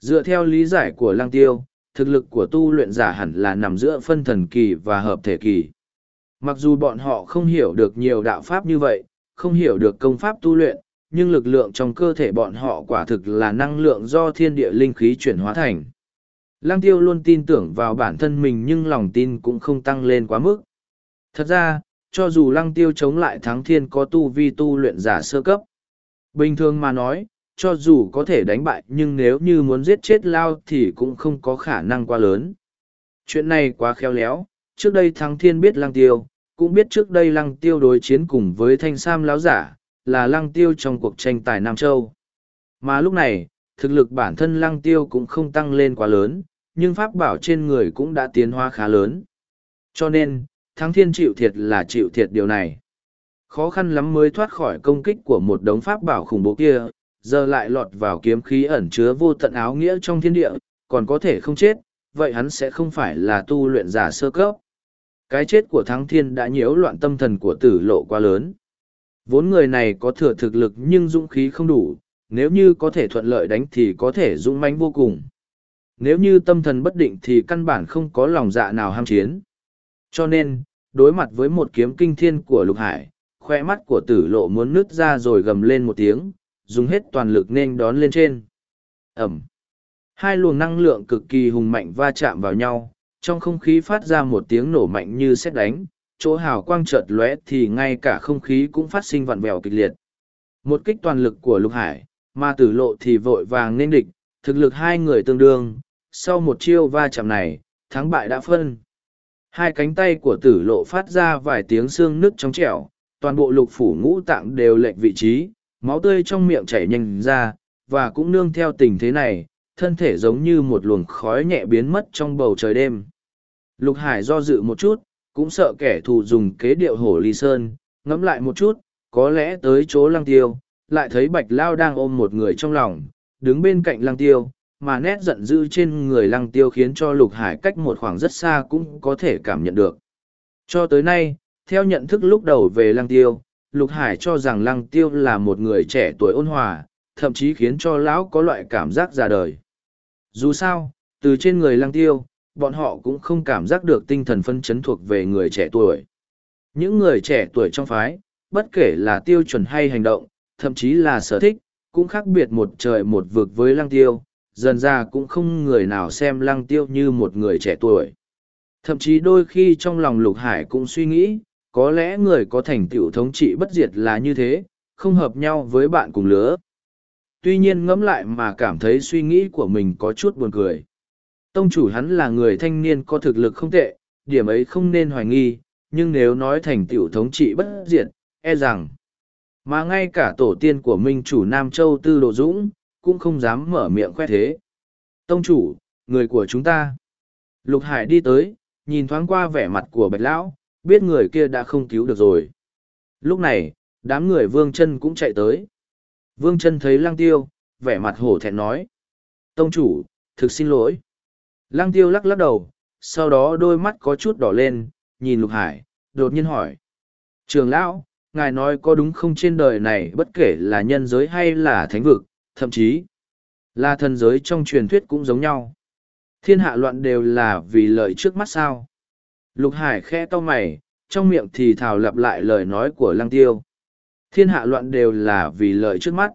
Dựa theo lý giải của lăng tiêu, thực lực của tu luyện giả hẳn là nằm giữa phân thần kỳ và hợp thể kỳ. Mặc dù bọn họ không hiểu được nhiều đạo pháp như vậy, không hiểu được công pháp tu luyện, nhưng lực lượng trong cơ thể bọn họ quả thực là năng lượng do thiên địa linh khí chuyển hóa thành. Lăng tiêu luôn tin tưởng vào bản thân mình nhưng lòng tin cũng không tăng lên quá mức. Thật ra, cho dù lăng tiêu chống lại thắng thiên có tu vi tu luyện giả sơ cấp. Bình thường mà nói, cho dù có thể đánh bại nhưng nếu như muốn giết chết lao thì cũng không có khả năng quá lớn. Chuyện này quá khéo léo, trước đây thắng thiên biết lăng tiêu, cũng biết trước đây lăng tiêu đối chiến cùng với thanh sam láo giả, là lăng tiêu trong cuộc tranh tài Nam Châu. Mà lúc này, thực lực bản thân lăng tiêu cũng không tăng lên quá lớn, nhưng pháp bảo trên người cũng đã tiến hóa khá lớn. Cho nên, thắng thiên chịu thiệt là chịu thiệt điều này. Khó khăn lắm mới thoát khỏi công kích của một đống pháp bảo khủng bố kia, giờ lại lọt vào kiếm khí ẩn chứa vô tận áo nghĩa trong thiên địa, còn có thể không chết, vậy hắn sẽ không phải là tu luyện giả sơ cấp. Cái chết của thắng thiên đã nhiễu loạn tâm thần của tử lộ quá lớn. Vốn người này có thừa thực lực nhưng dũng khí không đủ, nếu như có thể thuận lợi đánh thì có thể dũng mãnh vô cùng. Nếu như tâm thần bất định thì căn bản không có lòng dạ nào ham chiến. Cho nên, đối mặt với một kiếm kinh thiên của lục hải, khoe mắt của tử lộ muốn nứt ra rồi gầm lên một tiếng, dùng hết toàn lực nên đón lên trên. Ẩm. Hai luồng năng lượng cực kỳ hùng mạnh va chạm vào nhau, trong không khí phát ra một tiếng nổ mạnh như xét đánh, chỗ hào quang chợt lóe thì ngay cả không khí cũng phát sinh vặn vẹo kịch liệt. Một kích toàn lực của lục hải, mà tử lộ thì vội vàng nên địch, thực lực hai người tương đương, sau một chiêu va chạm này, thắng bại đã phân. Hai cánh tay của tử lộ phát ra vài tiếng xương nứt trong trẻo, toàn bộ lục phủ ngũ tạng đều lệch vị trí, máu tươi trong miệng chảy nhanh ra, và cũng nương theo tình thế này, thân thể giống như một luồng khói nhẹ biến mất trong bầu trời đêm. Lục Hải do dự một chút, cũng sợ kẻ thù dùng kế điệu hổ ly sơn, ngẫm lại một chút, có lẽ tới chỗ lăng tiêu, lại thấy bạch lao đang ôm một người trong lòng, đứng bên cạnh lăng tiêu, mà nét giận dữ trên người lăng tiêu khiến cho lục hải cách một khoảng rất xa cũng có thể cảm nhận được. Cho tới nay, theo nhận thức lúc đầu về lăng tiêu, lục hải cho rằng lăng tiêu là một người trẻ tuổi ôn hòa, thậm chí khiến cho lão có loại cảm giác già đời. Dù sao, từ trên người lăng tiêu, bọn họ cũng không cảm giác được tinh thần phân chấn thuộc về người trẻ tuổi. Những người trẻ tuổi trong phái, bất kể là tiêu chuẩn hay hành động, thậm chí là sở thích, cũng khác biệt một trời một vực với lăng tiêu, dần ra cũng không người nào xem lăng tiêu như một người trẻ tuổi. Thậm chí đôi khi trong lòng lục hải cũng suy nghĩ, có lẽ người có thành tựu thống trị bất diệt là như thế, không hợp nhau với bạn cùng lứa. tuy nhiên ngẫm lại mà cảm thấy suy nghĩ của mình có chút buồn cười. Tông chủ hắn là người thanh niên có thực lực không tệ, điểm ấy không nên hoài nghi, nhưng nếu nói thành tiểu thống trị bất diệt, e rằng, mà ngay cả tổ tiên của minh chủ Nam Châu Tư Độ Dũng, cũng không dám mở miệng khoe thế. Tông chủ, người của chúng ta. Lục Hải đi tới, nhìn thoáng qua vẻ mặt của Bạch Lão, biết người kia đã không cứu được rồi. Lúc này, đám người Vương chân cũng chạy tới. Vương chân thấy Lăng Tiêu, vẻ mặt hổ thẹn nói. Tông chủ, thực xin lỗi. Lăng Tiêu lắc lắc đầu, sau đó đôi mắt có chút đỏ lên, nhìn Lục Hải, đột nhiên hỏi. Trường Lão, ngài nói có đúng không trên đời này bất kể là nhân giới hay là thánh vực, thậm chí là thần giới trong truyền thuyết cũng giống nhau. Thiên hạ loạn đều là vì lợi trước mắt sao. Lục Hải khẽ to mày, trong miệng thì thào lặp lại lời nói của Lăng Tiêu. Thiên hạ loạn đều là vì lợi trước mắt.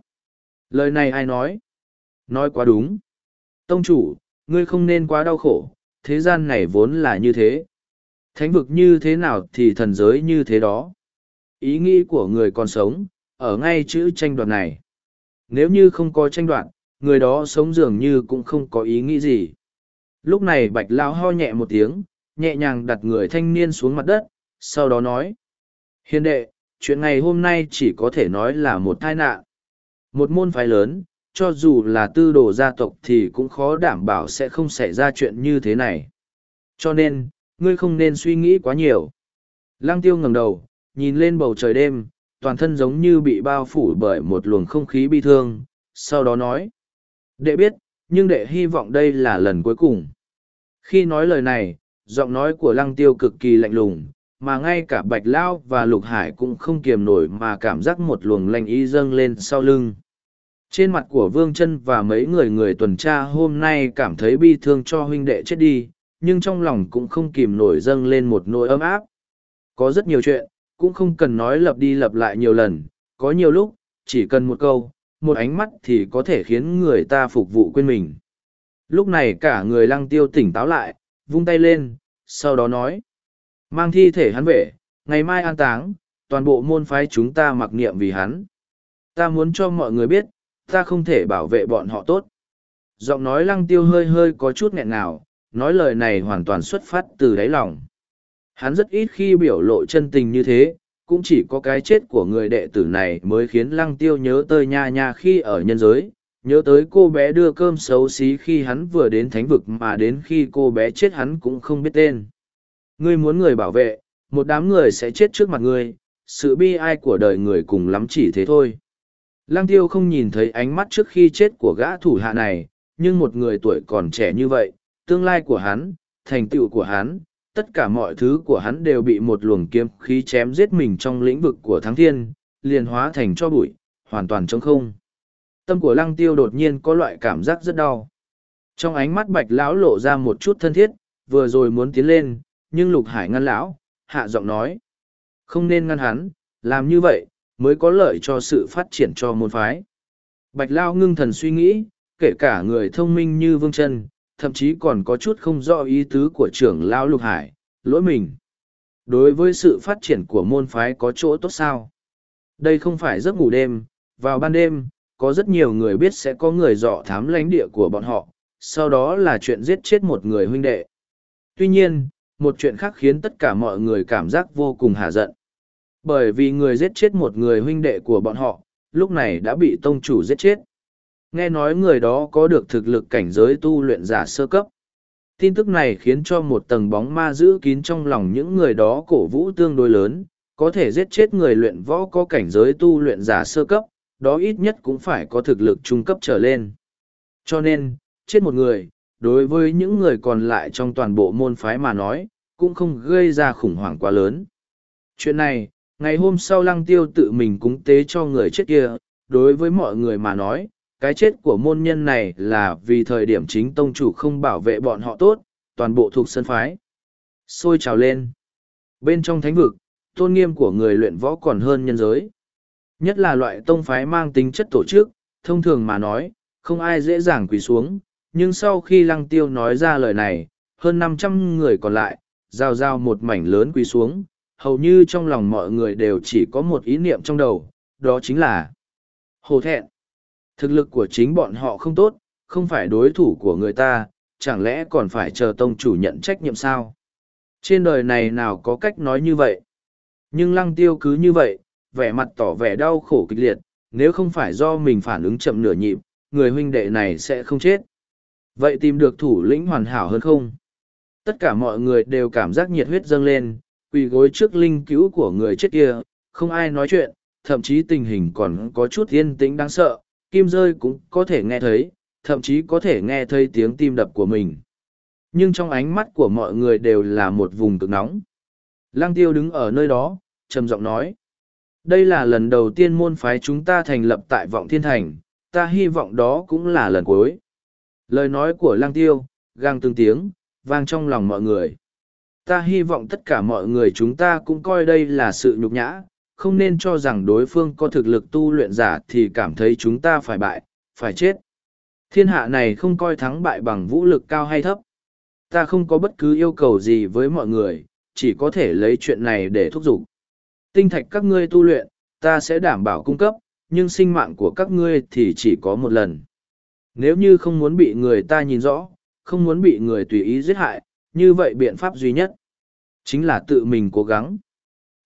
Lời này ai nói? Nói quá đúng. Tông chủ, ngươi không nên quá đau khổ, thế gian này vốn là như thế. Thánh vực như thế nào thì thần giới như thế đó. Ý nghĩ của người còn sống, ở ngay chữ tranh đoạt này. Nếu như không có tranh đoạt, người đó sống dường như cũng không có ý nghĩ gì. Lúc này bạch lao ho nhẹ một tiếng, nhẹ nhàng đặt người thanh niên xuống mặt đất, sau đó nói. Hiền đệ, chuyện ngày hôm nay chỉ có thể nói là một tai nạn. Một môn phái lớn, cho dù là tư đồ gia tộc thì cũng khó đảm bảo sẽ không xảy ra chuyện như thế này. Cho nên, ngươi không nên suy nghĩ quá nhiều. Lăng tiêu ngẩng đầu, nhìn lên bầu trời đêm, toàn thân giống như bị bao phủ bởi một luồng không khí bi thương, sau đó nói. Đệ biết, nhưng đệ hy vọng đây là lần cuối cùng. Khi nói lời này, giọng nói của lăng tiêu cực kỳ lạnh lùng, mà ngay cả bạch lao và lục hải cũng không kiềm nổi mà cảm giác một luồng lanh ý dâng lên sau lưng. Trên mặt của Vương chân và mấy người người tuần tra hôm nay cảm thấy bi thương cho huynh đệ chết đi, nhưng trong lòng cũng không kìm nổi dâng lên một nỗi ấm áp. Có rất nhiều chuyện, cũng không cần nói lặp đi lặp lại nhiều lần, có nhiều lúc, chỉ cần một câu, một ánh mắt thì có thể khiến người ta phục vụ quên mình. Lúc này cả người lăng tiêu tỉnh táo lại, vung tay lên, sau đó nói. Mang thi thể hắn về, ngày mai an táng, toàn bộ môn phái chúng ta mặc niệm vì hắn. Ta muốn cho mọi người biết, ta không thể bảo vệ bọn họ tốt. Giọng nói lăng tiêu hơi hơi có chút nghẹn nào, nói lời này hoàn toàn xuất phát từ đáy lòng. Hắn rất ít khi biểu lộ chân tình như thế, cũng chỉ có cái chết của người đệ tử này mới khiến lăng tiêu nhớ tới nha nha khi ở nhân giới, nhớ tới cô bé đưa cơm xấu xí khi hắn vừa đến thánh vực mà đến khi cô bé chết hắn cũng không biết tên. Ngươi muốn người bảo vệ, một đám người sẽ chết trước mặt ngươi, sự bi ai của đời người cùng lắm chỉ thế thôi. Lăng tiêu không nhìn thấy ánh mắt trước khi chết của gã thủ hạ này, nhưng một người tuổi còn trẻ như vậy, tương lai của hắn, thành tựu của hắn, tất cả mọi thứ của hắn đều bị một luồng kiếm khí chém giết mình trong lĩnh vực của thắng thiên, liền hóa thành cho bụi, hoàn toàn trống không. Tâm của lăng tiêu đột nhiên có loại cảm giác rất đau. Trong ánh mắt bạch lão lộ ra một chút thân thiết, vừa rồi muốn tiến lên, nhưng lục hải ngăn lão, hạ giọng nói. Không nên ngăn hắn, làm như vậy, mới có lợi cho sự phát triển cho môn phái. Bạch Lao ngưng thần suy nghĩ, kể cả người thông minh như Vương Trân, thậm chí còn có chút không rõ ý tứ của trưởng Lao Lục Hải, lỗi mình. Đối với sự phát triển của môn phái có chỗ tốt sao? Đây không phải giấc ngủ đêm, vào ban đêm, có rất nhiều người biết sẽ có người dọ thám lãnh địa của bọn họ, sau đó là chuyện giết chết một người huynh đệ. Tuy nhiên, một chuyện khác khiến tất cả mọi người cảm giác vô cùng hả giận. Bởi vì người giết chết một người huynh đệ của bọn họ, lúc này đã bị tông chủ giết chết. Nghe nói người đó có được thực lực cảnh giới tu luyện giả sơ cấp. Tin tức này khiến cho một tầng bóng ma giữ kín trong lòng những người đó cổ vũ tương đối lớn, có thể giết chết người luyện võ có cảnh giới tu luyện giả sơ cấp, đó ít nhất cũng phải có thực lực trung cấp trở lên. Cho nên, chết một người, đối với những người còn lại trong toàn bộ môn phái mà nói, cũng không gây ra khủng hoảng quá lớn. Chuyện này, ngày hôm sau lăng tiêu tự mình cúng tế cho người chết kia, đối với mọi người mà nói, cái chết của môn nhân này là vì thời điểm chính tông chủ không bảo vệ bọn họ tốt, toàn bộ thuộc sân phái. Sôi trào lên. Bên trong thánh vực, tôn nghiêm của người luyện võ còn hơn nhân giới. Nhất là loại tông phái mang tính chất tổ chức, thông thường mà nói, không ai dễ dàng quỳ xuống, nhưng sau khi lăng tiêu nói ra lời này, hơn năm trăm người còn lại, giao giao một mảnh lớn quỳ xuống, hầu như trong lòng mọi người đều chỉ có một ý niệm trong đầu, đó chính là hổ thẹn. Thực lực của chính bọn họ không tốt, không phải đối thủ của người ta, chẳng lẽ còn phải chờ tông chủ nhận trách nhiệm sao? Trên đời này nào có cách nói như vậy? Nhưng lăng tiêu cứ như vậy, vẻ mặt tỏ vẻ đau khổ kịch liệt, nếu không phải do mình phản ứng chậm nửa nhịp, người huynh đệ này sẽ không chết. Vậy tìm được thủ lĩnh hoàn hảo hơn không? Tất cả mọi người đều cảm giác nhiệt huyết dâng lên, quỳ gối trước linh cứu của người chết kia, không ai nói chuyện, thậm chí tình hình còn có chút yên tĩnh đáng sợ, kim rơi cũng có thể nghe thấy, thậm chí có thể nghe thấy tiếng tim đập của mình. Nhưng trong ánh mắt của mọi người đều là một vùng cực nóng. Lăng tiêu đứng ở nơi đó, trầm giọng nói. Đây là lần đầu tiên môn phái chúng ta thành lập tại Vọng Thiên Thành, ta hy vọng đó cũng là lần cuối. Lời nói của Lăng tiêu, gang từng tiếng, vang trong lòng mọi người. Ta hy vọng tất cả mọi người chúng ta cũng coi đây là sự nhục nhã, không nên cho rằng đối phương có thực lực tu luyện giả thì cảm thấy chúng ta phải bại, phải chết. Thiên hạ này không coi thắng bại bằng vũ lực cao hay thấp. Ta không có bất cứ yêu cầu gì với mọi người, chỉ có thể lấy chuyện này để thúc giục. Tinh thạch các ngươi tu luyện, ta sẽ đảm bảo cung cấp, nhưng sinh mạng của các ngươi thì chỉ có một lần. Nếu như không muốn bị người ta nhìn rõ, không muốn bị người tùy ý giết hại, như vậy biện pháp duy nhất chính là tự mình cố gắng.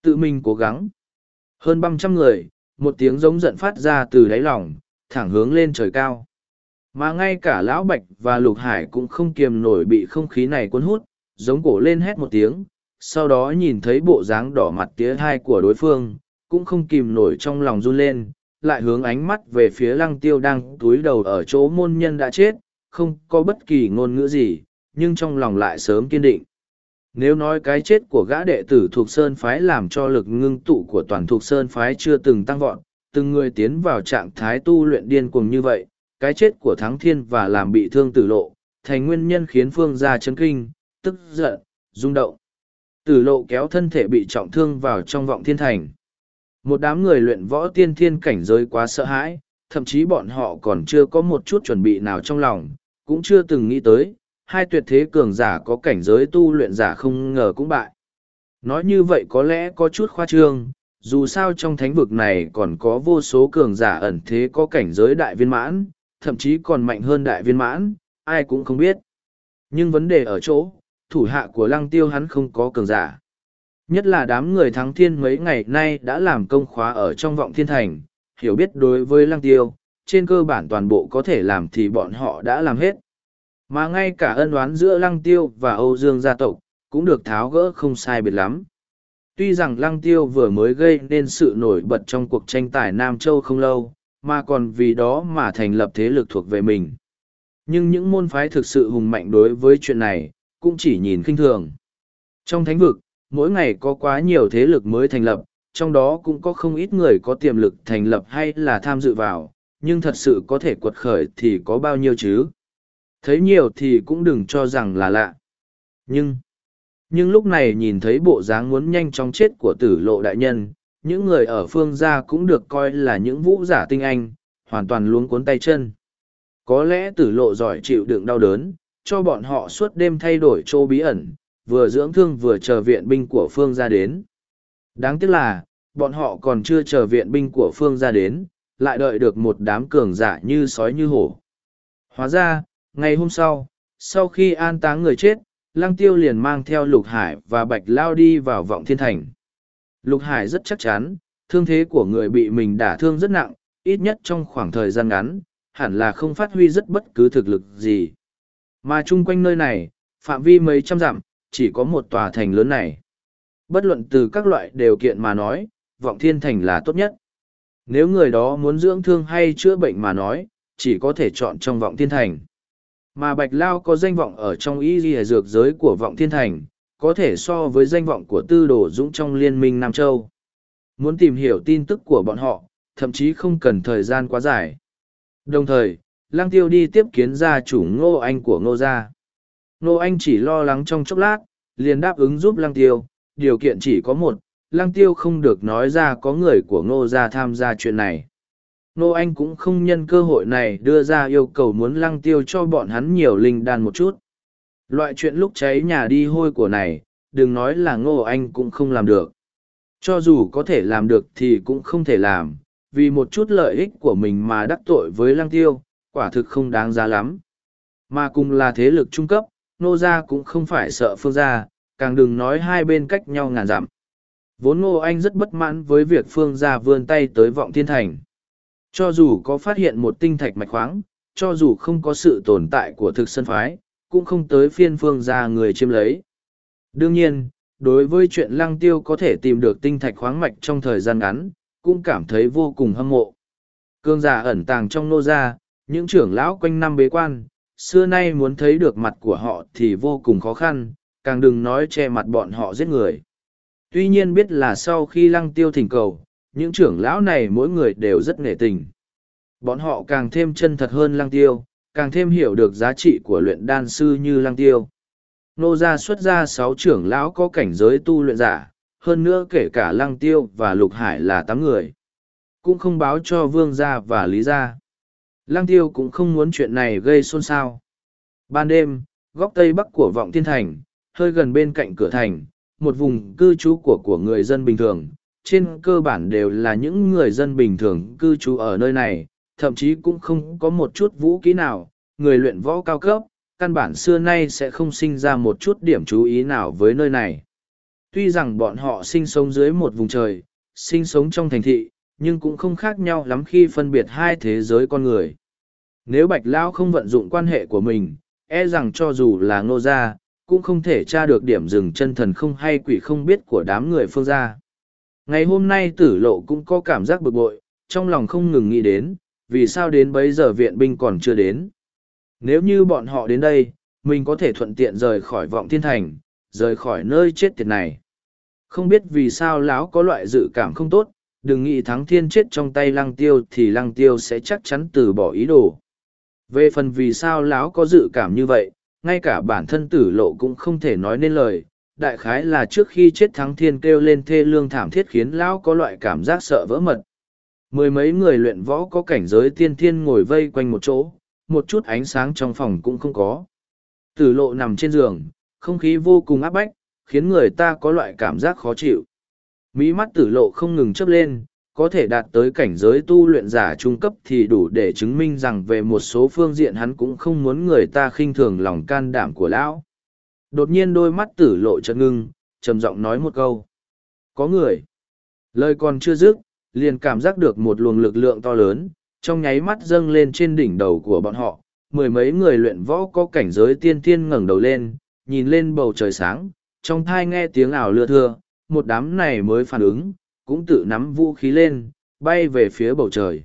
Tự mình cố gắng. Hơn băm trăm người, một tiếng giống giận phát ra từ đáy lòng, thẳng hướng lên trời cao. Mà ngay cả Lão Bạch và Lục Hải cũng không kiềm nổi bị không khí này cuốn hút, giống cổ lên hét một tiếng, sau đó nhìn thấy bộ dáng đỏ mặt tía thai của đối phương, cũng không kìm nổi trong lòng run lên, lại hướng ánh mắt về phía lăng tiêu đang túi đầu ở chỗ môn nhân đã chết, không có bất kỳ ngôn ngữ gì, nhưng trong lòng lại sớm kiên định. Nếu nói cái chết của gã đệ tử thuộc Sơn Phái làm cho lực ngưng tụ của toàn thuộc Sơn Phái chưa từng tăng vọt, từng người tiến vào trạng thái tu luyện điên cuồng như vậy, cái chết của Thắng Thiên và làm bị thương tử lộ, thành nguyên nhân khiến Phương gia chấn kinh, tức giận, rung động. Tử lộ kéo thân thể bị trọng thương vào trong vọng thiên thành. Một đám người luyện võ tiên thiên cảnh giới quá sợ hãi, thậm chí bọn họ còn chưa có một chút chuẩn bị nào trong lòng, cũng chưa từng nghĩ tới, hai tuyệt thế cường giả có cảnh giới tu luyện giả không ngờ cũng bại. Nói như vậy có lẽ có chút khoa trương, dù sao trong thánh vực này còn có vô số cường giả ẩn thế có cảnh giới đại viên mãn, thậm chí còn mạnh hơn đại viên mãn, ai cũng không biết. Nhưng vấn đề ở chỗ, thủ hạ của lăng tiêu hắn không có cường giả. Nhất là đám người thắng thiên mấy ngày nay đã làm công khóa ở trong vọng thiên thành, hiểu biết đối với lăng tiêu, trên cơ bản toàn bộ có thể làm thì bọn họ đã làm hết. Mà ngay cả ân oán giữa lăng tiêu và Âu Dương gia tộc, cũng được tháo gỡ không sai biệt lắm. Tuy rằng lăng tiêu vừa mới gây nên sự nổi bật trong cuộc tranh tài Nam Châu không lâu, mà còn vì đó mà thành lập thế lực thuộc về mình. Nhưng những môn phái thực sự hùng mạnh đối với chuyện này, cũng chỉ nhìn khinh thường. Trong thánh vực, mỗi ngày có quá nhiều thế lực mới thành lập, trong đó cũng có không ít người có tiềm lực thành lập hay là tham dự vào, nhưng thật sự có thể quật khởi thì có bao nhiêu chứ? Thấy nhiều thì cũng đừng cho rằng là lạ. Nhưng, nhưng lúc này nhìn thấy bộ dáng muốn nhanh chóng chết của tử lộ đại nhân, những người ở phương gia cũng được coi là những vũ giả tinh anh, hoàn toàn luống cuốn tay chân. Có lẽ tử lộ giỏi chịu đựng đau đớn, cho bọn họ suốt đêm thay đổi chỗ bí ẩn, vừa dưỡng thương vừa chờ viện binh của phương gia đến. Đáng tiếc là, bọn họ còn chưa chờ viện binh của phương gia đến, lại đợi được một đám cường giả như sói như hổ. Hóa ra, ngày hôm sau, sau khi an táng người chết, Lăng Tiêu liền mang theo Lục Hải và Bạch Lao đi vào vọng thiên thành. Lục Hải rất chắc chắn, thương thế của người bị mình đả thương rất nặng, ít nhất trong khoảng thời gian ngắn, hẳn là không phát huy rất bất cứ thực lực gì. Mà chung quanh nơi này, phạm vi mấy trăm dặm, chỉ có một tòa thành lớn này. Bất luận từ các loại điều kiện mà nói, vọng thiên thành là tốt nhất. Nếu người đó muốn dưỡng thương hay chữa bệnh mà nói, chỉ có thể chọn trong vọng thiên thành. Mà Bạch Lao có danh vọng ở trong y ghi dược giới của vọng thiên thành, có thể so với danh vọng của tư đồ dũng trong liên minh Nam Châu. Muốn tìm hiểu tin tức của bọn họ, thậm chí không cần thời gian quá dài. Đồng thời, Lăng Tiêu đi tiếp kiến gia chủ Ngô Anh của Ngô Gia. Ngô Anh chỉ lo lắng trong chốc lát, liền đáp ứng giúp Lăng Tiêu, điều kiện chỉ có một, Lăng Tiêu không được nói ra có người của Ngô Gia tham gia chuyện này. Nô Anh cũng không nhân cơ hội này đưa ra yêu cầu muốn Lăng Tiêu cho bọn hắn nhiều linh đan một chút. Loại chuyện lúc cháy nhà đi hôi của này, đừng nói là Ngô Anh cũng không làm được. Cho dù có thể làm được thì cũng không thể làm, vì một chút lợi ích của mình mà đắc tội với lăng tiêu, quả thực không đáng giá lắm. Mà cùng là thế lực trung cấp, nô gia cũng không phải sợ phương gia, càng đừng nói hai bên cách nhau ngàn dặm. Vốn Ngô Anh rất bất mãn với việc Phương gia vươn tay tới vọng thiên thành. Cho dù có phát hiện một tinh thạch mạch khoáng, cho dù không có sự tồn tại của thực sân phái, cũng không tới phiên Phương gia người chiếm lấy. Đương nhiên, đối với chuyện lăng tiêu có thể tìm được tinh thạch khoáng mạch trong thời gian ngắn, cũng cảm thấy vô cùng hâm mộ. Cương giả ẩn tàng trong nô gia, những trưởng lão quanh năm bế quan, xưa nay muốn thấy được mặt của họ thì vô cùng khó khăn, càng đừng nói che mặt bọn họ giết người. Tuy nhiên biết là sau khi lăng tiêu thỉnh cầu, những trưởng lão này mỗi người đều rất nghệ tình. Bọn họ càng thêm chân thật hơn lăng tiêu, càng thêm hiểu được giá trị của luyện đan sư như lăng tiêu. Nô gia xuất ra sáu trưởng lão có cảnh giới tu luyện giả, hơn nữa kể cả lăng tiêu và lục hải là tám người. Cũng không báo cho vương gia và lý gia. Lăng tiêu cũng không muốn chuyện này gây xôn xao. Ban đêm, góc tây bắc của vọng thiên thành, hơi gần bên cạnh cửa thành, một vùng cư trú của của người dân bình thường. Trên cơ bản đều là những người dân bình thường cư trú ở nơi này, thậm chí cũng không có một chút vũ kỹ nào, người luyện võ cao cấp, căn bản xưa nay sẽ không sinh ra một chút điểm chú ý nào với nơi này. Tuy rằng bọn họ sinh sống dưới một vùng trời, sinh sống trong thành thị, nhưng cũng không khác nhau lắm khi phân biệt hai thế giới con người. Nếu Bạch Lão không vận dụng quan hệ của mình, e rằng cho dù là ngô gia, cũng không thể tra được điểm dừng chân thần không hay quỷ không biết của đám người phương gia. Ngày hôm nay tử lộ cũng có cảm giác bực bội, trong lòng không ngừng nghĩ đến, vì sao đến bấy giờ viện binh còn chưa đến. Nếu như bọn họ đến đây, mình có thể thuận tiện rời khỏi vọng thiên thành, rời khỏi nơi chết tiệt này. Không biết vì sao lão có loại dự cảm không tốt, đừng nghĩ thắng thiên chết trong tay lăng tiêu thì lăng tiêu sẽ chắc chắn từ bỏ ý đồ. Về phần vì sao lão có dự cảm như vậy, ngay cả bản thân tử lộ cũng không thể nói nên lời. Đại khái là trước khi chết thắng thiên kêu lên thê lương thảm thiết khiến lão có loại cảm giác sợ vỡ mật. Mười mấy người luyện võ có cảnh giới tiên thiên ngồi vây quanh một chỗ, một chút ánh sáng trong phòng cũng không có. Tử lộ nằm trên giường, không khí vô cùng áp bách, khiến người ta có loại cảm giác khó chịu. Mỹ mắt tử lộ không ngừng chớp lên, có thể đạt tới cảnh giới tu luyện giả trung cấp thì đủ để chứng minh rằng về một số phương diện hắn cũng không muốn người ta khinh thường lòng can đảm của lão. Đột nhiên đôi mắt tử lộ chợt ngưng, trầm giọng nói một câu. Có người. Lời còn chưa dứt, liền cảm giác được một luồng lực lượng to lớn, trong nháy mắt dâng lên trên đỉnh đầu của bọn họ. Mười mấy người luyện võ có cảnh giới tiên tiên ngẩng đầu lên, nhìn lên bầu trời sáng, trong thai nghe tiếng ảo lưa thưa, một đám này mới phản ứng, cũng tự nắm vũ khí lên, bay về phía bầu trời.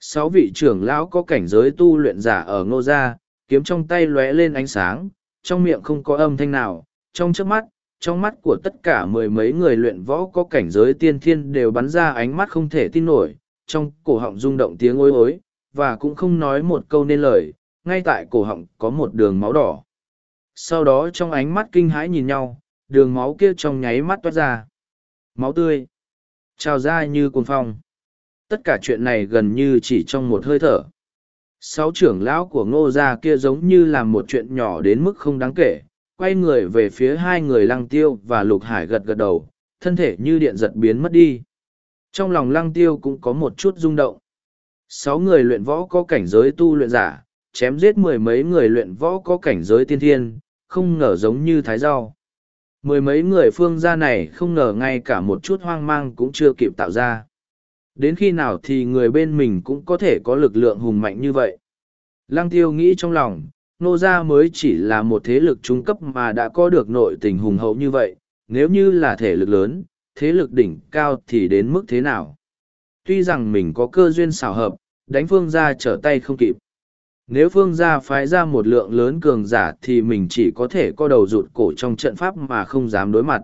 Sáu vị trưởng lão có cảnh giới tu luyện giả ở ngô gia, kiếm trong tay lóe lên ánh sáng, trong miệng không có âm thanh nào, trong trước mắt, trong mắt của tất cả mười mấy người luyện võ có cảnh giới tiên thiên đều bắn ra ánh mắt không thể tin nổi, trong cổ họng rung động tiếng ối ối, và cũng không nói một câu nên lời, ngay tại cổ họng có một đường máu đỏ. Sau đó trong ánh mắt kinh hãi nhìn nhau, đường máu kia trong nháy mắt toát ra. Máu tươi. Trào ra như cuồng phong. Tất cả chuyện này gần như chỉ trong một hơi thở. Sáu trưởng lão của ngô gia kia giống như làm một chuyện nhỏ đến mức không đáng kể, quay người về phía hai người lăng tiêu và lục hải gật gật đầu, thân thể như điện giật biến mất đi. Trong lòng lăng tiêu cũng có một chút rung động. Sáu người luyện võ có cảnh giới tu luyện giả, chém giết mười mấy người luyện võ có cảnh giới tiên thiên, không ngờ giống như thái rau mười mấy người phương gia này không ngờ ngay cả một chút hoang mang cũng chưa kịp tạo ra đến khi nào thì người bên mình cũng có thể có lực lượng hùng mạnh như vậy. Lăng tiêu nghĩ trong lòng nô gia mới chỉ là một thế lực trung cấp mà đã có được nội tình hùng hậu như vậy nếu như là thể lực lớn thế lực đỉnh cao thì đến mức thế nào? Tuy rằng mình có cơ duyên xảo hợp đánh phương gia trở tay không kịp. Nếu phương gia phái ra một lượng lớn cường giả thì mình chỉ có thể co đầu rụt cổ trong trận pháp mà không dám đối mặt.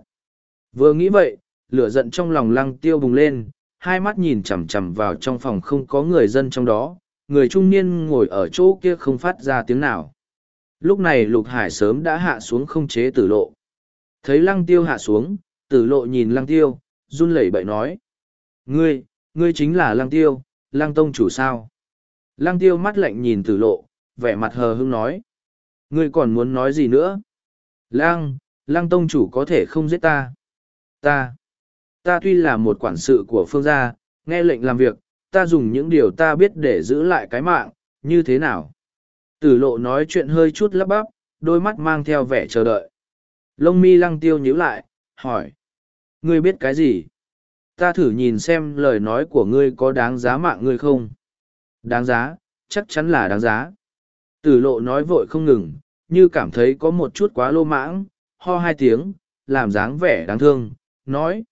Vừa nghĩ vậy, lửa giận trong lòng lăng tiêu bùng lên, hai mắt nhìn chằm chằm vào trong phòng không có người dân trong đó, người trung niên ngồi ở chỗ kia không phát ra tiếng nào. Lúc này lục hải sớm đã hạ xuống không chế tử lộ. Thấy lăng tiêu hạ xuống, tử lộ nhìn lăng tiêu, run lẩy bậy nói. Ngươi, ngươi chính là lăng tiêu, lăng tông chủ sao? Lăng tiêu mắt lạnh nhìn tử lộ, vẻ mặt hờ hững nói. Ngươi còn muốn nói gì nữa? Lăng, lăng tông chủ có thể không giết ta. Ta, ta tuy là một quản sự của phương gia, nghe lệnh làm việc, ta dùng những điều ta biết để giữ lại cái mạng, như thế nào? Tử lộ nói chuyện hơi chút lắp bắp, đôi mắt mang theo vẻ chờ đợi. Lông mi lăng tiêu nhíu lại, hỏi. Ngươi biết cái gì? Ta thử nhìn xem lời nói của ngươi có đáng giá mạng ngươi không? Đáng giá, chắc chắn là đáng giá. Tử lộ nói vội không ngừng, như cảm thấy có một chút quá lô mãng, ho hai tiếng, làm dáng vẻ đáng thương, nói.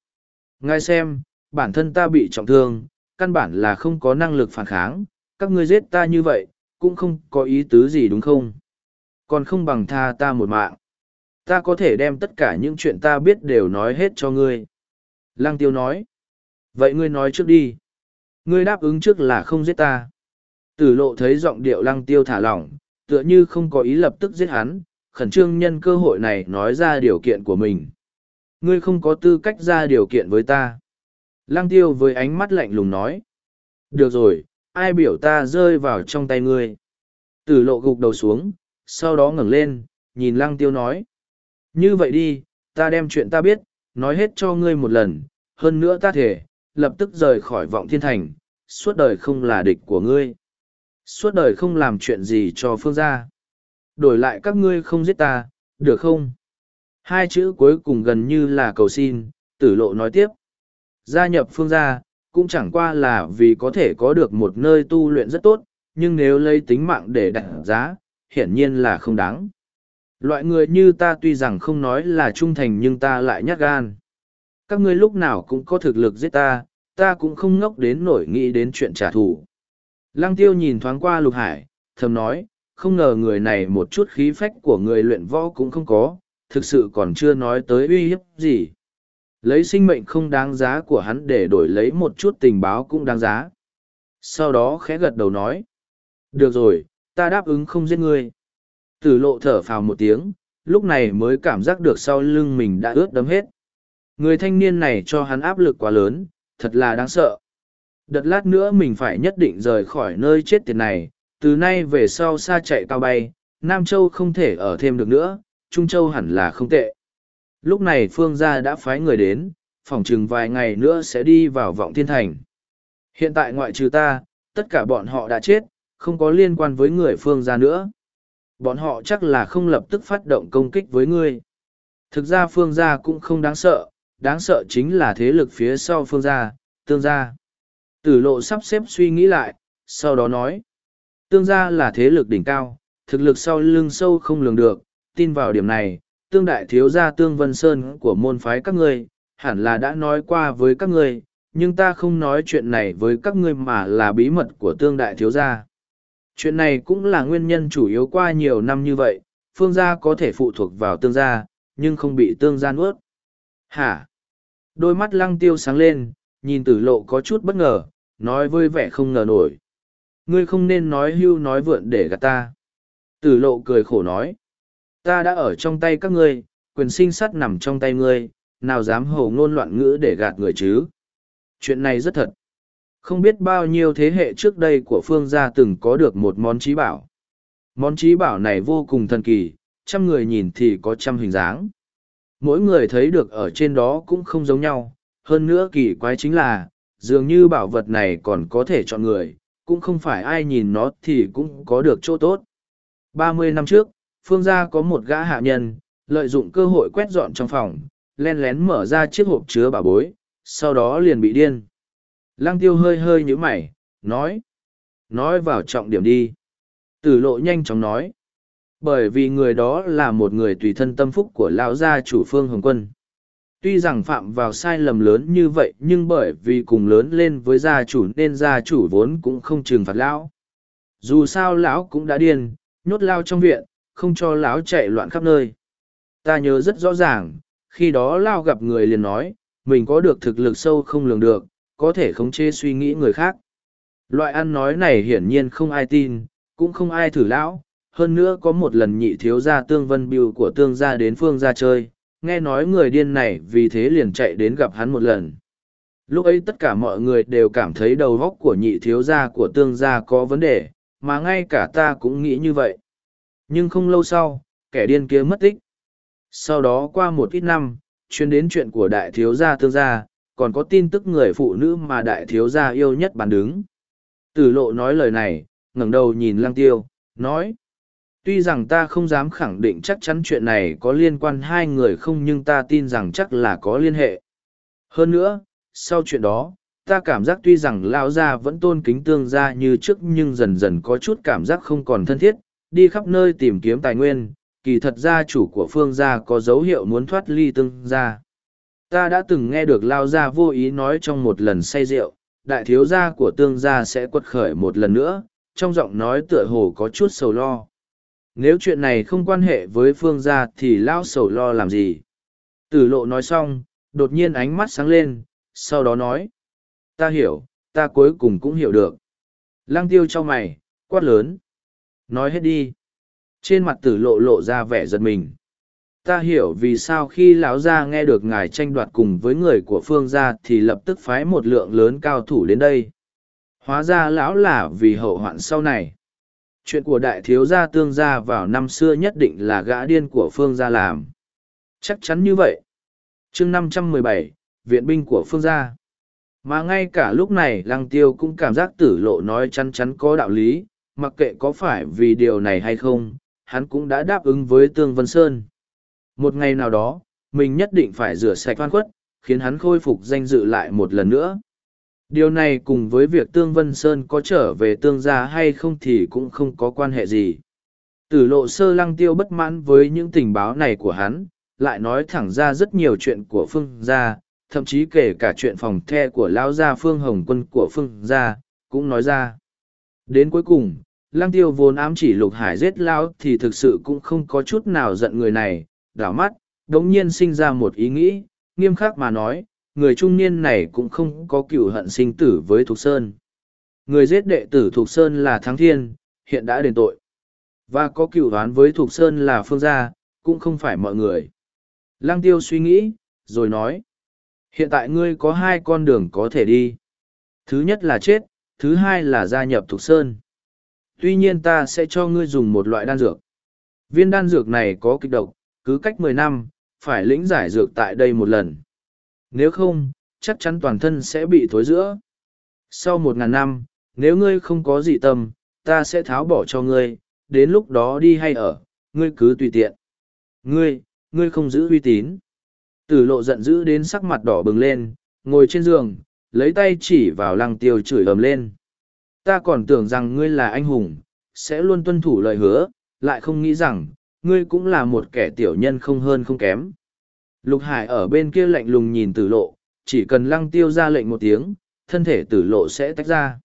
Ngài xem, bản thân ta bị trọng thương, căn bản là không có năng lực phản kháng, các ngươi giết ta như vậy, cũng không có ý tứ gì đúng không? Còn không bằng tha ta một mạng. Ta có thể đem tất cả những chuyện ta biết đều nói hết cho ngươi. Lăng tiêu nói. Vậy ngươi nói trước đi. Ngươi đáp ứng trước là không giết ta. Tử lộ thấy giọng điệu lăng tiêu thả lỏng, tựa như không có ý lập tức giết hắn, khẩn trương nhân cơ hội này nói ra điều kiện của mình. Ngươi không có tư cách ra điều kiện với ta. Lăng tiêu với ánh mắt lạnh lùng nói. Được rồi, ai biểu ta rơi vào trong tay ngươi. Tử lộ gục đầu xuống, sau đó ngẩng lên, nhìn lăng tiêu nói. Như vậy đi, ta đem chuyện ta biết, nói hết cho ngươi một lần, hơn nữa ta thể, lập tức rời khỏi vọng thiên thành, suốt đời không là địch của ngươi. Suốt đời không làm chuyện gì cho phương gia. Đổi lại các ngươi không giết ta, được không? Hai chữ cuối cùng gần như là cầu xin, tử lộ nói tiếp. Gia nhập phương gia, cũng chẳng qua là vì có thể có được một nơi tu luyện rất tốt, nhưng nếu lấy tính mạng để đặt giá, hiển nhiên là không đáng. Loại người như ta tuy rằng không nói là trung thành nhưng ta lại nhát gan. Các ngươi lúc nào cũng có thực lực giết ta, ta cũng không ngốc đến nổi nghĩ đến chuyện trả thù. Lăng tiêu nhìn thoáng qua lục hải, thầm nói, không ngờ người này một chút khí phách của người luyện võ cũng không có, thực sự còn chưa nói tới uy hiếp gì. Lấy sinh mệnh không đáng giá của hắn để đổi lấy một chút tình báo cũng đáng giá. Sau đó khẽ gật đầu nói. Được rồi, ta đáp ứng không giết ngươi. Tử lộ thở phào một tiếng, lúc này mới cảm giác được sau lưng mình đã ướt đấm hết. Người thanh niên này cho hắn áp lực quá lớn, thật là đáng sợ. Đợt lát nữa mình phải nhất định rời khỏi nơi chết tiệt này, từ nay về sau xa chạy cao bay, Nam Châu không thể ở thêm được nữa, Trung Châu hẳn là không tệ. Lúc này Phương gia đã phái người đến, phỏng chừng vài ngày nữa sẽ đi vào vọng thiên thành. Hiện tại ngoại trừ ta, tất cả bọn họ đã chết, không có liên quan với người Phương gia nữa. Bọn họ chắc là không lập tức phát động công kích với ngươi. Thực ra Phương gia cũng không đáng sợ, đáng sợ chính là thế lực phía sau Phương gia, tương gia. Tử lộ sắp xếp suy nghĩ lại, sau đó nói. Tương gia là thế lực đỉnh cao, thực lực sau lưng sâu không lường được, tin vào điểm này, tương đại thiếu gia tương vân sơn của môn phái các ngươi, hẳn là đã nói qua với các ngươi, nhưng ta không nói chuyện này với các ngươi mà là bí mật của tương đại thiếu gia. Chuyện này cũng là nguyên nhân chủ yếu qua nhiều năm như vậy, phương gia có thể phụ thuộc vào tương gia, nhưng không bị tương gia nuốt. Hả? Đôi mắt lăng tiêu sáng lên, nhìn tử lộ có chút bất ngờ, nói với vẻ không ngờ nổi. Ngươi không nên nói hưu nói vượn để gạt ta. Tử lộ cười khổ nói. Ta đã ở trong tay các ngươi, quyền sinh sát nằm trong tay ngươi, nào dám hồ ngôn loạn ngữ để gạt người chứ. Chuyện này rất thật. Không biết bao nhiêu thế hệ trước đây của phương gia từng có được một món trí bảo. Món trí bảo này vô cùng thần kỳ, trăm người nhìn thì có trăm hình dáng. Mỗi người thấy được ở trên đó cũng không giống nhau, hơn nữa kỳ quái chính là, dường như bảo vật này còn có thể chọn người, cũng không phải ai nhìn nó thì cũng có được chỗ tốt. Ba mươi năm trước, phương gia có một gã hạ nhân, lợi dụng cơ hội quét dọn trong phòng, len lén mở ra chiếc hộp chứa bảo bối, sau đó liền bị điên. Lăng tiêu hơi hơi như mày, nói. Nói vào trọng điểm đi. Tử lộ nhanh chóng nói. Bởi vì người đó là một người tùy thân tâm phúc của lão gia chủ phương hồng quân. Tuy rằng phạm vào sai lầm lớn như vậy nhưng bởi vì cùng lớn lên với gia chủ nên gia chủ vốn cũng không trừng phạt lão. Dù sao lão cũng đã điên, nhốt lao trong viện, không cho lão chạy loạn khắp nơi. Ta nhớ rất rõ ràng, khi đó lao gặp người liền nói, mình có được thực lực sâu không lường được, có thể khống chế suy nghĩ người khác. Loại ăn nói này hiển nhiên không ai tin, cũng không ai thử lão. Hơn nữa có một lần nhị thiếu gia tương vân biêu của tương gia đến phương gia chơi, nghe nói người điên này vì thế liền chạy đến gặp hắn một lần. Lúc ấy tất cả mọi người đều cảm thấy đầu góc của nhị thiếu gia của tương gia có vấn đề, mà ngay cả ta cũng nghĩ như vậy. Nhưng không lâu sau, kẻ điên kia mất tích. Sau đó qua một ít năm, chuyên đến chuyện của đại thiếu gia tương gia, còn có tin tức người phụ nữ mà đại thiếu gia yêu nhất bàn đứng. Tử lộ nói lời này, ngẩng đầu nhìn lăng tiêu, nói. Tuy rằng ta không dám khẳng định chắc chắn chuyện này có liên quan hai người không nhưng ta tin rằng chắc là có liên hệ. Hơn nữa, sau chuyện đó, ta cảm giác tuy rằng lao gia vẫn tôn kính tương gia như trước nhưng dần dần có chút cảm giác không còn thân thiết, đi khắp nơi tìm kiếm tài nguyên, kỳ thật gia chủ của phương gia có dấu hiệu muốn thoát ly tương gia. Ta đã từng nghe được lao gia vô ý nói trong một lần say rượu, đại thiếu gia của tương gia sẽ quật khởi một lần nữa, trong giọng nói tựa hồ có chút sầu lo. Nếu chuyện này không quan hệ với phương gia thì lao sầu lo làm gì? Tử lộ nói xong, đột nhiên ánh mắt sáng lên, sau đó nói. Ta hiểu, ta cuối cùng cũng hiểu được. Lăng tiêu cho mày, quát lớn. Nói hết đi. Trên mặt tử lộ lộ ra vẻ giật mình. Ta hiểu vì sao khi lão gia nghe được ngài tranh đoạt cùng với người của phương gia thì lập tức phái một lượng lớn cao thủ đến đây. Hóa ra lão là vì hậu hoạn sau này. Chuyện của đại thiếu gia tương gia vào năm xưa nhất định là gã điên của phương gia làm. Chắc chắn như vậy. chương năm trăm mười bảy viện binh của phương gia. Mà ngay cả lúc này lăng tiêu cũng cảm giác tử lộ nói chắn chắn có đạo lý, mặc kệ có phải vì điều này hay không, hắn cũng đã đáp ứng với Tương Vân Sơn. Một ngày nào đó, mình nhất định phải rửa sạch oan khuất, khiến hắn khôi phục danh dự lại một lần nữa. Điều này cùng với việc Tương Vân Sơn có trở về tương gia hay không thì cũng không có quan hệ gì. Tử lộ sơ lăng tiêu bất mãn với những tình báo này của hắn, lại nói thẳng ra rất nhiều chuyện của phương gia, thậm chí kể cả chuyện phòng the của lão gia phương hồng quân của phương gia, cũng nói ra. Đến cuối cùng, lăng tiêu vốn ám chỉ lục hải giết lao thì thực sự cũng không có chút nào giận người này, đảo mắt, đống nhiên sinh ra một ý nghĩ, nghiêm khắc mà nói, người trung niên này cũng không có cựu hận sinh tử với Thục Sơn. Người giết đệ tử Thục Sơn là Thắng Thiên, hiện đã đền tội. Và có cựu đoán với Thục Sơn là Phương Gia, cũng không phải mọi người. Lăng tiêu suy nghĩ, rồi nói. Hiện tại ngươi có hai con đường có thể đi. Thứ nhất là chết, thứ hai là gia nhập Thục Sơn. Tuy nhiên ta sẽ cho ngươi dùng một loại đan dược. Viên đan dược này có kịch độc, cứ cách mười năm, phải lĩnh giải dược tại đây một lần. Nếu không, chắc chắn toàn thân sẽ bị thối giữa. Sau một ngàn năm, nếu ngươi không có dị tâm, ta sẽ tháo bỏ cho ngươi, đến lúc đó đi hay ở, ngươi cứ tùy tiện. Ngươi, ngươi không giữ uy tín. Tử lộ giận dữ đến sắc mặt đỏ bừng lên, ngồi trên giường, lấy tay chỉ vào lăng tiêu chửi ầm lên. Ta còn tưởng rằng ngươi là anh hùng, sẽ luôn tuân thủ lời hứa, lại không nghĩ rằng, ngươi cũng là một kẻ tiểu nhân không hơn không kém. Lục Hải ở bên kia lạnh lùng nhìn tử lộ, chỉ cần lăng tiêu ra lệnh một tiếng, thân thể tử lộ sẽ tách ra.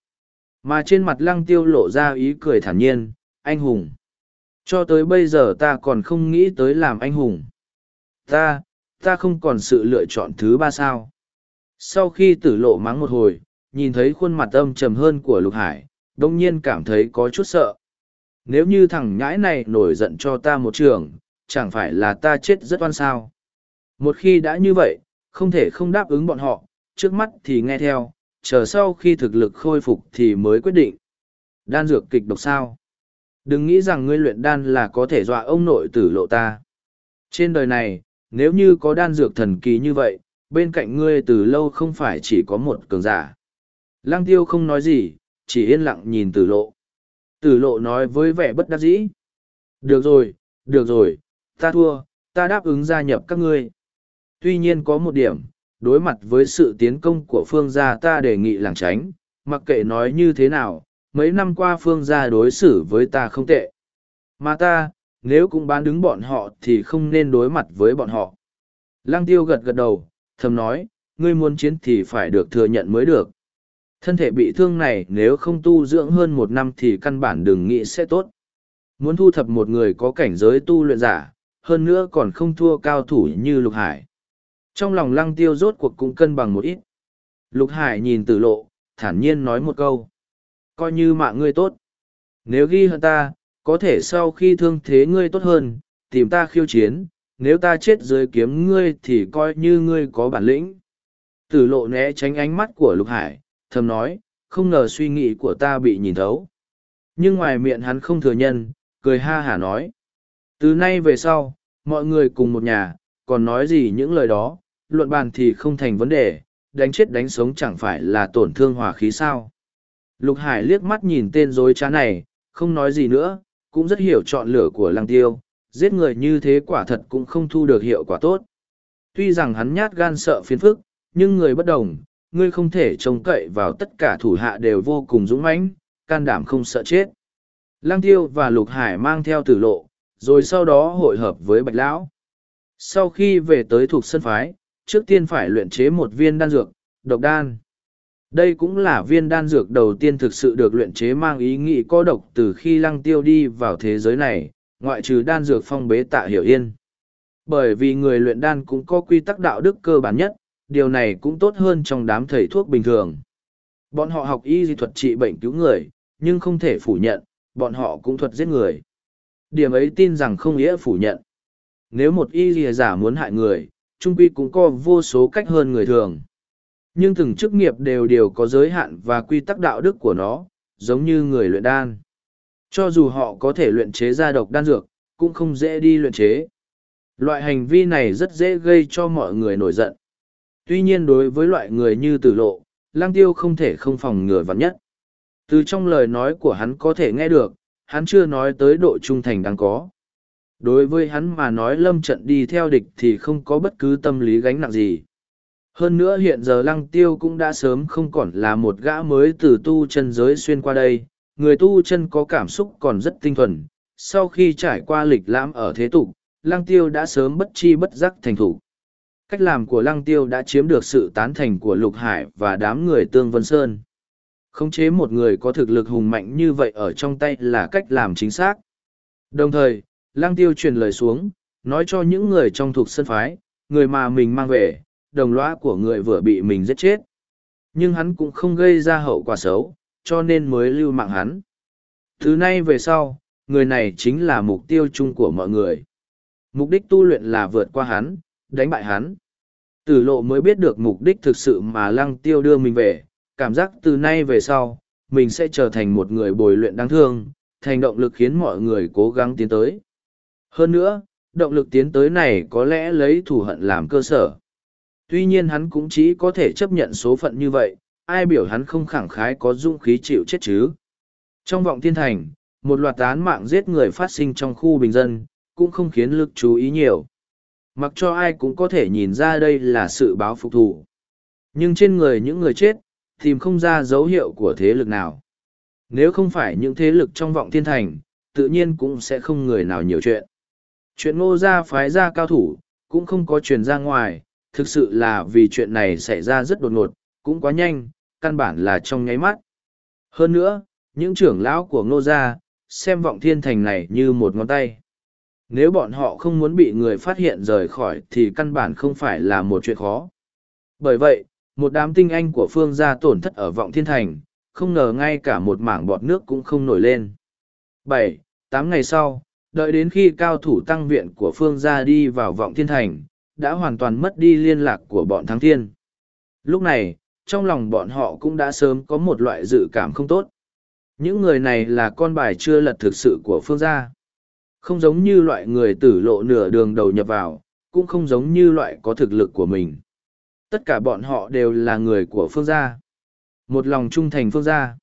Mà trên mặt lăng tiêu lộ ra ý cười thản nhiên, anh hùng. Cho tới bây giờ ta còn không nghĩ tới làm anh hùng. Ta, ta không còn sự lựa chọn thứ ba sao. Sau khi tử lộ mắng một hồi, nhìn thấy khuôn mặt âm trầm hơn của Lục Hải, đông nhiên cảm thấy có chút sợ. Nếu như thằng nhãi này nổi giận cho ta một trường, chẳng phải là ta chết rất oan sao. Một khi đã như vậy, không thể không đáp ứng bọn họ, trước mắt thì nghe theo, chờ sau khi thực lực khôi phục thì mới quyết định. Đan dược kịch độc sao? Đừng nghĩ rằng ngươi luyện đan là có thể dọa ông nội tử lộ ta. Trên đời này, nếu như có đan dược thần kỳ như vậy, bên cạnh ngươi từ lâu không phải chỉ có một cường giả. Lăng tiêu không nói gì, chỉ yên lặng nhìn tử lộ. Tử lộ nói với vẻ bất đắc dĩ. Được rồi, được rồi, ta thua, ta đáp ứng gia nhập các ngươi. Tuy nhiên có một điểm, đối mặt với sự tiến công của phương gia ta đề nghị làng tránh, mặc kệ nói như thế nào, mấy năm qua phương gia đối xử với ta không tệ. Mà ta, nếu cũng bán đứng bọn họ thì không nên đối mặt với bọn họ. Lăng tiêu gật gật đầu, thầm nói, ngươi muốn chiến thì phải được thừa nhận mới được. Thân thể bị thương này nếu không tu dưỡng hơn một năm thì căn bản đừng nghĩ sẽ tốt. Muốn thu thập một người có cảnh giới tu luyện giả, hơn nữa còn không thua cao thủ như Lục Hải. Trong lòng lăng tiêu rốt cuộc cũng cân bằng một ít. Lục Hải nhìn tử lộ, thản nhiên nói một câu. Coi như mạng ngươi tốt. Nếu ghi hơn ta, có thể sau khi thương thế ngươi tốt hơn, tìm ta khiêu chiến, nếu ta chết dưới kiếm ngươi thì coi như ngươi có bản lĩnh. Tử lộ né tránh ánh mắt của Lục Hải, thầm nói, không ngờ suy nghĩ của ta bị nhìn thấu. Nhưng ngoài miệng hắn không thừa nhận, cười ha hả nói. Từ nay về sau, mọi người cùng một nhà, còn nói gì những lời đó, luận bàn thì không thành vấn đề, đánh chết đánh sống chẳng phải là tổn thương hòa khí sao. Lục Hải liếc mắt nhìn tên dối trá này, không nói gì nữa, cũng rất hiểu chọn lửa của lăng tiêu, giết người như thế quả thật cũng không thu được hiệu quả tốt. Tuy rằng hắn nhát gan sợ phiền phức, nhưng người bất đồng, ngươi không thể trông cậy vào tất cả thủ hạ đều vô cùng dũng mãnh, can đảm không sợ chết. Lăng tiêu và Lục Hải mang theo tử lộ, rồi sau đó hội hợp với Bạch Lão. Sau khi về tới thuộc sân phái, trước tiên phải luyện chế một viên đan dược, độc đan. Đây cũng là viên đan dược đầu tiên thực sự được luyện chế mang ý nghĩ có độc từ khi lăng tiêu đi vào thế giới này, ngoại trừ đan dược phong bế tạ hiểu yên. Bởi vì người luyện đan cũng có quy tắc đạo đức cơ bản nhất, điều này cũng tốt hơn trong đám thầy thuốc bình thường. Bọn họ học y di thuật trị bệnh cứu người, nhưng không thể phủ nhận, bọn họ cũng thuật giết người. Điểm ấy tin rằng không nghĩa phủ nhận. Nếu một y di giả muốn hại người, trung quy cũng có vô số cách hơn người thường. Nhưng từng chức nghiệp đều đều có giới hạn và quy tắc đạo đức của nó, giống như người luyện đan. Cho dù họ có thể luyện chế ra độc đan dược, cũng không dễ đi luyện chế. Loại hành vi này rất dễ gây cho mọi người nổi giận. Tuy nhiên đối với loại người như tử lộ, lang tiêu không thể không phòng ngừa vắn nhất. Từ trong lời nói của hắn có thể nghe được, hắn chưa nói tới độ trung thành đáng có. Đối với hắn mà nói lâm trận đi theo địch thì không có bất cứ tâm lý gánh nặng gì. Hơn nữa hiện giờ lăng tiêu cũng đã sớm không còn là một gã mới từ tu chân giới xuyên qua đây, người tu chân có cảm xúc còn rất tinh thuần. Sau khi trải qua lịch lãm ở thế tục, lăng tiêu đã sớm bất chi bất giác thành thủ. Cách làm của lăng tiêu đã chiếm được sự tán thành của Lục Hải và đám người Tương Vân Sơn. Khống chế một người có thực lực hùng mạnh như vậy ở trong tay là cách làm chính xác. Đồng thời, lăng tiêu truyền lời xuống, nói cho những người trong thuộc sân phái, người mà mình mang về, đồng lõa của người vừa bị mình giết chết. Nhưng hắn cũng không gây ra hậu quả xấu, cho nên mới lưu mạng hắn. Từ nay về sau, người này chính là mục tiêu chung của mọi người. Mục đích tu luyện là vượt qua hắn, đánh bại hắn. Tử lộ mới biết được mục đích thực sự mà lăng tiêu đưa mình về, cảm giác từ nay về sau, mình sẽ trở thành một người bồi luyện đáng thương, thành động lực khiến mọi người cố gắng tiến tới. Hơn nữa, động lực tiến tới này có lẽ lấy thù hận làm cơ sở. Tuy nhiên hắn cũng chỉ có thể chấp nhận số phận như vậy, ai biểu hắn không khẳng khái có dũng khí chịu chết chứ. Trong vọng thiên thành, một loạt án mạng giết người phát sinh trong khu bình dân, cũng không khiến lực chú ý nhiều. Mặc cho ai cũng có thể nhìn ra đây là sự báo phục thù. Nhưng trên người những người chết, tìm không ra dấu hiệu của thế lực nào. Nếu không phải những thế lực trong vọng thiên thành, tự nhiên cũng sẽ không người nào nhiều chuyện. Chuyện ngô gia phái ra cao thủ, cũng không có truyền ra ngoài, thực sự là vì chuyện này xảy ra rất đột ngột, cũng quá nhanh, căn bản là trong nháy mắt. Hơn nữa, những trưởng lão của ngô gia, xem vọng thiên thành này như một ngón tay. Nếu bọn họ không muốn bị người phát hiện rời khỏi thì căn bản không phải là một chuyện khó. Bởi vậy, một đám tinh anh của phương gia tổn thất ở vọng thiên thành, không ngờ ngay cả một mảng bọt nước cũng không nổi lên. bảy tám ngày sau, đợi đến khi cao thủ tăng viện của phương gia đi vào vọng thiên thành, đã hoàn toàn mất đi liên lạc của bọn thắng thiên. Lúc này, trong lòng bọn họ cũng đã sớm có một loại dự cảm không tốt. Những người này là con bài chưa lật thực sự của phương gia. Không giống như loại người tử lộ nửa đường đầu nhập vào, cũng không giống như loại có thực lực của mình. Tất cả bọn họ đều là người của phương gia. Một lòng trung thành phương gia.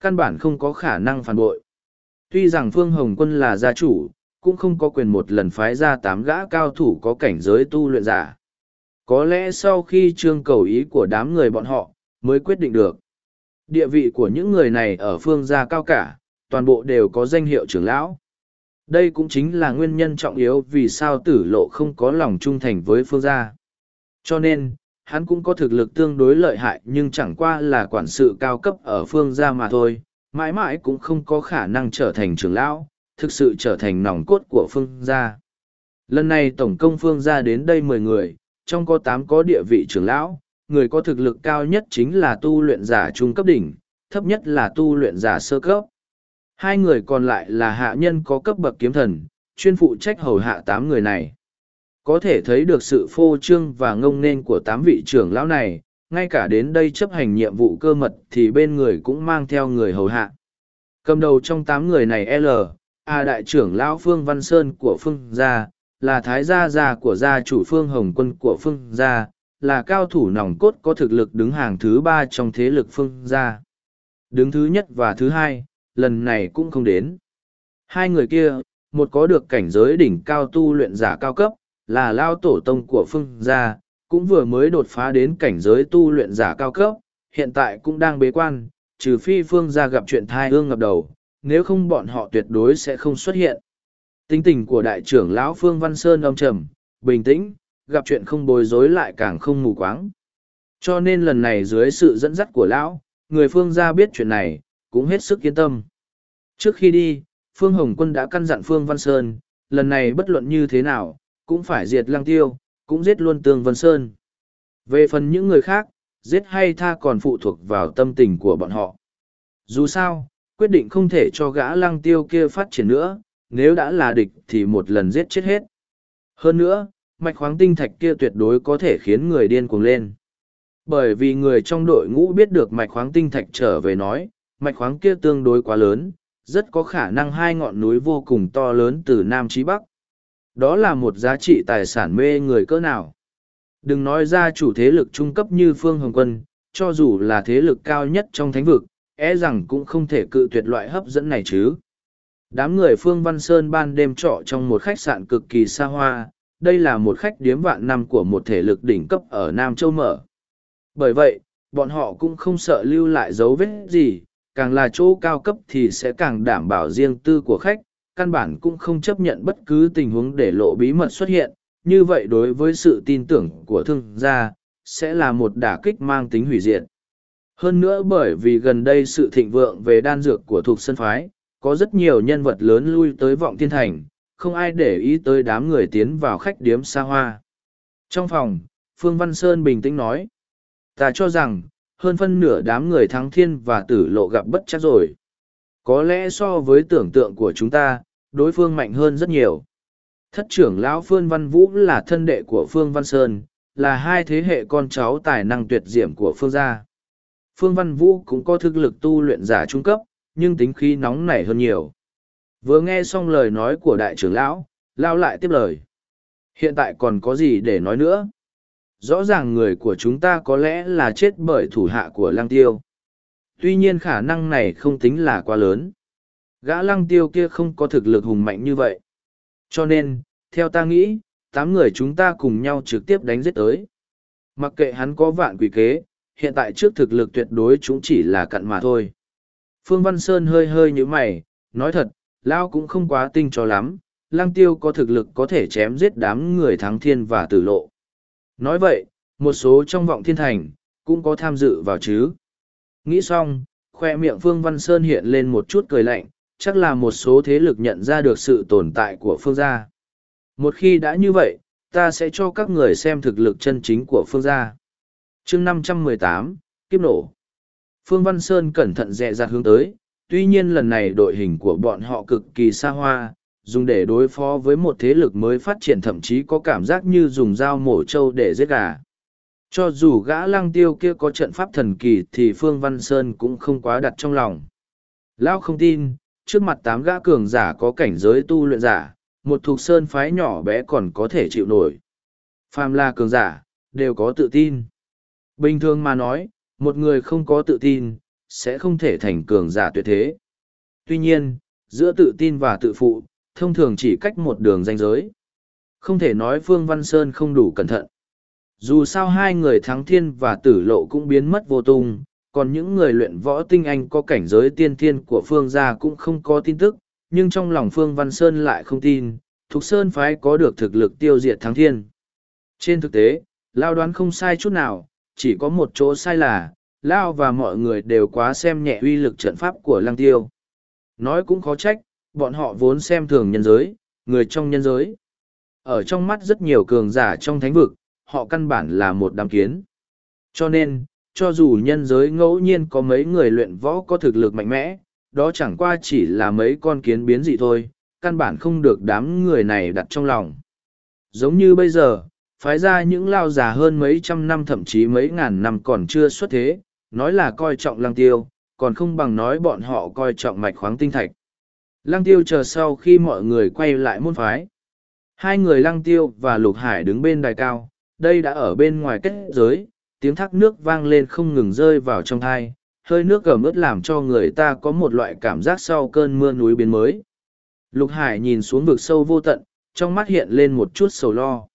Căn bản không có khả năng phản bội. Tuy rằng Phương Hồng Quân là gia chủ, cũng không có quyền một lần phái ra tám gã cao thủ có cảnh giới tu luyện giả. Có lẽ sau khi trương cầu ý của đám người bọn họ, mới quyết định được. Địa vị của những người này ở phương gia cao cả, toàn bộ đều có danh hiệu trưởng lão. Đây cũng chính là nguyên nhân trọng yếu vì sao tử lộ không có lòng trung thành với phương gia. Cho nên, hắn cũng có thực lực tương đối lợi hại nhưng chẳng qua là quản sự cao cấp ở phương gia mà thôi, mãi mãi cũng không có khả năng trở thành trưởng lão, thực sự trở thành nòng cốt của phương gia. Lần này tổng công phương gia đến đây mười người, trong có tám có địa vị trưởng lão, người có thực lực cao nhất chính là tu luyện giả trung cấp đỉnh, thấp nhất là tu luyện giả sơ cấp. Hai người còn lại là hạ nhân có cấp bậc kiếm thần, chuyên phụ trách hầu hạ tám người này. Có thể thấy được sự phô trương và ngông nên của tám vị trưởng lão này, ngay cả đến đây chấp hành nhiệm vụ cơ mật thì bên người cũng mang theo người hầu hạ. Cầm đầu trong tám người này L, A đại trưởng lão Phương Văn Sơn của Phương Gia, là thái gia gia của gia chủ Phương Hồng Quân của Phương Gia, là cao thủ nòng cốt có thực lực đứng hàng thứ ba trong thế lực phương gia. Đứng thứ nhất và thứ hai, lần này cũng không đến. Hai người kia, một có được cảnh giới đỉnh cao tu luyện giả cao cấp, là lao tổ tông của phương gia, cũng vừa mới đột phá đến cảnh giới tu luyện giả cao cấp, hiện tại cũng đang bế quan, trừ phi phương gia gặp chuyện thai ương ngập đầu, nếu không bọn họ tuyệt đối sẽ không xuất hiện. Tính tình của đại trưởng lão Phương Văn Sơn âm trầm, bình tĩnh, gặp chuyện không bối rối lại càng không mù quáng. Cho nên lần này dưới sự dẫn dắt của lão, người Phương gia biết chuyện này, cũng hết sức yên tâm. Trước khi đi, Phương Hồng Quân đã căn dặn Phương Văn Sơn, lần này bất luận như thế nào, cũng phải diệt lăng tiêu, cũng giết luôn Tương Văn Sơn. Về phần những người khác, giết hay tha còn phụ thuộc vào tâm tình của bọn họ. Dù sao, quyết định không thể cho gã lăng tiêu kia phát triển nữa, nếu đã là địch thì một lần giết chết hết. Hơn nữa, mạch khoáng tinh thạch kia tuyệt đối có thể khiến người điên cuồng lên. Bởi vì người trong đội ngũ biết được mạch khoáng tinh thạch trở về nói, mạch khoáng kia tương đối quá lớn, rất có khả năng hai ngọn núi vô cùng to lớn từ Nam chí Bắc. Đó là một giá trị tài sản mê người cỡ nào. Đừng nói ra chủ thế lực trung cấp như Phương Hồng Quân, cho dù là thế lực cao nhất trong thánh vực, e rằng cũng không thể cự tuyệt loại hấp dẫn này chứ. Đám người Phương Văn Sơn ban đêm trọ trong một khách sạn cực kỳ xa hoa, đây là một khách điếm vạn năm của một thể lực đỉnh cấp ở Nam Châu Mở. Bởi vậy, bọn họ cũng không sợ lưu lại dấu vết gì, càng là chỗ cao cấp thì sẽ càng đảm bảo riêng tư của khách, căn bản cũng không chấp nhận bất cứ tình huống để lộ bí mật xuất hiện, như vậy đối với sự tin tưởng của thương gia, sẽ là một đả kích mang tính hủy diệt. Hơn nữa bởi vì gần đây sự thịnh vượng về đan dược của thuộc sân phái, có rất nhiều nhân vật lớn lui tới vọng thiên thành, không ai để ý tới đám người tiến vào khách điếm xa hoa. Trong phòng, Phương Văn Sơn bình tĩnh nói, ta cho rằng, hơn phân nửa đám người thắng thiên và tử lộ gặp bất chắc rồi. Có lẽ so với tưởng tượng của chúng ta, đối phương mạnh hơn rất nhiều. Thất trưởng lão Phương Văn Vũ là thân đệ của Phương Văn Sơn, là hai thế hệ con cháu tài năng tuyệt diệm của Phương gia. Phương Văn Vũ cũng có thực lực tu luyện giả trung cấp, nhưng tính khí nóng nảy hơn nhiều. Vừa nghe xong lời nói của đại trưởng lão, lao lại tiếp lời. Hiện tại còn có gì để nói nữa? Rõ ràng người của chúng ta có lẽ là chết bởi thủ hạ của lăng tiêu. Tuy nhiên khả năng này không tính là quá lớn. Gã lăng tiêu kia không có thực lực hùng mạnh như vậy. Cho nên, theo ta nghĩ, tám người chúng ta cùng nhau trực tiếp đánh giết tới. Mặc kệ hắn có vạn quỷ kế, hiện tại trước thực lực tuyệt đối chúng chỉ là cặn mà thôi. Phương Văn Sơn hơi hơi như mày, nói thật, Lao cũng không quá tinh cho lắm, Lăng Tiêu có thực lực có thể chém giết đám người thắng thiên và tử lộ. Nói vậy, một số trong vọng thiên thành, cũng có tham dự vào chứ. Nghĩ xong, khoe miệng Phương Văn Sơn hiện lên một chút cười lạnh, chắc là một số thế lực nhận ra được sự tồn tại của Phương gia. Một khi đã như vậy, ta sẽ cho các người xem thực lực chân chính của Phương gia. chương 518, Kiếp nổ. Phương Văn Sơn cẩn thận dè dặt hướng tới, tuy nhiên lần này đội hình của bọn họ cực kỳ xa hoa, dùng để đối phó với một thế lực mới phát triển thậm chí có cảm giác như dùng dao mổ trâu để giết gà. Cho dù gã lăng tiêu kia có trận pháp thần kỳ thì Phương Văn Sơn cũng không quá đặt trong lòng. Lão không tin, trước mặt tám gã cường giả có cảnh giới tu luyện giả, một thuộc sơn phái nhỏ bé còn có thể chịu nổi. Phàm là cường giả, đều có tự tin. Bình thường mà nói, một người không có tự tin, sẽ không thể thành cường giả tuyệt thế. Tuy nhiên, giữa tự tin và tự phụ, thông thường chỉ cách một đường ranh giới. Không thể nói Phương Văn Sơn không đủ cẩn thận. Dù sao hai người thắng thiên và tử lộ cũng biến mất vô tung, còn những người luyện võ tinh anh có cảnh giới tiên thiên của Phương gia cũng không có tin tức, nhưng trong lòng Phương Văn Sơn lại không tin, Thục Sơn phái có được thực lực tiêu diệt thắng thiên. Trên thực tế, Lao đoán không sai chút nào, chỉ có một chỗ sai là, Lao và mọi người đều quá xem nhẹ uy lực trận pháp của Lăng Tiêu. Nói cũng khó trách, bọn họ vốn xem thường nhân giới, người trong nhân giới. Ở trong mắt rất nhiều cường giả trong thánh vực, họ căn bản là một đám kiến. Cho nên, cho dù nhân giới ngẫu nhiên có mấy người luyện võ có thực lực mạnh mẽ, đó chẳng qua chỉ là mấy con kiến biến dị thôi, căn bản không được đám người này đặt trong lòng. Giống như bây giờ, phái ra những lao già hơn mấy trăm năm thậm chí mấy ngàn năm còn chưa xuất thế, nói là coi trọng lăng tiêu, còn không bằng nói bọn họ coi trọng mạch khoáng tinh thạch. Lăng tiêu chờ sau khi mọi người quay lại môn phái. Hai người lăng tiêu và lục hải đứng bên đài cao, đây đã ở bên ngoài kết giới, tiếng thác nước vang lên không ngừng rơi vào trong thai, hơi nước gầm ướt làm cho người ta có một loại cảm giác sau cơn mưa núi biến mới. Lục Hải nhìn xuống vực sâu vô tận, trong mắt hiện lên một chút sầu lo.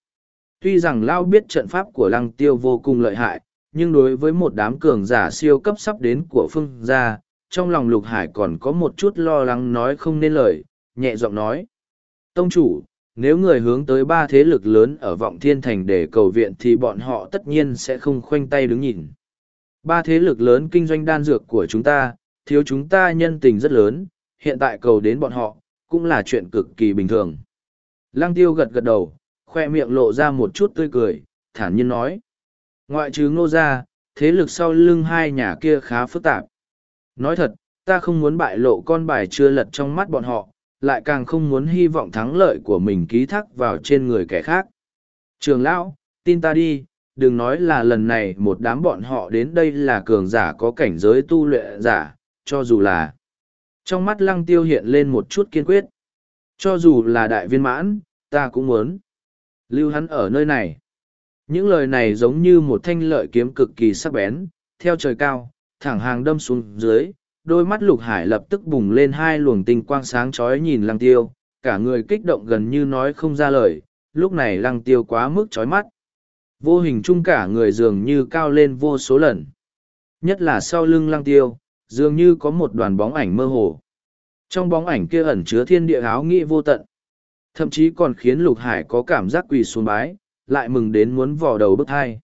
Tuy rằng Lao biết trận pháp của lăng tiêu vô cùng lợi hại, nhưng đối với một đám cường giả siêu cấp sắp đến của phương gia, trong lòng Lục Hải còn có một chút lo lắng nói không nên lời, nhẹ giọng nói. Tông chủ, nếu người hướng tới ba thế lực lớn ở vọng thiên thành để cầu viện thì bọn họ tất nhiên sẽ không khoanh tay đứng nhìn. Ba thế lực lớn kinh doanh đan dược của chúng ta, thiếu chúng ta nhân tình rất lớn, hiện tại cầu đến bọn họ, cũng là chuyện cực kỳ bình thường. Lăng tiêu gật gật đầu, khoe miệng lộ ra một chút tươi cười, thản nhiên nói. Ngoại trừ ngô gia thế lực sau lưng hai nhà kia khá phức tạp. Nói thật, ta không muốn bại lộ con bài chưa lật trong mắt bọn họ, lại càng không muốn hy vọng thắng lợi của mình ký thác vào trên người kẻ khác. Trường lão, tin ta đi, đừng nói là lần này một đám bọn họ đến đây là cường giả có cảnh giới tu luyện giả, cho dù là trong mắt lăng tiêu hiện lên một chút kiên quyết. Cho dù là đại viên mãn, ta cũng muốn. Lưu hắn ở nơi này. Những lời này giống như một thanh lợi kiếm cực kỳ sắc bén, theo trời cao, thẳng hàng đâm xuống dưới, đôi mắt lục hải lập tức bùng lên hai luồng tinh quang sáng chói nhìn lăng tiêu, cả người kích động gần như nói không ra lời, lúc này lăng tiêu quá mức chói mắt. Vô hình chung cả người dường như cao lên vô số lần. Nhất là sau lưng lăng tiêu, dường như có một đoàn bóng ảnh mơ hồ. Trong bóng ảnh kia ẩn chứa thiên địa áo nghĩ vô tận. Thậm chí còn khiến lục hải có cảm giác quỳ xuống bái, lại mừng đến muốn vò đầu bức thai.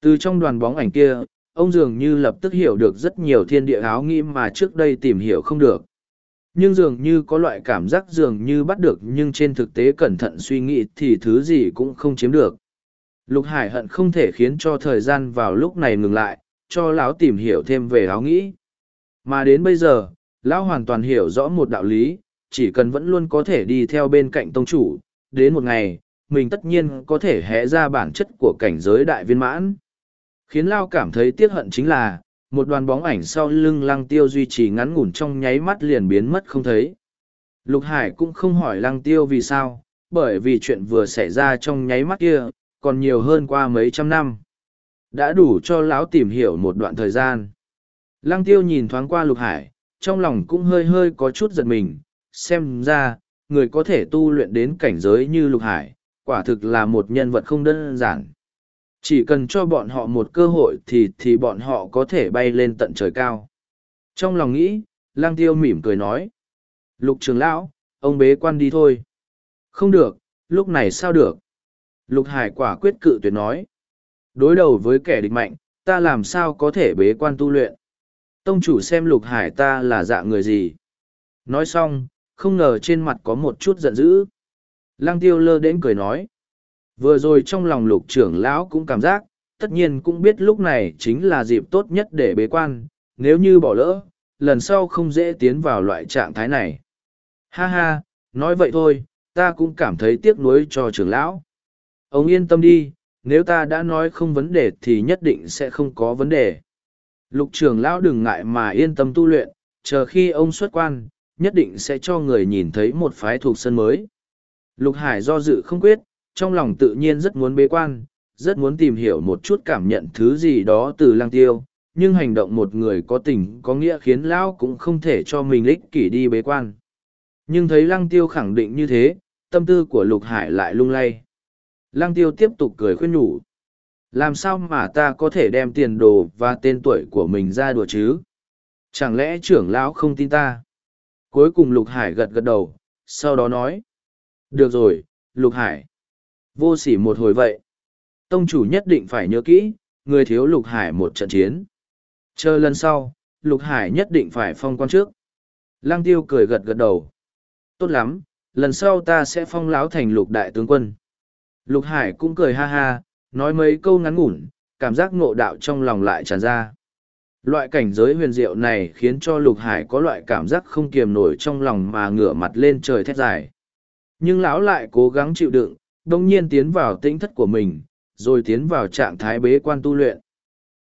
Từ trong đoàn bóng ảnh kia, ông dường như lập tức hiểu được rất nhiều thiên địa áo nghĩ mà trước đây tìm hiểu không được. Nhưng dường như có loại cảm giác dường như bắt được nhưng trên thực tế cẩn thận suy nghĩ thì thứ gì cũng không chiếm được. Lục Hải hận không thể khiến cho thời gian vào lúc này ngừng lại, cho lão tìm hiểu thêm về áo nghĩ. Mà đến bây giờ, lão hoàn toàn hiểu rõ một đạo lý, chỉ cần vẫn luôn có thể đi theo bên cạnh tông chủ, đến một ngày, mình tất nhiên có thể hé ra bản chất của cảnh giới đại viên mãn. Khiến Lao cảm thấy tiếc hận chính là, một đoàn bóng ảnh sau lưng lăng tiêu duy trì ngắn ngủn trong nháy mắt liền biến mất không thấy. Lục Hải cũng không hỏi lăng tiêu vì sao, bởi vì chuyện vừa xảy ra trong nháy mắt kia, còn nhiều hơn qua mấy trăm năm. Đã đủ cho lão tìm hiểu một đoạn thời gian. Lăng tiêu nhìn thoáng qua Lục Hải, trong lòng cũng hơi hơi có chút giật mình, xem ra, người có thể tu luyện đến cảnh giới như Lục Hải, quả thực là một nhân vật không đơn giản. Chỉ cần cho bọn họ một cơ hội thì thì bọn họ có thể bay lên tận trời cao. Trong lòng nghĩ, lang tiêu mỉm cười nói. Lục trường lão, ông bế quan đi thôi. Không được, lúc này sao được? Lục hải quả quyết cự tuyệt nói. Đối đầu với kẻ địch mạnh, ta làm sao có thể bế quan tu luyện? Tông chủ xem lục hải ta là dạng người gì? Nói xong, không ngờ trên mặt có một chút giận dữ. Lang tiêu lơ đến cười nói. Vừa rồi trong lòng lục trưởng lão cũng cảm giác, tất nhiên cũng biết lúc này chính là dịp tốt nhất để bế quan, nếu như bỏ lỡ, lần sau không dễ tiến vào loại trạng thái này. Ha ha, nói vậy thôi, ta cũng cảm thấy tiếc nuối cho trưởng lão. Ông yên tâm đi, nếu ta đã nói không vấn đề thì nhất định sẽ không có vấn đề. Lục trưởng lão đừng ngại mà yên tâm tu luyện, chờ khi ông xuất quan, nhất định sẽ cho người nhìn thấy một phái thuộc sân mới. Lục Hải do dự không quyết, trong lòng tự nhiên rất muốn bế quan, rất muốn tìm hiểu một chút cảm nhận thứ gì đó từ lăng tiêu, nhưng hành động một người có tình có nghĩa khiến lão cũng không thể cho mình lích kỷ đi bế quan. Nhưng thấy lăng tiêu khẳng định như thế, tâm tư của lục hải lại lung lay. Lăng tiêu tiếp tục cười khuyên nhủ. Làm sao mà ta có thể đem tiền đồ và tên tuổi của mình ra đùa chứ? Chẳng lẽ trưởng lão không tin ta? Cuối cùng lục hải gật gật đầu, sau đó nói. Được rồi, lục hải. Vô sỉ một hồi vậy. Tông chủ nhất định phải nhớ kỹ, người thiếu lục hải một trận chiến. Chờ lần sau, lục hải nhất định phải phong quan trước. Lăng tiêu cười gật gật đầu. Tốt lắm, lần sau ta sẽ phong láo thành lục đại tướng quân. Lục hải cũng cười ha ha, nói mấy câu ngắn ngủn, cảm giác ngộ đạo trong lòng lại tràn ra. Loại cảnh giới huyền diệu này khiến cho lục hải có loại cảm giác không kiềm nổi trong lòng mà ngửa mặt lên trời thét dài. Nhưng lão lại cố gắng chịu đựng, đông nhiên tiến vào tĩnh thất của mình, rồi tiến vào trạng thái bế quan tu luyện.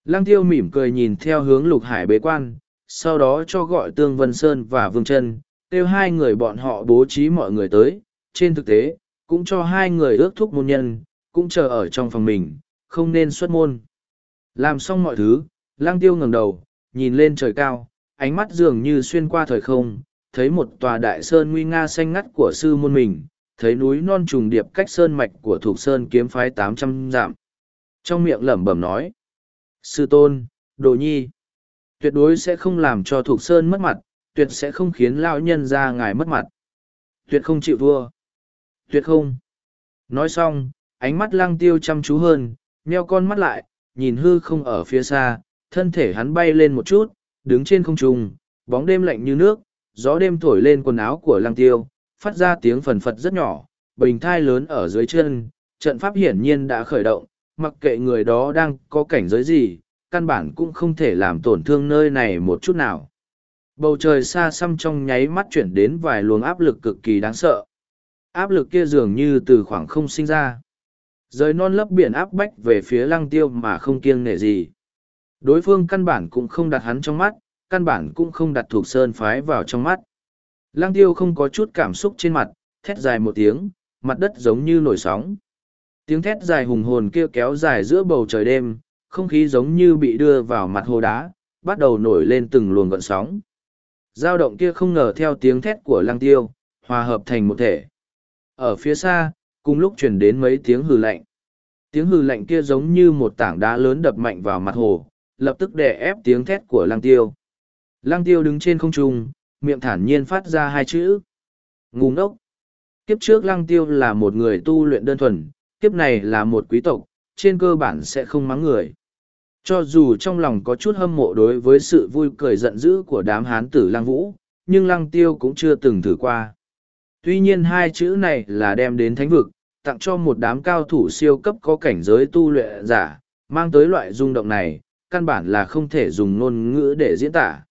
Lăng tiêu mỉm cười nhìn theo hướng lục hải bế quan, sau đó cho gọi Tương Vân Sơn và Vương Trân, kêu hai người bọn họ bố trí mọi người tới, trên thực tế, cũng cho hai người ước thúc môn nhân, cũng chờ ở trong phòng mình, không nên xuất môn. Làm xong mọi thứ, lang tiêu ngẩng đầu, nhìn lên trời cao, ánh mắt dường như xuyên qua thời không, thấy một tòa đại sơn nguy nga xanh ngắt của sư môn mình, thấy núi non trùng điệp cách sơn mạch của thuộc sơn kiếm phái tám trăm dặm. Trong miệng lẩm bẩm nói, sư tôn, đồ nhi, tuyệt đối sẽ không làm cho thuộc sơn mất mặt, tuyệt sẽ không khiến lão nhân ra ngài mất mặt. Tuyệt không chịu thua. Tuyệt không. Nói xong, ánh mắt lang tiêu chăm chú hơn, nheo con mắt lại, nhìn hư không ở phía xa, thân thể hắn bay lên một chút, đứng trên không trung, bóng đêm lạnh như nước, gió đêm thổi lên quần áo của lang tiêu, phát ra tiếng phần phật rất nhỏ, bình thai lớn ở dưới chân, trận pháp hiển nhiên đã khởi động, mặc kệ người đó đang có cảnh giới gì, căn bản cũng không thể làm tổn thương nơi này một chút nào. Bầu trời xa xăm trong nháy mắt chuyển đến vài luồng áp lực cực kỳ đáng sợ. Áp lực kia dường như từ khoảng không sinh ra. Rời non lấp biển áp bách về phía lăng tiêu mà không kiêng nể gì. Đối phương căn bản cũng không đặt hắn trong mắt, căn bản cũng không đặt thuộc sơn phái vào trong mắt. Lăng tiêu không có chút cảm xúc trên mặt, thét dài một tiếng, mặt đất giống như nổi sóng. Tiếng thét dài hùng hồn kia kéo dài giữa bầu trời đêm, không khí giống như bị đưa vào mặt hồ đá, bắt đầu nổi lên từng luồng gợn sóng. Giao động kia không ngờ theo tiếng thét của lăng tiêu, hòa hợp thành một thể. Ở phía xa, cùng lúc chuyển đến mấy tiếng hừ lạnh. Tiếng hừ lạnh kia giống như một tảng đá lớn đập mạnh vào mặt hồ, lập tức đè ép tiếng thét của lăng tiêu. Lăng tiêu đứng trên không trung, miệng thản nhiên phát ra hai chữ. Ngu ngốc. Kiếp trước lăng tiêu là một người tu luyện đơn thuần, kiếp này là một quý tộc, trên cơ bản sẽ không mắng người. Cho dù trong lòng có chút hâm mộ đối với sự vui cười giận dữ của đám hán tử lăng vũ, nhưng lăng tiêu cũng chưa từng thử qua. Tuy nhiên hai chữ này là đem đến thánh vực, tặng cho một đám cao thủ siêu cấp có cảnh giới tu luyện giả, mang tới loại rung động này, căn bản là không thể dùng ngôn ngữ để diễn tả.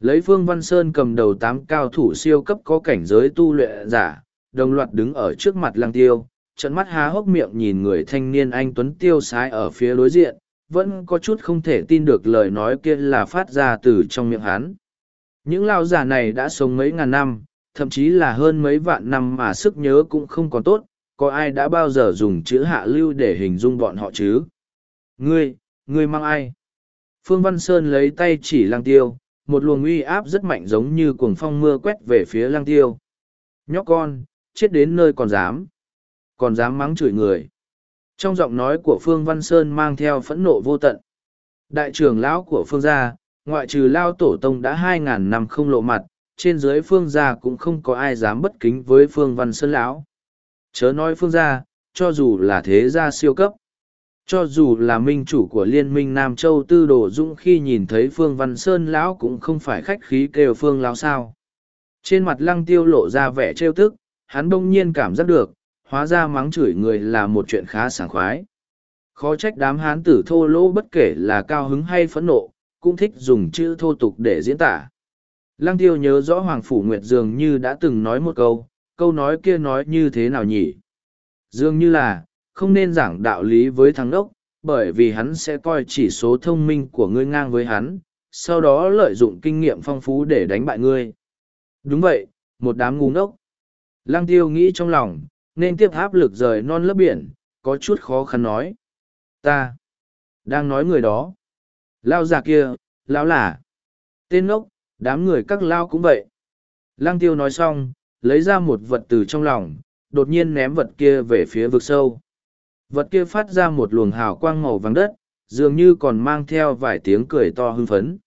Lấy Phương Văn Sơn cầm đầu tám cao thủ siêu cấp có cảnh giới tu luyện giả, đồng loạt đứng ở trước mặt lăng tiêu, trận mắt há hốc miệng nhìn người thanh niên anh Tuấn tiêu sái ở phía đối diện, vẫn có chút không thể tin được lời nói kia là phát ra từ trong miệng hắn. Những lao giả này đã sống mấy ngàn năm, thậm chí là hơn mấy vạn năm mà sức nhớ cũng không còn tốt, có ai đã bao giờ dùng chữ hạ lưu để hình dung bọn họ chứ? Ngươi, ngươi mang ai? Phương Văn Sơn lấy tay chỉ lang tiêu, một luồng uy áp rất mạnh giống như cuồng phong mưa quét về phía lăng tiêu. Nhóc con, chết đến nơi còn dám. Còn dám mắng chửi người. Trong giọng nói của Phương Văn Sơn mang theo phẫn nộ vô tận. Đại trưởng lão của Phương gia, ngoại trừ Lao Tổ Tông đã hai ngàn năm không lộ mặt, trên dưới Phương gia cũng không có ai dám bất kính với Phương Văn Sơn lão. Chớ nói Phương gia, cho dù là thế gia siêu cấp. Cho dù là minh chủ của Liên minh Nam Châu Tư Đồ Dũng khi nhìn thấy Phương Văn Sơn lão cũng không phải khách khí kêu Phương lão sao. Trên mặt lăng tiêu lộ ra vẻ trêu tức, hắn bỗng nhiên cảm giác được, hóa ra mắng chửi người là một chuyện khá sảng khoái. Khó trách đám hán tử thô lỗ bất kể là cao hứng hay phẫn nộ, cũng thích dùng chữ thô tục để diễn tả. Lăng tiêu nhớ rõ Hoàng Phủ Nguyệt dường như đã từng nói một câu, câu nói kia nói như thế nào nhỉ? Dường như là, không nên giảng đạo lý với thằng đốc, bởi vì hắn sẽ coi chỉ số thông minh của ngươi ngang với hắn, sau đó lợi dụng kinh nghiệm phong phú để đánh bại ngươi. Đúng vậy, một đám ngu ngốc. Lăng tiêu nghĩ trong lòng, nên tiếp áp lực rời non lớp biển, có chút khó khăn nói. Ta, đang nói người đó. Lao già kia, lão là. Tên ngốc, đám người các lao cũng vậy. Lăng tiêu nói xong, lấy ra một vật từ trong lòng, đột nhiên ném vật kia về phía vực sâu. Vật kia phát ra một luồng hào quang màu vàng đất, dường như còn mang theo vài tiếng cười to hưng phấn.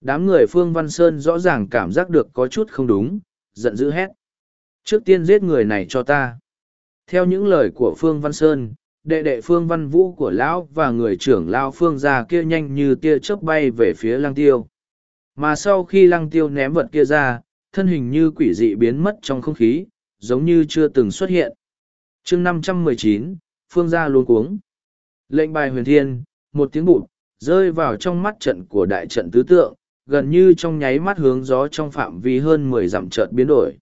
Đám người Phương Văn Sơn rõ ràng cảm giác được có chút không đúng, giận dữ hét. Trước tiên giết người này cho ta. Theo những lời của Phương Văn Sơn, đệ đệ Phương Văn Vũ của Lão và người trưởng Lao Phương ra kia nhanh như tia chớp bay về phía lăng tiêu. Mà sau khi lăng tiêu ném vật kia ra, thân hình như quỷ dị biến mất trong không khí, giống như chưa từng xuất hiện. chương năm trăm mười chín Phương gia luôn cuống. Lệnh bài huyền thiên, một tiếng bụt, rơi vào trong mắt trận của đại trận tứ tượng, gần như trong nháy mắt hướng gió trong phạm vi hơn mười dặm chợt biến đổi.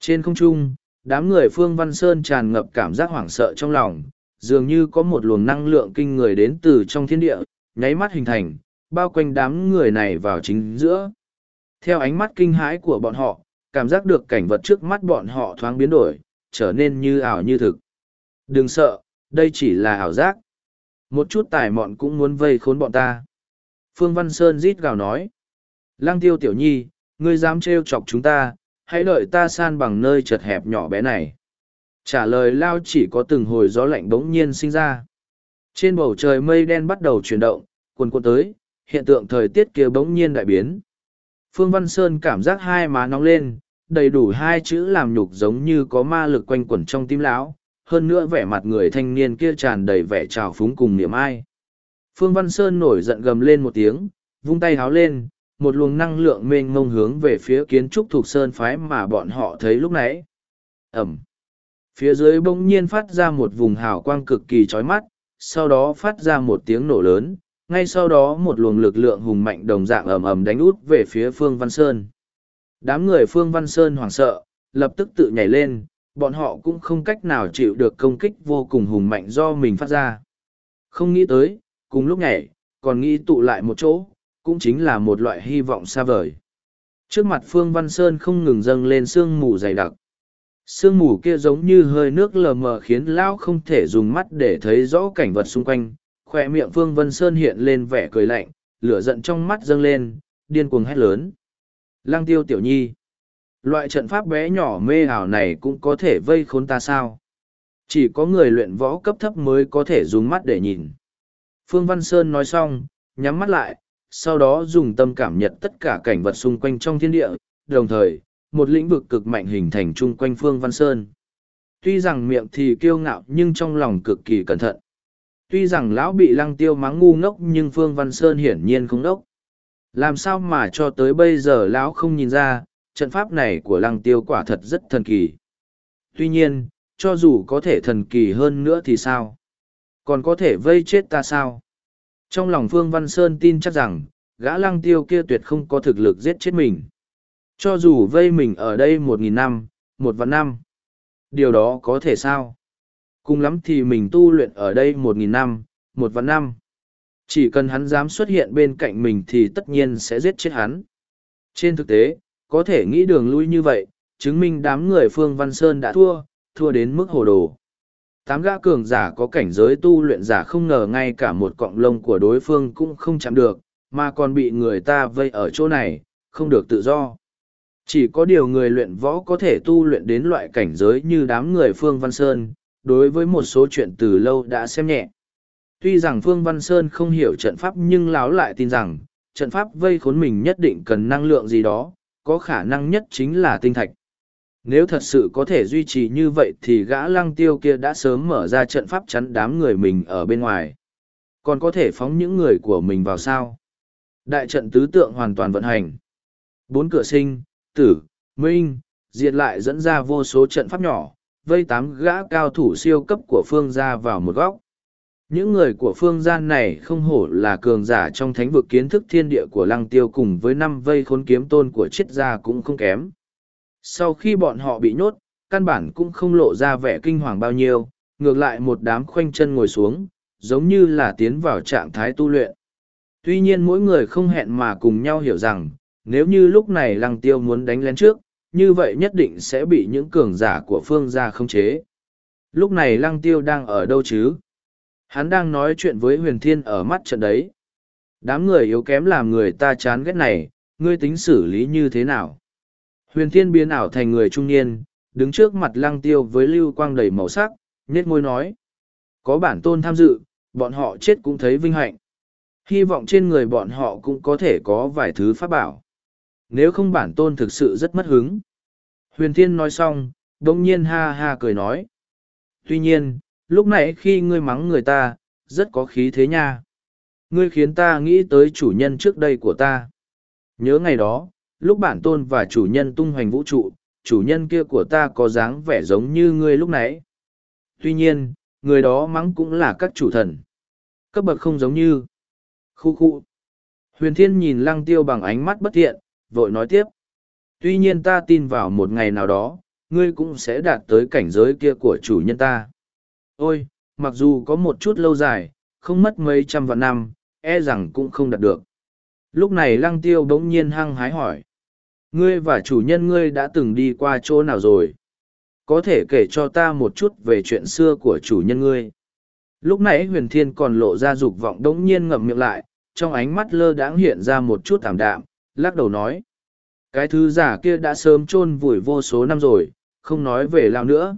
Trên không trung, đám người Phương Văn Sơn tràn ngập cảm giác hoảng sợ trong lòng, dường như có một luồng năng lượng kinh người đến từ trong thiên địa, nháy mắt hình thành, bao quanh đám người này vào chính giữa. Theo ánh mắt kinh hãi của bọn họ, cảm giác được cảnh vật trước mắt bọn họ thoáng biến đổi, trở nên như ảo như thực. Đừng sợ, đây chỉ là ảo giác. Một chút tài mọn cũng muốn vây khốn bọn ta. Phương Văn Sơn rít gào nói. Lăng tiêu tiểu nhi, ngươi dám trêu chọc chúng ta, hãy đợi ta san bằng nơi chật hẹp nhỏ bé này. Trả lời lao chỉ có từng hồi gió lạnh bỗng nhiên sinh ra. Trên bầu trời mây đen bắt đầu chuyển động, cuồn cuộn tới, hiện tượng thời tiết kia bỗng nhiên đại biến. Phương Văn Sơn cảm giác hai má nóng lên, đầy đủ hai chữ làm nhục giống như có ma lực quanh quẩn trong tim lão, hơn nữa vẻ mặt người thanh niên kia tràn đầy vẻ trào phúng cùng niềm ai. Phương Văn Sơn nổi giận gầm lên một tiếng, vung tay háo lên, một luồng năng lượng mênh mông hướng về phía kiến trúc thuộc sơn phái mà bọn họ thấy lúc nãy. Ẩm. Phía dưới bỗng nhiên phát ra một vùng hào quang cực kỳ chói mắt, sau đó phát ra một tiếng nổ lớn, ngay sau đó một luồng lực lượng hùng mạnh đồng dạng ầm ầm đánh út về phía Phương Văn Sơn. Đám người Phương Văn Sơn hoảng sợ, lập tức tự nhảy lên, bọn họ cũng không cách nào chịu được công kích vô cùng hùng mạnh do mình phát ra. Không nghĩ tới, cùng lúc nhảy, còn nghĩ tụ lại một chỗ, cũng chính là một loại hy vọng xa vời. Trước mặt Phương Văn Sơn không ngừng dâng lên sương mù dày đặc. Sương mù kia giống như hơi nước lờ mờ khiến Lão không thể dùng mắt để thấy rõ cảnh vật xung quanh. Khoe miệng Phương Văn Sơn hiện lên vẻ cười lạnh, lửa giận trong mắt dâng lên, điên cuồng hét lớn. Lăng tiêu tiểu nhi. Loại trận pháp bé nhỏ mê ảo này cũng có thể vây khốn ta sao? Chỉ có người luyện võ cấp thấp mới có thể dùng mắt để nhìn. Phương Văn Sơn nói xong, nhắm mắt lại, sau đó dùng tâm cảm nhận tất cả cảnh vật xung quanh trong thiên địa, đồng thời, một lĩnh vực cực mạnh hình thành chung quanh Phương Văn Sơn. Tuy rằng miệng thì kiêu ngạo nhưng trong lòng cực kỳ cẩn thận. Tuy rằng lão bị lăng tiêu mắng ngu ngốc nhưng Phương Văn Sơn hiển nhiên không ngốc. Làm sao mà cho tới bây giờ lão không nhìn ra, trận pháp này của lăng tiêu quả thật rất thần kỳ. Tuy nhiên, cho dù có thể thần kỳ hơn nữa thì sao? Còn có thể vây chết ta sao? Trong lòng Phương Văn Sơn tin chắc rằng, gã lăng tiêu kia tuyệt không có thực lực giết chết mình. Cho dù vây mình ở đây một nghìn năm, một vạn năm. Điều đó có thể sao? Cùng lắm thì mình tu luyện ở đây một nghìn năm, một vạn năm. Chỉ cần hắn dám xuất hiện bên cạnh mình thì tất nhiên sẽ giết chết hắn. Trên thực tế, có thể nghĩ đường lui như vậy, chứng minh đám người Phương Văn Sơn đã thua, thua đến mức hồ đồ. Tám gã cường giả có cảnh giới tu luyện giả không ngờ ngay cả một cọng lông của đối phương cũng không chạm được, mà còn bị người ta vây ở chỗ này, không được tự do. Chỉ có điều người luyện võ có thể tu luyện đến loại cảnh giới như đám người Phương Văn Sơn, đối với một số chuyện từ lâu đã xem nhẹ. Tuy rằng Phương Văn Sơn không hiểu trận pháp nhưng láo lại tin rằng, trận pháp vây khốn mình nhất định cần năng lượng gì đó, có khả năng nhất chính là tinh thạch. Nếu thật sự có thể duy trì như vậy thì gã lăng tiêu kia đã sớm mở ra trận pháp chắn đám người mình ở bên ngoài. Còn có thể phóng những người của mình vào sao? Đại trận tứ tượng hoàn toàn vận hành. Bốn cửa sinh, tử, minh, diệt lại dẫn ra vô số trận pháp nhỏ, vây tám gã cao thủ siêu cấp của phương gia vào một góc. Những người của phương gian này không hổ là cường giả trong thánh vực kiến thức thiên địa của lăng tiêu cùng với năm vây khốn kiếm tôn của triết gia cũng không kém. Sau khi bọn họ bị nhốt, căn bản cũng không lộ ra vẻ kinh hoàng bao nhiêu, ngược lại một đám khoanh chân ngồi xuống, giống như là tiến vào trạng thái tu luyện. Tuy nhiên mỗi người không hẹn mà cùng nhau hiểu rằng, nếu như lúc này lăng tiêu muốn đánh lén trước, như vậy nhất định sẽ bị những cường giả của phương gia khống chế. Lúc này lăng tiêu đang ở đâu chứ? Hắn đang nói chuyện với huyền thiên ở mắt trận đấy. Đám người yếu kém làm người ta chán ghét này, ngươi tính xử lý như thế nào? Huyền thiên biến ảo thành người trung niên, đứng trước mặt lăng tiêu với lưu quang đầy màu sắc, nết môi nói. Có bản tôn tham dự, bọn họ chết cũng thấy vinh hạnh. Hy vọng trên người bọn họ cũng có thể có vài thứ pháp bảo. Nếu không bản tôn thực sự rất mất hứng. Huyền thiên nói xong, đông nhiên ha ha cười nói. Tuy nhiên, lúc nãy khi ngươi mắng người ta, rất có khí thế nha. Ngươi khiến ta nghĩ tới chủ nhân trước đây của ta. Nhớ ngày đó, lúc bản tôn và chủ nhân tung hoành vũ trụ, chủ nhân kia của ta có dáng vẻ giống như ngươi lúc nãy. Tuy nhiên, người đó mắng cũng là các chủ thần. Cấp bậc không giống như. Khu khu. Huyền Thiên nhìn lăng tiêu bằng ánh mắt bất thiện, vội nói tiếp. Tuy nhiên ta tin vào một ngày nào đó, ngươi cũng sẽ đạt tới cảnh giới kia của chủ nhân ta. Ôi, mặc dù có một chút lâu dài, không mất mấy trăm vạn năm, e rằng cũng không đạt được. Lúc này lăng tiêu bỗng nhiên hăng hái hỏi. Ngươi và chủ nhân ngươi đã từng đi qua chỗ nào rồi? Có thể kể cho ta một chút về chuyện xưa của chủ nhân ngươi. Lúc nãy huyền thiên còn lộ ra dục vọng đống nhiên ngậm miệng lại, trong ánh mắt lơ đãng hiện ra một chút thảm đạm, lắc đầu nói. Cái thứ giả kia đã sớm chôn vùi vô số năm rồi, không nói về lao nữa.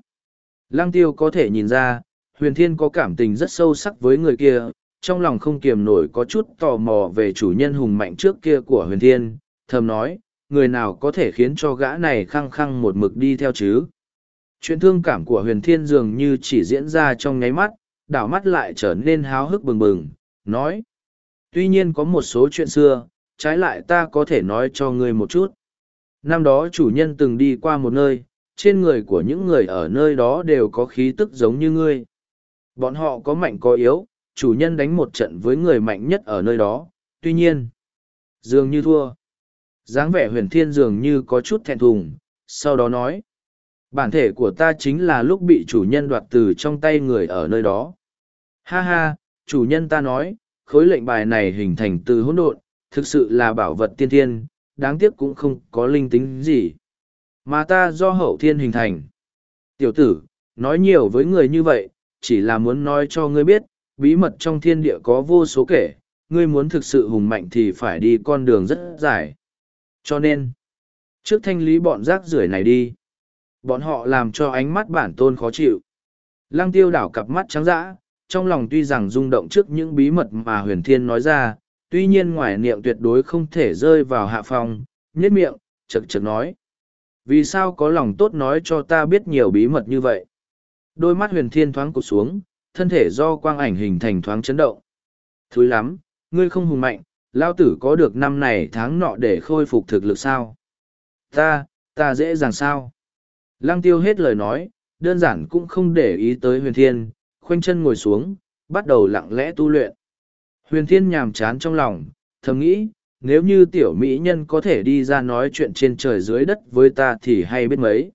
Lăng tiêu có thể nhìn ra, huyền thiên có cảm tình rất sâu sắc với người kia, trong lòng không kiềm nổi có chút tò mò về chủ nhân hùng mạnh trước kia của huyền thiên, thầm nói, người nào có thể khiến cho gã này khăng khăng một mực đi theo chứ. Chuyện thương cảm của huyền thiên dường như chỉ diễn ra trong nháy mắt, đảo mắt lại trở nên háo hức bừng bừng, nói. Tuy nhiên có một số chuyện xưa, trái lại ta có thể nói cho ngươi một chút. Năm đó chủ nhân từng đi qua một nơi, trên người của những người ở nơi đó đều có khí tức giống như ngươi. Bọn họ có mạnh có yếu, chủ nhân đánh một trận với người mạnh nhất ở nơi đó, tuy nhiên, dường như thua. dáng vẻ huyền thiên dường như có chút thẹn thùng, sau đó nói, bản thể của ta chính là lúc bị chủ nhân đoạt từ trong tay người ở nơi đó. Ha ha, chủ nhân ta nói, khối lệnh bài này hình thành từ hỗn độn, thực sự là bảo vật tiên thiên, đáng tiếc cũng không có linh tính gì. Mà ta do hậu thiên hình thành. Tiểu tử, nói nhiều với người như vậy, chỉ là muốn nói cho ngươi biết, bí mật trong thiên địa có vô số kể, ngươi muốn thực sự hùng mạnh thì phải đi con đường rất dài. Cho nên, trước thanh lý bọn rác rưởi này đi. Bọn họ làm cho ánh mắt bản tôn khó chịu. Lăng tiêu đảo cặp mắt trắng dã, trong lòng tuy rằng rung động trước những bí mật mà huyền thiên nói ra, tuy nhiên ngoài niệm tuyệt đối không thể rơi vào hạ phòng, nhất miệng, chật chật nói. Vì sao có lòng tốt nói cho ta biết nhiều bí mật như vậy? Đôi mắt huyền thiên thoáng cụt xuống, thân thể do quang ảnh hình thành thoáng chấn động. Thúi lắm, ngươi không hùng mạnh, lao tử có được năm này tháng nọ để khôi phục thực lực sao? Ta, ta dễ dàng sao? Lăng tiêu hết lời nói, đơn giản cũng không để ý tới huyền thiên, khoanh chân ngồi xuống, bắt đầu lặng lẽ tu luyện. Huyền thiên nhàm chán trong lòng, thầm nghĩ, nếu như tiểu mỹ nhân có thể đi ra nói chuyện trên trời dưới đất với ta thì hay biết mấy.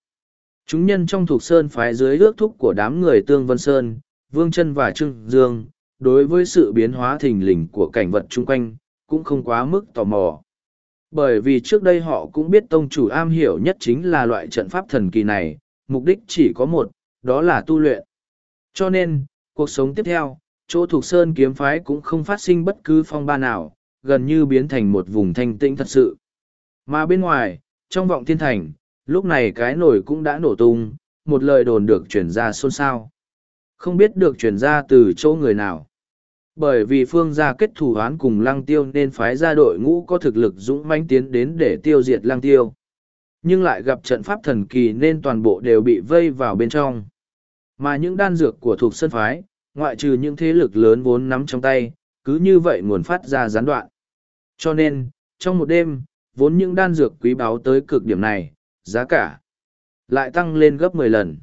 Chúng nhân trong thuộc sơn phái dưới ước thúc của đám người Tương Vân Sơn, Vương chân và Trương Dương, đối với sự biến hóa thình lình của cảnh vật chung quanh, cũng không quá mức tò mò. Bởi vì trước đây họ cũng biết tông chủ am hiểu nhất chính là loại trận pháp thần kỳ này, mục đích chỉ có một, đó là tu luyện. Cho nên, cuộc sống tiếp theo, chỗ thuộc sơn kiếm phái cũng không phát sinh bất cứ phong ba nào, gần như biến thành một vùng thanh tĩnh thật sự. Mà bên ngoài, trong vọng thiên thành, lúc này cái nổi cũng đã nổ tung, một lời đồn được chuyển ra xôn xao. Không biết được chuyển ra từ chỗ người nào. Bởi vì phương gia kết thủ án cùng lăng tiêu nên phái ra đội ngũ có thực lực dũng mãnh tiến đến để tiêu diệt lăng tiêu. Nhưng lại gặp trận pháp thần kỳ nên toàn bộ đều bị vây vào bên trong. Mà những đan dược của thuộc sân phái, ngoại trừ những thế lực lớn vốn nắm trong tay, cứ như vậy nguồn phát ra gián đoạn. Cho nên, trong một đêm, vốn những đan dược quý báu tới cực điểm này, giá cả lại tăng lên gấp mười lần.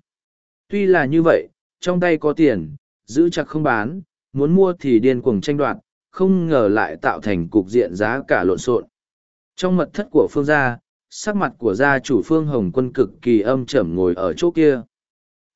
Tuy là như vậy, trong tay có tiền, giữ chặt không bán, muốn mua thì điên cuồng tranh đoạt, không ngờ lại tạo thành cục diện giá cả lộn xộn. Trong mật thất của phương gia, sắc mặt của gia chủ phương Hồng quân cực kỳ âm trầm ngồi ở chỗ kia.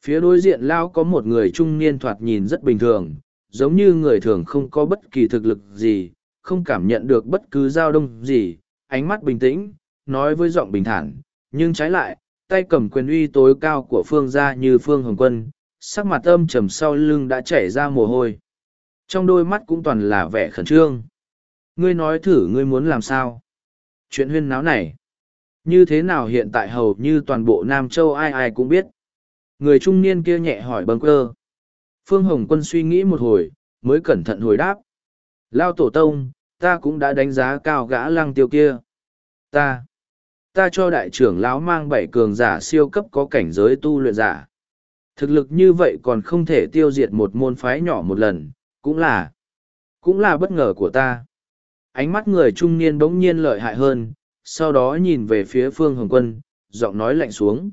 Phía đối diện Lao có một người trung niên thoạt nhìn rất bình thường, giống như người thường không có bất kỳ thực lực gì, không cảm nhận được bất cứ dao đông gì, ánh mắt bình tĩnh, nói với giọng bình thản, nhưng trái lại, tay cầm quyền uy tối cao của phương gia như phương hồng quân, sắc mặt âm trầm sau lưng đã chảy ra mồ hôi. Trong đôi mắt cũng toàn là vẻ khẩn trương. Ngươi nói thử ngươi muốn làm sao? Chuyện huyên náo này. Như thế nào hiện tại hầu như toàn bộ Nam Châu ai ai cũng biết. Người trung niên kia nhẹ hỏi bâng cơ. Phương Hồng Quân suy nghĩ một hồi, mới cẩn thận hồi đáp. Lao tổ tông, ta cũng đã đánh giá cao gã lăng tiêu kia. Ta, ta cho đại trưởng lão mang bảy cường giả siêu cấp có cảnh giới tu luyện giả. Thực lực như vậy còn không thể tiêu diệt một môn phái nhỏ một lần, cũng là, cũng là bất ngờ của ta. Ánh mắt người trung niên bỗng nhiên lợi hại hơn, sau đó nhìn về phía phương hồng quân, giọng nói lạnh xuống.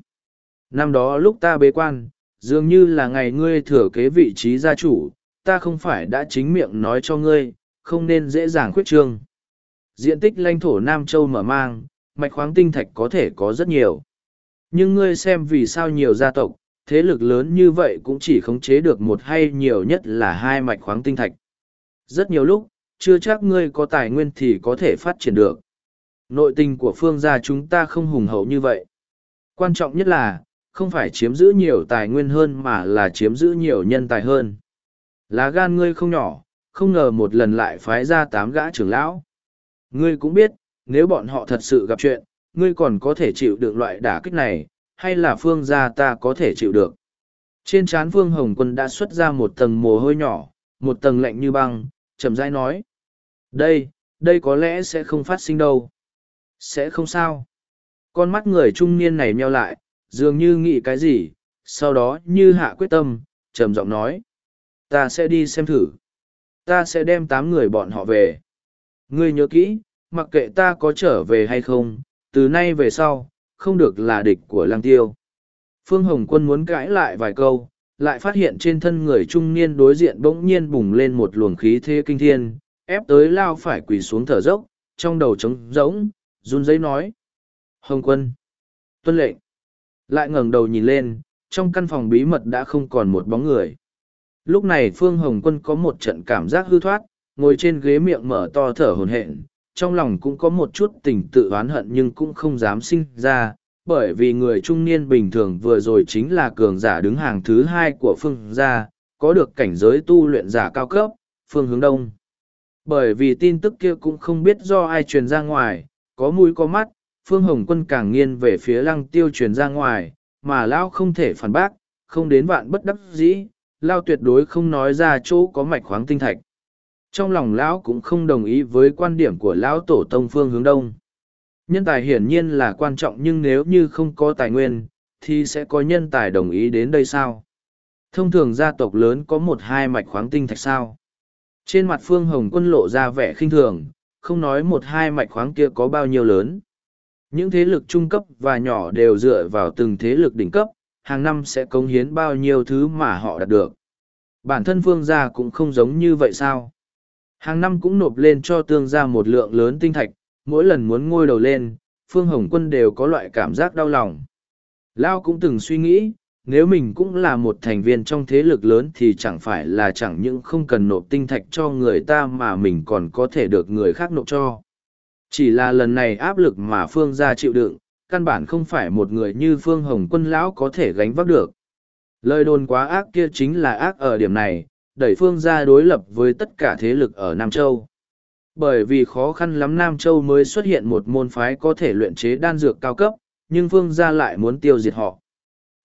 Năm đó lúc ta bế quan, dường như là ngày ngươi thừa kế vị trí gia chủ, ta không phải đã chính miệng nói cho ngươi, không nên dễ dàng khuyết trương. Diện tích lãnh thổ Nam Châu mở mang, mạch khoáng tinh thạch có thể có rất nhiều. Nhưng ngươi xem vì sao nhiều gia tộc, thế lực lớn như vậy cũng chỉ khống chế được một hay nhiều nhất là hai mạch khoáng tinh thạch. Rất nhiều lúc, chưa chắc ngươi có tài nguyên thì có thể phát triển được. Nội tình của phương gia chúng ta không hùng hậu như vậy. Quan trọng nhất là, không phải chiếm giữ nhiều tài nguyên hơn mà là chiếm giữ nhiều nhân tài hơn. Lá gan ngươi không nhỏ, không ngờ một lần lại phái ra tám gã trưởng lão. Ngươi cũng biết, nếu bọn họ thật sự gặp chuyện, ngươi còn có thể chịu được loại đả kích này, hay là phương gia ta có thể chịu được. Trên trán Phương Hồng Quân đã xuất ra một tầng mồ hôi nhỏ, một tầng lạnh như băng, chậm rãi nói. Đây, đây có lẽ sẽ không phát sinh đâu. Sẽ không sao. Con mắt người trung niên này meo lại, dường như nghĩ cái gì, sau đó như hạ quyết tâm, trầm giọng nói. Ta sẽ đi xem thử. Ta sẽ đem tám người bọn họ về. Ngươi nhớ kỹ, mặc kệ ta có trở về hay không, từ nay về sau, không được là địch của lang tiêu. Phương Hồng Quân muốn cãi lại vài câu, lại phát hiện trên thân người trung niên đối diện bỗng nhiên bùng lên một luồng khí thế kinh thiên, ép tới lao phải quỳ xuống thở dốc, trong đầu trống rỗng, run giấy nói. Hồng Quân! Tuân lệnh! Lại ngẩng đầu nhìn lên, trong căn phòng bí mật đã không còn một bóng người. Lúc này Phương Hồng Quân có một trận cảm giác hư thoát, ngồi trên ghế miệng mở to thở hồn hển, trong lòng cũng có một chút tình tự oán hận nhưng cũng không dám sinh ra, bởi vì người trung niên bình thường vừa rồi chính là cường giả đứng hàng thứ hai của phương gia, có được cảnh giới tu luyện giả cao cấp, phương hướng đông. Bởi vì tin tức kia cũng không biết do ai truyền ra ngoài, có mũi có mắt, phương hồng quân càng nghiêng về phía lăng tiêu truyền ra ngoài, mà lão không thể phản bác, không đến vạn bất đắc dĩ, lao tuyệt đối không nói ra chỗ có mạch khoáng tinh thạch. Trong lòng lão cũng không đồng ý với quan điểm của lão tổ tông phương hướng đông. Nhân tài hiển nhiên là quan trọng nhưng nếu như không có tài nguyên, thì sẽ có nhân tài đồng ý đến đây sao? Thông thường gia tộc lớn có một hai mạch khoáng tinh thạch sao? Trên mặt Phương Hồng quân lộ ra vẻ khinh thường, không nói một hai mạch khoáng kia có bao nhiêu lớn. Những thế lực trung cấp và nhỏ đều dựa vào từng thế lực đỉnh cấp, hàng năm sẽ cống hiến bao nhiêu thứ mà họ đạt được. Bản thân Phương gia cũng không giống như vậy sao? Hàng năm cũng nộp lên cho tương gia một lượng lớn tinh thạch, mỗi lần muốn ngôi đầu lên, Phương Hồng Quân đều có loại cảm giác đau lòng. Lao cũng từng suy nghĩ, nếu mình cũng là một thành viên trong thế lực lớn thì chẳng phải là chẳng những không cần nộp tinh thạch cho người ta mà mình còn có thể được người khác nộp cho. Chỉ là lần này áp lực mà Phương gia chịu đựng, căn bản không phải một người như Phương Hồng Quân lão có thể gánh vác được. Lời đồn quá ác kia chính là ác ở điểm này, đẩy Phương gia đối lập với tất cả thế lực ở Nam Châu bởi vì khó khăn lắm Nam Châu mới xuất hiện một môn phái có thể luyện chế đan dược cao cấp, nhưng Phương gia lại muốn tiêu diệt họ.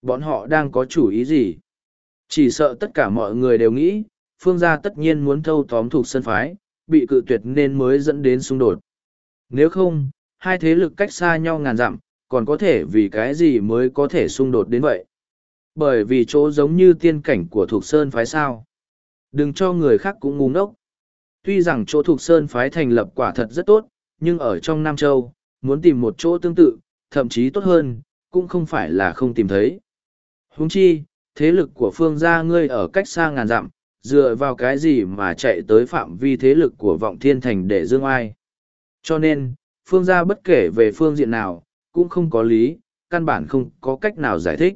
Bọn họ đang có chủ ý gì? Chỉ sợ tất cả mọi người đều nghĩ, Phương gia tất nhiên muốn thâu tóm thuộc sân phái, bị cự tuyệt nên mới dẫn đến xung đột. Nếu không, hai thế lực cách xa nhau ngàn dặm, còn có thể vì cái gì mới có thể xung đột đến vậy? Bởi vì chỗ giống như tiên cảnh của Thục sơn phái sao. Đừng cho người khác cũng ngu ngốc tuy rằng chỗ Thục sơn phái thành lập quả thật rất tốt, nhưng ở trong Nam Châu, muốn tìm một chỗ tương tự, thậm chí tốt hơn, cũng không phải là không tìm thấy. Huống chi, thế lực của phương gia ngươi ở cách xa ngàn dặm, dựa vào cái gì mà chạy tới phạm vi thế lực của vọng thiên thành để dương ai. Cho nên, phương gia bất kể về phương diện nào, cũng không có lý, căn bản không có cách nào giải thích.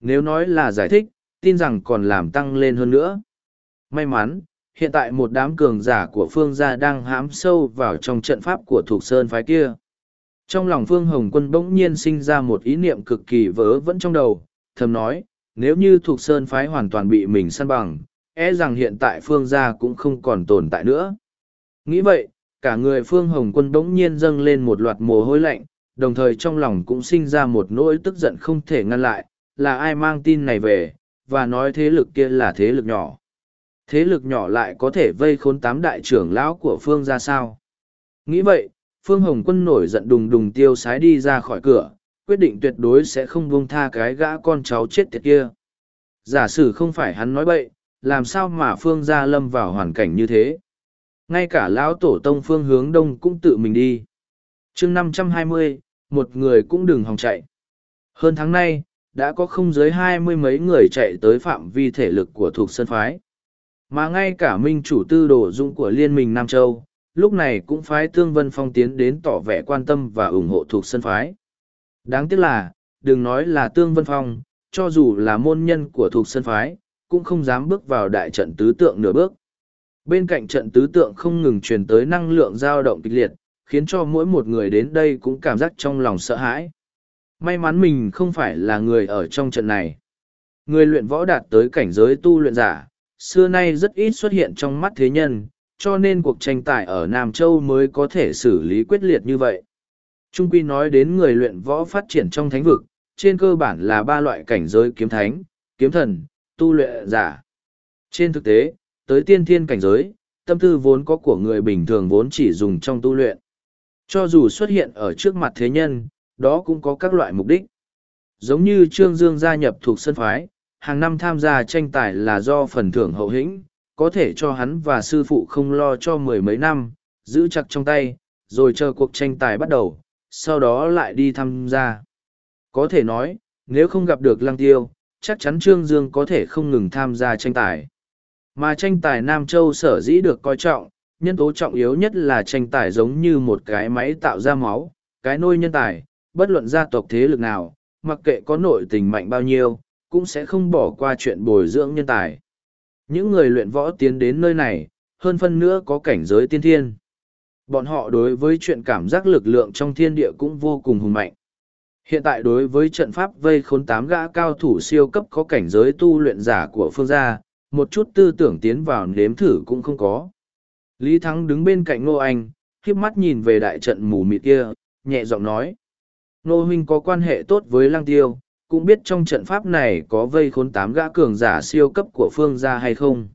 Nếu nói là giải thích, tin rằng còn làm tăng lên hơn nữa. May mắn, hiện tại một đám cường giả của phương gia đang hãm sâu vào trong trận pháp của thuộc sơn phái kia trong lòng phương hồng quân bỗng nhiên sinh ra một ý niệm cực kỳ vớ vẫn trong đầu thầm nói nếu như thuộc sơn phái hoàn toàn bị mình săn bằng e rằng hiện tại phương gia cũng không còn tồn tại nữa nghĩ vậy cả người phương hồng quân bỗng nhiên dâng lên một loạt mồ hôi lạnh đồng thời trong lòng cũng sinh ra một nỗi tức giận không thể ngăn lại là ai mang tin này về và nói thế lực kia là thế lực nhỏ Thế lực nhỏ lại có thể vây khốn tám đại trưởng lão của Phương ra sao? Nghĩ vậy, Phương Hồng Quân nổi giận đùng đùng tiêu sái đi ra khỏi cửa, quyết định tuyệt đối sẽ không buông tha cái gã con cháu chết tiệt kia. Giả sử không phải hắn nói bậy, làm sao mà Phương gia lâm vào hoàn cảnh như thế? Ngay cả lão tổ tông Phương hướng đông cũng tự mình đi. chương năm trăm hai mươi, một người cũng đừng hòng chạy. Hơn tháng nay, đã có không dưới hai mươi mấy người chạy tới phạm vi thể lực của thuộc sân phái. Mà ngay cả minh chủ tư đồ dung của Liên minh Nam Châu, lúc này cũng phái Tương Vân Phong tiến đến tỏ vẻ quan tâm và ủng hộ thuộc sân phái. Đáng tiếc là, đừng nói là Tương Vân Phong, cho dù là môn nhân của thuộc sân phái, cũng không dám bước vào đại trận tứ tượng nửa bước. Bên cạnh trận tứ tượng không ngừng truyền tới năng lượng dao động kịch liệt, khiến cho mỗi một người đến đây cũng cảm giác trong lòng sợ hãi. May mắn mình không phải là người ở trong trận này. Người luyện võ đạt tới cảnh giới tu luyện giả, xưa nay rất ít xuất hiện trong mắt thế nhân, cho nên cuộc tranh tài ở Nam Châu mới có thể xử lý quyết liệt như vậy. Trung Quy nói đến người luyện võ phát triển trong thánh vực, trên cơ bản là ba loại cảnh giới kiếm thánh, kiếm thần, tu luyện giả. Trên thực tế, tới tiên thiên cảnh giới, tâm tư vốn có của người bình thường vốn chỉ dùng trong tu luyện. Cho dù xuất hiện ở trước mặt thế nhân, đó cũng có các loại mục đích. Giống như Trương Dương gia nhập thuộc sân phái, hàng năm tham gia tranh tài là do phần thưởng hậu hĩnh, có thể cho hắn và sư phụ không lo cho mười mấy năm, giữ chặt trong tay, rồi chờ cuộc tranh tài bắt đầu, sau đó lại đi tham gia. Có thể nói, nếu không gặp được Lăng Tiêu, chắc chắn Trương Dương có thể không ngừng tham gia tranh tài. Mà tranh tài Nam Châu sở dĩ được coi trọng, nhân tố trọng yếu nhất là tranh tài giống như một cái máy tạo ra máu, cái nôi nhân tài, bất luận gia tộc thế lực nào, mặc kệ có nội tình mạnh bao nhiêu, cũng sẽ không bỏ qua chuyện bồi dưỡng nhân tài. Những người luyện võ tiến đến nơi này, hơn phân nữa có cảnh giới tiên thiên. Bọn họ đối với chuyện cảm giác lực lượng trong thiên địa cũng vô cùng hùng mạnh. Hiện tại đối với trận pháp vây khốn tám gã cao thủ siêu cấp có cảnh giới tu luyện giả của phương gia, một chút tư tưởng tiến vào nếm thử cũng không có. Lý Thắng đứng bên cạnh Ngô Anh, khiếp mắt nhìn về đại trận mù mịt kia, nhẹ giọng nói. Ngô Huynh có quan hệ tốt với Lăng Tiêu, cũng biết trong trận pháp này có vây khốn tám gã cường giả siêu cấp của phương gia hay không.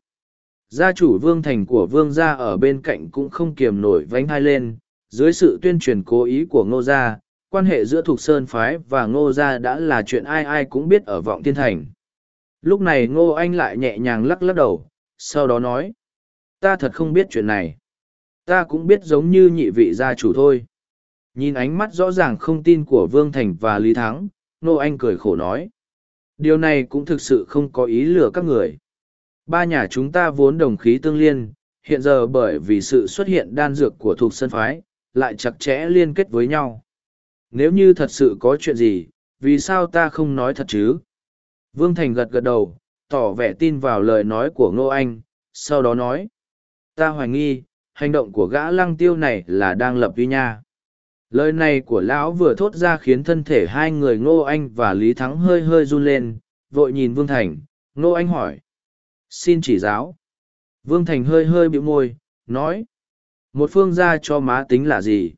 Gia chủ vương thành của vương gia ở bên cạnh cũng không kiềm nổi vánh hai lên, dưới sự tuyên truyền cố ý của ngô gia, quan hệ giữa Thục Sơn Phái và ngô gia đã là chuyện ai ai cũng biết ở vọng thiên thành. Lúc này ngô anh lại nhẹ nhàng lắc lắc đầu, sau đó nói, ta thật không biết chuyện này. Ta cũng biết giống như nhị vị gia chủ thôi. Nhìn ánh mắt rõ ràng không tin của Vương Thành và Lý Thắng, Ngô Anh cười khổ nói. Điều này cũng thực sự không có ý lừa các người. Ba nhà chúng ta vốn đồng khí tương liên, hiện giờ bởi vì sự xuất hiện đan dược của thuộc sân phái, lại chặt chẽ liên kết với nhau. Nếu như thật sự có chuyện gì, vì sao ta không nói thật chứ? Vương Thành gật gật đầu, tỏ vẻ tin vào lời nói của Ngô Anh, sau đó nói. Ta hoài nghi, hành động của gã lăng tiêu này là đang lập uy nha. Lời này của lão vừa thốt ra khiến thân thể hai người ngô anh và lý thắng hơi hơi run lên vội nhìn vương thành. Ngô anh hỏi xin chỉ giáo. Vương thành hơi hơi bĩu môi nói một phương gia cho má tính là gì?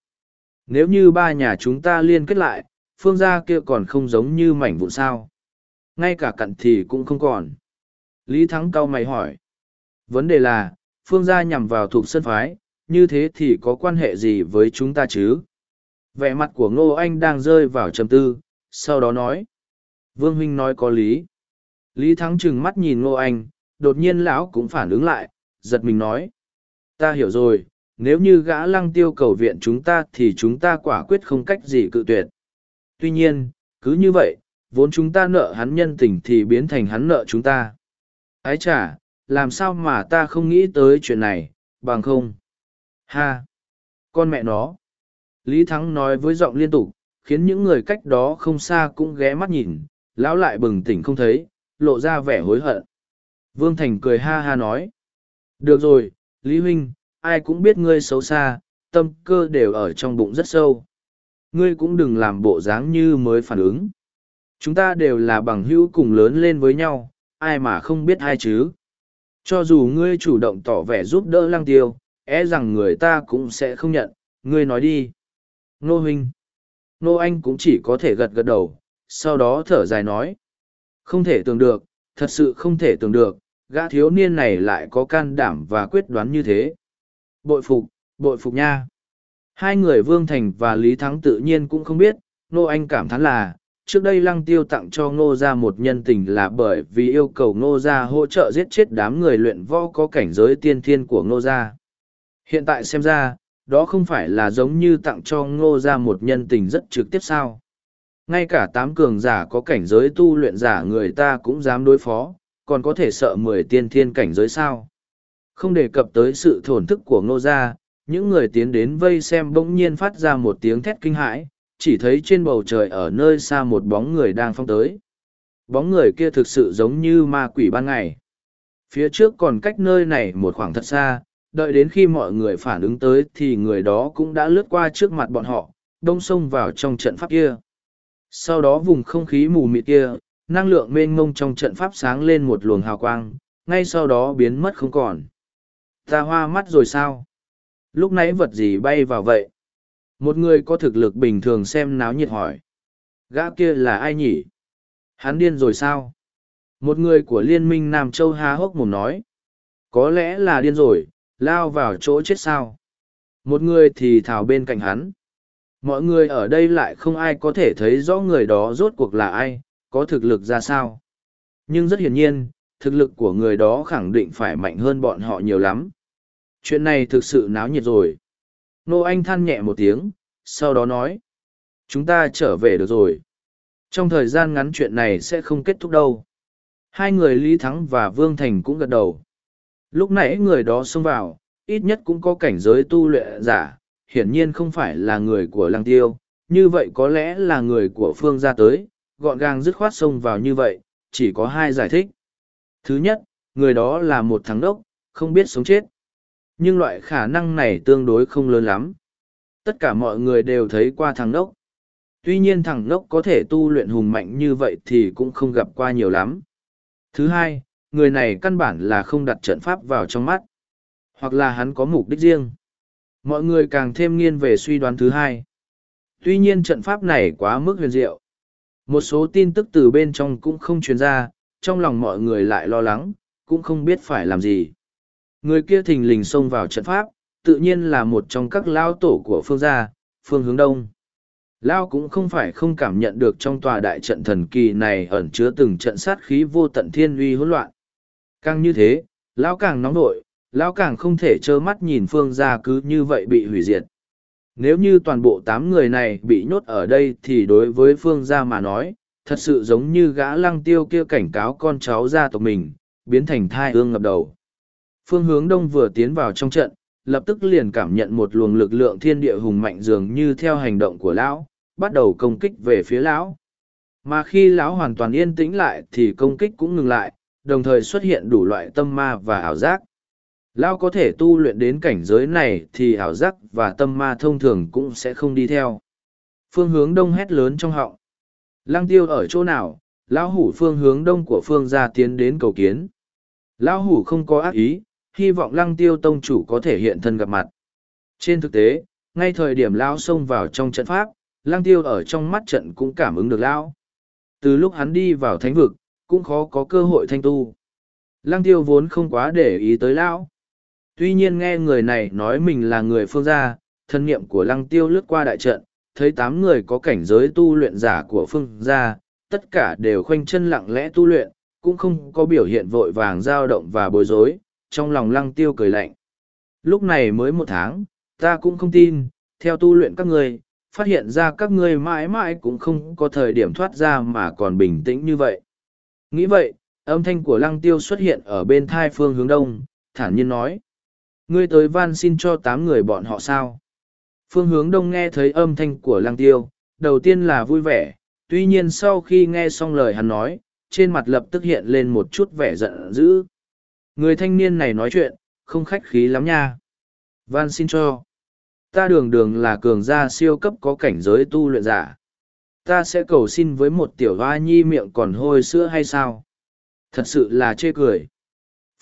Nếu như ba nhà chúng ta liên kết lại phương gia kia còn không giống như mảnh vụn sao? Ngay cả cặn thì cũng không còn. Lý thắng cau mày hỏi. Vấn đề là, phương gia nhằm vào thuộc sân phái, như thế thì có quan hệ gì với chúng ta chứ? Vẻ mặt của ngô anh đang rơi vào trầm tư, sau đó nói. Vương huynh nói có lý. Lý thắng trừng mắt nhìn ngô anh, đột nhiên lão cũng phản ứng lại, giật mình nói. Ta hiểu rồi, nếu như gã lăng tiêu cầu viện chúng ta thì chúng ta quả quyết không cách gì cự tuyệt. Tuy nhiên, cứ như vậy vốn chúng ta nợ hắn nhân tình thì biến thành hắn nợ chúng ta ái chả làm sao mà ta không nghĩ tới chuyện này bằng không ha con mẹ nó Lý Thắng nói với giọng liên tục, khiến những người cách đó không xa cũng ghé mắt nhìn, lão lại bừng tỉnh không thấy, lộ ra vẻ hối hận. Vương Thành cười ha ha nói. Được rồi, Lý Huynh, ai cũng biết ngươi xấu xa, tâm cơ đều ở trong bụng rất sâu. Ngươi cũng đừng làm bộ dáng như mới phản ứng. Chúng ta đều là bằng hữu cùng lớn lên với nhau, ai mà không biết ai chứ. Cho dù ngươi chủ động tỏ vẻ giúp đỡ lăng tiêu, é rằng người ta cũng sẽ không nhận, ngươi nói đi. Nô huynh. Nô anh cũng chỉ có thể gật gật đầu, sau đó thở dài nói. Không thể tưởng được, thật sự không thể tưởng được, gã thiếu niên này lại có can đảm và quyết đoán như thế. Bội phục, bội phục nha. Hai người Vương Thành và Lý Thắng tự nhiên cũng không biết, Nô Anh cảm thán là, trước đây Lăng Tiêu tặng cho Ngô Gia một nhân tình là bởi vì yêu cầu Ngô Gia hỗ trợ giết chết đám người luyện võ có cảnh giới tiên thiên của Ngô Gia. Hiện tại xem ra, đó không phải là giống như tặng cho ngô ra một nhân tình rất trực tiếp sao ngay cả tám cường giả có cảnh giới tu luyện giả người ta cũng dám đối phó còn có thể sợ mười tiên thiên cảnh giới sao không đề cập tới sự thổn thức của ngô gia những người tiến đến vây xem bỗng nhiên phát ra một tiếng thét kinh hãi chỉ thấy trên bầu trời ở nơi xa một bóng người đang phong tới bóng người kia thực sự giống như ma quỷ ban ngày phía trước còn cách nơi này một khoảng thật xa đợi đến khi mọi người phản ứng tới thì người đó cũng đã lướt qua trước mặt bọn họ, đông xông vào trong trận pháp kia. Sau đó vùng không khí mù mịt kia, năng lượng mênh mông trong trận pháp sáng lên một luồng hào quang, ngay sau đó biến mất không còn. Ta hoa mắt rồi sao? Lúc nãy vật gì bay vào vậy? Một người có thực lực bình thường xem náo nhiệt hỏi. Gã kia là ai nhỉ? Hắn điên rồi sao? Một người của Liên minh Nam Châu há hốc mồm nói. Có lẽ là điên rồi, lao vào chỗ chết sao? Một người thì thảo bên cạnh hắn. Mọi người ở đây lại không ai có thể thấy rõ người đó rốt cuộc là ai, có thực lực ra sao. Nhưng rất hiển nhiên, thực lực của người đó khẳng định phải mạnh hơn bọn họ nhiều lắm. Chuyện này thực sự náo nhiệt rồi. Nô Anh than nhẹ một tiếng, sau đó nói. Chúng ta trở về được rồi. Trong thời gian ngắn chuyện này sẽ không kết thúc đâu. Hai người Lý Thắng và Vương Thành cũng gật đầu. Lúc nãy người đó xông vào, ít nhất cũng có cảnh giới tu luyện giả, hiển nhiên không phải là người của Lăng Tiêu, như vậy có lẽ là người của Phương gia tới, gọn gàng dứt khoát xông vào như vậy, chỉ có hai giải thích. Thứ nhất, người đó là một thắng đốc, không biết sống chết. Nhưng loại khả năng này tương đối không lớn lắm. Tất cả mọi người đều thấy qua thằng nốc Tuy nhiên thằng nốc có thể tu luyện hùng mạnh như vậy thì cũng không gặp qua nhiều lắm. Thứ hai, người này căn bản là không đặt trận pháp vào trong mắt. Hoặc là hắn có mục đích riêng. Mọi người càng thêm nghiên về suy đoán thứ hai. Tuy nhiên trận pháp này quá mức huyền diệu. Một số tin tức từ bên trong cũng không truyền ra, trong lòng mọi người lại lo lắng, cũng không biết phải làm gì. Người kia thình lình xông vào trận pháp, tự nhiên là một trong các lao tổ của phương gia, phương hướng đông. Lao cũng không phải không cảm nhận được trong tòa đại trận thần kỳ này ẩn chứa từng trận sát khí vô tận thiên uy hỗn loạn. Càng như thế, lão càng nóng nội, lão càng không thể trơ mắt nhìn phương gia cứ như vậy bị hủy diệt. Nếu như toàn bộ tám người này bị nhốt ở đây thì đối với phương gia mà nói, thật sự giống như gã lăng tiêu kia cảnh cáo con cháu gia tộc mình, biến thành thai ương ngập đầu. Phương hướng đông vừa tiến vào trong trận, lập tức liền cảm nhận một luồng lực lượng thiên địa hùng mạnh dường như theo hành động của lão, bắt đầu công kích về phía lão. Mà khi lão hoàn toàn yên tĩnh lại thì công kích cũng ngừng lại, đồng thời xuất hiện đủ loại tâm ma và ảo giác. Lão có thể tu luyện đến cảnh giới này thì ảo giác và tâm ma thông thường cũng sẽ không đi theo. Phương hướng đông hét lớn trong họng. Lăng tiêu ở chỗ nào, lão hủ phương hướng đông của phương gia tiến đến cầu kiến. Lão hủ không có ác ý, hy vọng lăng tiêu tông chủ có thể hiện thân gặp mặt. Trên thực tế, ngay thời điểm lão xông vào trong trận pháp, lăng tiêu ở trong mắt trận cũng cảm ứng được lão. Từ lúc hắn đi vào thánh vực, cũng khó có cơ hội thanh tu. Lăng tiêu vốn không quá để ý tới lão. Tuy nhiên nghe người này nói mình là người phương gia, thân niệm của lăng tiêu lướt qua đại trận, thấy tám người có cảnh giới tu luyện giả của phương gia, tất cả đều khoanh chân lặng lẽ tu luyện, cũng không có biểu hiện vội vàng dao động và bối rối, trong lòng lăng tiêu cười lạnh. Lúc này mới một tháng, ta cũng không tin, theo tu luyện các ngươi, phát hiện ra các ngươi mãi mãi cũng không có thời điểm thoát ra mà còn bình tĩnh như vậy. Nghĩ vậy, âm thanh của lăng tiêu xuất hiện ở bên thai phương hướng đông, thản nhiên nói. Ngươi tới van xin cho tám người bọn họ sao? Phương hướng đông nghe thấy âm thanh của lăng tiêu, đầu tiên là vui vẻ, tuy nhiên sau khi nghe xong lời hắn nói, trên mặt lập tức hiện lên một chút vẻ giận dữ. Người thanh niên này nói chuyện, không khách khí lắm nha. Van xin cho. Ta đường đường là cường gia siêu cấp có cảnh giới tu luyện giả. Ta sẽ cầu xin với một tiểu hoa nhi miệng còn hôi sữa hay sao? Thật sự là chê cười.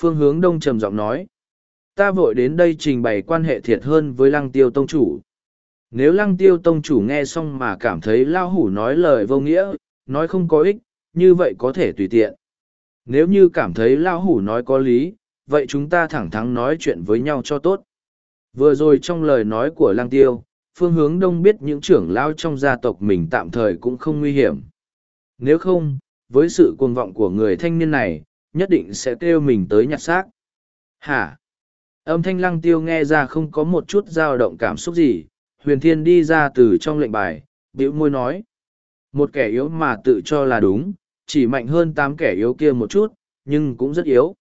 Phương hướng đông trầm giọng nói. Ta vội đến đây trình bày quan hệ thiệt hơn với lăng tiêu tông chủ. Nếu lăng tiêu tông chủ nghe xong mà cảm thấy lao hủ nói lời vô nghĩa, nói không có ích, như vậy có thể tùy tiện. Nếu như cảm thấy lao hủ nói có lý, vậy chúng ta thẳng thắn nói chuyện với nhau cho tốt. Vừa rồi trong lời nói của lang tiêu, phương hướng đông biết những trưởng lao trong gia tộc mình tạm thời cũng không nguy hiểm. Nếu không, với sự cuồng vọng của người thanh niên này, nhất định sẽ kêu mình tới nhặt xác. Hả? Âm thanh lăng tiêu nghe ra không có một chút dao động cảm xúc gì, huyền thiên đi ra từ trong lệnh bài, bĩu môi nói. Một kẻ yếu mà tự cho là đúng, chỉ mạnh hơn tám kẻ yếu kia một chút, nhưng cũng rất yếu.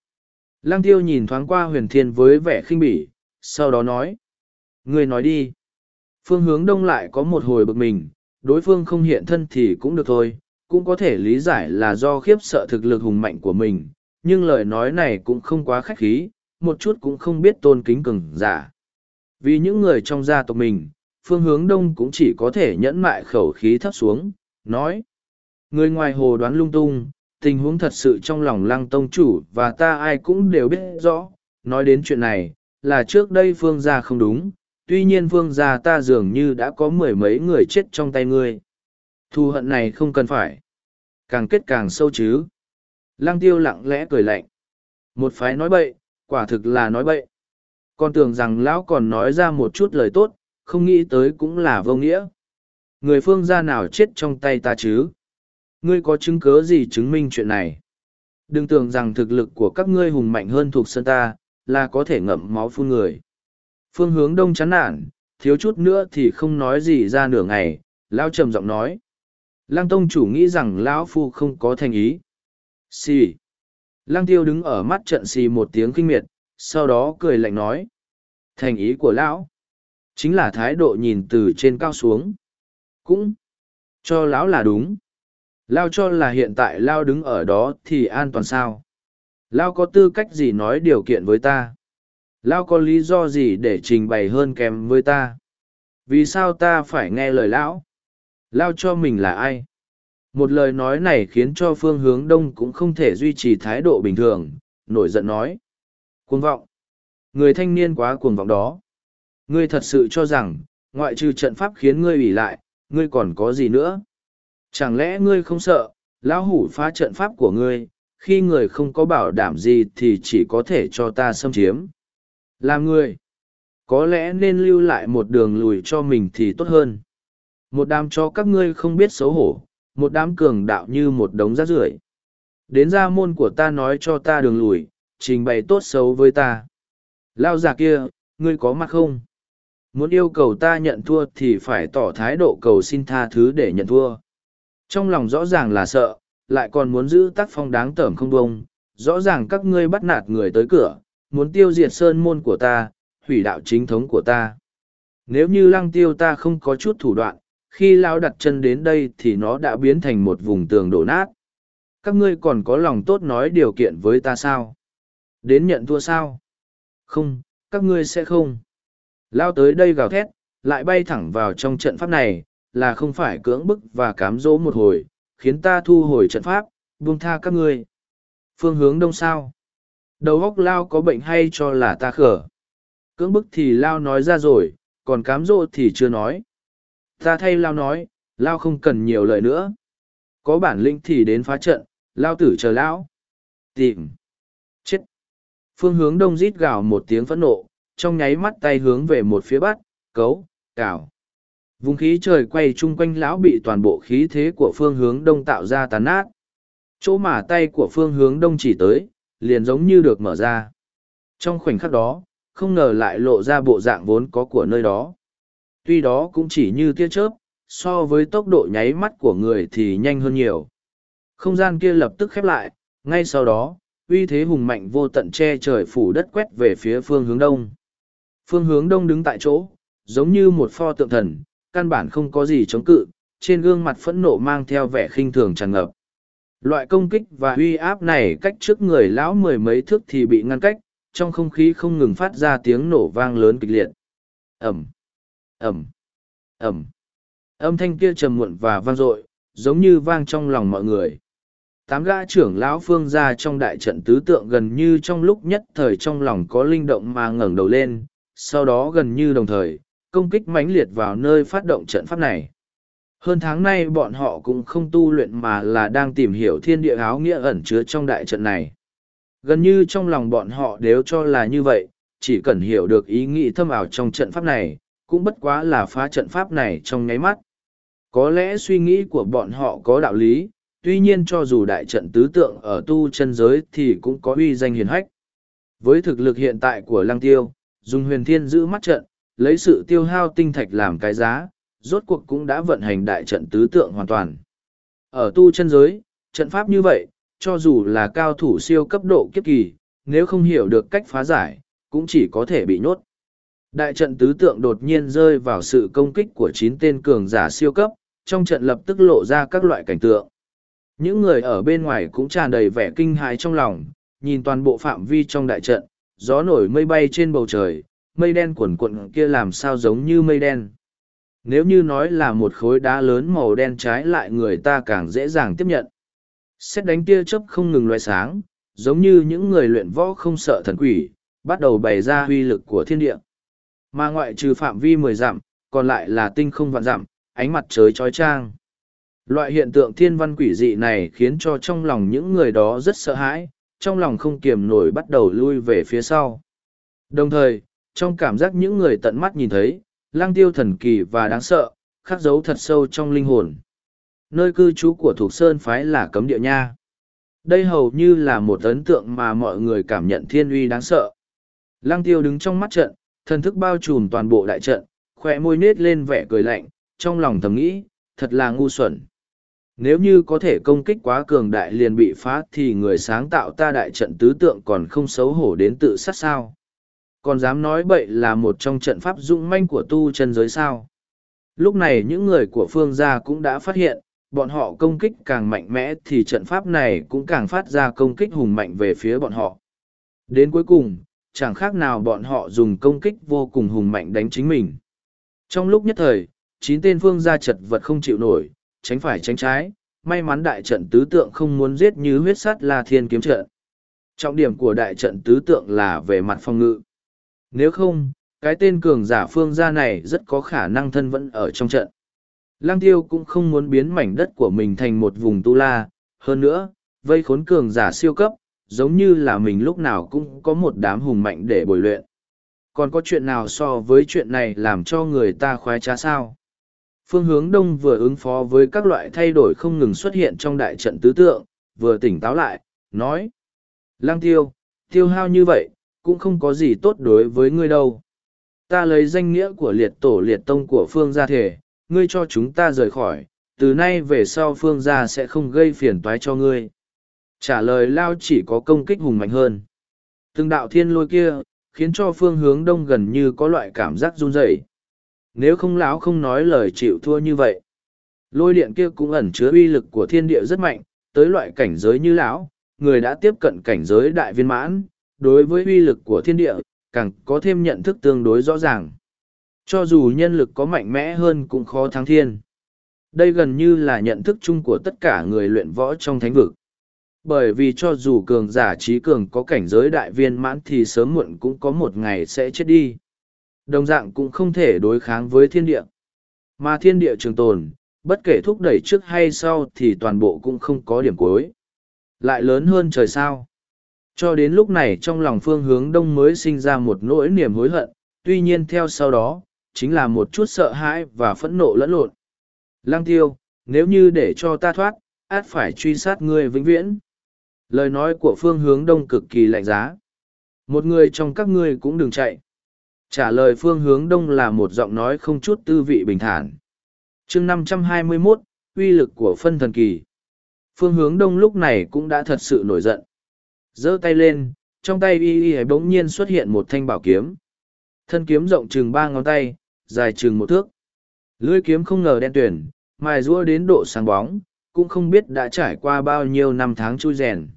Lăng tiêu nhìn thoáng qua huyền thiên với vẻ khinh bỉ, sau đó nói. Người nói đi. Phương hướng đông lại có một hồi bực mình, đối phương không hiện thân thì cũng được thôi, cũng có thể lý giải là do khiếp sợ thực lực hùng mạnh của mình, nhưng lời nói này cũng không quá khách khí, một chút cũng không biết tôn kính cường giả. Vì những người trong gia tộc mình, phương hướng đông cũng chỉ có thể nhẫn mại khẩu khí thấp xuống, nói. Người ngoài hồ đoán lung tung, tình huống thật sự trong lòng lăng tông chủ và ta ai cũng đều biết rõ. Nói đến chuyện này là trước đây phương gia không đúng tuy nhiên phương gia ta dường như đã có mười mấy người chết trong tay ngươi. Thù hận này không cần phải. Càng kết càng sâu chứ. Lăng tiêu lặng lẽ cười lạnh. Một phái nói bậy quả thực là nói bậy. Con tưởng rằng lão còn nói ra một chút lời tốt không nghĩ tới cũng là vô nghĩa. Người phương gia nào chết trong tay ta chứ? Ngươi có chứng cớ gì chứng minh chuyện này? Đừng tưởng rằng thực lực của các ngươi hùng mạnh hơn thuộc sơn ta, là có thể ngậm máu phun người. Phương hướng đông chán nản, thiếu chút nữa thì không nói gì ra nửa ngày, lão trầm giọng nói. Lăng tông chủ nghĩ rằng lão phu không có thành ý. Xì. Lăng tiêu đứng ở mắt trận xì một tiếng kinh miệt, sau đó cười lạnh nói. Thành ý của lão. Chính là thái độ nhìn từ trên cao xuống. Cũng. Cho lão là đúng lao cho là hiện tại lao đứng ở đó thì an toàn sao? Lao có tư cách gì nói điều kiện với ta? Lao có lý do gì để trình bày hơn kèm với ta? Vì sao ta phải nghe lời lão? Lao cho mình là ai? Một lời nói này khiến cho phương hướng đông cũng không thể duy trì thái độ bình thường, nổi giận nói. Cuồng vọng. Người thanh niên quá cuồng vọng đó. Ngươi thật sự cho rằng, ngoại trừ trận pháp khiến ngươi ủy lại, ngươi còn có gì nữa? Chẳng lẽ ngươi không sợ, lão hủ phá trận pháp của ngươi, khi người không có bảo đảm gì thì chỉ có thể cho ta xâm chiếm. Làm ngươi có lẽ nên lưu lại một đường lùi cho mình thì tốt hơn. Một đám cho các ngươi không biết xấu hổ, một đám cường đạo như một đống rác rưởi. Đến ra môn của ta nói cho ta đường lùi, trình bày tốt xấu với ta. Lao già kia, ngươi có mặt không? Muốn yêu cầu ta nhận thua thì phải tỏ thái độ cầu xin tha thứ để nhận thua trong lòng rõ ràng là sợ, lại còn muốn giữ tác phong đáng tởm không bông rõ ràng các ngươi bắt nạt người tới cửa, muốn tiêu diệt sơn môn của ta, hủy đạo chính thống của ta. Nếu như lăng tiêu ta không có chút thủ đoạn, khi lao đặt chân đến đây thì nó đã biến thành một vùng tường đổ nát. Các ngươi còn có lòng tốt nói điều kiện với ta sao? Đến nhận thua sao? Không, các ngươi sẽ không. Lao tới đây gào thét, lại bay thẳng vào trong trận pháp này là không phải cưỡng bức và cám dỗ một hồi, khiến ta thu hồi trận pháp, buông tha các ngươi. Phương hướng đông sao? Đầu góc lao có bệnh hay cho là ta khở? Cưỡng bức thì lao nói ra rồi, còn cám dỗ thì chưa nói. Ta thay lao nói, lao không cần nhiều lời nữa. Có bản lĩnh thì đến phá trận, lao tử chờ lão tìm. Chết. Phương hướng đông rít gào một tiếng phẫn nộ, trong nháy mắt tay hướng về một phía bắc, cấu, cào vùng khí trời quay chung quanh lão bị toàn bộ khí thế của phương hướng đông tạo ra tàn nát. Chỗ mà tay của phương hướng đông chỉ tới, liền giống như được mở ra. Trong khoảnh khắc đó, không ngờ lại lộ ra bộ dạng vốn có của nơi đó. Tuy đó cũng chỉ như tia chớp, so với tốc độ nháy mắt của người thì nhanh hơn nhiều. Không gian kia lập tức khép lại, ngay sau đó, uy thế hùng mạnh vô tận che trời phủ đất quét về phía phương hướng đông. Phương hướng đông đứng tại chỗ, giống như một pho tượng thần căn bản không có gì chống cự, trên gương mặt phẫn nộ mang theo vẻ khinh thường tràn ngập. Loại công kích và uy áp này cách trước người lão mười mấy thước thì bị ngăn cách, trong không khí không ngừng phát ra tiếng nổ vang lớn kịch liệt. Ẩm ẩm ẩm. Âm thanh kia trầm muộn và vang dội, giống như vang trong lòng mọi người. Tám gã trưởng lão phương ra trong đại trận tứ tượng gần như trong lúc nhất thời trong lòng có linh động mà ngẩng đầu lên, sau đó gần như đồng thời công kích mãnh liệt vào nơi phát động trận pháp này. Hơn tháng nay bọn họ cũng không tu luyện mà là đang tìm hiểu thiên địa áo nghĩa ẩn chứa trong đại trận này. Gần như trong lòng bọn họ đều cho là như vậy, chỉ cần hiểu được ý nghĩ thâm ảo trong trận pháp này, cũng bất quá là phá trận pháp này trong nháy mắt. Có lẽ suy nghĩ của bọn họ có đạo lý, tuy nhiên cho dù đại trận tứ tượng ở tu chân giới thì cũng có uy danh hiền hách. Với thực lực hiện tại của lăng tiêu dùng huyền thiên giữ mắt trận lấy sự tiêu hao tinh thạch làm cái giá, rốt cuộc cũng đã vận hành đại trận tứ tượng hoàn toàn. Ở tu chân giới, trận pháp như vậy, cho dù là cao thủ siêu cấp độ kiếp kỳ, nếu không hiểu được cách phá giải, cũng chỉ có thể bị nhốt. Đại trận tứ tượng đột nhiên rơi vào sự công kích của chín tên cường giả siêu cấp, trong trận lập tức lộ ra các loại cảnh tượng. Những người ở bên ngoài cũng tràn đầy vẻ kinh hãi trong lòng, nhìn toàn bộ phạm vi trong đại trận, gió nổi mây bay trên bầu trời mây đen cuồn cuộn kia làm sao giống như mây đen nếu như nói là một khối đá lớn màu đen trái lại người ta càng dễ dàng tiếp nhận Xét đánh tia chớp không ngừng loại sáng, giống như những người luyện võ không sợ thần quỷ, bắt đầu bày ra huy lực của thiên địa. Mà ngoại trừ phạm vi mười dặm, còn lại là tinh không vạn dặm, ánh mặt trời trói trang. Loại hiện tượng thiên văn quỷ dị này khiến cho trong lòng những người đó rất sợ hãi, trong lòng không kiềm nổi bắt đầu lui về phía sau. Đồng thời, trong cảm giác những người tận mắt nhìn thấy, lang tiêu thần kỳ và đáng sợ, khắc dấu thật sâu trong linh hồn. Nơi cư trú của Thục Sơn Phái là cấm địa nha. Đây hầu như là một ấn tượng mà mọi người cảm nhận thiên uy đáng sợ. Lăng tiêu đứng trong mắt trận, thần thức bao trùm toàn bộ đại trận, khỏe môi nết lên vẻ cười lạnh, trong lòng thầm nghĩ, thật là ngu xuẩn. Nếu như có thể công kích quá cường đại liền bị phá thì người sáng tạo ta đại trận tứ tượng còn không xấu hổ đến tự sát sao. Còn dám nói bậy là một trong trận pháp dũng manh của tu chân giới sao. Lúc này những người của phương gia cũng đã phát hiện, bọn họ công kích càng mạnh mẽ thì trận pháp này cũng càng phát ra công kích hùng mạnh về phía bọn họ. Đến cuối cùng, chẳng khác nào bọn họ dùng công kích vô cùng hùng mạnh đánh chính mình. Trong lúc nhất thời, chín tên phương gia chật vật không chịu nổi, tránh phải tránh trái, may mắn đại trận tứ tượng không muốn giết như huyết sắt là thiên kiếm trận. Trọng điểm của đại trận tứ tượng là về mặt phòng ngự. Nếu không, cái tên cường giả phương gia này rất có khả năng thân vẫn ở trong trận. Lang tiêu cũng không muốn biến mảnh đất của mình thành một vùng tu la, hơn nữa, vây khốn cường giả siêu cấp, giống như là mình lúc nào cũng có một đám hùng mạnh để bồi luyện. Còn có chuyện nào so với chuyện này làm cho người ta khoái trá sao? Phương hướng đông vừa ứng phó với các loại thay đổi không ngừng xuất hiện trong đại trận tứ tượng, vừa tỉnh táo lại, nói. Lang tiêu, tiêu hao như vậy, cũng không có gì tốt đối với ngươi đâu. Ta lấy danh nghĩa của liệt tổ liệt tông của phương gia thể, ngươi cho chúng ta rời khỏi, từ nay về sau phương gia sẽ không gây phiền toái cho ngươi. Trả lời Lao chỉ có công kích hùng mạnh hơn. Từng đạo thiên lôi kia, khiến cho phương hướng đông gần như có loại cảm giác run rẩy. Nếu không lão không nói lời chịu thua như vậy. Lôi điện kia cũng ẩn chứa uy lực của thiên địa rất mạnh, tới loại cảnh giới như lão, người đã tiếp cận cảnh giới đại viên mãn, đối với uy lực của thiên địa, càng có thêm nhận thức tương đối rõ ràng. Cho dù nhân lực có mạnh mẽ hơn cũng khó thắng thiên. Đây gần như là nhận thức chung của tất cả người luyện võ trong thánh vực. Bởi vì cho dù cường giả trí cường có cảnh giới đại viên mãn thì sớm muộn cũng có một ngày sẽ chết đi. Đồng dạng cũng không thể đối kháng với thiên địa. Mà thiên địa trường tồn, bất kể thúc đẩy trước hay sau thì toàn bộ cũng không có điểm cuối. Lại lớn hơn trời sao. Cho đến lúc này trong lòng phương hướng đông mới sinh ra một nỗi niềm hối hận, tuy nhiên theo sau đó, chính là một chút sợ hãi và phẫn nộ lẫn lộn. Lang tiêu, nếu như để cho ta thoát, át phải truy sát ngươi vĩnh viễn. Lời nói của phương hướng đông cực kỳ lạnh giá. Một người trong các ngươi cũng đừng chạy. Trả lời phương hướng đông là một giọng nói không chút tư vị bình thản. chương 521, uy lực của phân thần kỳ. Phương hướng đông lúc này cũng đã thật sự nổi giận giơ tay lên, trong tay y y bỗng nhiên xuất hiện một thanh bảo kiếm. Thân kiếm rộng chừng ba ngón tay, dài chừng một thước. Lưỡi kiếm không ngờ đen tuyển, mài rũa đến độ sáng bóng, cũng không biết đã trải qua bao nhiêu năm tháng chui rèn.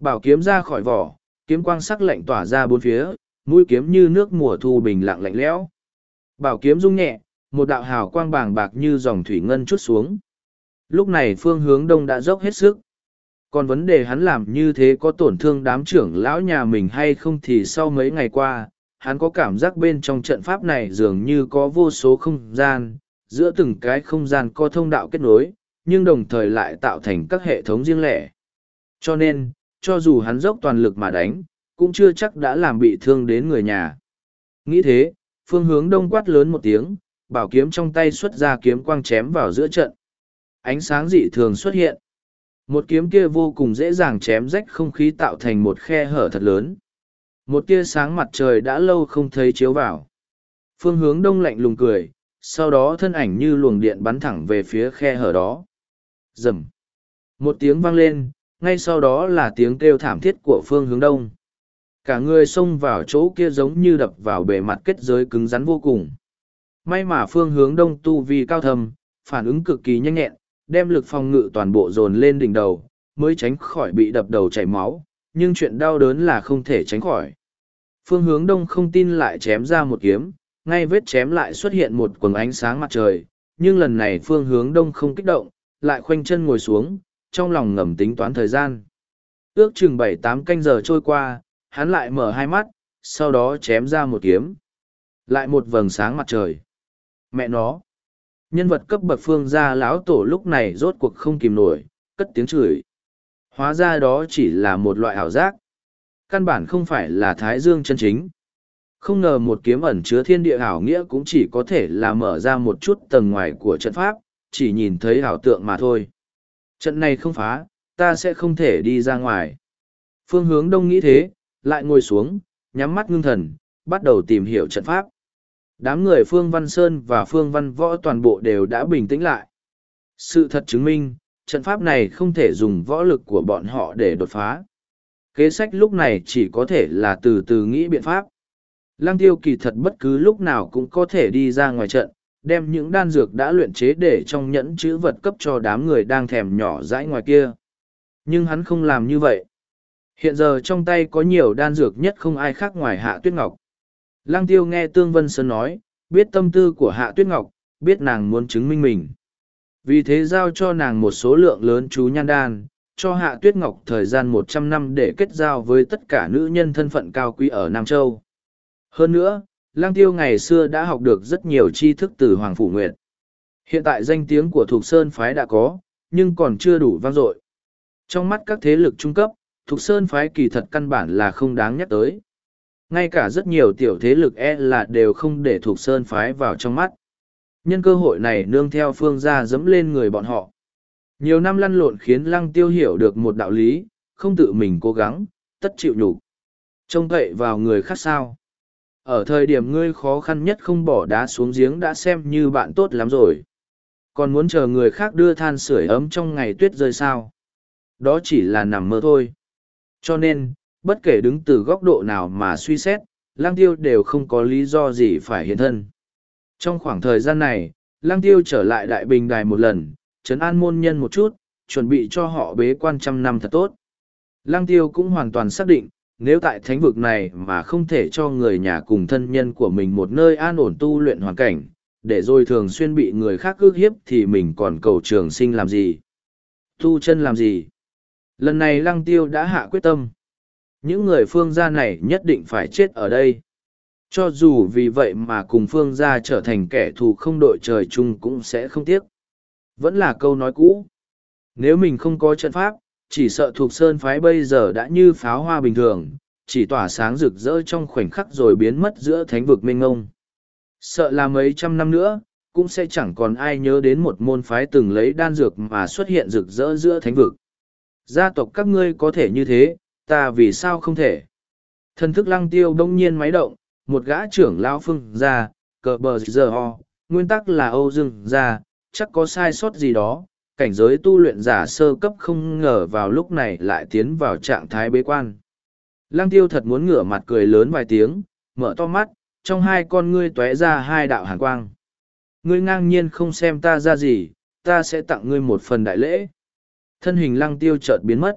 Bảo kiếm ra khỏi vỏ, kiếm quang sắc lạnh tỏa ra bốn phía, mũi kiếm như nước mùa thu bình lặng lạnh lẽo. Bảo kiếm rung nhẹ, một đạo hào quang bàng bạc như dòng thủy ngân chút xuống. Lúc này phương hướng đông đã dốc hết sức. Còn vấn đề hắn làm như thế có tổn thương đám trưởng lão nhà mình hay không thì sau mấy ngày qua, hắn có cảm giác bên trong trận pháp này dường như có vô số không gian, giữa từng cái không gian có thông đạo kết nối, nhưng đồng thời lại tạo thành các hệ thống riêng lẻ. Cho nên, cho dù hắn dốc toàn lực mà đánh, cũng chưa chắc đã làm bị thương đến người nhà. Nghĩ thế, phương hướng đông quát lớn một tiếng, bảo kiếm trong tay xuất ra kiếm quang chém vào giữa trận. Ánh sáng dị thường xuất hiện. Một kiếm kia vô cùng dễ dàng chém rách không khí tạo thành một khe hở thật lớn. Một tia sáng mặt trời đã lâu không thấy chiếu vào. Phương hướng đông lạnh lùng cười, sau đó thân ảnh như luồng điện bắn thẳng về phía khe hở đó. Rầm. Một tiếng vang lên, ngay sau đó là tiếng kêu thảm thiết của phương hướng đông. Cả người xông vào chỗ kia giống như đập vào bề mặt kết giới cứng rắn vô cùng. May mà phương hướng đông tu vi cao thầm, phản ứng cực kỳ nhanh nhẹn, đem lực phòng ngự toàn bộ dồn lên đỉnh đầu, mới tránh khỏi bị đập đầu chảy máu, nhưng chuyện đau đớn là không thể tránh khỏi. Phương hướng đông không tin lại chém ra một kiếm, ngay vết chém lại xuất hiện một quầng ánh sáng mặt trời, nhưng lần này phương hướng đông không kích động, lại khoanh chân ngồi xuống, trong lòng ngầm tính toán thời gian. Ước chừng bảy tám canh giờ trôi qua, hắn lại mở hai mắt, sau đó chém ra một kiếm. Lại một vầng sáng mặt trời. Mẹ nó! Nhân vật cấp bậc phương gia lão tổ lúc này rốt cuộc không kìm nổi, cất tiếng chửi. Hóa ra đó chỉ là một loại ảo giác. Căn bản không phải là thái dương chân chính. Không ngờ một kiếm ẩn chứa thiên địa ảo nghĩa cũng chỉ có thể là mở ra một chút tầng ngoài của trận pháp, chỉ nhìn thấy ảo tượng mà thôi. Trận này không phá, ta sẽ không thể đi ra ngoài. Phương hướng đông nghĩ thế, lại ngồi xuống, nhắm mắt ngưng thần, bắt đầu tìm hiểu trận pháp. Đám người Phương Văn Sơn và Phương Văn Võ toàn bộ đều đã bình tĩnh lại. Sự thật chứng minh, trận pháp này không thể dùng võ lực của bọn họ để đột phá. Kế sách lúc này chỉ có thể là từ từ nghĩ biện pháp. Lăng tiêu kỳ thật bất cứ lúc nào cũng có thể đi ra ngoài trận, đem những đan dược đã luyện chế để trong nhẫn chữ vật cấp cho đám người đang thèm nhỏ dãi ngoài kia. Nhưng hắn không làm như vậy. Hiện giờ trong tay có nhiều đan dược nhất không ai khác ngoài Hạ Tuyết Ngọc. Lăng tiêu nghe Tương Vân Sơn nói, biết tâm tư của Hạ Tuyết Ngọc, biết nàng muốn chứng minh mình. Vì thế giao cho nàng một số lượng lớn chú nhan đan, cho Hạ Tuyết Ngọc thời gian một trăm năm để kết giao với tất cả nữ nhân thân phận cao quý ở Nam Châu. Hơn nữa, Lăng Tiêu ngày xưa đã học được rất nhiều tri thức từ Hoàng Phủ Nguyệt. Hiện tại danh tiếng của Thục Sơn Phái đã có, nhưng còn chưa đủ vang dội. Trong mắt các thế lực trung cấp, Thục Sơn Phái kỳ thật căn bản là không đáng nhắc tới. Ngay cả rất nhiều tiểu thế lực e là đều không để Thục Sơn Phái vào trong mắt. Nhân cơ hội này nương theo phương gia dẫm lên người bọn họ. Nhiều năm lăn lộn khiến Lăng Tiêu hiểu được một đạo lý, không tự mình cố gắng, tất chịu nhục. Trông cậy vào người khác sao ở thời điểm ngươi khó khăn nhất không bỏ đá xuống giếng đã xem như bạn tốt lắm rồi còn muốn chờ người khác đưa than sửa ấm trong ngày tuyết rơi sao đó chỉ là nằm mơ thôi cho nên bất kể đứng từ góc độ nào mà suy xét lang tiêu đều không có lý do gì phải hiện thân trong khoảng thời gian này lang tiêu trở lại đại bình đài một lần trấn an môn nhân một chút chuẩn bị cho họ bế quan trăm năm thật tốt lang tiêu cũng hoàn toàn xác định nếu tại thánh vực này mà không thể cho người nhà cùng thân nhân của mình một nơi an ổn tu luyện hoàn cảnh, để rồi thường xuyên bị người khác ước hiếp thì mình còn cầu trường sinh làm gì? Tu chân làm gì? Lần này lăng tiêu đã hạ quyết tâm. Những người phương gia này nhất định phải chết ở đây. Cho dù vì vậy mà cùng phương gia trở thành kẻ thù không đội trời chung cũng sẽ không tiếc. Vẫn là câu nói cũ. Nếu mình không có trận pháp, chỉ sợ thuộc sơn phái bây giờ đã như pháo hoa bình thường, chỉ tỏa sáng rực rỡ trong khoảnh khắc rồi biến mất giữa thánh vực mênh ngông. Sợ là mấy trăm năm nữa, cũng sẽ chẳng còn ai nhớ đến một môn phái từng lấy đan dược mà xuất hiện rực rỡ giữa thánh vực. Gia tộc các ngươi có thể như thế, ta vì sao không thể? Thần thức lăng tiêu đông nhiên máy động, một gã trưởng lão phương ra, cờ bờ giờ ho, nguyên tắc là Âu Dương ra, chắc có sai sót gì đó, cảnh giới tu luyện giả sơ cấp không ngờ vào lúc này lại tiến vào trạng thái bế quan. Lăng tiêu thật muốn ngửa mặt cười lớn vài tiếng, mở to mắt, trong hai con ngươi tóe ra hai đạo hàn quang. Ngươi ngang nhiên không xem ta ra gì, ta sẽ tặng ngươi một phần đại lễ. Thân hình lăng tiêu chợt biến mất.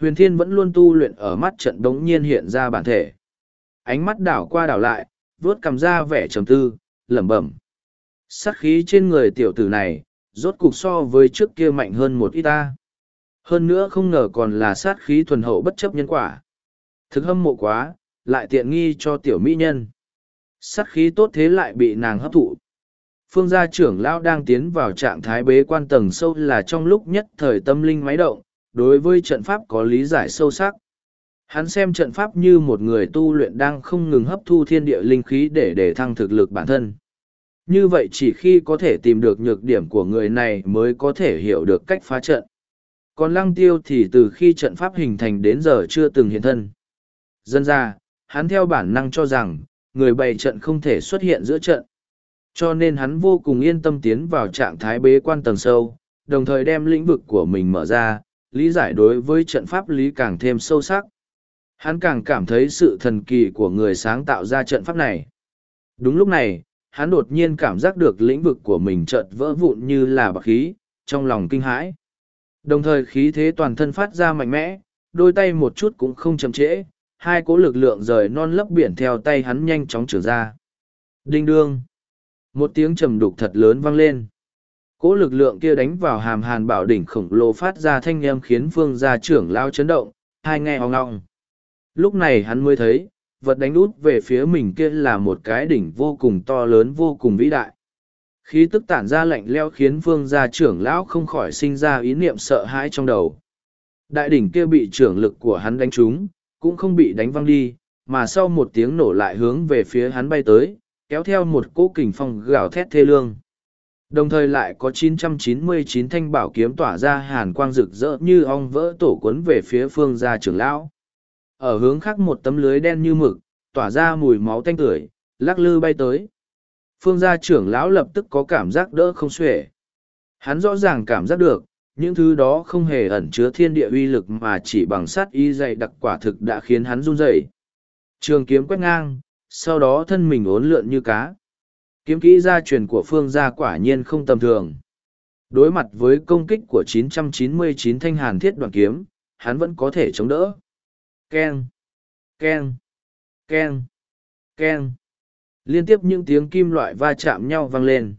Huyền thiên vẫn luôn tu luyện ở mắt trận đống nhiên hiện ra bản thể. Ánh mắt đảo qua đảo lại, vuốt cầm ra vẻ trầm tư, lẩm bẩm. Sát khí trên người tiểu tử này, rốt cục so với trước kia mạnh hơn một ít ta. Hơn nữa không ngờ còn là sát khí thuần hậu bất chấp nhân quả. Thực hâm mộ quá, lại tiện nghi cho tiểu mỹ nhân. Sát khí tốt thế lại bị nàng hấp thụ. Phương gia trưởng lão đang tiến vào trạng thái bế quan tầng sâu là trong lúc nhất thời tâm linh máy động, đối với trận pháp có lý giải sâu sắc. Hắn xem trận pháp như một người tu luyện đang không ngừng hấp thu thiên địa linh khí để để thăng thực lực bản thân. Như vậy chỉ khi có thể tìm được nhược điểm của người này mới có thể hiểu được cách phá trận. Còn lăng tiêu thì từ khi trận pháp hình thành đến giờ chưa từng hiện thân. Dân ra, hắn theo bản năng cho rằng, người bày trận không thể xuất hiện giữa trận. Cho nên hắn vô cùng yên tâm tiến vào trạng thái bế quan tầng sâu, đồng thời đem lĩnh vực của mình mở ra, lý giải đối với trận pháp lý càng thêm sâu sắc. Hắn càng cảm thấy sự thần kỳ của người sáng tạo ra trận pháp này. Đúng lúc này, hắn đột nhiên cảm giác được lĩnh vực của mình chợt vỡ vụn như là bạc khí, trong lòng kinh hãi. Đồng thời khí thế toàn thân phát ra mạnh mẽ, đôi tay một chút cũng không chậm trễ, hai cỗ lực lượng rời non lấp biển theo tay hắn nhanh chóng trở ra. Đinh đương. Một tiếng trầm đục thật lớn vang lên. Cỗ lực lượng kia đánh vào hàm hàn bảo đỉnh khổng lồ phát ra thanh âm khiến phương gia trưởng lao chấn động, hai nghe hoang ngọng. Lúc này hắn mới thấy, vật đánh út về phía mình kia là một cái đỉnh vô cùng to lớn vô cùng vĩ đại. Khí tức tản ra lạnh leo khiến phương gia trưởng lão không khỏi sinh ra ý niệm sợ hãi trong đầu. Đại đỉnh kia bị trưởng lực của hắn đánh trúng, cũng không bị đánh văng đi, mà sau một tiếng nổ lại hướng về phía hắn bay tới, kéo theo một cỗ kình phong gào thét thê lương. Đồng thời lại có 999 thanh bảo kiếm tỏa ra hàn quang rực rỡ như ong vỡ tổ cuốn về phía phương gia trưởng lão. Ở hướng khác một tấm lưới đen như mực, tỏa ra mùi máu tanh tưởi, lắc lư bay tới. Phương gia trưởng lão lập tức có cảm giác đỡ không xuể. Hắn rõ ràng cảm giác được, những thứ đó không hề ẩn chứa thiên địa uy lực mà chỉ bằng sát y dày đặc quả thực đã khiến hắn run rẩy. Trường kiếm quét ngang, sau đó thân mình ốn lượn như cá. Kiếm kỹ gia truyền của phương gia quả nhiên không tầm thường. Đối mặt với công kích của 999 thanh hàn thiết đoàn kiếm, hắn vẫn có thể chống đỡ. Keng! Keng! Keng! Keng! Liên tiếp những tiếng kim loại va chạm nhau vang lên.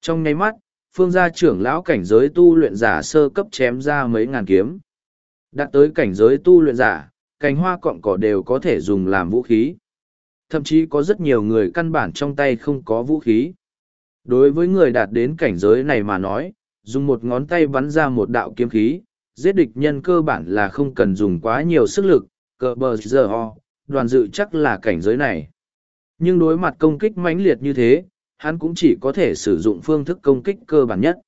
Trong nháy mắt, phương gia trưởng lão cảnh giới tu luyện giả sơ cấp chém ra mấy ngàn kiếm. Đạt tới cảnh giới tu luyện giả, cành hoa cọng cỏ đều có thể dùng làm vũ khí. Thậm chí có rất nhiều người căn bản trong tay không có vũ khí. Đối với người đạt đến cảnh giới này mà nói, dùng một ngón tay bắn ra một đạo kiếm khí, giết địch nhân cơ bản là không cần dùng quá nhiều sức lực, cờ bờ giờ ho, đoàn dự chắc là cảnh giới này. Nhưng đối mặt công kích mãnh liệt như thế, hắn cũng chỉ có thể sử dụng phương thức công kích cơ bản nhất.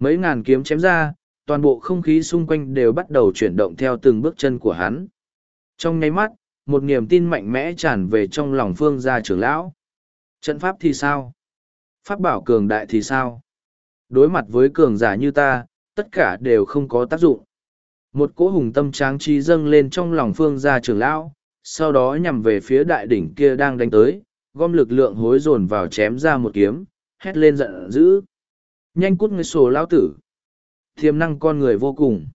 Mấy ngàn kiếm chém ra, toàn bộ không khí xung quanh đều bắt đầu chuyển động theo từng bước chân của hắn. Trong nháy mắt, một niềm tin mạnh mẽ tràn về trong lòng phương gia trưởng lão. Trận pháp thì sao? Pháp bảo cường đại thì sao? Đối mặt với cường giả như ta, tất cả đều không có tác dụng. Một cỗ hùng tâm tráng trí dâng lên trong lòng phương gia trưởng lão, sau đó nhằm về phía đại đỉnh kia đang đánh tới, gom lực lượng hối dồn vào chém ra một kiếm, hét lên giận dữ. Nhanh cút người sổ lão tử. Thiềm năng con người vô cùng.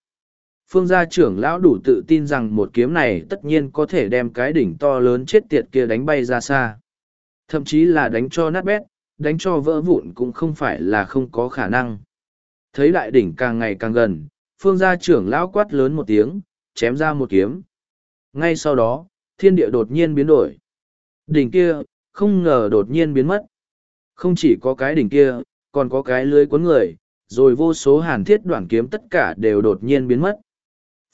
Phương gia trưởng lão đủ tự tin rằng một kiếm này tất nhiên có thể đem cái đỉnh to lớn chết tiệt kia đánh bay ra xa. Thậm chí là đánh cho nát bét, đánh cho vỡ vụn cũng không phải là không có khả năng. Thấy đại đỉnh càng ngày càng gần, phương gia trưởng lão quát lớn một tiếng, chém ra một kiếm. Ngay sau đó, thiên địa đột nhiên biến đổi. Đỉnh kia, không ngờ đột nhiên biến mất. Không chỉ có cái đỉnh kia, còn có cái lưới cuốn người, rồi vô số hàn thiết đoạn kiếm tất cả đều đột nhiên biến mất.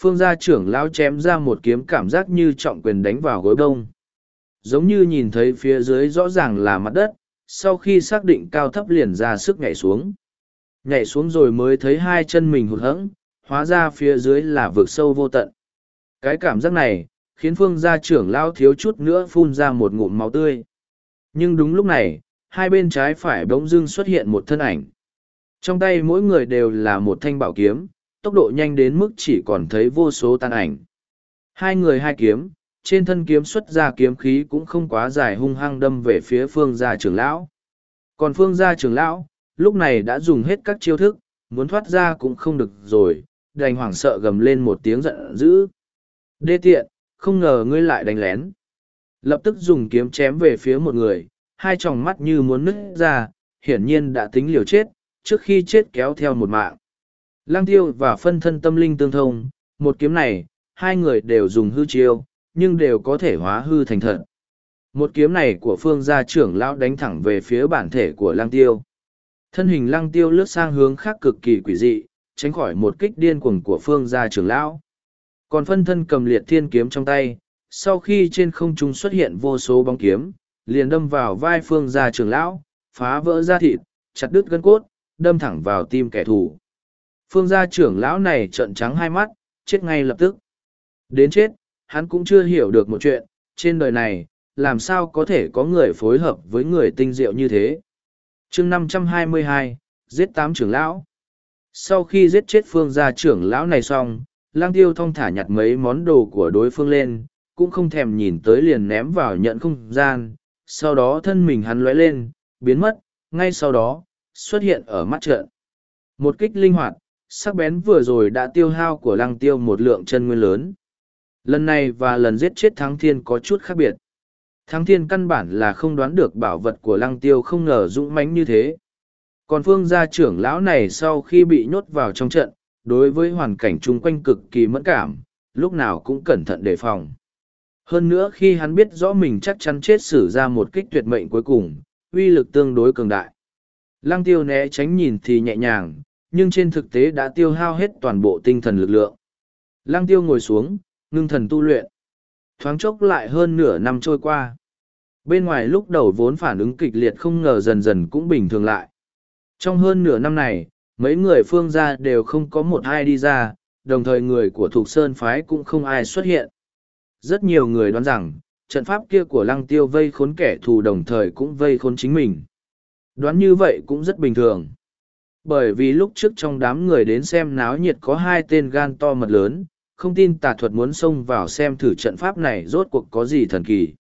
Phương gia trưởng lão chém ra một kiếm cảm giác như trọng quyền đánh vào gối bông. Giống như nhìn thấy phía dưới rõ ràng là mặt đất, sau khi xác định cao thấp liền ra sức nhảy xuống. Nhảy xuống rồi mới thấy hai chân mình hụt hẫng, hóa ra phía dưới là vực sâu vô tận. Cái cảm giác này, khiến phương gia trưởng lão thiếu chút nữa phun ra một ngụm máu tươi. Nhưng đúng lúc này, hai bên trái phải bỗng dưng xuất hiện một thân ảnh. Trong tay mỗi người đều là một thanh bảo kiếm, tốc độ nhanh đến mức chỉ còn thấy vô số tan ảnh. Hai người hai kiếm, trên thân kiếm xuất ra kiếm khí cũng không quá dài hung hăng đâm về phía phương gia trưởng lão. Còn phương gia trưởng lão, lúc này đã dùng hết các chiêu thức, muốn thoát ra cũng không được rồi, đành hoảng sợ gầm lên một tiếng giận dữ. Đê tiện, không ngờ ngươi lại đánh lén. Lập tức dùng kiếm chém về phía một người, hai tròng mắt như muốn nứt ra, hiển nhiên đã tính liều chết, trước khi chết kéo theo một mạng. Lăng tiêu và phân thân tâm linh tương thông, một kiếm này, hai người đều dùng hư chiêu, nhưng đều có thể hóa hư thành thật. Một kiếm này của phương gia trưởng lão đánh thẳng về phía bản thể của lăng tiêu. Thân hình lăng tiêu lướt sang hướng khác cực kỳ quỷ dị, tránh khỏi một kích điên cuồng của phương gia trưởng lão. Còn phân thân cầm liệt thiên kiếm trong tay, sau khi trên không trung xuất hiện vô số bóng kiếm, liền đâm vào vai phương gia trưởng lão, phá vỡ da thịt, chặt đứt gân cốt, đâm thẳng vào tim kẻ thù. Phương gia trưởng lão này trợn trắng hai mắt, chết ngay lập tức. Đến chết, hắn cũng chưa hiểu được một chuyện, trên đời này, làm sao có thể có người phối hợp với người tinh diệu như thế. chương năm trăm hai mươi hai, giết tám trưởng lão. Sau khi giết chết phương gia trưởng lão này xong, lang tiêu thong thả nhặt mấy món đồ của đối phương lên, cũng không thèm nhìn tới liền ném vào nhận không gian, sau đó thân mình hắn lóe lên, biến mất, ngay sau đó, xuất hiện ở mắt trận. Một kích linh hoạt, sắc bén vừa rồi đã tiêu hao của lăng tiêu một lượng chân nguyên lớn. Lần này và lần giết chết Thắng Thiên có chút khác biệt. Thắng Thiên căn bản là không đoán được bảo vật của lăng tiêu không ngờ dũng mãnh như thế. Còn phương gia trưởng lão này sau khi bị nhốt vào trong trận, đối với hoàn cảnh chung quanh cực kỳ mẫn cảm, lúc nào cũng cẩn thận đề phòng. Hơn nữa khi hắn biết rõ mình chắc chắn chết xử ra một kích tuyệt mệnh cuối cùng, uy lực tương đối cường đại. Lăng tiêu né tránh nhìn thì nhẹ nhàng, nhưng trên thực tế đã tiêu hao hết toàn bộ tinh thần lực lượng. Lăng tiêu ngồi xuống, ngưng thần tu luyện. Thoáng chốc lại hơn nửa năm trôi qua. Bên ngoài lúc đầu vốn phản ứng kịch liệt không ngờ dần dần cũng bình thường lại. Trong hơn nửa năm này, mấy người phương gia đều không có một ai đi ra, đồng thời người của Thục Sơn Phái cũng không ai xuất hiện. Rất nhiều người đoán rằng, trận pháp kia của lăng tiêu vây khốn kẻ thù đồng thời cũng vây khốn chính mình. Đoán như vậy cũng rất bình thường. Bởi vì lúc trước trong đám người đến xem náo nhiệt có hai tên gan to mật lớn, không tin tà thuật muốn xông vào xem thử trận pháp này rốt cuộc có gì thần kỳ.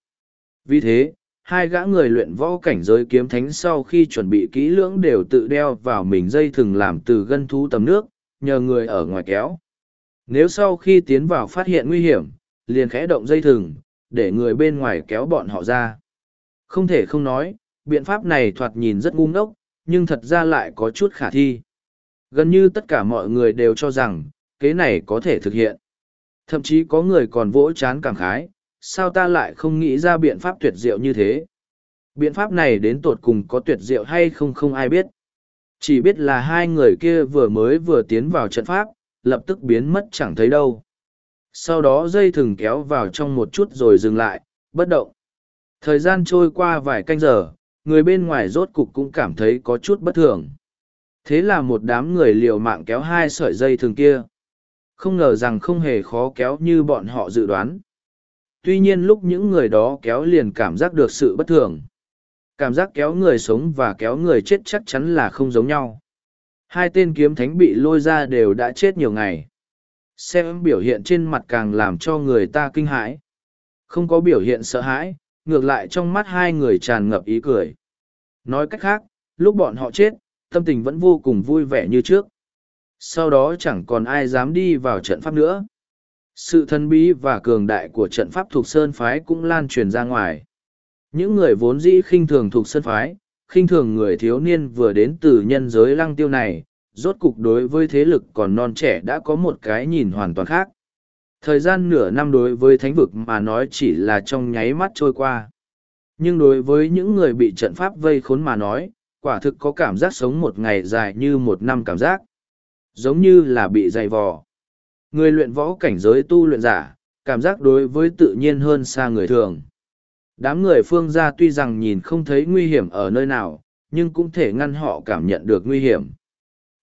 Vì thế, hai gã người luyện võ cảnh giới kiếm thánh sau khi chuẩn bị kỹ lưỡng đều tự đeo vào mình dây thừng làm từ gân thú tầm nước, nhờ người ở ngoài kéo. Nếu sau khi tiến vào phát hiện nguy hiểm, liền khẽ động dây thừng, để người bên ngoài kéo bọn họ ra. Không thể không nói, biện pháp này thoạt nhìn rất ngu ngốc, nhưng thật ra lại có chút khả thi. Gần như tất cả mọi người đều cho rằng, kế này có thể thực hiện. Thậm chí có người còn vỗ chán cảm khái, sao ta lại không nghĩ ra biện pháp tuyệt diệu như thế? Biện pháp này đến tột cùng có tuyệt diệu hay không không ai biết. Chỉ biết là hai người kia vừa mới vừa tiến vào trận pháp, lập tức biến mất chẳng thấy đâu. Sau đó dây thừng kéo vào trong một chút rồi dừng lại, bất động. Thời gian trôi qua vài canh giờ, người bên ngoài rốt cục cũng cảm thấy có chút bất thường. Thế là một đám người liều mạng kéo hai sợi dây thường kia. Không ngờ rằng không hề khó kéo như bọn họ dự đoán. Tuy nhiên lúc những người đó kéo liền cảm giác được sự bất thường. Cảm giác kéo người sống và kéo người chết chắc chắn là không giống nhau. Hai tên kiếm thánh bị lôi ra đều đã chết nhiều ngày. Xem biểu hiện trên mặt càng làm cho người ta kinh hãi. Không có biểu hiện sợ hãi, ngược lại trong mắt hai người tràn ngập ý cười. Nói cách khác, lúc bọn họ chết, tâm tình vẫn vô cùng vui vẻ như trước. Sau đó chẳng còn ai dám đi vào trận pháp nữa. Sự thân bí và cường đại của trận pháp thuộc Sơn Phái cũng lan truyền ra ngoài. Những người vốn dĩ khinh thường thuộc Sơn Phái, khinh thường người thiếu niên vừa đến từ nhân giới lăng tiêu này, rốt cục đối với thế lực còn non trẻ đã có một cái nhìn hoàn toàn khác. Thời gian nửa năm đối với thánh vực mà nói chỉ là trong nháy mắt trôi qua. Nhưng đối với những người bị trận pháp vây khốn mà nói, quả thực có cảm giác sống một ngày dài như một năm cảm giác. Giống như là bị dày vò. Người luyện võ cảnh giới tu luyện giả, cảm giác đối với tự nhiên hơn xa người thường. Đám người phương gia tuy rằng nhìn không thấy nguy hiểm ở nơi nào, nhưng cũng thể ngăn họ cảm nhận được nguy hiểm.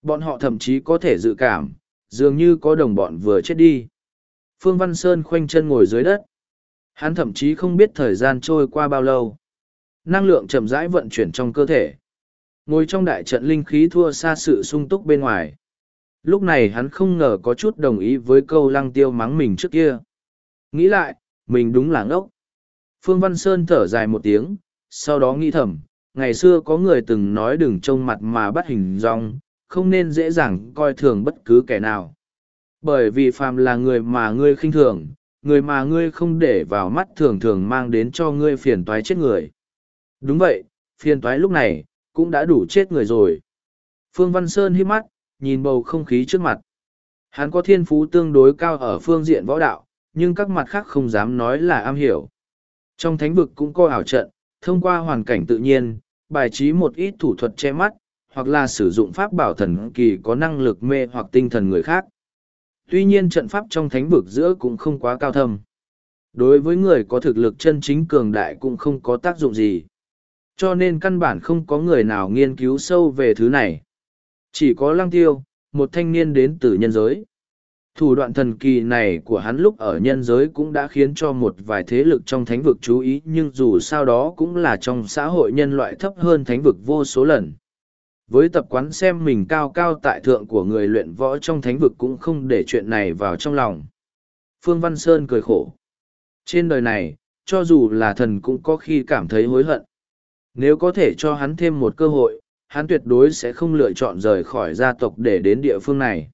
Bọn họ thậm chí có thể dự cảm, dường như có đồng bọn vừa chết đi. Phương Văn Sơn khoanh chân ngồi dưới đất. Hắn thậm chí không biết thời gian trôi qua bao lâu. Năng lượng chậm rãi vận chuyển trong cơ thể. Ngồi trong đại trận linh khí thua xa sự sung túc bên ngoài. Lúc này hắn không ngờ có chút đồng ý với câu lăng tiêu mắng mình trước kia. Nghĩ lại, mình đúng là ngốc. Phương Văn Sơn thở dài một tiếng, sau đó nghĩ thầm, ngày xưa có người từng nói đừng trông mặt mà bắt hình dong, không nên dễ dàng coi thường bất cứ kẻ nào. Bởi vì phàm là người mà ngươi khinh thường, người mà ngươi không để vào mắt thường thường mang đến cho ngươi phiền toái chết người. Đúng vậy, phiền toái lúc này, cũng đã đủ chết người rồi. Phương Văn Sơn hít mắt, nhìn bầu không khí trước mặt. Hắn có thiên phú tương đối cao ở phương diện võ đạo, nhưng các mặt khác không dám nói là am hiểu. Trong thánh vực cũng có ảo trận, thông qua hoàn cảnh tự nhiên, bài trí một ít thủ thuật che mắt, hoặc là sử dụng pháp bảo thần kỳ có năng lực mê hoặc tinh thần người khác. Tuy nhiên trận pháp trong thánh vực giữa cũng không quá cao thâm. Đối với người có thực lực chân chính cường đại cũng không có tác dụng gì. Cho nên căn bản không có người nào nghiên cứu sâu về thứ này. Chỉ có lăng tiêu, một thanh niên đến từ nhân giới. Thủ đoạn thần kỳ này của hắn lúc ở nhân giới cũng đã khiến cho một vài thế lực trong thánh vực chú ý nhưng dù sao đó cũng là trong xã hội nhân loại thấp hơn thánh vực vô số lần với tập quán xem mình cao cao tại thượng của người luyện võ trong thánh vực cũng không để chuyện này vào trong lòng. Phương Văn Sơn cười khổ. Trên đời này, cho dù là thần cũng có khi cảm thấy hối hận. Nếu có thể cho hắn thêm một cơ hội, hắn tuyệt đối sẽ không lựa chọn rời khỏi gia tộc để đến địa phương này.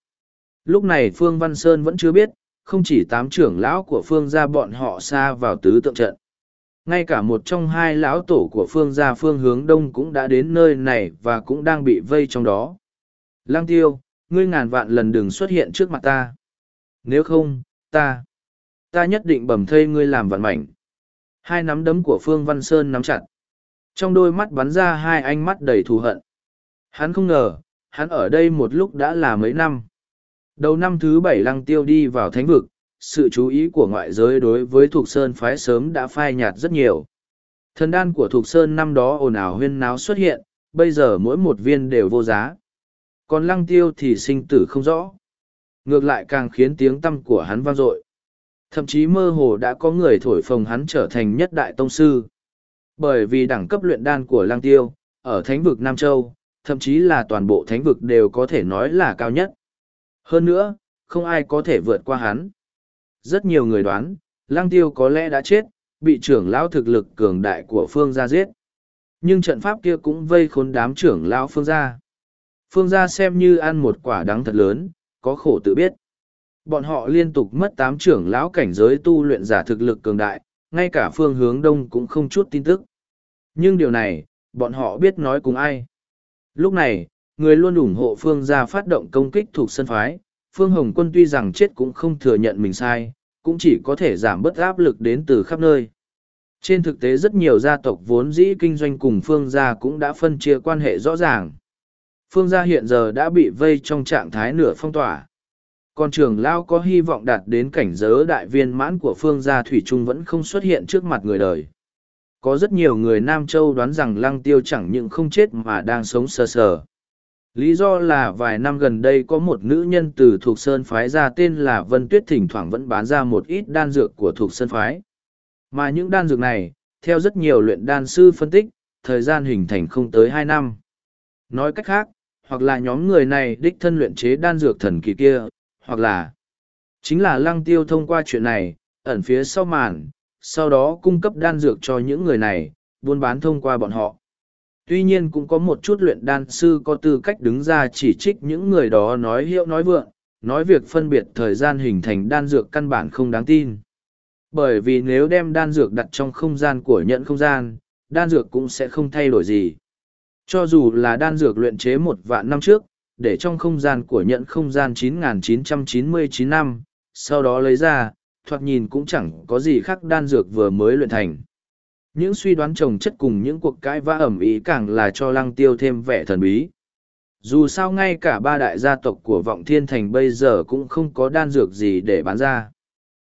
Lúc này Phương Văn Sơn vẫn chưa biết, không chỉ tám trưởng lão của Phương gia bọn họ xa vào tứ tượng trận ngay cả một trong hai lão tổ của phương gia phương hướng đông cũng đã đến nơi này và cũng đang bị vây trong đó. Lang tiêu, ngươi ngàn vạn lần đừng xuất hiện trước mặt ta. Nếu không, ta ta nhất định bầm thây ngươi làm vạn mảnh hai nắm đấm của phương văn sơn nắm chặt. Trong đôi mắt bắn ra hai ánh mắt đầy thù hận. Hắn không ngờ, hắn ở đây một lúc đã là mấy năm. Đầu năm thứ bảy lăng tiêu đi vào thánh vực sự chú ý của ngoại giới đối với Thục Sơn phái sớm đã phai nhạt rất nhiều. Thần đan của Thục Sơn năm đó ồn ào huyên náo xuất hiện, bây giờ mỗi một viên đều vô giá. Còn lăng tiêu thì sinh tử không rõ. Ngược lại càng khiến tiếng tâm của hắn vang dội. Thậm chí mơ hồ đã có người thổi phồng hắn trở thành nhất đại tông sư. Bởi vì đẳng cấp luyện đan của lăng tiêu, ở thánh vực Nam Châu, thậm chí là toàn bộ thánh vực đều có thể nói là cao nhất. Hơn nữa, không ai có thể vượt qua hắn rất nhiều người đoán, lang tiêu có lẽ đã chết, bị trưởng lão thực lực cường đại của phương gia giết. Nhưng trận pháp kia cũng vây khốn đám trưởng lão phương gia. Phương gia xem như ăn một quả đắng thật lớn, có khổ tự biết. Bọn họ liên tục mất tám trưởng lão cảnh giới tu luyện giả thực lực cường đại, ngay cả phương hướng đông cũng không chút tin tức. Nhưng điều này, bọn họ biết nói cùng ai. Lúc này, người luôn ủng hộ phương gia phát động công kích thuộc sân phái, Phương Hồng Quân tuy rằng chết cũng không thừa nhận mình sai, cũng chỉ có thể giảm bớt áp lực đến từ khắp nơi. Trên thực tế rất nhiều gia tộc vốn dĩ kinh doanh cùng Phương gia cũng đã phân chia quan hệ rõ ràng. Phương gia hiện giờ đã bị vây trong trạng thái nửa phong tỏa. Còn trưởng Lao có hy vọng đạt đến cảnh giới đại viên mãn của Phương gia Thủy Trung vẫn không xuất hiện trước mặt người đời. Có rất nhiều người Nam Châu đoán rằng Lăng Tiêu chẳng những không chết mà đang sống sờ sờ. Lý do là vài năm gần đây có một nữ nhân từ thuộc Sơn Phái ra tên là Vân Tuyết thỉnh thoảng vẫn bán ra một ít đan dược của thuộc Sơn Phái. Mà những đan dược này, theo rất nhiều luyện đan sư phân tích, thời gian hình thành không tới hai năm. Nói cách khác, hoặc là nhóm người này đích thân luyện chế đan dược thần kỳ kia, hoặc là chính là lăng tiêu thông qua chuyện này, ẩn phía sau màn, sau đó cung cấp đan dược cho những người này, buôn bán thông qua bọn họ. Tuy nhiên cũng có một chút luyện đan sư có tư cách đứng ra chỉ trích những người đó nói hiệu nói vượng, nói việc phân biệt thời gian hình thành đan dược căn bản không đáng tin. Bởi vì nếu đem đan dược đặt trong không gian của nhận không gian, đan dược cũng sẽ không thay đổi gì. Cho dù là đan dược luyện chế một vạn năm trước, để trong không gian của nhận không gian 9.999 năm, sau đó lấy ra, thoạt nhìn cũng chẳng có gì khác đan dược vừa mới luyện thành. Những suy đoán trồng chất cùng những cuộc cãi vã ẩm ý càng là cho lăng tiêu thêm vẻ thần bí. Dù sao ngay cả ba đại gia tộc của vọng thiên thành bây giờ cũng không có đan dược gì để bán ra.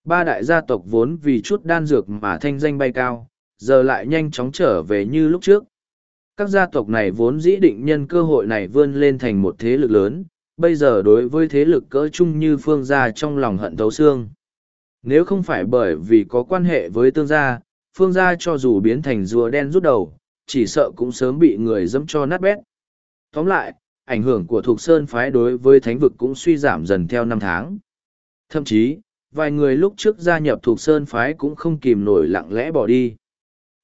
Ba đại gia tộc vốn vì chút đan dược mà thanh danh bay cao, giờ lại nhanh chóng trở về như lúc trước. Các gia tộc này vốn dĩ định nhân cơ hội này vươn lên thành một thế lực lớn, bây giờ đối với thế lực cỡ chung như phương gia trong lòng hận thấu xương. Nếu không phải bởi vì có quan hệ với tương gia, phương gia cho dù biến thành rùa đen rút đầu, chỉ sợ cũng sớm bị người dẫm cho nát bét. Tóm lại, ảnh hưởng của Thục Sơn phái đối với thánh vực cũng suy giảm dần theo năm tháng. Thậm chí, vài người lúc trước gia nhập Thục Sơn phái cũng không kìm nổi lặng lẽ bỏ đi.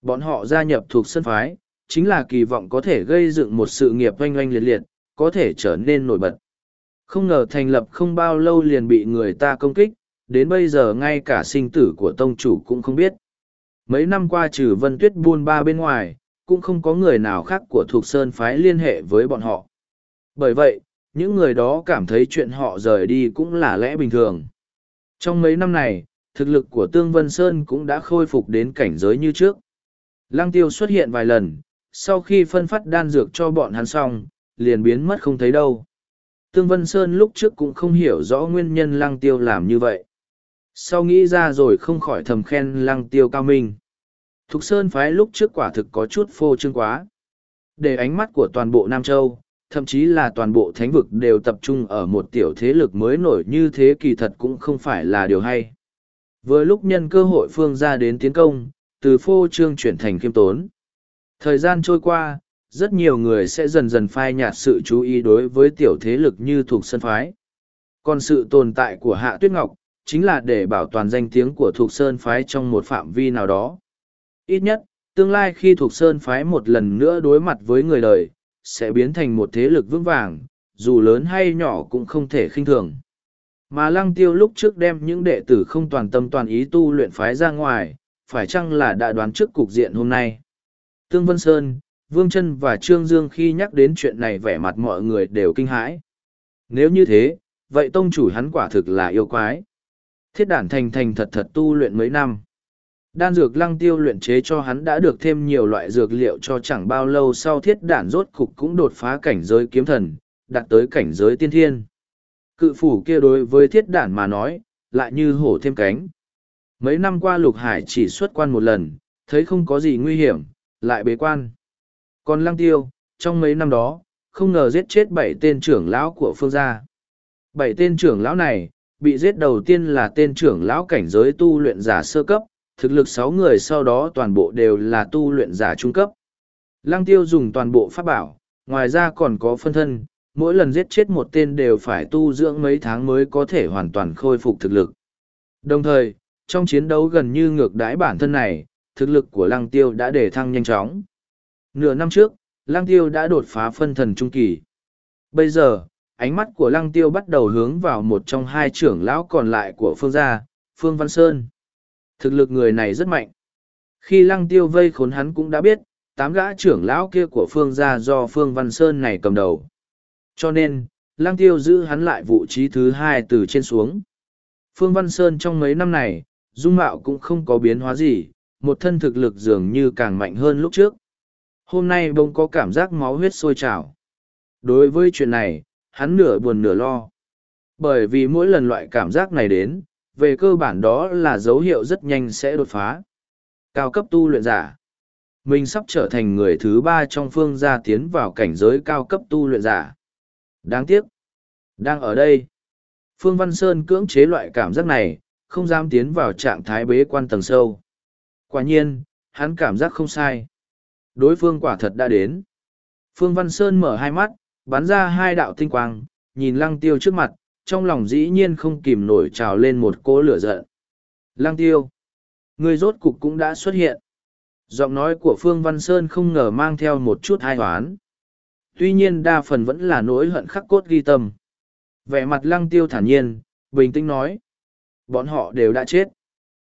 Bọn họ gia nhập Thục Sơn phái, chính là kỳ vọng có thể gây dựng một sự nghiệp oanh oanh liệt liệt, có thể trở nên nổi bật. Không ngờ thành lập không bao lâu liền bị người ta công kích, đến bây giờ ngay cả sinh tử của tông chủ cũng không biết mấy năm qua trừ vân tuyết buôn ba bên ngoài, cũng không có người nào khác của thuộc sơn phái liên hệ với bọn họ. Bởi vậy, những người đó cảm thấy chuyện họ rời đi cũng là lẽ bình thường. Trong mấy năm này, thực lực của tương vân sơn cũng đã khôi phục đến cảnh giới như trước. Lăng tiêu xuất hiện vài lần, sau khi phân phát đan dược cho bọn hắn xong, liền biến mất không thấy đâu. Tương vân sơn lúc trước cũng không hiểu rõ nguyên nhân lăng tiêu làm như vậy sau nghĩ ra rồi không khỏi thầm khen lăng tiêu cao minh. Thục Sơn phái lúc trước quả thực có chút phô trương quá. Để ánh mắt của toàn bộ Nam Châu, thậm chí là toàn bộ thánh vực đều tập trung ở một tiểu thế lực mới nổi như thế kỳ thật cũng không phải là điều hay. Vừa lúc nhân cơ hội phương ra đến tiến công, từ phô trương chuyển thành khiêm tốn. Thời gian trôi qua, rất nhiều người sẽ dần dần phai nhạt sự chú ý đối với tiểu thế lực như thuộc sân phái. Còn sự tồn tại của Hạ Tuyết Ngọc, chính là để bảo toàn danh tiếng của thuộc sơn phái trong một phạm vi nào đó. Ít nhất, tương lai khi thuộc sơn phái một lần nữa đối mặt với người đời, sẽ biến thành một thế lực vững vàng, dù lớn hay nhỏ cũng không thể khinh thường. Mà lăng tiêu lúc trước đem những đệ tử không toàn tâm toàn ý tu luyện phái ra ngoài, phải chăng là đã đoán trước cục diện hôm nay. Tương Vân Sơn, Vương Trân và Trương Dương khi nhắc đến chuyện này vẻ mặt mọi người đều kinh hãi. Nếu như thế, vậy tông chủ hắn quả thực là yêu quái. Thiết đản thành thành thật thật tu luyện mấy năm. Đan dược lăng tiêu luyện chế cho hắn đã được thêm nhiều loại dược liệu cho chẳng bao lâu sau thiết đản rốt cục cũng đột phá cảnh giới kiếm thần, đạt tới cảnh giới tiên thiên. Cự phủ kia đối với thiết đản mà nói, lại như hổ thêm cánh. Mấy năm qua lục hải chỉ xuất quan một lần, thấy không có gì nguy hiểm, lại bế quan. Còn lăng tiêu, trong mấy năm đó, không ngờ giết chết bảy tên trưởng lão của phương gia. Bảy tên trưởng lão này, bị giết đầu tiên là tên trưởng lão cảnh giới tu luyện giả sơ cấp, thực lực sáu người sau đó toàn bộ đều là tu luyện giả trung cấp. Lăng tiêu dùng toàn bộ pháp bảo, ngoài ra còn có phân thân, mỗi lần giết chết một tên đều phải tu dưỡng mấy tháng mới có thể hoàn toàn khôi phục thực lực. Đồng thời, trong chiến đấu gần như ngược đãi bản thân này, thực lực của lăng tiêu đã để thăng nhanh chóng. Nửa năm trước, lăng tiêu đã đột phá phân thần trung kỳ. Bây giờ, ánh mắt của lăng tiêu bắt đầu hướng vào một trong hai trưởng lão còn lại của phương gia, Phương Văn Sơn. Thực lực người này rất mạnh. Khi lăng tiêu vây khốn hắn cũng đã biết, tám gã trưởng lão kia của phương gia do Phương Văn Sơn này cầm đầu. Cho nên, lăng tiêu giữ hắn lại vụ trí thứ hai từ trên xuống. Phương Văn Sơn trong mấy năm này, dung mạo cũng không có biến hóa gì, một thân thực lực dường như càng mạnh hơn lúc trước. Hôm nay bông có cảm giác máu huyết sôi trào. Đối với chuyện này, hắn nửa buồn nửa lo. Bởi vì mỗi lần loại cảm giác này đến, về cơ bản đó là dấu hiệu rất nhanh sẽ đột phá. Cao cấp tu luyện giả. Mình sắp trở thành người thứ ba trong phương gia tiến vào cảnh giới cao cấp tu luyện giả. Đáng tiếc. Đang ở đây. Phương Văn Sơn cưỡng chế loại cảm giác này, không dám tiến vào trạng thái bế quan tầng sâu. Quả nhiên, hắn cảm giác không sai. Đối phương quả thật đã đến. Phương Văn Sơn mở hai mắt, bắn ra hai đạo tinh quang, nhìn lăng tiêu trước mặt, trong lòng dĩ nhiên không kìm nổi trào lên một cỗ lửa giận. Lăng tiêu, người rốt cục cũng đã xuất hiện. Giọng nói của Phương Văn Sơn không ngờ mang theo một chút hai hoán. Tuy nhiên đa phần vẫn là nỗi hận khắc cốt ghi tâm. Vẻ mặt lăng tiêu thản nhiên, bình tĩnh nói. Bọn họ đều đã chết.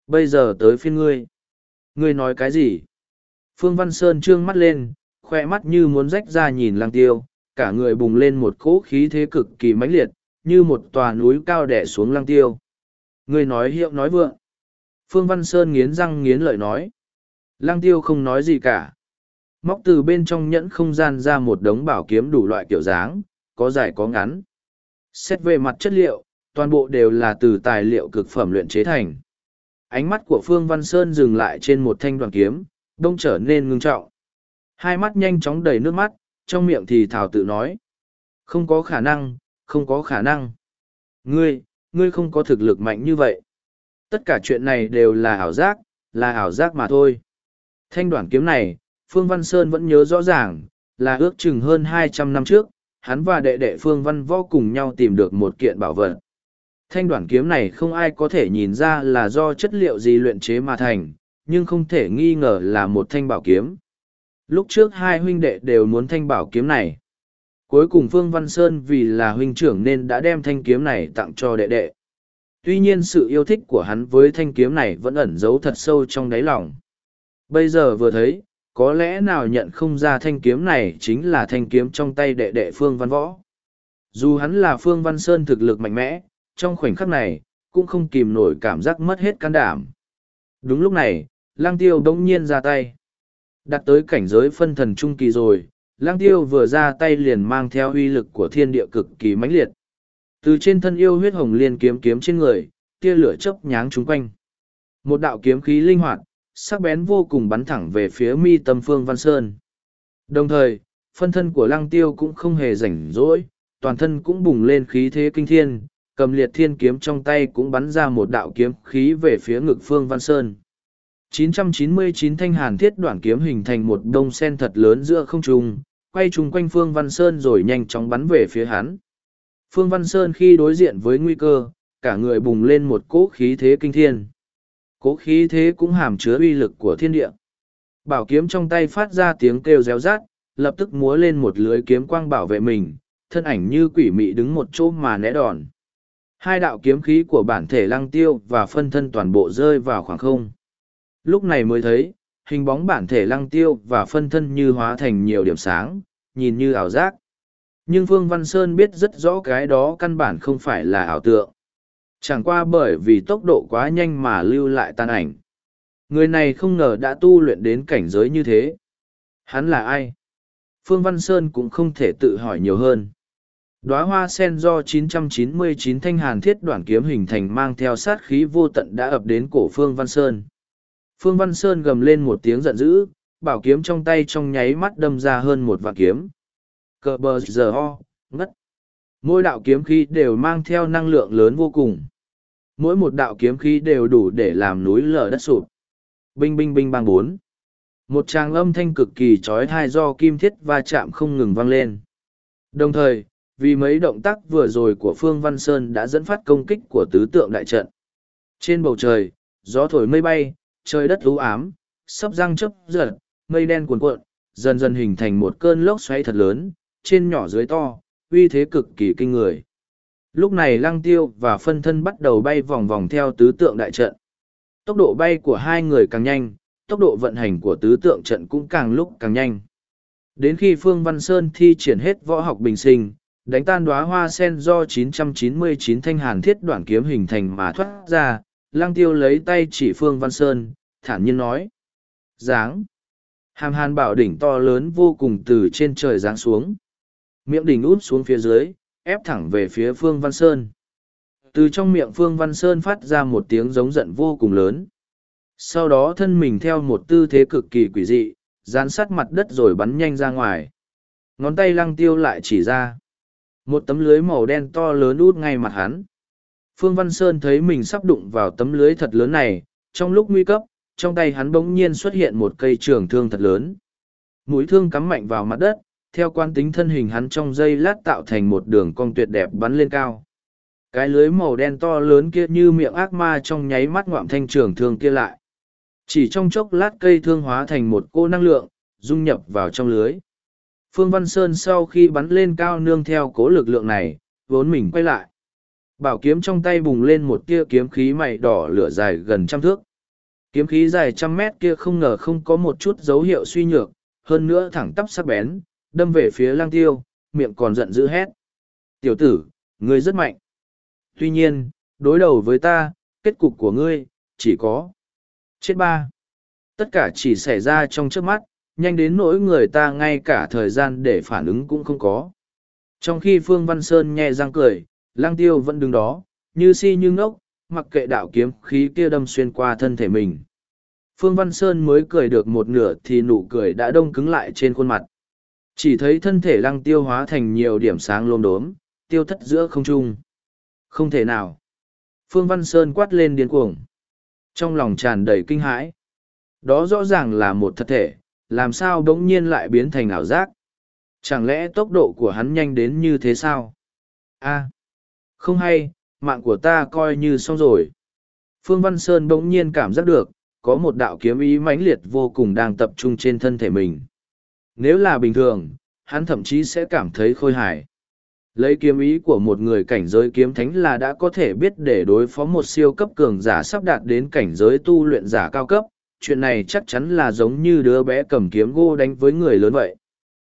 Bây giờ tới phiên ngươi. Ngươi nói cái gì? Phương Văn Sơn trương mắt lên, khoe mắt như muốn rách ra nhìn lăng tiêu, cả người bùng lên một cỗ khí thế cực kỳ mãnh liệt, như một tòa núi cao đẻ xuống lăng tiêu. Người nói hiệu nói vượng. Phương Văn Sơn nghiến răng nghiến lợi nói. Lăng tiêu không nói gì cả. Móc từ bên trong nhẫn không gian ra một đống bảo kiếm đủ loại kiểu dáng, có dài có ngắn. Xét về mặt chất liệu, toàn bộ đều là từ tài liệu cực phẩm luyện chế thành. Ánh mắt của Phương Văn Sơn dừng lại trên một thanh đoàn kiếm, đông trở nên ngưng trọng. Hai mắt nhanh chóng đầy nước mắt, trong miệng thì thảo tự nói. Không có khả năng, không có khả năng. Ngươi, ngươi không có thực lực mạnh như vậy. Tất cả chuyện này đều là ảo giác, là ảo giác mà thôi. Thanh đoạn kiếm này, Phương Văn Sơn vẫn nhớ rõ ràng, là ước chừng hơn hai trăm năm trước, hắn và đệ đệ Phương Văn Võ cùng nhau tìm được một kiện bảo vật. Thanh đoạn kiếm này không ai có thể nhìn ra là do chất liệu gì luyện chế mà thành, nhưng không thể nghi ngờ là một thanh bảo kiếm. Lúc trước hai huynh đệ đều muốn thanh bảo kiếm này. Cuối cùng Phương Văn Sơn vì là huynh trưởng nên đã đem thanh kiếm này tặng cho đệ đệ. Tuy nhiên sự yêu thích của hắn với thanh kiếm này vẫn ẩn giấu thật sâu trong đáy lòng. Bây giờ vừa thấy, có lẽ nào nhận không ra thanh kiếm này chính là thanh kiếm trong tay đệ đệ Phương Văn Võ. Dù hắn là Phương Văn Sơn thực lực mạnh mẽ, trong khoảnh khắc này, cũng không kìm nổi cảm giác mất hết can đảm. Đúng lúc này, lang tiêu đống nhiên ra tay. Đặt tới cảnh giới phân thần trung kỳ rồi, lang tiêu vừa ra tay liền mang theo uy lực của thiên địa cực kỳ mãnh liệt. Từ trên thân yêu huyết hồng liên kiếm kiếm trên người, tia lửa chớp nháng chúng quanh. Một đạo kiếm khí linh hoạt, sắc bén vô cùng bắn thẳng về phía mi tâm phương văn sơn. Đồng thời, phân thân của lăng tiêu cũng không hề rảnh rỗi, toàn thân cũng bùng lên khí thế kinh thiên, cầm liệt thiên kiếm trong tay cũng bắn ra một đạo kiếm khí về phía ngực phương văn sơn. 999 thanh hàn thiết đoạn kiếm hình thành một đông sen thật lớn giữa không trung, quay chung quanh Phương Văn Sơn rồi nhanh chóng bắn về phía hắn. Phương Văn Sơn khi đối diện với nguy cơ, cả người bùng lên một cỗ khí thế kinh thiên. Cỗ khí thế cũng hàm chứa uy lực của thiên địa. Bảo kiếm trong tay phát ra tiếng kêu réo rát, lập tức múa lên một lưới kiếm quang bảo vệ mình, thân ảnh như quỷ mị đứng một chỗ mà né đòn. Hai đạo kiếm khí của bản thể lăng tiêu và phân thân toàn bộ rơi vào khoảng không. Lúc này mới thấy, hình bóng bản thể lăng tiêu và phân thân như hóa thành nhiều điểm sáng, nhìn như ảo giác. Nhưng Phương Văn Sơn biết rất rõ cái đó căn bản không phải là ảo tượng. Chẳng qua bởi vì tốc độ quá nhanh mà lưu lại tan ảnh. Người này không ngờ đã tu luyện đến cảnh giới như thế. Hắn là ai? Phương Văn Sơn cũng không thể tự hỏi nhiều hơn. Đóa hoa sen do 999 thanh hàn thiết đoạn kiếm hình thành mang theo sát khí vô tận đã ập đến cổ Phương Văn Sơn. Phương Văn Sơn gầm lên một tiếng giận dữ, bảo kiếm trong tay trong nháy mắt đâm ra hơn một vạn kiếm. Cờ bờ giờ ho, ngất. Mỗi đạo kiếm khí đều mang theo năng lượng lớn vô cùng. Mỗi một đạo kiếm khí đều đủ để làm núi lở đất sụp. Binh binh binh bang bốn. Một tràng âm thanh cực kỳ trói thai do kim thiết va chạm không ngừng vang lên. Đồng thời, vì mấy động tác vừa rồi của Phương Văn Sơn đã dẫn phát công kích của tứ tượng đại trận. Trên bầu trời, gió thổi mây bay, trời đất u ám, sắp răng chấp giật, mây đen cuồn cuộn, dần dần hình thành một cơn lốc xoáy thật lớn, trên nhỏ dưới to, uy thế cực kỳ kinh người. Lúc này lăng tiêu và phân thân bắt đầu bay vòng vòng theo tứ tượng đại trận. Tốc độ bay của hai người càng nhanh, tốc độ vận hành của tứ tượng trận cũng càng lúc càng nhanh. Đến khi Phương Văn Sơn thi triển hết võ học bình sinh, đánh tan đóa hoa sen do 999 thanh hàn thiết đoạn kiếm hình thành mà thoát ra, lang tiêu lấy tay chỉ Phương Văn Sơn, thản nhiên nói. Giáng. Hàm hàn bảo đỉnh to lớn vô cùng từ trên trời giáng xuống. Miệng đỉnh út xuống phía dưới, ép thẳng về phía Phương Văn Sơn. Từ trong miệng Phương Văn Sơn phát ra một tiếng giống giận vô cùng lớn. Sau đó thân mình theo một tư thế cực kỳ quỷ dị, dán sát mặt đất rồi bắn nhanh ra ngoài. Ngón tay lăng tiêu lại chỉ ra. Một tấm lưới màu đen to lớn út ngay mặt hắn. Phương Văn Sơn thấy mình sắp đụng vào tấm lưới thật lớn này, trong lúc nguy cấp, trong tay hắn bỗng nhiên xuất hiện một cây trường thương thật lớn. Mũi thương cắm mạnh vào mặt đất, theo quan tính thân hình hắn trong dây lát tạo thành một đường cong tuyệt đẹp bắn lên cao. Cái lưới màu đen to lớn kia như miệng ác ma trong nháy mắt ngoạm thanh trường thương kia lại. Chỉ trong chốc lát cây thương hóa thành một cô năng lượng, dung nhập vào trong lưới. Phương Văn Sơn sau khi bắn lên cao nương theo cố lực lượng này, vốn mình quay lại. Bảo kiếm trong tay bùng lên một tia kiếm khí mày đỏ lửa dài gần trăm thước. Kiếm khí dài trăm mét kia không ngờ không có một chút dấu hiệu suy nhược, hơn nữa thẳng tắp sắc bén, đâm về phía lang tiêu, miệng còn giận dữ hét. Tiểu tử, ngươi rất mạnh. Tuy nhiên, đối đầu với ta, kết cục của ngươi, chỉ có chết ba. Tất cả chỉ xảy ra trong trước mắt, nhanh đến nỗi người ta ngay cả thời gian để phản ứng cũng không có. Trong khi Phương Văn Sơn nhẹ răng cười, lang tiêu vẫn đứng đó, như si như ngốc, mặc kệ đạo kiếm khí kia đâm xuyên qua thân thể mình. Phương Văn Sơn mới cười được một nửa thì nụ cười đã đông cứng lại trên khuôn mặt. Chỉ thấy thân thể lăng tiêu hóa thành nhiều điểm sáng lôm đốm, tiêu thất giữa không trung. Không thể nào. Phương Văn Sơn quát lên điên cuồng. Trong lòng tràn đầy kinh hãi. Đó rõ ràng là một thật thể, làm sao đống nhiên lại biến thành ảo giác. Chẳng lẽ tốc độ của hắn nhanh đến như thế sao? a không hay, mạng của ta coi như xong rồi. Phương Văn Sơn bỗng nhiên cảm giác được, có một đạo kiếm ý mãnh liệt vô cùng đang tập trung trên thân thể mình. Nếu là bình thường, hắn thậm chí sẽ cảm thấy khôi hài. Lấy kiếm ý của một người cảnh giới kiếm thánh là đã có thể biết để đối phó một siêu cấp cường giả sắp đạt đến cảnh giới tu luyện giả cao cấp, chuyện này chắc chắn là giống như đứa bé cầm kiếm gô đánh với người lớn vậy.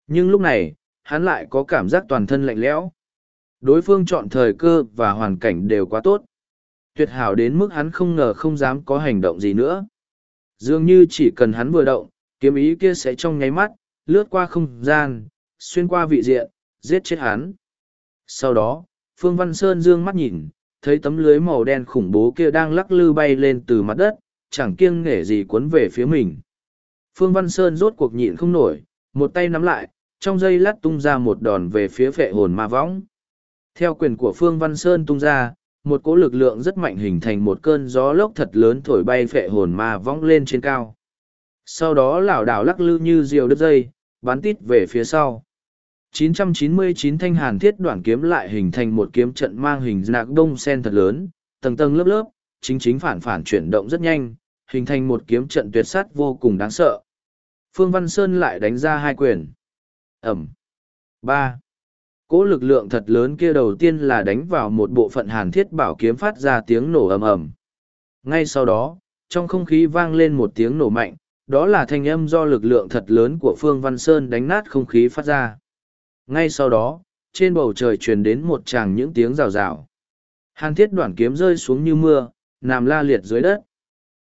Nhưng lúc này, hắn lại có cảm giác toàn thân lạnh lẽo. Đối phương chọn thời cơ và hoàn cảnh đều quá tốt. Tuyệt hảo đến mức hắn không ngờ không dám có hành động gì nữa. Dường như chỉ cần hắn vừa động, kiếm ý kia sẽ trong nháy mắt, lướt qua không gian, xuyên qua vị diện, giết chết hắn. Sau đó, Phương Văn Sơn dương mắt nhìn, thấy tấm lưới màu đen khủng bố kia đang lắc lư bay lên từ mặt đất, chẳng kiêng nghể gì cuốn về phía mình. Phương Văn Sơn rốt cuộc nhịn không nổi, một tay nắm lại, trong giây lát tung ra một đòn về phía phệ hồn ma võng. Theo quyền của Phương Văn Sơn tung ra, một cỗ lực lượng rất mạnh hình thành một cơn gió lốc thật lớn thổi bay phệ hồn ma vong lên trên cao. Sau đó lảo đảo lắc lư như diều đứt dây, bắn tít về phía sau. 999 thanh hàn thiết đoạn kiếm lại hình thành một kiếm trận mang hình nạc đông sen thật lớn, tầng tầng lớp lớp, chính chính phản phản chuyển động rất nhanh, hình thành một kiếm trận tuyệt sát vô cùng đáng sợ. Phương Văn Sơn lại đánh ra hai quyền. Ẩm. ba Cỗ lực lượng thật lớn kia đầu tiên là đánh vào một bộ phận hàn thiết bảo kiếm phát ra tiếng nổ ầm ầm. Ngay sau đó, trong không khí vang lên một tiếng nổ mạnh, đó là thanh âm do lực lượng thật lớn của Phương Văn Sơn đánh nát không khí phát ra. Ngay sau đó, trên bầu trời truyền đến một tràng những tiếng rào rào. Hàn thiết đoạn kiếm rơi xuống như mưa, nằm la liệt dưới đất.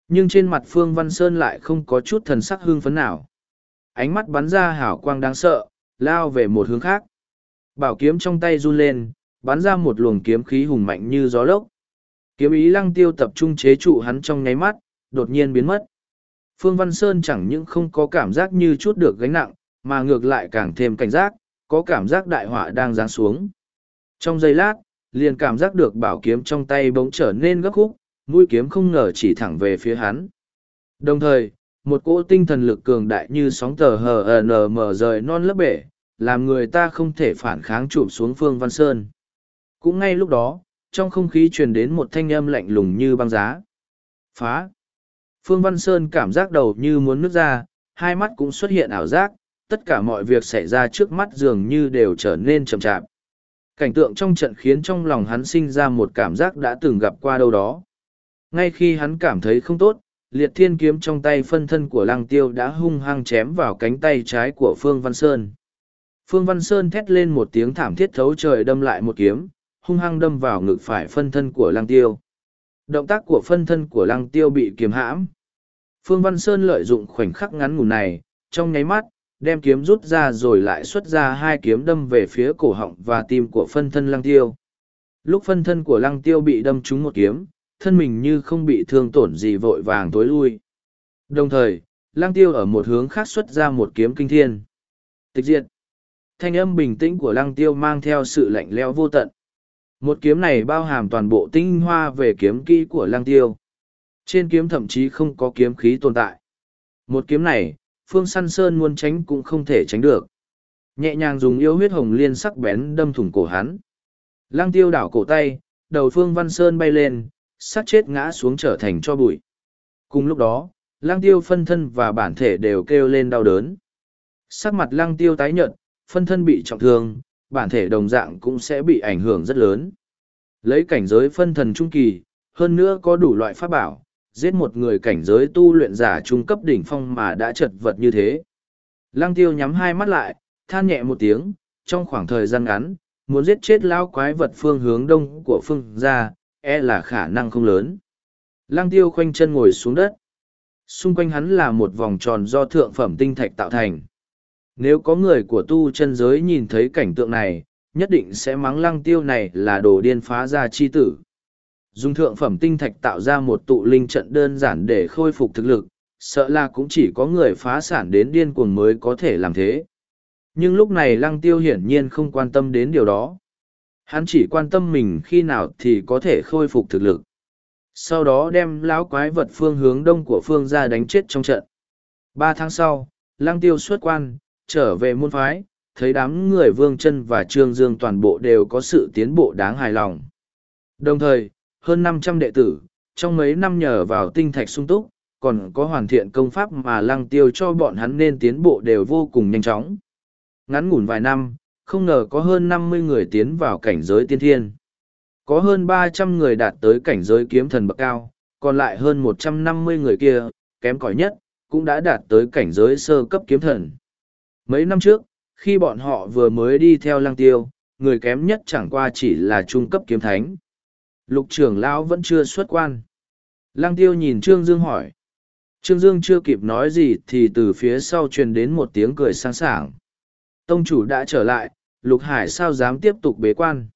Nhưng trên mặt Phương Văn Sơn lại không có chút thần sắc hương phấn nào. Ánh mắt bắn ra hảo quang đáng sợ, lao về một hướng khác. Bảo kiếm trong tay run lên, bắn ra một luồng kiếm khí hùng mạnh như gió lốc. Kiếm ý lăng tiêu tập trung chế trụ hắn trong nháy mắt, đột nhiên biến mất. Phương Văn Sơn chẳng những không có cảm giác như chút được gánh nặng, mà ngược lại càng thêm cảnh giác, có cảm giác đại họa đang giáng xuống. Trong giây lát, liền cảm giác được bảo kiếm trong tay bỗng trở nên gấp khúc, mũi kiếm không ngờ chỉ thẳng về phía hắn. Đồng thời, một cỗ tinh thần lực cường đại như sóng tờ hờ ờ nờ mở rời non lớp bể, làm người ta không thể phản kháng chụp xuống Phương Văn Sơn. Cũng ngay lúc đó, trong không khí truyền đến một thanh âm lạnh lùng như băng giá. Phá! Phương Văn Sơn cảm giác đầu như muốn nứt ra, hai mắt cũng xuất hiện ảo giác, tất cả mọi việc xảy ra trước mắt dường như đều trở nên chậm chạp. Cảnh tượng trong trận khiến trong lòng hắn sinh ra một cảm giác đã từng gặp qua đâu đó. Ngay khi hắn cảm thấy không tốt, liệt thiên kiếm trong tay phân thân của lăng tiêu đã hung hăng chém vào cánh tay trái của Phương Văn Sơn. Phương Văn Sơn thét lên một tiếng thảm thiết thấu trời đâm lại một kiếm, hung hăng đâm vào ngực phải phân thân của lăng tiêu. Động tác của phân thân của lăng tiêu bị kiếm hãm. Phương Văn Sơn lợi dụng khoảnh khắc ngắn ngủ này, trong nháy mắt, đem kiếm rút ra rồi lại xuất ra hai kiếm đâm về phía cổ họng và tim của phân thân lăng tiêu. Lúc phân thân của lăng tiêu bị đâm trúng một kiếm, thân mình như không bị thương tổn gì vội vàng tối lui. Đồng thời, lăng tiêu ở một hướng khác xuất ra một kiếm kinh thiên. Tịch diệt. Thanh âm bình tĩnh của lăng tiêu mang theo sự lạnh lẽo vô tận. Một kiếm này bao hàm toàn bộ tinh hoa về kiếm kỹ của lăng tiêu. Trên kiếm thậm chí không có kiếm khí tồn tại. Một kiếm này, Phương Săn Sơn muốn tránh cũng không thể tránh được. Nhẹ nhàng dùng yêu huyết hồng liên sắc bén đâm thủng cổ hắn. Lăng tiêu đảo cổ tay, đầu Phương Văn Sơn bay lên, sát chết ngã xuống trở thành cho bụi. Cùng lúc đó, lăng tiêu phân thân và bản thể đều kêu lên đau đớn. Sắc mặt lăng tiêu tái nhợt, phân thân bị trọng thương, bản thể đồng dạng cũng sẽ bị ảnh hưởng rất lớn. Lấy cảnh giới phân thần trung kỳ, hơn nữa có đủ loại pháp bảo, giết một người cảnh giới tu luyện giả trung cấp đỉnh phong mà đã chật vật như thế. Lăng tiêu nhắm hai mắt lại, than nhẹ một tiếng, trong khoảng thời gian ngắn, muốn giết chết lao quái vật phương hướng đông của phương ra, e là khả năng không lớn. Lăng tiêu khoanh chân ngồi xuống đất. Xung quanh hắn là một vòng tròn do thượng phẩm tinh thạch tạo thành. Nếu có người của tu chân giới nhìn thấy cảnh tượng này, nhất định sẽ mắng lăng tiêu này là đồ điên phá ra chi tử. Dùng thượng phẩm tinh thạch tạo ra một tụ linh trận đơn giản để khôi phục thực lực, sợ là cũng chỉ có người phá sản đến điên cuồng mới có thể làm thế. Nhưng lúc này lăng tiêu hiển nhiên không quan tâm đến điều đó. Hắn chỉ quan tâm mình khi nào thì có thể khôi phục thực lực. Sau đó đem lão quái vật phương hướng đông của phương ra đánh chết trong trận. Ba tháng sau, lăng tiêu xuất quan, trở về môn phái, thấy đám người vương chân và trương dương toàn bộ đều có sự tiến bộ đáng hài lòng. Đồng thời, hơn năm trăm đệ tử, trong mấy năm nhờ vào tinh thạch sung túc, còn có hoàn thiện công pháp mà lăng tiêu cho bọn hắn nên tiến bộ đều vô cùng nhanh chóng. Ngắn ngủn vài năm, không ngờ có hơn năm mươi người tiến vào cảnh giới tiên thiên. Có hơn ba trăm người đạt tới cảnh giới kiếm thần bậc cao, còn lại hơn một trăm năm mươi người kia, kém cỏi nhất, cũng đã đạt tới cảnh giới sơ cấp kiếm thần. Mấy năm trước, khi bọn họ vừa mới đi theo lăng tiêu, người kém nhất chẳng qua chỉ là trung cấp kiếm thánh. Lục trưởng lão vẫn chưa xuất quan. Lăng tiêu nhìn Trương Dương hỏi. Trương Dương chưa kịp nói gì thì từ phía sau truyền đến một tiếng cười sáng sảng. Tông chủ đã trở lại, Lục Hải sao dám tiếp tục bế quan.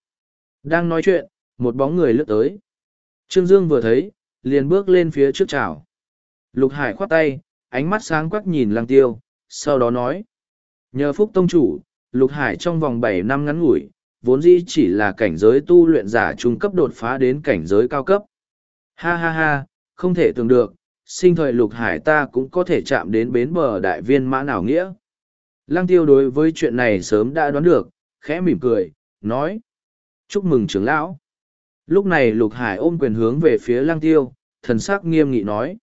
Đang nói chuyện, một bóng người lướt tới. Trương Dương vừa thấy, liền bước lên phía trước chào. Lục Hải khoát tay, ánh mắt sáng quắc nhìn lăng tiêu, sau đó nói. Nhờ phúc tông chủ, Lục Hải trong vòng bảy năm ngắn ngủi, vốn dĩ chỉ là cảnh giới tu luyện giả trung cấp đột phá đến cảnh giới cao cấp. Ha ha ha, không thể tưởng được, sinh thời Lục Hải ta cũng có thể chạm đến bến bờ đại viên mã nào nghĩa. Lăng tiêu đối với chuyện này sớm đã đoán được, khẽ mỉm cười, nói. Chúc mừng trưởng lão. Lúc này Lục Hải ôm quyền hướng về phía lăng tiêu, thần sắc nghiêm nghị nói.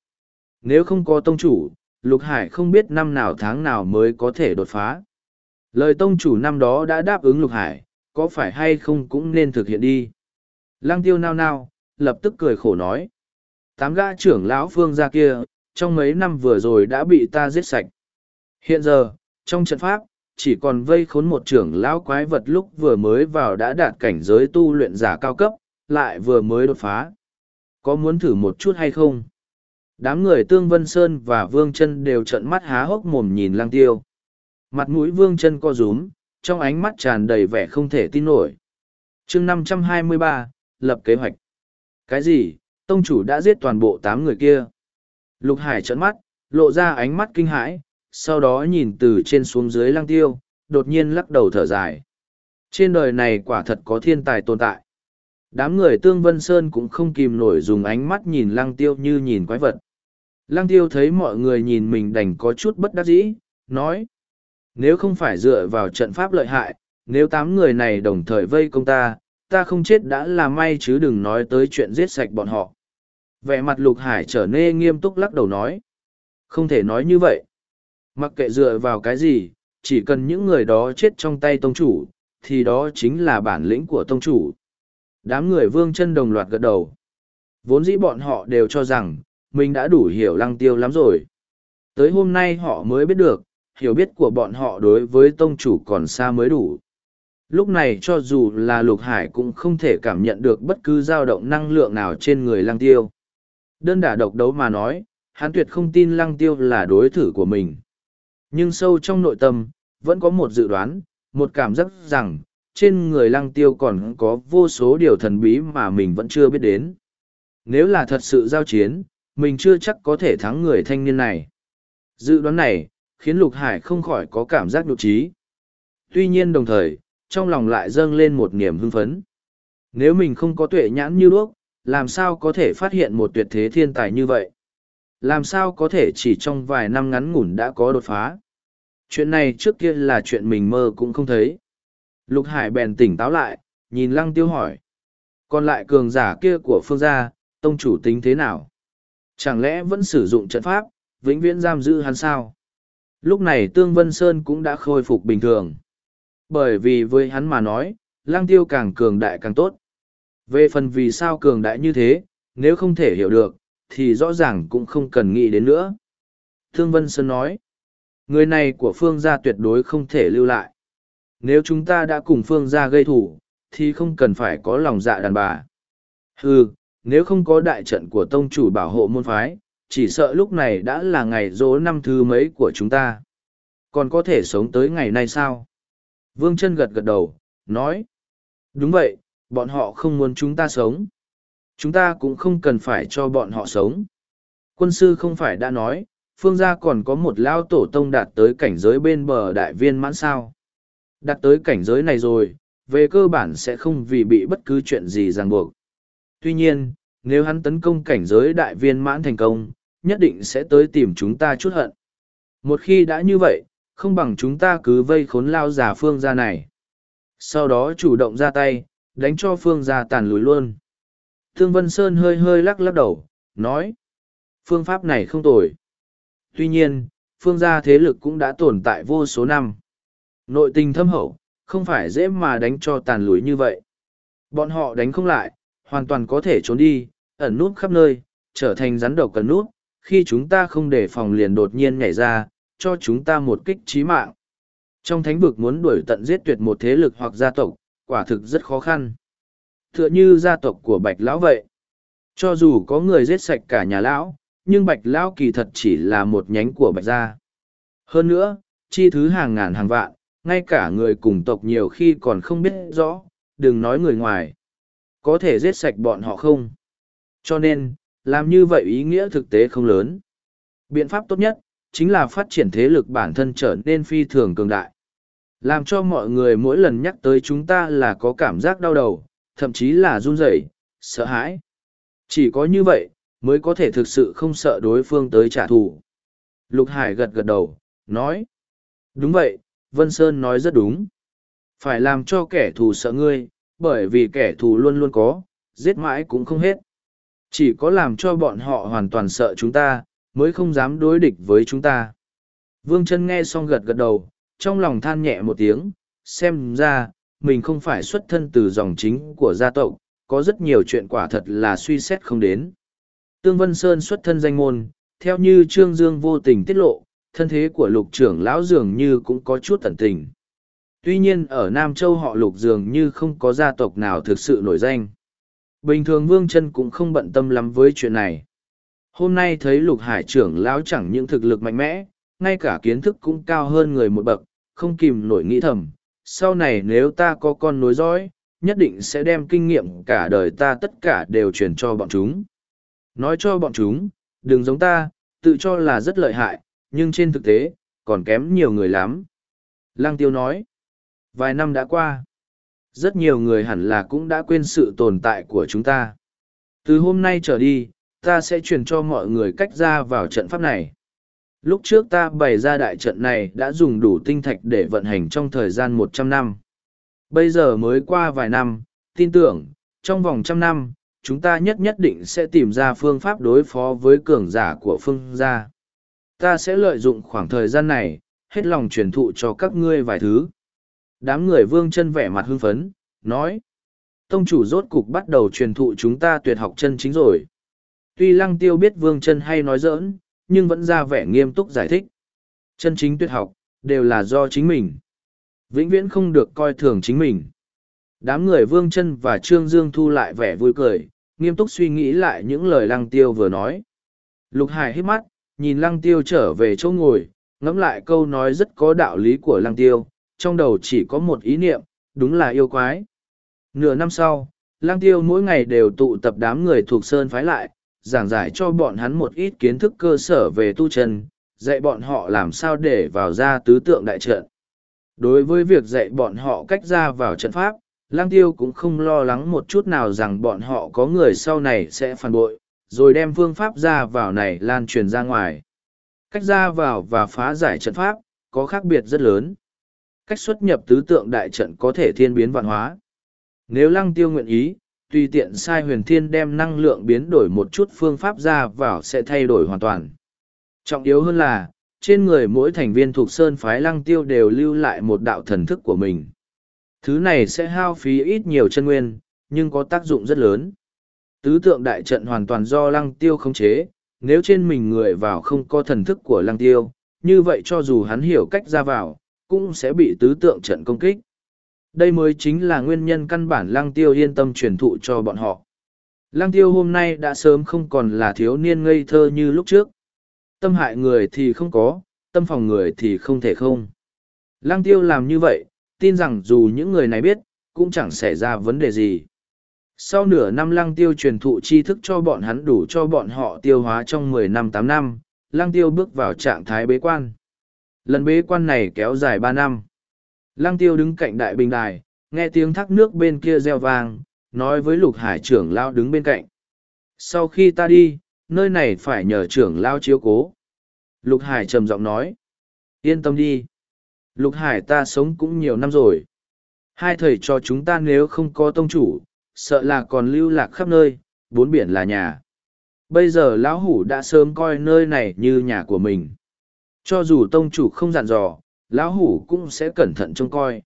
Nếu không có tông chủ, Lục Hải không biết năm nào tháng nào mới có thể đột phá. Lời tông chủ năm đó đã đáp ứng Lục Hải, có phải hay không cũng nên thực hiện đi. Lăng tiêu nao nao, lập tức cười khổ nói. tám gã trưởng lão phương gia kia, trong mấy năm vừa rồi đã bị ta giết sạch. Hiện giờ, trong trận pháp, chỉ còn vây khốn một trưởng lão quái vật lúc vừa mới vào đã đạt cảnh giới tu luyện giả cao cấp, lại vừa mới đột phá. Có muốn thử một chút hay không? Đám người Tương Vân Sơn và Vương chân đều trợn mắt há hốc mồm nhìn lang tiêu. Mặt mũi Vương chân co rúm, trong ánh mắt tràn đầy vẻ không thể tin nổi. chương năm trăm hai mươi ba lập kế hoạch. Cái gì? Tông chủ đã giết toàn bộ tám người kia. Lục Hải trợn mắt, lộ ra ánh mắt kinh hãi, sau đó nhìn từ trên xuống dưới lang tiêu, đột nhiên lắc đầu thở dài. Trên đời này quả thật có thiên tài tồn tại. Đám người Tương Vân Sơn cũng không kìm nổi dùng ánh mắt nhìn lăng tiêu như nhìn quái vật. Lăng tiêu thấy mọi người nhìn mình đành có chút bất đắc dĩ, nói. Nếu không phải dựa vào trận pháp lợi hại, nếu tám người này đồng thời vây công ta, ta không chết đã là may chứ đừng nói tới chuyện giết sạch bọn họ. Vẻ mặt lục hải trở nên nghiêm túc lắc đầu nói. Không thể nói như vậy. Mặc kệ dựa vào cái gì, chỉ cần những người đó chết trong tay tông chủ, thì đó chính là bản lĩnh của tông chủ. Đám người vương chân đồng loạt gật đầu. Vốn dĩ bọn họ đều cho rằng, mình đã đủ hiểu lăng tiêu lắm rồi. Tới hôm nay họ mới biết được, hiểu biết của bọn họ đối với tông chủ còn xa mới đủ. Lúc này cho dù là lục hải cũng không thể cảm nhận được bất cứ dao động năng lượng nào trên người lăng tiêu. Đơn đả độc đấu mà nói, hắn tuyệt không tin lăng tiêu là đối thủ của mình. Nhưng sâu trong nội tâm, vẫn có một dự đoán, một cảm giác rằng, trên người lăng tiêu còn có vô số điều thần bí mà mình vẫn chưa biết đến. Nếu là thật sự giao chiến, mình chưa chắc có thể thắng người thanh niên này. Dự đoán này, khiến Lục Hải không khỏi có cảm giác nhục trí. Tuy nhiên đồng thời, trong lòng lại dâng lên một niềm hưng phấn. Nếu mình không có tuệ nhãn như đuốc, làm sao có thể phát hiện một tuyệt thế thiên tài như vậy? Làm sao có thể chỉ trong vài năm ngắn ngủn đã có đột phá? Chuyện này trước kia là chuyện mình mơ cũng không thấy. Lục Hải bèn tỉnh táo lại, nhìn Lăng Tiêu hỏi. Còn lại cường giả kia của phương gia, tông chủ tính thế nào? Chẳng lẽ vẫn sử dụng trận pháp, vĩnh viễn giam giữ hắn sao? Lúc này Tương Vân Sơn cũng đã khôi phục bình thường. Bởi vì với hắn mà nói, lang Tiêu càng cường đại càng tốt. Về phần vì sao cường đại như thế, nếu không thể hiểu được, thì rõ ràng cũng không cần nghĩ đến nữa. Thương Vân Sơn nói, người này của phương gia tuyệt đối không thể lưu lại. Nếu chúng ta đã cùng phương gia gây thủ, thì không cần phải có lòng dạ đàn bà. Ừ, nếu không có đại trận của tông chủ bảo hộ môn phái, chỉ sợ lúc này đã là ngày dỗ năm thứ mấy của chúng ta. Còn có thể sống tới ngày nay sao? Vương chân gật gật đầu, nói. Đúng vậy, bọn họ không muốn chúng ta sống. Chúng ta cũng không cần phải cho bọn họ sống. Quân sư không phải đã nói, phương gia còn có một lao tổ tông đạt tới cảnh giới bên bờ đại viên mãn sao. Đạt tới cảnh giới này rồi, về cơ bản sẽ không vì bị bất cứ chuyện gì ràng buộc. Tuy nhiên, nếu hắn tấn công cảnh giới đại viên mãn thành công, nhất định sẽ tới tìm chúng ta chút hận. Một khi đã như vậy, không bằng chúng ta cứ vây khốn lao giả phương gia này. Sau đó chủ động ra tay, đánh cho phương gia tàn lùi luôn. Thương Vân Sơn hơi hơi lắc lắc đầu, nói. Phương pháp này không tồi. Tuy nhiên, phương gia thế lực cũng đã tồn tại vô số năm. Nội tình thâm hậu, không phải dễ mà đánh cho tàn lùi như vậy. Bọn họ đánh không lại, hoàn toàn có thể trốn đi, ẩn nút khắp nơi, trở thành rắn độc cần nút, khi chúng ta không để phòng liền đột nhiên nhảy ra, cho chúng ta một kích trí mạng. Trong thánh vực muốn đuổi tận giết tuyệt một thế lực hoặc gia tộc, quả thực rất khó khăn. Tựa như gia tộc của Bạch Lão vậy. Cho dù có người giết sạch cả nhà Lão, nhưng Bạch Lão kỳ thật chỉ là một nhánh của Bạch Gia. Hơn nữa, chi thứ hàng ngàn hàng vạn, ngay cả người cùng tộc nhiều khi còn không biết rõ, đừng nói người ngoài. Có thể giết sạch bọn họ không? Cho nên, làm như vậy ý nghĩa thực tế không lớn. Biện pháp tốt nhất, chính là phát triển thế lực bản thân trở nên phi thường cường đại. Làm cho mọi người mỗi lần nhắc tới chúng ta là có cảm giác đau đầu, thậm chí là run rẩy, sợ hãi. Chỉ có như vậy, mới có thể thực sự không sợ đối phương tới trả thù. Lục Hải gật gật đầu, nói. Đúng vậy, Vân Sơn nói rất đúng. Phải làm cho kẻ thù sợ ngươi, bởi vì kẻ thù luôn luôn có, giết mãi cũng không hết. Chỉ có làm cho bọn họ hoàn toàn sợ chúng ta, mới không dám đối địch với chúng ta. Vương chân nghe xong gật gật đầu, trong lòng than nhẹ một tiếng, xem ra, mình không phải xuất thân từ dòng chính của gia tộc, có rất nhiều chuyện quả thật là suy xét không đến. Tương Vân Sơn xuất thân danh môn, theo như Trương Dương vô tình tiết lộ, thân thế của lục trưởng lão dường như cũng có chút thần tình. Tuy nhiên ở Nam Châu họ lục dường như không có gia tộc nào thực sự nổi danh. Bình thường Vương chân cũng không bận tâm lắm với chuyện này. Hôm nay thấy lục hải trưởng lão chẳng những thực lực mạnh mẽ, ngay cả kiến thức cũng cao hơn người một bậc, không kìm nổi nghĩ thầm. Sau này nếu ta có con nối dõi, nhất định sẽ đem kinh nghiệm cả đời ta tất cả đều truyền cho bọn chúng. Nói cho bọn chúng, đừng giống ta, tự cho là rất lợi hại, nhưng trên thực tế, còn kém nhiều người lắm. Lăng tiêu nói, vài năm đã qua, rất nhiều người hẳn là cũng đã quên sự tồn tại của chúng ta. Từ hôm nay trở đi, ta sẽ truyền cho mọi người cách ra vào trận pháp này. Lúc trước ta bày ra đại trận này đã dùng đủ tinh thạch để vận hành trong thời gian một trăm năm. Bây giờ mới qua vài năm, tin tưởng, trong vòng trăm năm, chúng ta nhất nhất định sẽ tìm ra phương pháp đối phó với cường giả của phương gia. Ta sẽ lợi dụng khoảng thời gian này, hết lòng truyền thụ cho các ngươi vài thứ. Đám người vương chân vẻ mặt hưng phấn, nói. Tông chủ rốt cục bắt đầu truyền thụ chúng ta tuyệt học chân chính rồi. Tuy lăng tiêu biết vương chân hay nói giỡn, nhưng vẫn ra vẻ nghiêm túc giải thích. Chân chính tuyệt học, đều là do chính mình. Vĩnh viễn không được coi thường chính mình. Đám người Vương chân và Trương Dương thu lại vẻ vui cười, nghiêm túc suy nghĩ lại những lời Lăng Tiêu vừa nói. Lục Hải hít mắt, nhìn Lăng Tiêu trở về chỗ ngồi, ngẫm lại câu nói rất có đạo lý của Lăng Tiêu, trong đầu chỉ có một ý niệm, đúng là yêu quái. Nửa năm sau, Lăng Tiêu mỗi ngày đều tụ tập đám người thuộc Sơn phái lại, giảng giải cho bọn hắn một ít kiến thức cơ sở về tu chân, dạy bọn họ làm sao để vào ra tứ tượng đại trận. Đối với việc dạy bọn họ cách ra vào trận pháp, lang tiêu cũng không lo lắng một chút nào rằng bọn họ có người sau này sẽ phản bội, rồi đem phương pháp ra vào này lan truyền ra ngoài. Cách ra vào và phá giải trận pháp, có khác biệt rất lớn. Cách xuất nhập tứ tượng đại trận có thể thiên biến vạn hóa. Nếu lăng tiêu nguyện ý, tùy tiện sai huyền thiên đem năng lượng biến đổi một chút phương pháp ra vào sẽ thay đổi hoàn toàn. Trọng yếu hơn là, trên người mỗi thành viên thuộc sơn phái lăng tiêu đều lưu lại một đạo thần thức của mình. Thứ này sẽ hao phí ít nhiều chân nguyên, nhưng có tác dụng rất lớn. Tứ tượng đại trận hoàn toàn do lăng tiêu khống chế, nếu trên mình người vào không có thần thức của lăng tiêu, như vậy cho dù hắn hiểu cách ra vào, cũng sẽ bị tứ tượng trận công kích. Đây mới chính là nguyên nhân căn bản lăng tiêu yên tâm truyền thụ cho bọn họ. Lăng tiêu hôm nay đã sớm không còn là thiếu niên ngây thơ như lúc trước. Tâm hại người thì không có, tâm phòng người thì không thể không. Lăng tiêu làm như vậy, tin rằng dù những người này biết, cũng chẳng xảy ra vấn đề gì. Sau nửa năm lăng tiêu truyền thụ tri thức cho bọn hắn đủ cho bọn họ tiêu hóa trong mười năm tám năm, lăng tiêu bước vào trạng thái bế quan. Lần bế quan này kéo dài ba năm. Lăng tiêu đứng cạnh đại bình đài, nghe tiếng thác nước bên kia reo vang, nói với lục hải trưởng lao đứng bên cạnh. Sau khi ta đi, nơi này phải nhờ trưởng lao chiếu cố. Lục hải trầm giọng nói. Yên tâm đi. Lục hải ta sống cũng nhiều năm rồi. Hai thầy cho chúng ta nếu không có tông chủ, sợ là còn lưu lạc khắp nơi, bốn biển là nhà. Bây giờ lão hủ đã sớm coi nơi này như nhà của mình. Cho dù tông chủ không dặn dò, lão hủ cũng sẽ cẩn thận trông coi.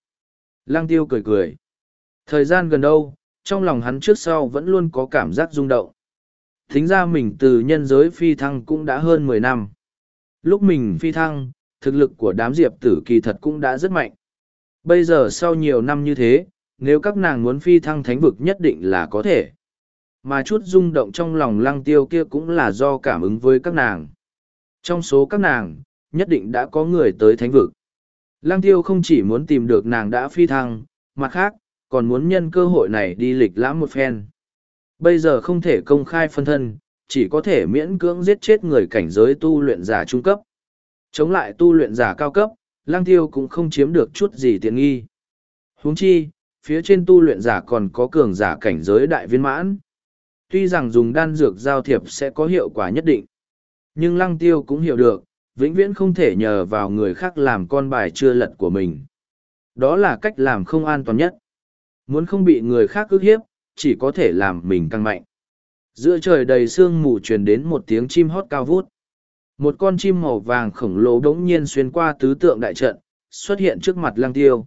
Lang tiêu cười cười. Thời gian gần đâu, trong lòng hắn trước sau vẫn luôn có cảm giác rung động. Thính ra mình từ nhân giới phi thăng cũng đã hơn mười năm. Lúc mình phi thăng, thực lực của đám diệp tử kỳ thật cũng đã rất mạnh. Bây giờ sau nhiều năm như thế, nếu các nàng muốn phi thăng thánh vực nhất định là có thể. Mà chút rung động trong lòng lăng tiêu kia cũng là do cảm ứng với các nàng. Trong số các nàng, nhất định đã có người tới thánh vực. Lăng tiêu không chỉ muốn tìm được nàng đã phi thăng, mặt khác, còn muốn nhân cơ hội này đi lịch lãm một phen. Bây giờ không thể công khai phân thân, chỉ có thể miễn cưỡng giết chết người cảnh giới tu luyện giả trung cấp. Chống lại tu luyện giả cao cấp, lang tiêu cũng không chiếm được chút gì tiện nghi. huống chi, phía trên tu luyện giả còn có cường giả cảnh giới đại viên mãn. Tuy rằng dùng đan dược giao thiệp sẽ có hiệu quả nhất định, nhưng lăng tiêu cũng hiểu được, vĩnh viễn không thể nhờ vào người khác làm con bài chưa lật của mình. Đó là cách làm không an toàn nhất. Muốn không bị người khác ức hiếp, chỉ có thể làm mình căng mạnh. Giữa trời đầy sương mù truyền đến một tiếng chim hót cao vút. Một con chim màu vàng khổng lồ đống nhiên xuyên qua tứ tượng đại trận, xuất hiện trước mặt lăng tiêu.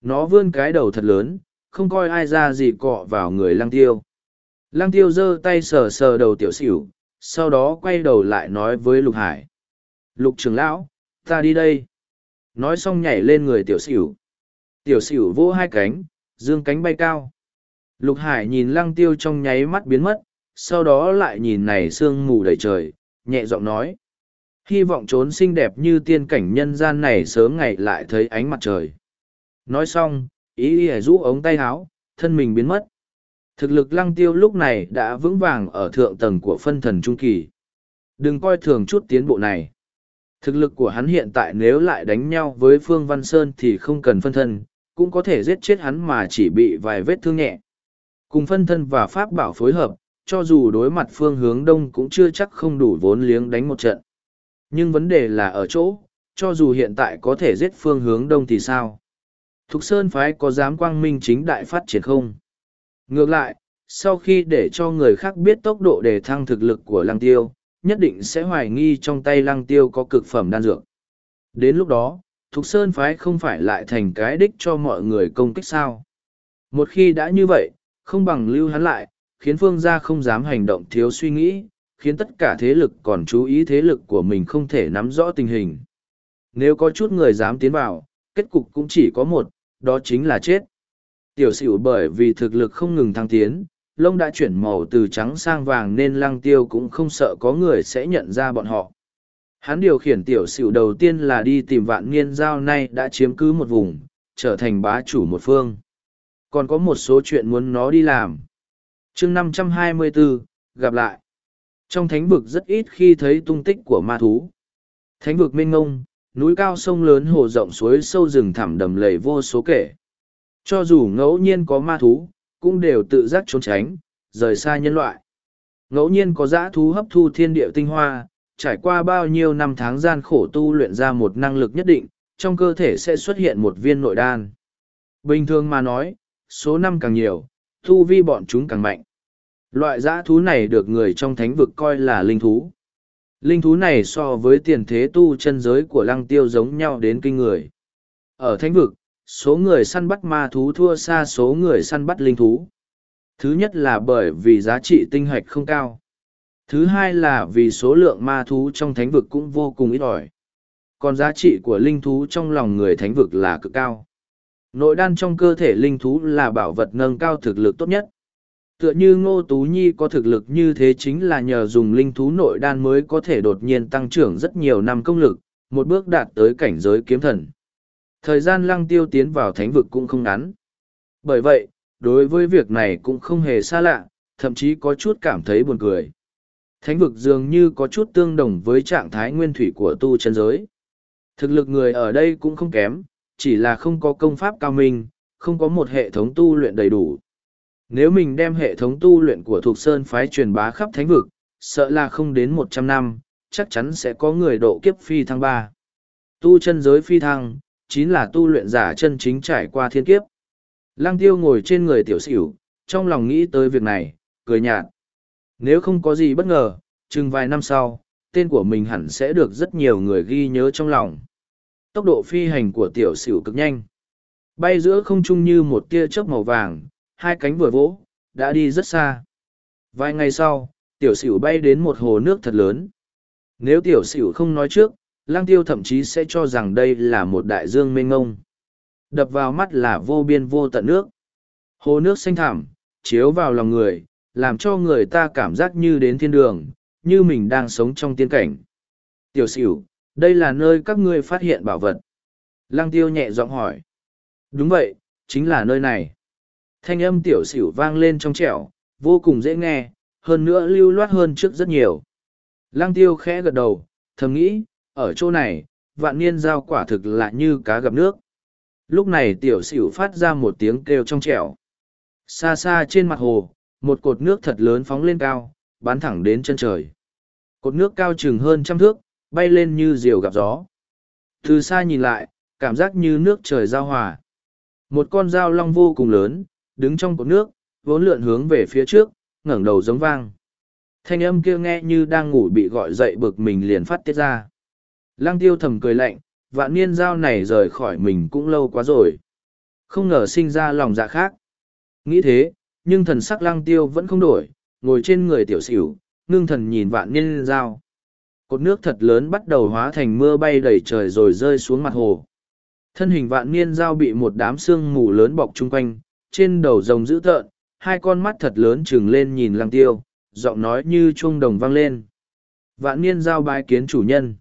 Nó vươn cái đầu thật lớn, không coi ai ra gì cọ vào người lăng tiêu. Lăng tiêu giơ tay sờ sờ đầu tiểu xỉu, sau đó quay đầu lại nói với lục hải lục trưởng lão, ta đi đây. Nói xong nhảy lên người tiểu xỉu. Tiểu xỉu vỗ hai cánh, dương cánh bay cao. Lục hải nhìn lăng tiêu trong nháy mắt biến mất, sau đó lại nhìn này sương mù đầy trời, nhẹ giọng nói. Hy vọng trốn xinh đẹp như tiên cảnh nhân gian này sớm ngày lại thấy ánh mặt trời. Nói xong, ý ỉa rũ ống tay háo thân mình biến mất. Thực lực lăng tiêu lúc này đã vững vàng ở thượng tầng của phân thần trung kỳ. Đừng coi thường chút tiến bộ này thực lực của hắn hiện tại nếu lại đánh nhau với phương văn sơn thì không cần phân thân, cũng có thể giết chết hắn mà chỉ bị vài vết thương nhẹ. Cùng phân thân và pháp bảo phối hợp, cho dù đối mặt phương hướng đông cũng chưa chắc không đủ vốn liếng đánh một trận. Nhưng vấn đề là ở chỗ, cho dù hiện tại có thể giết phương hướng đông thì sao? Thục sơn phái có dám quang minh chính đại phát triển không? Ngược lại, sau khi để cho người khác biết tốc độ đề thăng thực lực của lăng tiêu nhất định sẽ hoài nghi trong tay lăng tiêu có cực phẩm đan dược đến lúc đó thục sơn phái không phải lại thành cái đích cho mọi người công kích sao một khi đã như vậy không bằng lưu hắn lại khiến phương gia không dám hành động thiếu suy nghĩ, khiến tất cả thế lực còn chú ý thế lực của mình không thể nắm rõ tình hình. Nếu có chút người dám tiến vào, kết cục cũng chỉ có một, đó chính là chết. Tiểu sửu bởi vì thực lực không ngừng thăng tiến, lông đã chuyển màu từ trắng sang vàng nên lăng tiêu cũng không sợ có người sẽ nhận ra bọn họ. Hắn điều khiển tiểu sửu đầu tiên là đi tìm vạn niên giao nay đã chiếm cứ một vùng, trở thành bá chủ một phương. Còn có một số chuyện muốn nó đi làm chương năm trăm hai mươi bốn gặp lại trong thánh vực rất ít khi thấy tung tích của ma thú thánh vực mênh ngông núi cao sông lớn hồ rộng suối sâu rừng thẳm đầm lầy vô số kể cho dù ngẫu nhiên có ma thú cũng đều tự giác trốn tránh rời xa nhân loại ngẫu nhiên có dã thú hấp thu thiên địa tinh hoa trải qua bao nhiêu năm tháng gian khổ tu luyện ra một năng lực nhất định trong cơ thể sẽ xuất hiện một viên nội đan bình thường mà nói số năm càng nhiều thu vi bọn chúng càng mạnh Loại dã thú này được người trong thánh vực coi là linh thú. Linh thú này so với tiền thế tu chân giới của lăng tiêu giống nhau đến kinh người. Ở thánh vực, số người săn bắt ma thú thua xa số người săn bắt linh thú. Thứ nhất là bởi vì giá trị tinh hạch không cao. Thứ hai là vì số lượng ma thú trong thánh vực cũng vô cùng ít ỏi. Còn giá trị của linh thú trong lòng người thánh vực là cực cao. Nội đan trong cơ thể linh thú là bảo vật nâng cao thực lực tốt nhất tựa như ngô tú nhi có thực lực như thế chính là nhờ dùng linh thú nội đan mới có thể đột nhiên tăng trưởng rất nhiều năm công lực, một bước đạt tới cảnh giới kiếm thần thời gian lăng tiêu tiến vào thánh vực cũng không ngắn. Bởi vậy đối với việc này cũng không hề xa lạ thậm chí có chút cảm thấy buồn cười. Thánh vực dường như có chút tương đồng với trạng thái nguyên thủy của tu chân giới. Thực lực người ở đây cũng không kém chỉ là không có công pháp cao minh không có một hệ thống tu luyện đầy đủ. Nếu mình đem hệ thống tu luyện của Thục Sơn phái truyền bá khắp thánh vực, sợ là không đến một trăm năm, chắc chắn sẽ có người độ kiếp phi thăng ba. Tu chân giới phi thăng, chính là tu luyện giả chân chính trải qua thiên kiếp. Lăng tiêu ngồi trên người tiểu xỉu, trong lòng nghĩ tới việc này, cười nhạt. Nếu không có gì bất ngờ, chừng vài năm sau, tên của mình hẳn sẽ được rất nhiều người ghi nhớ trong lòng. Tốc độ phi hành của tiểu xỉu cực nhanh. Bay giữa không trung như một tia chớp màu vàng, hai cánh vừa vỗ, đã đi rất xa. Vài ngày sau, tiểu sửu bay đến một hồ nước thật lớn. Nếu tiểu sửu không nói trước, lang tiêu thậm chí sẽ cho rằng đây là một đại dương mênh ngông. Đập vào mắt là vô biên vô tận nước. Hồ nước xanh thẳm, chiếu vào lòng người, làm cho người ta cảm giác như đến thiên đường, như mình đang sống trong tiên cảnh. Tiểu sửu, đây là nơi các ngươi phát hiện bảo vật. Lăng tiêu nhẹ giọng hỏi. Đúng vậy, chính là nơi này. Thanh âm tiểu xỉu vang lên trong trẻo, vô cùng dễ nghe, hơn nữa lưu loát hơn trước rất nhiều. Lăng tiêu khẽ gật đầu, thầm nghĩ, ở chỗ này, vạn niên giao quả thực là như cá gặp nước. Lúc này tiểu xỉu phát ra một tiếng kêu trong trẻo. Xa xa trên mặt hồ, một cột nước thật lớn phóng lên cao, bắn thẳng đến chân trời. Cột nước cao chừng hơn trăm thước, bay lên như diều gặp gió. Từ xa nhìn lại, cảm giác như nước trời giao hòa. Một con dao long vô cùng lớn, đứng trong cột nước, vốn lượn hướng về phía trước, ngẩng đầu giống vang. Thanh âm kia nghe như đang ngủ bị gọi dậy bực mình liền phát tiết ra. Lăng tiêu thầm cười lạnh, vạn niên Giao này rời khỏi mình cũng lâu quá rồi. Không ngờ sinh ra lòng dạ khác. Nghĩ thế, nhưng thần sắc lăng tiêu vẫn không đổi, ngồi trên người tiểu xỉu, ngưng thần nhìn vạn niên giao. Cột nước thật lớn bắt đầu hóa thành mưa bay đầy trời rồi rơi xuống mặt hồ. Thân hình vạn niên giao bị một đám sương mù lớn bọc chung quanh, trên đầu rồng dữ tợn, hai con mắt thật lớn trừng lên nhìn lăng tiêu, giọng nói như chuông đồng vang lên. Vạn niên giao bái kiến chủ nhân.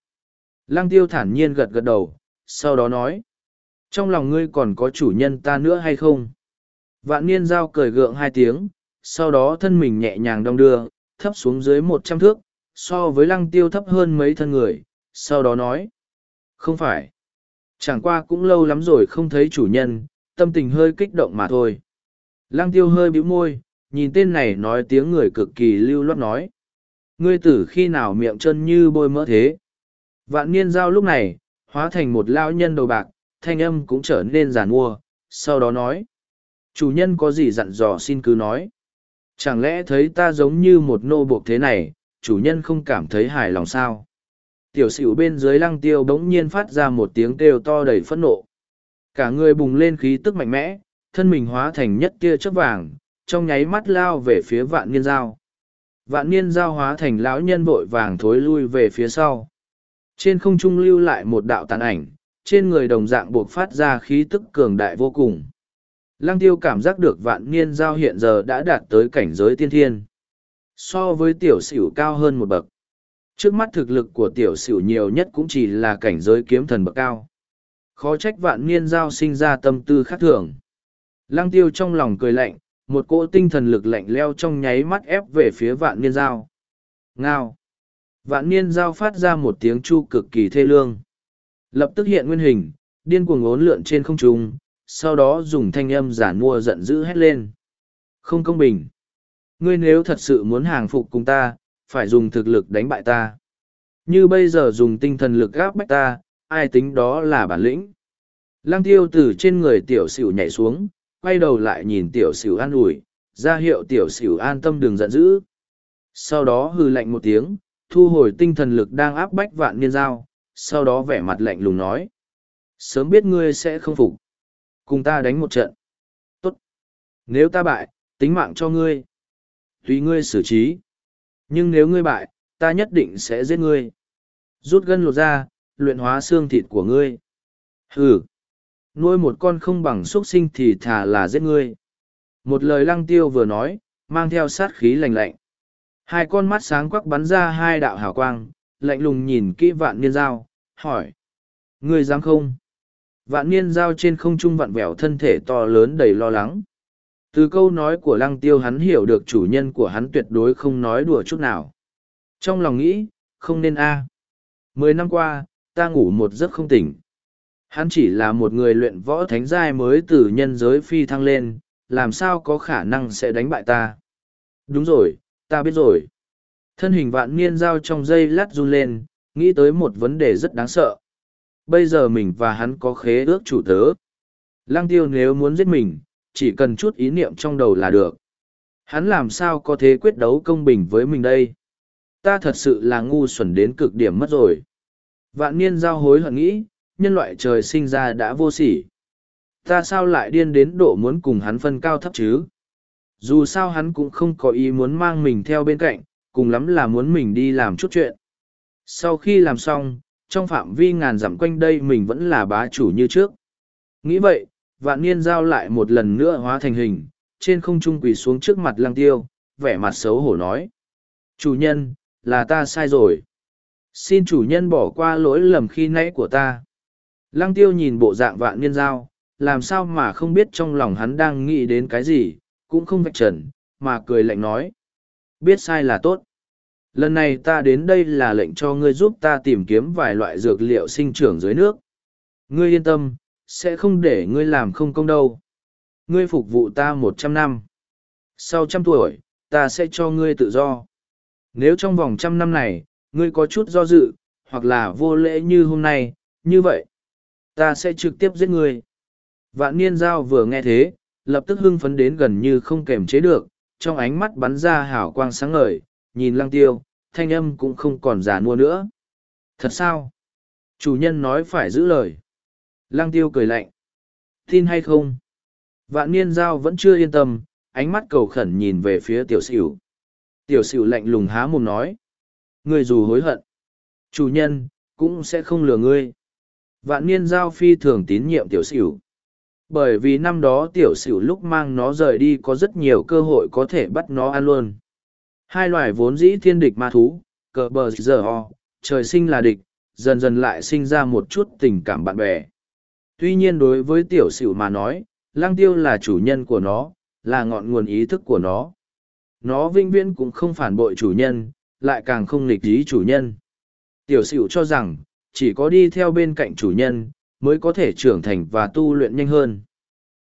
Lăng tiêu thản nhiên gật gật đầu, sau đó nói. Trong lòng ngươi còn có chủ nhân ta nữa hay không? Vạn niên giao cười gượng hai tiếng, sau đó thân mình nhẹ nhàng đong đưa, thấp xuống dưới một trăm thước, so với lăng tiêu thấp hơn mấy thân người, sau đó nói. Không phải. Chẳng qua cũng lâu lắm rồi không thấy chủ nhân, tâm tình hơi kích động mà thôi. Lăng tiêu hơi bĩu môi, nhìn tên này nói tiếng người cực kỳ lưu loát nói. Ngươi tử khi nào miệng chân như bôi mỡ thế? Vạn niên giao lúc này, hóa thành một lao nhân đầu bạc, thanh âm cũng trở nên giàn mua, sau đó nói. Chủ nhân có gì dặn dò xin cứ nói. Chẳng lẽ thấy ta giống như một nô buộc thế này, chủ nhân không cảm thấy hài lòng sao? Tiểu sửu bên dưới lăng tiêu bỗng nhiên phát ra một tiếng kêu to đầy phẫn nộ. Cả người bùng lên khí tức mạnh mẽ, thân mình hóa thành nhất kia chớp vàng, trong nháy mắt lao về phía vạn niên giao. Vạn niên giao hóa thành lão nhân vội vàng thối lui về phía sau. Trên không trung lưu lại một đạo tàn ảnh, trên người đồng dạng buộc phát ra khí tức cường đại vô cùng. Lăng tiêu cảm giác được vạn niên giao hiện giờ đã đạt tới cảnh giới tiên thiên. So với tiểu sửu cao hơn một bậc. Trước mắt thực lực của tiểu sửu nhiều nhất cũng chỉ là cảnh giới kiếm thần bậc cao. Khó trách vạn niên giao sinh ra tâm tư khác thường. Lăng tiêu trong lòng cười lạnh, một cỗ tinh thần lực lạnh leo trong nháy mắt ép về phía vạn niên giao. Ngao! Vạn niên giao phát ra một tiếng chu cực kỳ thê lương. Lập tức hiện nguyên hình, điên cuồng ốn lượn trên không trung, sau đó dùng thanh âm giản mua giận dữ hét lên. Không công bình. Ngươi nếu thật sự muốn hàng phục cùng ta, phải dùng thực lực đánh bại ta. Như bây giờ dùng tinh thần lực gáp bách ta, ai tính đó là bản lĩnh. Lăng tiêu từ trên người tiểu sửu nhảy xuống, quay đầu lại nhìn tiểu sửu an ủi, ra hiệu tiểu sửu an tâm đừng giận dữ. Sau đó hư lạnh một tiếng, thu hồi tinh thần lực đang áp bách vạn niên giao, sau đó vẻ mặt lạnh lùng nói. Sớm biết ngươi sẽ không phục. Cùng ta đánh một trận. Tốt. Nếu ta bại, tính mạng cho ngươi. Tùy ngươi xử trí. Nhưng nếu ngươi bại, ta nhất định sẽ giết ngươi. Rút gân lột ra, luyện hóa xương thịt của ngươi. Hừ. Nuôi một con không bằng xuất sinh thì thà là giết ngươi. Một lời lăng tiêu vừa nói, mang theo sát khí lạnh lạnh. Hai con mắt sáng quắc bắn ra hai đạo hào quang, lạnh lùng nhìn kỹ vạn niên dao, hỏi. Ngươi dám không? Vạn niên dao trên không trung vặn vẹo thân thể to lớn đầy lo lắng. Từ câu nói của lăng tiêu hắn hiểu được chủ nhân của hắn tuyệt đối không nói đùa chút nào. Trong lòng nghĩ, không nên a. Mười năm qua, ta ngủ một giấc không tỉnh. Hắn chỉ là một người luyện võ thánh giai mới từ nhân giới phi thăng lên, làm sao có khả năng sẽ đánh bại ta. Đúng rồi, ta biết rồi. Thân hình vạn niên giao trong dây lát run lên, nghĩ tới một vấn đề rất đáng sợ. Bây giờ mình và hắn có khế ước chủ tớ. Lăng tiêu nếu muốn giết mình, chỉ cần chút ý niệm trong đầu là được. Hắn làm sao có thể quyết đấu công bình với mình đây? Ta thật sự là ngu xuẩn đến cực điểm mất rồi. Vạn niên giao hối hận nghĩ, nhân loại trời sinh ra đã vô sỉ. Ta sao lại điên đến độ muốn cùng hắn phân cao thấp chứ? Dù sao hắn cũng không có ý muốn mang mình theo bên cạnh, cùng lắm là muốn mình đi làm chút chuyện. Sau khi làm xong, trong phạm vi ngàn dặm quanh đây mình vẫn là bá chủ như trước. Nghĩ vậy, vạn niên giao lại một lần nữa hóa thành hình, trên không trung quỳ xuống trước mặt lăng tiêu, vẻ mặt xấu hổ nói. Chủ nhân, là ta sai rồi. Xin chủ nhân bỏ qua lỗi lầm khi nãy của ta. Lăng tiêu nhìn bộ dạng vạn niên giao, làm sao mà không biết trong lòng hắn đang nghĩ đến cái gì, cũng không vạch trần, mà cười lạnh nói. Biết sai là tốt. Lần này ta đến đây là lệnh cho ngươi giúp ta tìm kiếm vài loại dược liệu sinh trưởng dưới nước. Ngươi yên tâm, sẽ không để ngươi làm không công đâu. Ngươi phục vụ ta một trăm năm. Sau trăm tuổi, ta sẽ cho ngươi tự do. Nếu trong vòng trăm năm này, ngươi có chút do dự, hoặc là vô lễ như hôm nay, như vậy, ta sẽ trực tiếp giết ngươi. Vạn niên giao vừa nghe thế, lập tức hưng phấn đến gần như không kềm chế được, trong ánh mắt bắn ra hào quang sáng ngời, nhìn lăng tiêu, thanh âm cũng không còn giả mua nữa. Thật sao? Chủ nhân nói phải giữ lời. Lăng tiêu cười lạnh. Tin hay không? Vạn niên giao vẫn chưa yên tâm, ánh mắt cầu khẩn nhìn về phía tiểu xỉu. Tiểu xỉu lạnh lùng há mồm nói. người dù hối hận, chủ nhân, cũng sẽ không lừa ngươi. Vạn niên giao phi thường tín nhiệm tiểu xỉu. Bởi vì năm đó tiểu sửu lúc mang nó rời đi có rất nhiều cơ hội có thể bắt nó ăn luôn. Hai loài vốn dĩ thiên địch ma thú, cờ bờ giờ ho, trời sinh là địch, dần dần lại sinh ra một chút tình cảm bạn bè. Tuy nhiên đối với tiểu sửu mà nói, lang tiêu là chủ nhân của nó, là ngọn nguồn ý thức của nó. Nó vinh viễn cũng không phản bội chủ nhân, lại càng không nghịch lý chủ nhân. Tiểu sửu cho rằng, chỉ có đi theo bên cạnh chủ nhân, mới có thể trưởng thành và tu luyện nhanh hơn.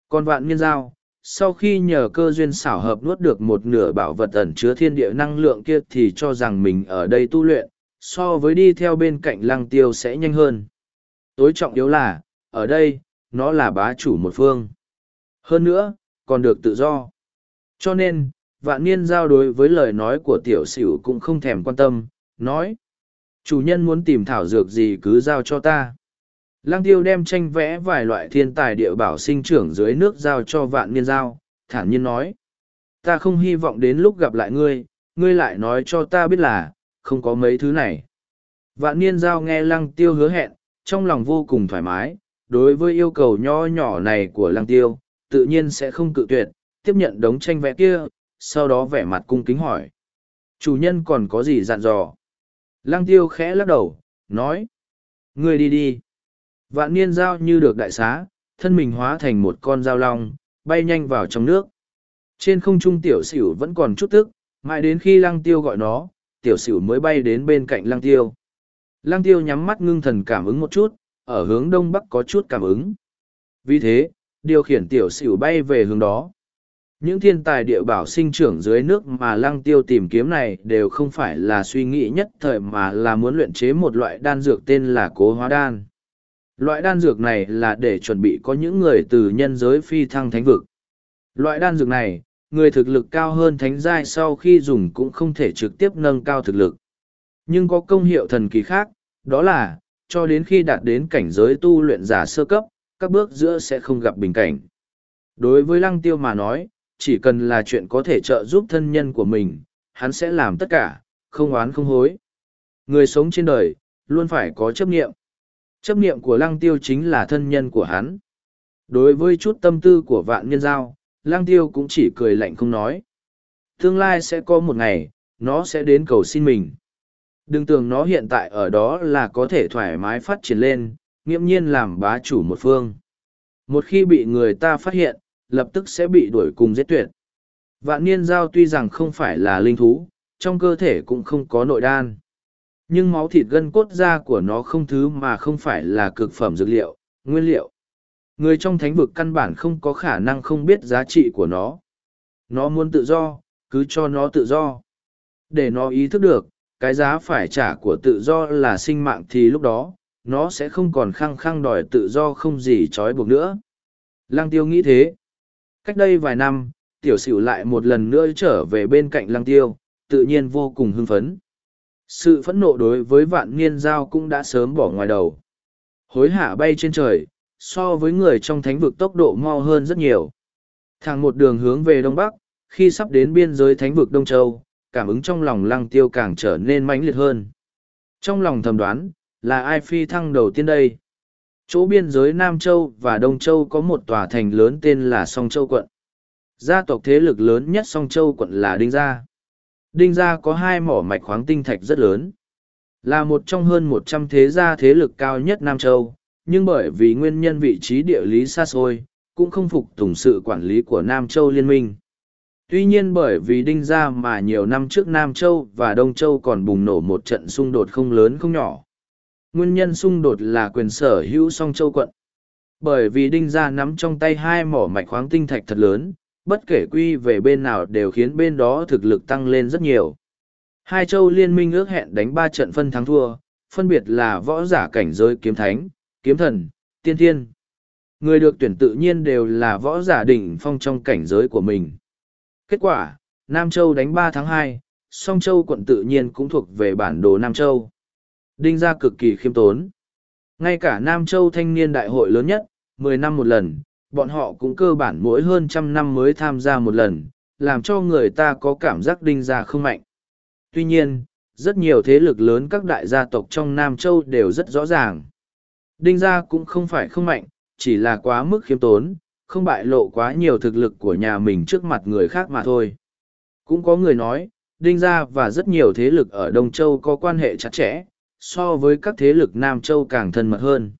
Còn vạn niên giao, sau khi nhờ cơ duyên xảo hợp nuốt được một nửa bảo vật ẩn chứa thiên địa năng lượng kia thì cho rằng mình ở đây tu luyện, so với đi theo bên cạnh lăng tiêu sẽ nhanh hơn. Tối trọng yếu là, ở đây, nó là bá chủ một phương. Hơn nữa, còn được tự do. Cho nên, vạn niên giao đối với lời nói của tiểu sửu cũng không thèm quan tâm, nói. Chủ nhân muốn tìm thảo dược gì cứ giao cho ta. Lăng tiêu đem tranh vẽ vài loại thiên tài địa bảo sinh trưởng dưới nước giao cho vạn niên giao, thản nhiên nói. Ta không hy vọng đến lúc gặp lại ngươi, ngươi lại nói cho ta biết là, không có mấy thứ này. Vạn niên giao nghe lăng tiêu hứa hẹn, trong lòng vô cùng thoải mái, đối với yêu cầu nho nhỏ này của lăng tiêu, tự nhiên sẽ không cự tuyệt, tiếp nhận đống tranh vẽ kia, sau đó vẻ mặt cung kính hỏi. Chủ nhân còn có gì dặn dò? Lăng tiêu khẽ lắc đầu, nói. Ngươi đi đi. Vạn niên giao như được đại xá, thân mình hóa thành một con dao long, bay nhanh vào trong nước. Trên không trung tiểu sửu vẫn còn chút tức, mãi đến khi lăng tiêu gọi nó, tiểu sửu mới bay đến bên cạnh lăng tiêu. Lăng tiêu nhắm mắt ngưng thần cảm ứng một chút, ở hướng đông bắc có chút cảm ứng. Vì thế, điều khiển tiểu sửu bay về hướng đó. Những thiên tài địa bảo sinh trưởng dưới nước mà lăng tiêu tìm kiếm này đều không phải là suy nghĩ nhất thời mà là muốn luyện chế một loại đan dược tên là cố hóa đan. Loại đan dược này là để chuẩn bị có những người từ nhân giới phi thăng thánh vực. Loại đan dược này, người thực lực cao hơn thánh giai sau khi dùng cũng không thể trực tiếp nâng cao thực lực. Nhưng có công hiệu thần kỳ khác, đó là, cho đến khi đạt đến cảnh giới tu luyện giả sơ cấp, các bước giữa sẽ không gặp bình cảnh. Đối với lăng tiêu mà nói, chỉ cần là chuyện có thể trợ giúp thân nhân của mình, hắn sẽ làm tất cả, không oán không hối. Người sống trên đời, luôn phải có chấp nghiệm. Chấp niệm của lăng tiêu chính là thân nhân của hắn. Đối với chút tâm tư của vạn nhân giao, lăng tiêu cũng chỉ cười lạnh không nói. Tương lai sẽ có một ngày, nó sẽ đến cầu xin mình. Đừng tưởng nó hiện tại ở đó là có thể thoải mái phát triển lên, nghiễm nhiên làm bá chủ một phương. Một khi bị người ta phát hiện, lập tức sẽ bị đuổi cùng giết tuyệt. Vạn niên giao tuy rằng không phải là linh thú, trong cơ thể cũng không có nội đan. Nhưng máu thịt gân cốt da của nó không thứ mà không phải là cực phẩm dược liệu, nguyên liệu. Người trong thánh vực căn bản không có khả năng không biết giá trị của nó. Nó muốn tự do, cứ cho nó tự do. Để nó ý thức được, cái giá phải trả của tự do là sinh mạng thì lúc đó, nó sẽ không còn khăng khăng đòi tự do không gì trói buộc nữa. Lăng tiêu nghĩ thế. Cách đây vài năm, tiểu sửu lại một lần nữa trở về bên cạnh lăng tiêu, tự nhiên vô cùng hưng phấn. Sự phẫn nộ đối với vạn niên giao cũng đã sớm bỏ ngoài đầu. Hối hạ bay trên trời, so với người trong thánh vực tốc độ mau hơn rất nhiều. Thẳng một đường hướng về đông bắc, khi sắp đến biên giới thánh vực Đông Châu, cảm ứng trong lòng lăng tiêu càng trở nên mãnh liệt hơn. Trong lòng thầm đoán, là ai phi thăng đầu tiên đây? Chỗ biên giới Nam Châu và Đông Châu có một tòa thành lớn tên là Song Châu Quận. Gia tộc thế lực lớn nhất Song Châu Quận là Đinh Gia. Đinh Gia có hai mỏ mạch khoáng tinh thạch rất lớn. Là một trong hơn một trăm thế gia thế lực cao nhất Nam Châu, nhưng bởi vì nguyên nhân vị trí địa lý xa xôi, cũng không phục tùng sự quản lý của Nam Châu Liên minh. Tuy nhiên bởi vì đinh gia mà nhiều năm trước Nam Châu và Đông Châu còn bùng nổ một trận xung đột không lớn không nhỏ. Nguyên nhân xung đột là quyền sở hữu song châu quận. Bởi vì đinh gia nắm trong tay hai mỏ mạch khoáng tinh thạch thật lớn, bất kể quy về bên nào đều khiến bên đó thực lực tăng lên rất nhiều. Hai châu liên minh ước hẹn đánh ba trận phân thắng thua, phân biệt là võ giả cảnh giới kiếm thánh, kiếm thần, tiên thiên. Người được tuyển tự nhiên đều là võ giả đỉnh phong trong cảnh giới của mình. Kết quả, Nam Châu đánh ba tháng hai, song Châu quận tự nhiên cũng thuộc về bản đồ Nam Châu. Đinh gia cực kỳ khiêm tốn. Ngay cả Nam Châu thanh niên đại hội lớn nhất, mười năm một lần, bọn họ cũng cơ bản mỗi hơn trăm năm mới tham gia một lần, làm cho người ta có cảm giác đinh gia không mạnh. Tuy nhiên, rất nhiều thế lực lớn các đại gia tộc trong Nam Châu đều rất rõ ràng. Đinh gia cũng không phải không mạnh, chỉ là quá mức khiêm tốn, không bại lộ quá nhiều thực lực của nhà mình trước mặt người khác mà thôi. Cũng có người nói, Đinh gia và rất nhiều thế lực ở Đông Châu có quan hệ chặt chẽ, so với các thế lực Nam Châu càng thân mật hơn.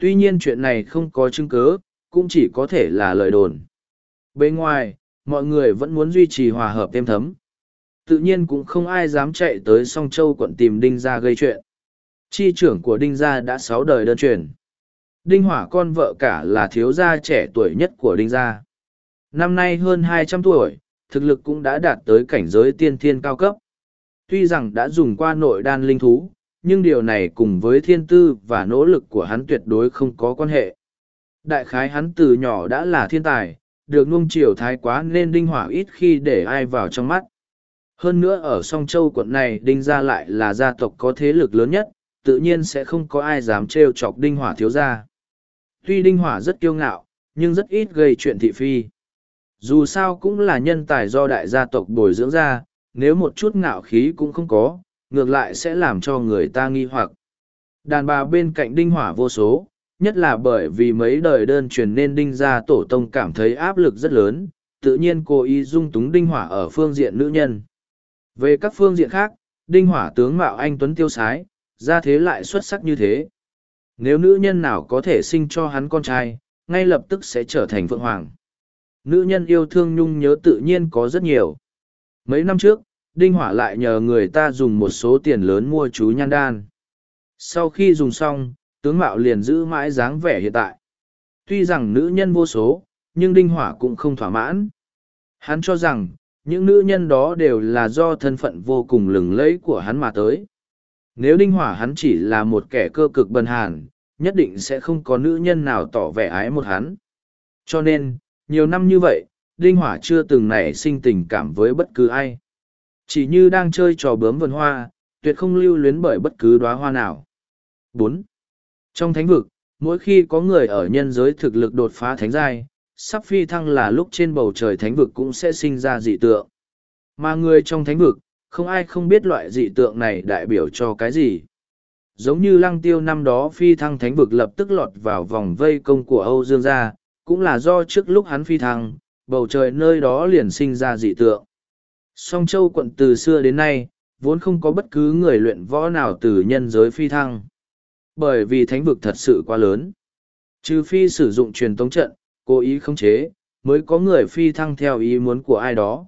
Tuy nhiên chuyện này không có chứng cứ, cũng chỉ có thể là lời đồn. Bên ngoài, mọi người vẫn muốn duy trì hòa hợp thêm thấm. Tự nhiên cũng không ai dám chạy tới song châu quận tìm Đinh Gia gây chuyện. Chi trưởng của Đinh Gia đã sáu đời đơn truyền. Đinh Hỏa con vợ cả là thiếu gia trẻ tuổi nhất của Đinh Gia. Năm nay hơn hai trăm tuổi, thực lực cũng đã đạt tới cảnh giới tiên thiên cao cấp. Tuy rằng đã dùng qua nội đan linh thú, nhưng điều này cùng với thiên tư và nỗ lực của hắn tuyệt đối không có quan hệ. Đại khái hắn từ nhỏ đã là thiên tài, được nuông chiều thái quá nên đinh hỏa ít khi để ai vào trong mắt. Hơn nữa ở song châu quận này đinh gia lại là gia tộc có thế lực lớn nhất, tự nhiên sẽ không có ai dám trêu chọc đinh hỏa thiếu gia. Tuy đinh hỏa rất kiêu ngạo, nhưng rất ít gây chuyện thị phi. Dù sao cũng là nhân tài do đại gia tộc bồi dưỡng ra, nếu một chút ngạo khí cũng không có, ngược lại sẽ làm cho người ta nghi hoặc. Đàn bà bên cạnh đinh hỏa vô số, nhất là bởi vì mấy đời đơn truyền nên đinh gia tổ tông cảm thấy áp lực rất lớn, tự nhiên cố ý dung túng đinh hỏa ở phương diện nữ nhân. Về các phương diện khác, đinh hỏa tướng mạo anh Tuấn tiêu sái, ra thế lại xuất sắc như thế. Nếu nữ nhân nào có thể sinh cho hắn con trai, ngay lập tức sẽ trở thành phượng hoàng. Nữ nhân yêu thương nhung nhớ tự nhiên có rất nhiều. Mấy năm trước, Đinh Hỏa lại nhờ người ta dùng một số tiền lớn mua chú nhan đan. Sau khi dùng xong, tướng mạo liền giữ mãi dáng vẻ hiện tại. Tuy rằng nữ nhân vô số, nhưng Đinh Hỏa cũng không thỏa mãn. Hắn cho rằng, những nữ nhân đó đều là do thân phận vô cùng lừng lẫy của hắn mà tới. Nếu Đinh Hỏa hắn chỉ là một kẻ cơ cực bần hàn, nhất định sẽ không có nữ nhân nào tỏ vẻ ái một hắn. Cho nên, nhiều năm như vậy, Đinh Hỏa chưa từng nảy sinh tình cảm với bất cứ ai. Chỉ như đang chơi trò bướm vườn hoa, tuyệt không lưu luyến bởi bất cứ đóa hoa nào. Bốn, trong thánh vực, mỗi khi có người ở nhân giới thực lực đột phá thánh giai, sắp phi thăng là lúc trên bầu trời thánh vực cũng sẽ sinh ra dị tượng. Mà người trong thánh vực, không ai không biết loại dị tượng này đại biểu cho cái gì. Giống như lăng tiêu năm đó phi thăng thánh vực lập tức lọt vào vòng vây công của Âu Dương gia, cũng là do trước lúc hắn phi thăng, bầu trời nơi đó liền sinh ra dị tượng. Song Châu quận từ xưa đến nay, vốn không có bất cứ người luyện võ nào từ nhân giới phi thăng. Bởi vì thánh vực thật sự quá lớn. Trừ phi sử dụng truyền tống trận, cố ý khống chế, mới có người phi thăng theo ý muốn của ai đó.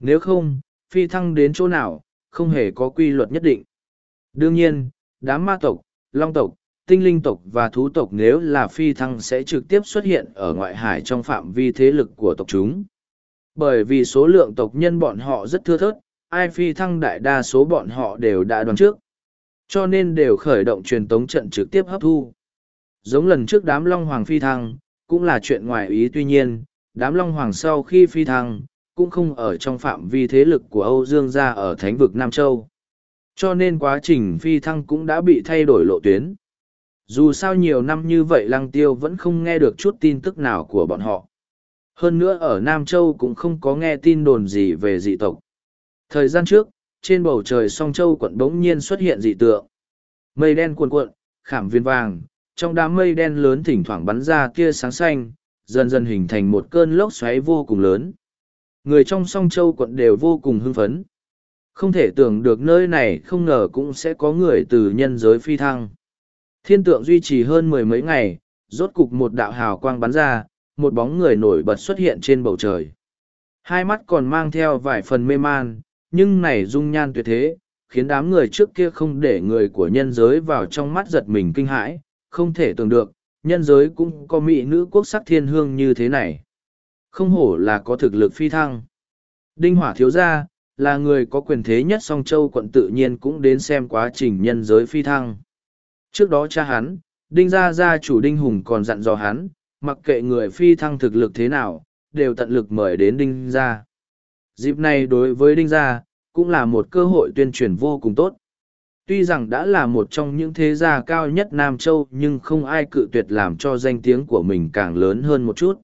Nếu không, phi thăng đến chỗ nào, không hề có quy luật nhất định. Đương nhiên, đám ma tộc, long tộc, tinh linh tộc và thú tộc nếu là phi thăng sẽ trực tiếp xuất hiện ở ngoại hải trong phạm vi thế lực của tộc chúng. Bởi vì số lượng tộc nhân bọn họ rất thưa thớt, ai phi thăng đại đa số bọn họ đều đã đoán trước. Cho nên đều khởi động truyền tống trận trực tiếp hấp thu. Giống lần trước đám Long Hoàng phi thăng, cũng là chuyện ngoài ý tuy nhiên, đám Long Hoàng sau khi phi thăng, cũng không ở trong phạm vi thế lực của Âu Dương gia ở thánh vực Nam Châu. Cho nên quá trình phi thăng cũng đã bị thay đổi lộ tuyến. Dù sao nhiều năm như vậy Lăng Tiêu vẫn không nghe được chút tin tức nào của bọn họ. Hơn nữa ở Nam Châu cũng không có nghe tin đồn gì về dị tộc. Thời gian trước, trên bầu trời song châu quận bỗng nhiên xuất hiện dị tượng. Mây đen cuồn cuộn, khảm viên vàng, trong đám mây đen lớn thỉnh thoảng bắn ra tia sáng xanh, dần dần hình thành một cơn lốc xoáy vô cùng lớn. Người trong song châu quận đều vô cùng hưng phấn. Không thể tưởng được nơi này không ngờ cũng sẽ có người từ nhân giới phi thăng. Thiên tượng duy trì hơn mười mấy ngày, rốt cục một đạo hào quang bắn ra, một bóng người nổi bật xuất hiện trên bầu trời. Hai mắt còn mang theo vài phần mê man, nhưng này dung nhan tuyệt thế, khiến đám người trước kia không để người của nhân giới vào trong mắt giật mình kinh hãi, không thể tưởng được, nhân giới cũng có mỹ nữ quốc sắc thiên hương như thế này. Không hổ là có thực lực phi thăng. Đinh Hỏa thiếu gia, là người có quyền thế nhất song châu quận tự nhiên cũng đến xem quá trình nhân giới phi thăng. Trước đó cha hắn, Đinh gia gia chủ Đinh Hùng còn dặn dò hắn, mặc kệ người phi thăng thực lực thế nào, đều tận lực mời đến Đinh gia. Dịp này đối với Đinh gia, cũng là một cơ hội tuyên truyền vô cùng tốt. Tuy rằng đã là một trong những thế gia cao nhất Nam Châu nhưng không ai cự tuyệt làm cho danh tiếng của mình càng lớn hơn một chút.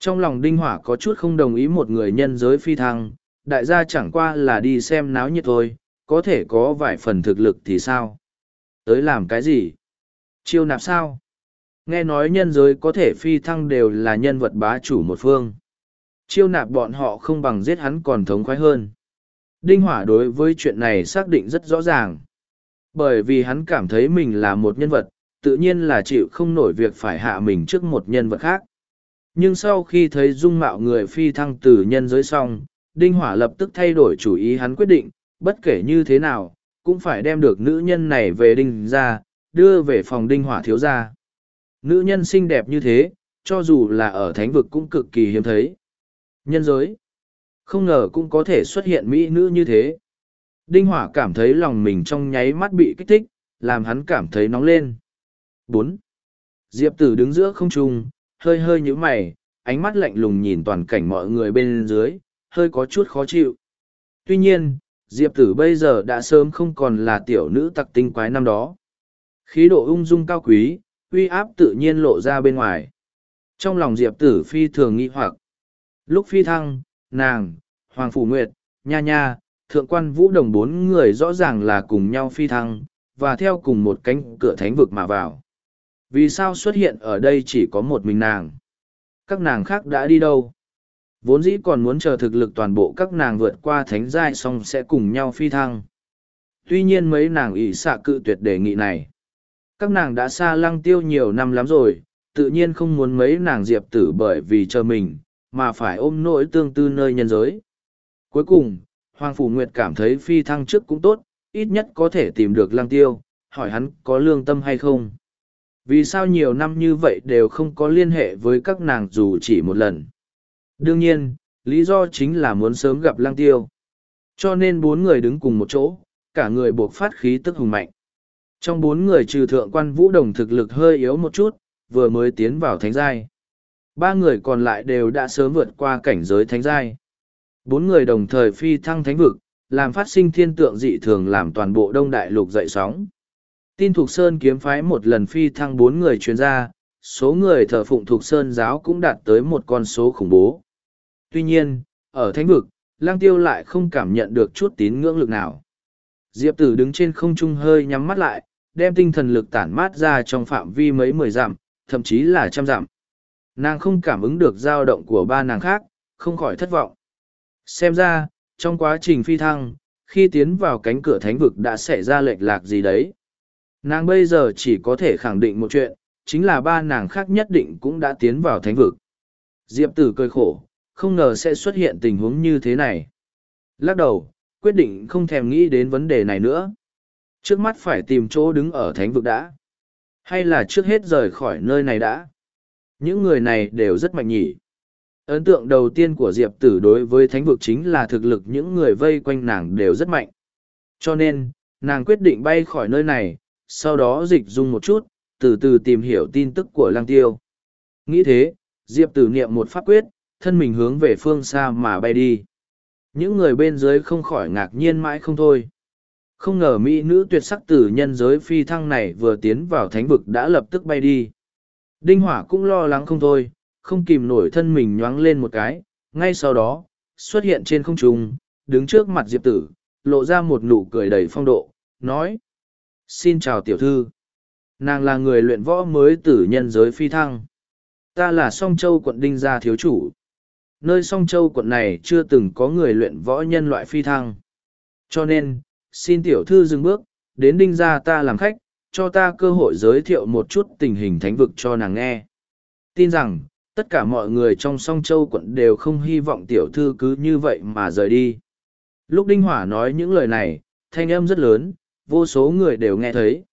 Trong lòng Đinh Hỏa có chút không đồng ý một người nhân giới phi thăng, đại gia chẳng qua là đi xem náo nhiệt thôi, có thể có vài phần thực lực thì sao? Tới làm cái gì? Chiêu nạp sao? Nghe nói nhân giới có thể phi thăng đều là nhân vật bá chủ một phương. Chiêu nạp bọn họ không bằng giết hắn còn thống khoái hơn. Đinh Hỏa đối với chuyện này xác định rất rõ ràng. Bởi vì hắn cảm thấy mình là một nhân vật, tự nhiên là chịu không nổi việc phải hạ mình trước một nhân vật khác. Nhưng sau khi thấy dung mạo người phi thăng từ nhân giới xong, Đinh Hỏa lập tức thay đổi chủ ý hắn quyết định, bất kể như thế nào, cũng phải đem được nữ nhân này về Đinh ra, đưa về phòng Đinh Hỏa thiếu gia. Nữ nhân xinh đẹp như thế, cho dù là ở thánh vực cũng cực kỳ hiếm thấy. Nhân giới, không ngờ cũng có thể xuất hiện mỹ nữ như thế. Đinh Hỏa cảm thấy lòng mình trong nháy mắt bị kích thích, làm hắn cảm thấy nóng lên. bốn Diệp tử đứng giữa không trung, hơi hơi nhíu mày, ánh mắt lạnh lùng nhìn toàn cảnh mọi người bên dưới, hơi có chút khó chịu. Tuy nhiên, Diệp tử bây giờ đã sớm không còn là tiểu nữ tặc tinh quái năm đó. Khí độ ung dung cao quý, uy áp tự nhiên lộ ra bên ngoài. Trong lòng Diệp tử phi thường nghi hoặc. Lúc phi thăng, nàng, Hoàng Phủ Nguyệt, Nha Nha, Thượng quan Vũ Đồng bốn người rõ ràng là cùng nhau phi thăng, và theo cùng một cánh cửa thánh vực mà vào. Vì sao xuất hiện ở đây chỉ có một mình nàng? Các nàng khác đã đi đâu? Vốn dĩ còn muốn chờ thực lực toàn bộ các nàng vượt qua thánh giai xong sẽ cùng nhau phi thăng. Tuy nhiên mấy nàng ỷ xạ cự tuyệt đề nghị này. Các nàng đã xa lăng tiêu nhiều năm lắm rồi, tự nhiên không muốn mấy nàng diệp tử bởi vì chờ mình, mà phải ôm nỗi tương tư nơi nhân giới. Cuối cùng, Hoàng Phủ Nguyệt cảm thấy phi thăng trước cũng tốt, ít nhất có thể tìm được lăng tiêu, hỏi hắn có lương tâm hay không. Vì sao nhiều năm như vậy đều không có liên hệ với các nàng dù chỉ một lần. Đương nhiên, lý do chính là muốn sớm gặp lăng tiêu. Cho nên bốn người đứng cùng một chỗ, cả người buộc phát khí tức hùng mạnh. Trong bốn người trừ thượng quan vũ đồng thực lực hơi yếu một chút, vừa mới tiến vào thánh giai. Ba người còn lại đều đã sớm vượt qua cảnh giới thánh giai. Bốn người đồng thời phi thăng thánh vực, làm phát sinh thiên tượng dị thường làm toàn bộ đông đại lục dậy sóng. Tin Thục Sơn kiếm phái một lần phi thăng bốn người chuyên gia, số người thờ phụng Thục Sơn giáo cũng đạt tới một con số khủng bố. Tuy nhiên, ở thánh vực, lang tiêu lại không cảm nhận được chút tín ngưỡng lực nào. Diệp tử đứng trên không trung hơi nhắm mắt lại, đem tinh thần lực tản mát ra trong phạm vi mấy mười dặm, thậm chí là trăm dặm. Nàng không cảm ứng được dao động của ba nàng khác, không khỏi thất vọng. Xem ra, trong quá trình phi thăng, khi tiến vào cánh cửa thánh vực đã xảy ra lệch lạc gì đấy. Nàng bây giờ chỉ có thể khẳng định một chuyện, chính là ba nàng khác nhất định cũng đã tiến vào thánh vực. Diệp tử cười khổ, không ngờ sẽ xuất hiện tình huống như thế này. Lắc đầu, quyết định không thèm nghĩ đến vấn đề này nữa. Trước mắt phải tìm chỗ đứng ở thánh vực đã. Hay là trước hết rời khỏi nơi này đã. Những người này đều rất mạnh nhỉ. Ấn tượng đầu tiên của Diệp Tử đối với thánh vực chính là thực lực những người vây quanh nàng đều rất mạnh. Cho nên, nàng quyết định bay khỏi nơi này, sau đó dịch dung một chút, từ từ tìm hiểu tin tức của Lăng Tiêu. Nghĩ thế, Diệp Tử niệm một pháp quyết, thân mình hướng về phương xa mà bay đi. Những người bên dưới không khỏi ngạc nhiên mãi không thôi. Không ngờ mỹ nữ tuyệt sắc tử nhân giới phi thăng này vừa tiến vào thánh vực đã lập tức bay đi. Đinh Hỏa cũng lo lắng không thôi, không kìm nổi thân mình nhoáng lên một cái, ngay sau đó, xuất hiện trên không trung, đứng trước mặt Diệp Tử, lộ ra một nụ cười đầy phong độ, nói. Xin chào tiểu thư. Nàng là người luyện võ mới tử nhân giới phi thăng. Ta là Song Châu quận Đinh Gia thiếu chủ. Nơi Song Châu quận này chưa từng có người luyện võ nhân loại phi thăng. Cho nên, xin tiểu thư dừng bước, đến Đinh Gia ta làm khách, cho ta cơ hội giới thiệu một chút tình hình thánh vực cho nàng nghe. Tin rằng, tất cả mọi người trong song châu quận đều không hy vọng tiểu thư cứ như vậy mà rời đi. Lúc Đinh Hỏa nói những lời này, thanh âm rất lớn, vô số người đều nghe thấy.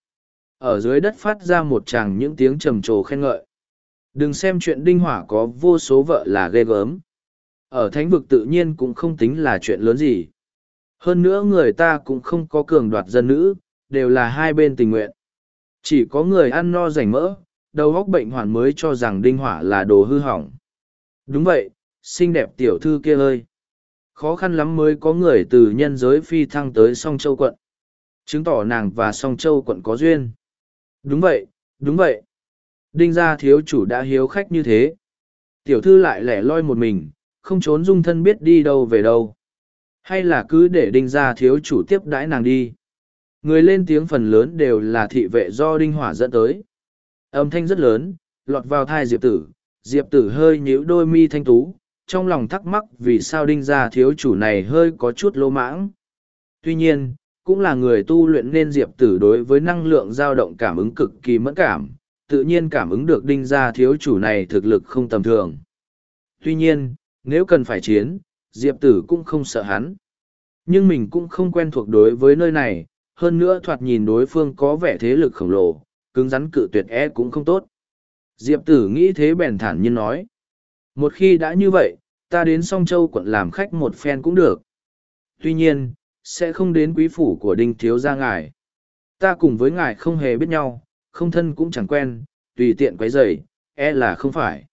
Ở dưới đất phát ra một tràng những tiếng trầm trồ khen ngợi. Đừng xem chuyện Đinh Hỏa có vô số vợ là ghê gớm. Ở thánh vực tự nhiên cũng không tính là chuyện lớn gì. Hơn nữa người ta cũng không có cường đoạt dân nữ, đều là hai bên tình nguyện. Chỉ có người ăn no rảnh mỡ, đầu góc bệnh hoạn mới cho rằng đinh hỏa là đồ hư hỏng. Đúng vậy, xinh đẹp tiểu thư kia ơi. Khó khăn lắm mới có người từ nhân giới phi thăng tới song châu quận. Chứng tỏ nàng và song châu quận có duyên. Đúng vậy, đúng vậy. Đinh gia thiếu chủ đã hiếu khách như thế. Tiểu thư lại lẻ loi một mình, không trốn dung thân biết đi đâu về đâu. Hay là cứ để đinh gia thiếu chủ tiếp đãi nàng đi. Người lên tiếng phần lớn đều là thị vệ do đinh hỏa dẫn tới. Âm thanh rất lớn, lọt vào thai Diệp tử. Diệp tử hơi nhíu đôi mi thanh tú, trong lòng thắc mắc vì sao đinh gia thiếu chủ này hơi có chút lô mãng. Tuy nhiên, cũng là người tu luyện nên Diệp tử đối với năng lượng dao động cảm ứng cực kỳ mẫn cảm, tự nhiên cảm ứng được đinh gia thiếu chủ này thực lực không tầm thường. Tuy nhiên, nếu cần phải chiến, Diệp tử cũng không sợ hắn. Nhưng mình cũng không quen thuộc đối với nơi này, hơn nữa thoạt nhìn đối phương có vẻ thế lực khổng lồ, cứng rắn cự tuyệt e cũng không tốt. Diệp tử nghĩ thế bèn thản nhiên nói. Một khi đã như vậy, ta đến song châu quận làm khách một phen cũng được. Tuy nhiên, sẽ không đến quý phủ của đinh thiếu gia ngài. Ta cùng với ngài không hề biết nhau, không thân cũng chẳng quen, tùy tiện quấy rầy, e là không phải.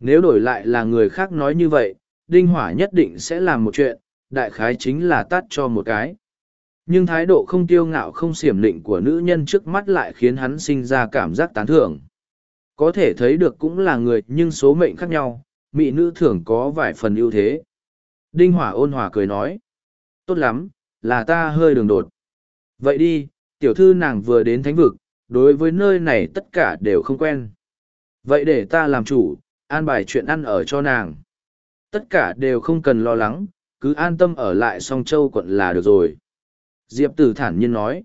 Nếu đổi lại là người khác nói như vậy, đinh hỏa nhất định sẽ làm một chuyện, đại khái chính là tắt cho một cái. Nhưng thái độ không tiêu ngạo không xiểm định của nữ nhân trước mắt lại khiến hắn sinh ra cảm giác tán thưởng. Có thể thấy được cũng là người nhưng số mệnh khác nhau, mỹ nữ thường có vài phần ưu thế. Đinh Hỏa ôn hòa cười nói. Tốt lắm, là ta hơi đường đột. Vậy đi, tiểu thư nàng vừa đến thánh vực, đối với nơi này tất cả đều không quen. Vậy để ta làm chủ, an bài chuyện ăn ở cho nàng. Tất cả đều không cần lo lắng, cứ an tâm ở lại song châu quận là được rồi. Diệp tử thản nhiên nói.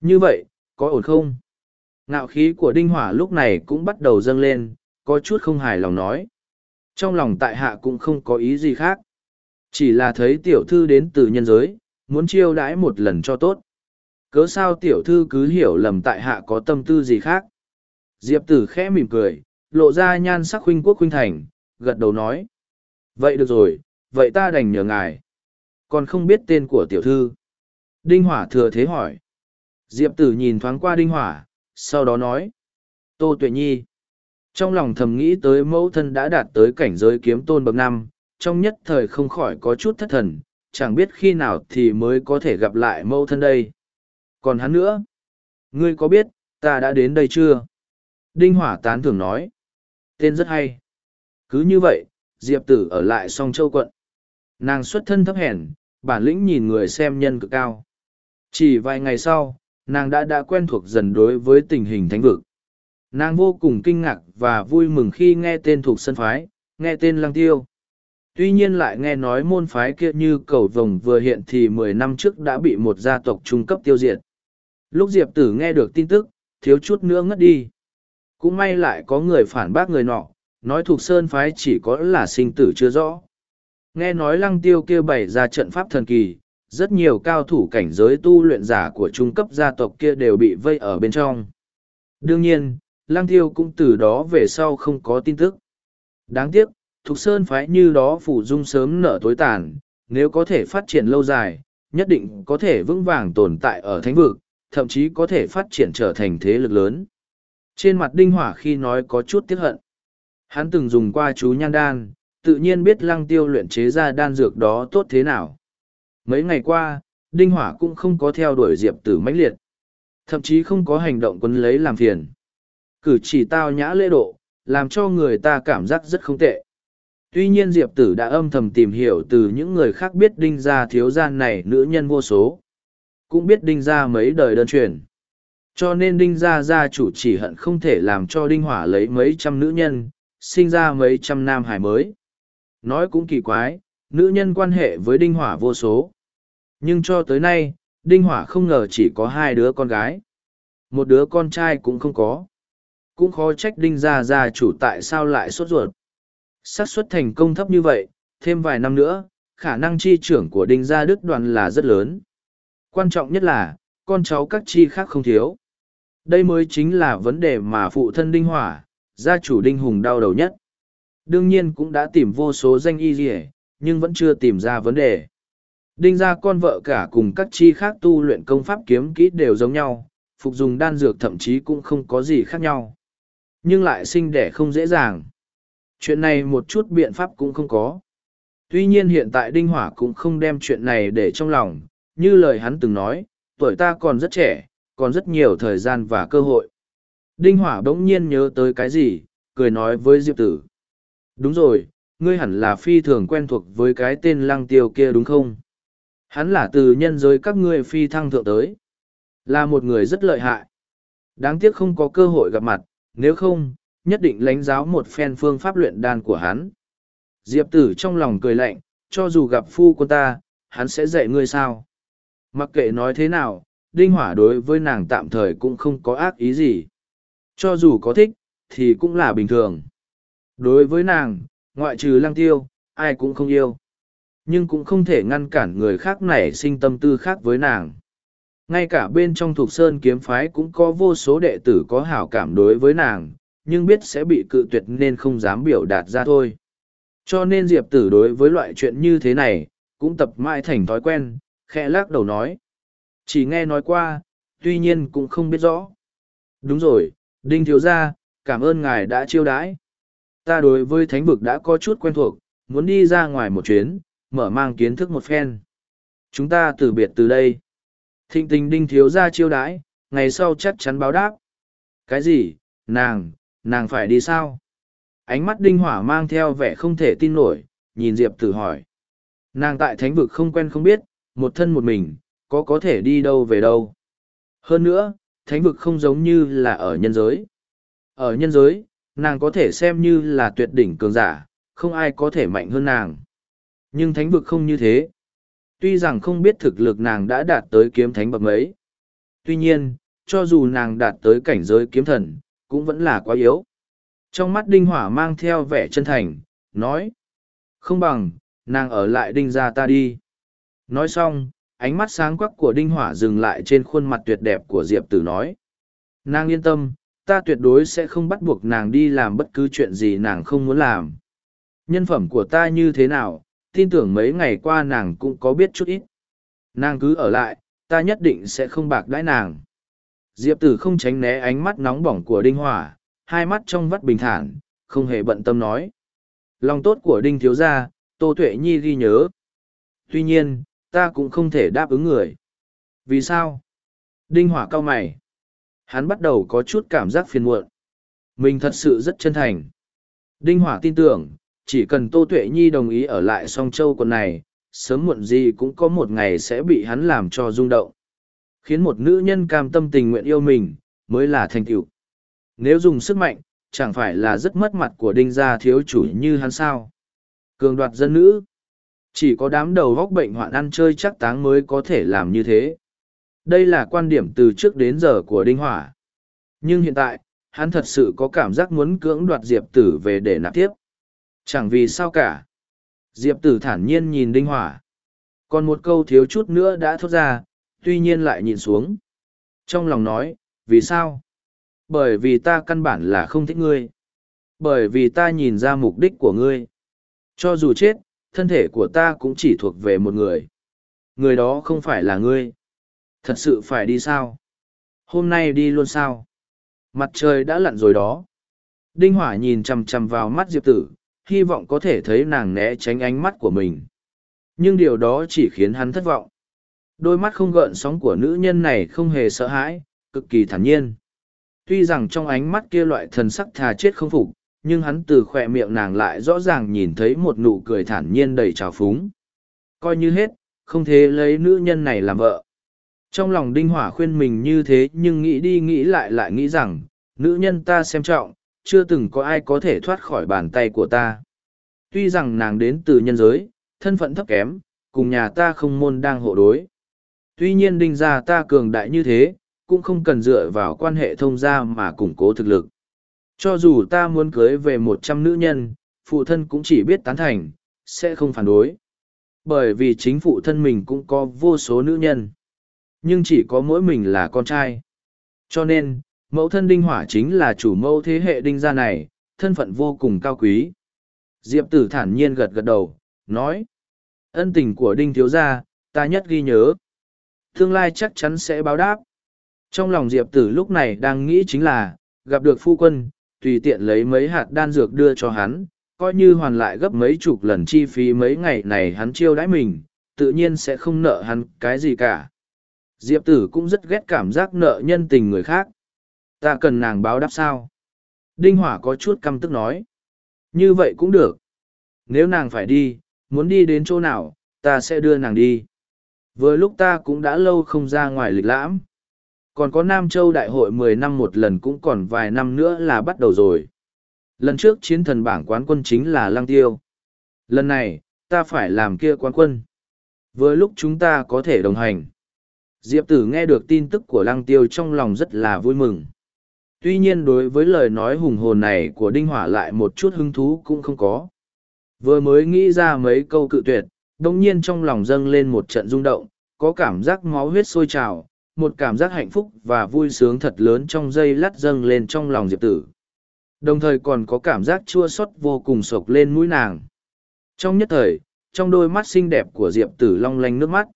Như vậy, có ổn không? Ngạo khí của đinh hỏa lúc này cũng bắt đầu dâng lên, có chút không hài lòng nói. Trong lòng tại hạ cũng không có ý gì khác. Chỉ là thấy tiểu thư đến từ nhân giới, muốn chiêu đãi một lần cho tốt. Cớ sao tiểu thư cứ hiểu lầm tại hạ có tâm tư gì khác. Diệp tử khẽ mỉm cười, lộ ra nhan sắc huynh quốc huynh thành, gật đầu nói. Vậy được rồi, vậy ta đành nhờ ngài. Còn không biết tên của tiểu thư. Đinh Hỏa thừa thế hỏi. Diệp tử nhìn thoáng qua Đinh Hỏa, sau đó nói. Tô Tuệ Nhi. Trong lòng thầm nghĩ tới mẫu thân đã đạt tới cảnh giới kiếm tôn bậc năm, trong nhất thời không khỏi có chút thất thần, chẳng biết khi nào thì mới có thể gặp lại mẫu thân đây. Còn hắn nữa? Ngươi có biết, ta đã đến đây chưa? Đinh Hỏa tán thưởng nói. Tên rất hay. Cứ như vậy, Diệp tử ở lại song châu quận. Nàng xuất thân thấp hèn, bản lĩnh nhìn người xem nhân cực cao. Chỉ vài ngày sau, nàng đã đã quen thuộc dần đối với tình hình thánh vực. Nàng vô cùng kinh ngạc và vui mừng khi nghe tên thuộc sân phái, nghe tên lăng tiêu. Tuy nhiên lại nghe nói môn phái kia như cầu vồng vừa hiện thì mười năm trước đã bị một gia tộc trung cấp tiêu diệt. Lúc Diệp Tử nghe được tin tức, thiếu chút nữa ngất đi. Cũng may lại có người phản bác người nọ, nói thuộc sơn phái chỉ có là sinh tử chưa rõ. Nghe nói lăng tiêu kia bày ra trận pháp thần kỳ, rất nhiều cao thủ cảnh giới tu luyện giả của trung cấp gia tộc kia đều bị vây ở bên trong. Đương nhiên, lăng tiêu cũng từ đó về sau không có tin tức. Đáng tiếc, Thục Sơn phái như đó phủ dung sớm nở tối tàn, nếu có thể phát triển lâu dài, nhất định có thể vững vàng tồn tại ở thánh vực, thậm chí có thể phát triển trở thành thế lực lớn. Trên mặt đinh hỏa khi nói có chút tiếc hận. Hắn từng dùng qua chú nhan đan, tự nhiên biết lăng tiêu luyện chế ra đan dược đó tốt thế nào. Mấy ngày qua, Đinh Hỏa cũng không có theo đuổi Diệp Tử mãnh liệt. Thậm chí không có hành động quấn lấy làm phiền. Cử chỉ tao nhã lễ độ, làm cho người ta cảm giác rất không tệ. Tuy nhiên Diệp Tử đã âm thầm tìm hiểu từ những người khác biết Đinh gia thiếu gian này nữ nhân vô số. Cũng biết Đinh gia mấy đời đơn truyền. Cho nên Đinh gia gia chủ chỉ hận không thể làm cho Đinh Hỏa lấy mấy trăm nữ nhân, sinh ra mấy trăm nam hải mới. Nói cũng kỳ quái, nữ nhân quan hệ với Đinh Hỏa vô số. Nhưng cho tới nay, Đinh Hỏa không ngờ chỉ có hai đứa con gái. Một đứa con trai cũng không có. Cũng khó trách Đinh gia gia chủ tại sao lại sốt ruột. xác suất thành công thấp như vậy, thêm vài năm nữa, khả năng chi trưởng của Đinh gia Đức đoàn là rất lớn. Quan trọng nhất là, con cháu các chi khác không thiếu. Đây mới chính là vấn đề mà phụ thân Đinh Hỏa, gia chủ Đinh Hùng đau đầu nhất. Đương nhiên cũng đã tìm vô số danh y rỉa nhưng vẫn chưa tìm ra vấn đề. Đinh ra con vợ cả cùng các chi khác tu luyện công pháp kiếm kỹ đều giống nhau, phục dùng đan dược thậm chí cũng không có gì khác nhau. Nhưng lại sinh đẻ không dễ dàng. Chuyện này một chút biện pháp cũng không có. Tuy nhiên hiện tại Đinh Hỏa cũng không đem chuyện này để trong lòng, như lời hắn từng nói, tuổi ta còn rất trẻ, còn rất nhiều thời gian và cơ hội. Đinh Hỏa bỗng nhiên nhớ tới cái gì, cười nói với Diệp Tử. Đúng rồi, ngươi hẳn là phi thường quen thuộc với cái tên lăng tiêu kia đúng không? Hắn là từ nhân giới các ngươi phi thăng thượng tới. Là một người rất lợi hại. Đáng tiếc không có cơ hội gặp mặt, nếu không, nhất định lãnh giáo một phen phương pháp luyện đan của hắn. Diệp tử trong lòng cười lạnh, cho dù gặp phu quân ta, hắn sẽ dạy ngươi sao. Mặc kệ nói thế nào, đinh hỏa đối với nàng tạm thời cũng không có ác ý gì. Cho dù có thích, thì cũng là bình thường. Đối với nàng, ngoại trừ lăng tiêu, ai cũng không yêu. Nhưng cũng không thể ngăn cản người khác nảy sinh tâm tư khác với nàng. Ngay cả bên trong thuộc sơn kiếm phái cũng có vô số đệ tử có hảo cảm đối với nàng, nhưng biết sẽ bị cự tuyệt nên không dám biểu đạt ra thôi. Cho nên Diệp tử đối với loại chuyện như thế này, cũng tập mãi thành thói quen, khẽ lắc đầu nói. Chỉ nghe nói qua, tuy nhiên cũng không biết rõ. Đúng rồi, Đinh Thiếu Gia, cảm ơn ngài đã chiêu đãi. Ta đối với thánh vực đã có chút quen thuộc, muốn đi ra ngoài một chuyến, mở mang kiến thức một phen. Chúng ta từ biệt từ đây. Thịnh tình Đinh Thiếu Gia chiêu đãi, ngày sau chắc chắn báo đáp. Cái gì, nàng, nàng phải đi sao? Ánh mắt Đinh Hỏa mang theo vẻ không thể tin nổi, nhìn Diệp Tử hỏi. Nàng tại thánh vực không quen không biết, một thân một mình, có có thể đi đâu về đâu. Hơn nữa, thánh vực không giống như là ở nhân giới. Ở nhân giới, nàng có thể xem như là tuyệt đỉnh cường giả, không ai có thể mạnh hơn nàng. Nhưng thánh vực không như thế. Tuy rằng không biết thực lực nàng đã đạt tới kiếm thánh bậc mấy. Tuy nhiên, cho dù nàng đạt tới cảnh giới kiếm thần, cũng vẫn là quá yếu. Trong mắt đinh hỏa mang theo vẻ chân thành, nói. Không bằng, nàng ở lại đinh ra ta đi. Nói xong, ánh mắt sáng quắc của đinh hỏa dừng lại trên khuôn mặt tuyệt đẹp của diệp tử nói nàng yên tâm ta tuyệt đối sẽ không bắt buộc nàng đi làm bất cứ chuyện gì nàng không muốn làm nhân phẩm của ta như thế nào, tin tưởng mấy ngày qua nàng cũng có biết chút ít nàng cứ ở lại, ta nhất định sẽ không bạc đãi nàng diệp tử không tránh né ánh mắt nóng bỏng của đinh hỏa, hai mắt trong vắt bình thản, không hề bận tâm nói lòng tốt của đinh thiếu gia, tô tuệ nhi ghi nhớ tuy nhiên, ta cũng không thể đáp ứng người. Vì sao? Đinh hỏa cao mày. Hắn bắt đầu có chút cảm giác phiền muộn. Mình thật sự rất chân thành. Đinh hỏa tin tưởng, chỉ cần Tô Tuệ Nhi đồng ý ở lại song châu quần này, sớm muộn gì cũng có một ngày sẽ bị hắn làm cho rung động. Khiến một nữ nhân cam tâm tình nguyện yêu mình, mới là thành tựu. Nếu dùng sức mạnh, chẳng phải là rất mất mặt của đinh gia thiếu chủ như hắn sao. Cường đoạt dân nữ. Chỉ có đám đầu góc bệnh hoạn ăn chơi chắc táng mới có thể làm như thế. Đây là quan điểm từ trước đến giờ của Đinh Hỏa. Nhưng hiện tại, hắn thật sự có cảm giác muốn cưỡng đoạt Diệp Tử về để nạp tiếp. Chẳng vì sao cả. Diệp Tử thản nhiên nhìn Đinh Hỏa. Còn một câu thiếu chút nữa đã thốt ra, tuy nhiên lại nhìn xuống. Trong lòng nói, vì sao? Bởi vì ta căn bản là không thích ngươi. Bởi vì ta nhìn ra mục đích của ngươi. Cho dù chết, thân thể của ta cũng chỉ thuộc về một người. Người đó không phải là ngươi. Thật sự phải đi sao? Hôm nay đi luôn sao? Mặt trời đã lặn rồi đó. Đinh Hỏa nhìn chằm chằm vào mắt Diệp Tử, hy vọng có thể thấy nàng né tránh ánh mắt của mình. Nhưng điều đó chỉ khiến hắn thất vọng. Đôi mắt không gợn sóng của nữ nhân này không hề sợ hãi, cực kỳ thản nhiên. Tuy rằng trong ánh mắt kia loại thần sắc thà chết không phục, nhưng hắn từ khoe miệng nàng lại rõ ràng nhìn thấy một nụ cười thản nhiên đầy trào phúng. Coi như hết, không thể lấy nữ nhân này làm vợ. Trong lòng đinh hỏa khuyên mình như thế nhưng nghĩ đi nghĩ lại lại nghĩ rằng, nữ nhân ta xem trọng, chưa từng có ai có thể thoát khỏi bàn tay của ta. Tuy rằng nàng đến từ nhân giới, thân phận thấp kém, cùng nhà ta không môn đang hộ đối. Tuy nhiên đinh gia ta cường đại như thế, cũng không cần dựa vào quan hệ thông gia mà củng cố thực lực. Cho dù ta muốn cưới về một trăm nữ nhân, phụ thân cũng chỉ biết tán thành, sẽ không phản đối. Bởi vì chính phụ thân mình cũng có vô số nữ nhân. Nhưng chỉ có mỗi mình là con trai. Cho nên, mẫu thân đinh hỏa chính là chủ mẫu thế hệ đinh gia này, thân phận vô cùng cao quý. Diệp tử thản nhiên gật gật đầu, nói. Ân tình của đinh thiếu gia, ta nhất ghi nhớ. Tương lai chắc chắn sẽ báo đáp. Trong lòng Diệp tử lúc này đang nghĩ chính là, gặp được phu quân, tùy tiện lấy mấy hạt đan dược đưa cho hắn, coi như hoàn lại gấp mấy chục lần chi phí mấy ngày này hắn chiêu đãi mình, tự nhiên sẽ không nợ hắn cái gì cả. Diệp tử cũng rất ghét cảm giác nợ nhân tình người khác. Ta cần nàng báo đáp sao? Đinh Hỏa có chút căm tức nói. Như vậy cũng được. Nếu nàng phải đi, muốn đi đến chỗ nào, ta sẽ đưa nàng đi. Vừa lúc ta cũng đã lâu không ra ngoài lịch lãm. Còn có Nam Châu đại hội mười năm một lần cũng còn vài năm nữa là bắt đầu rồi. Lần trước chiến thần bảng quán quân chính là Lăng Tiêu. Lần này, ta phải làm kia quán quân. Vừa lúc chúng ta có thể đồng hành. Diệp tử nghe được tin tức của Lăng Tiêu trong lòng rất là vui mừng. Tuy nhiên đối với lời nói hùng hồn này của Đinh Hỏa lại một chút hứng thú cũng không có. Vừa mới nghĩ ra mấy câu cự tuyệt, đồng nhiên trong lòng dâng lên một trận rung động, có cảm giác máu huyết sôi trào, một cảm giác hạnh phúc và vui sướng thật lớn trong dây lát dâng lên trong lòng Diệp tử. Đồng thời còn có cảm giác chua xót vô cùng sộc lên mũi nàng. Trong nhất thời, trong đôi mắt xinh đẹp của Diệp tử long lanh nước mắt.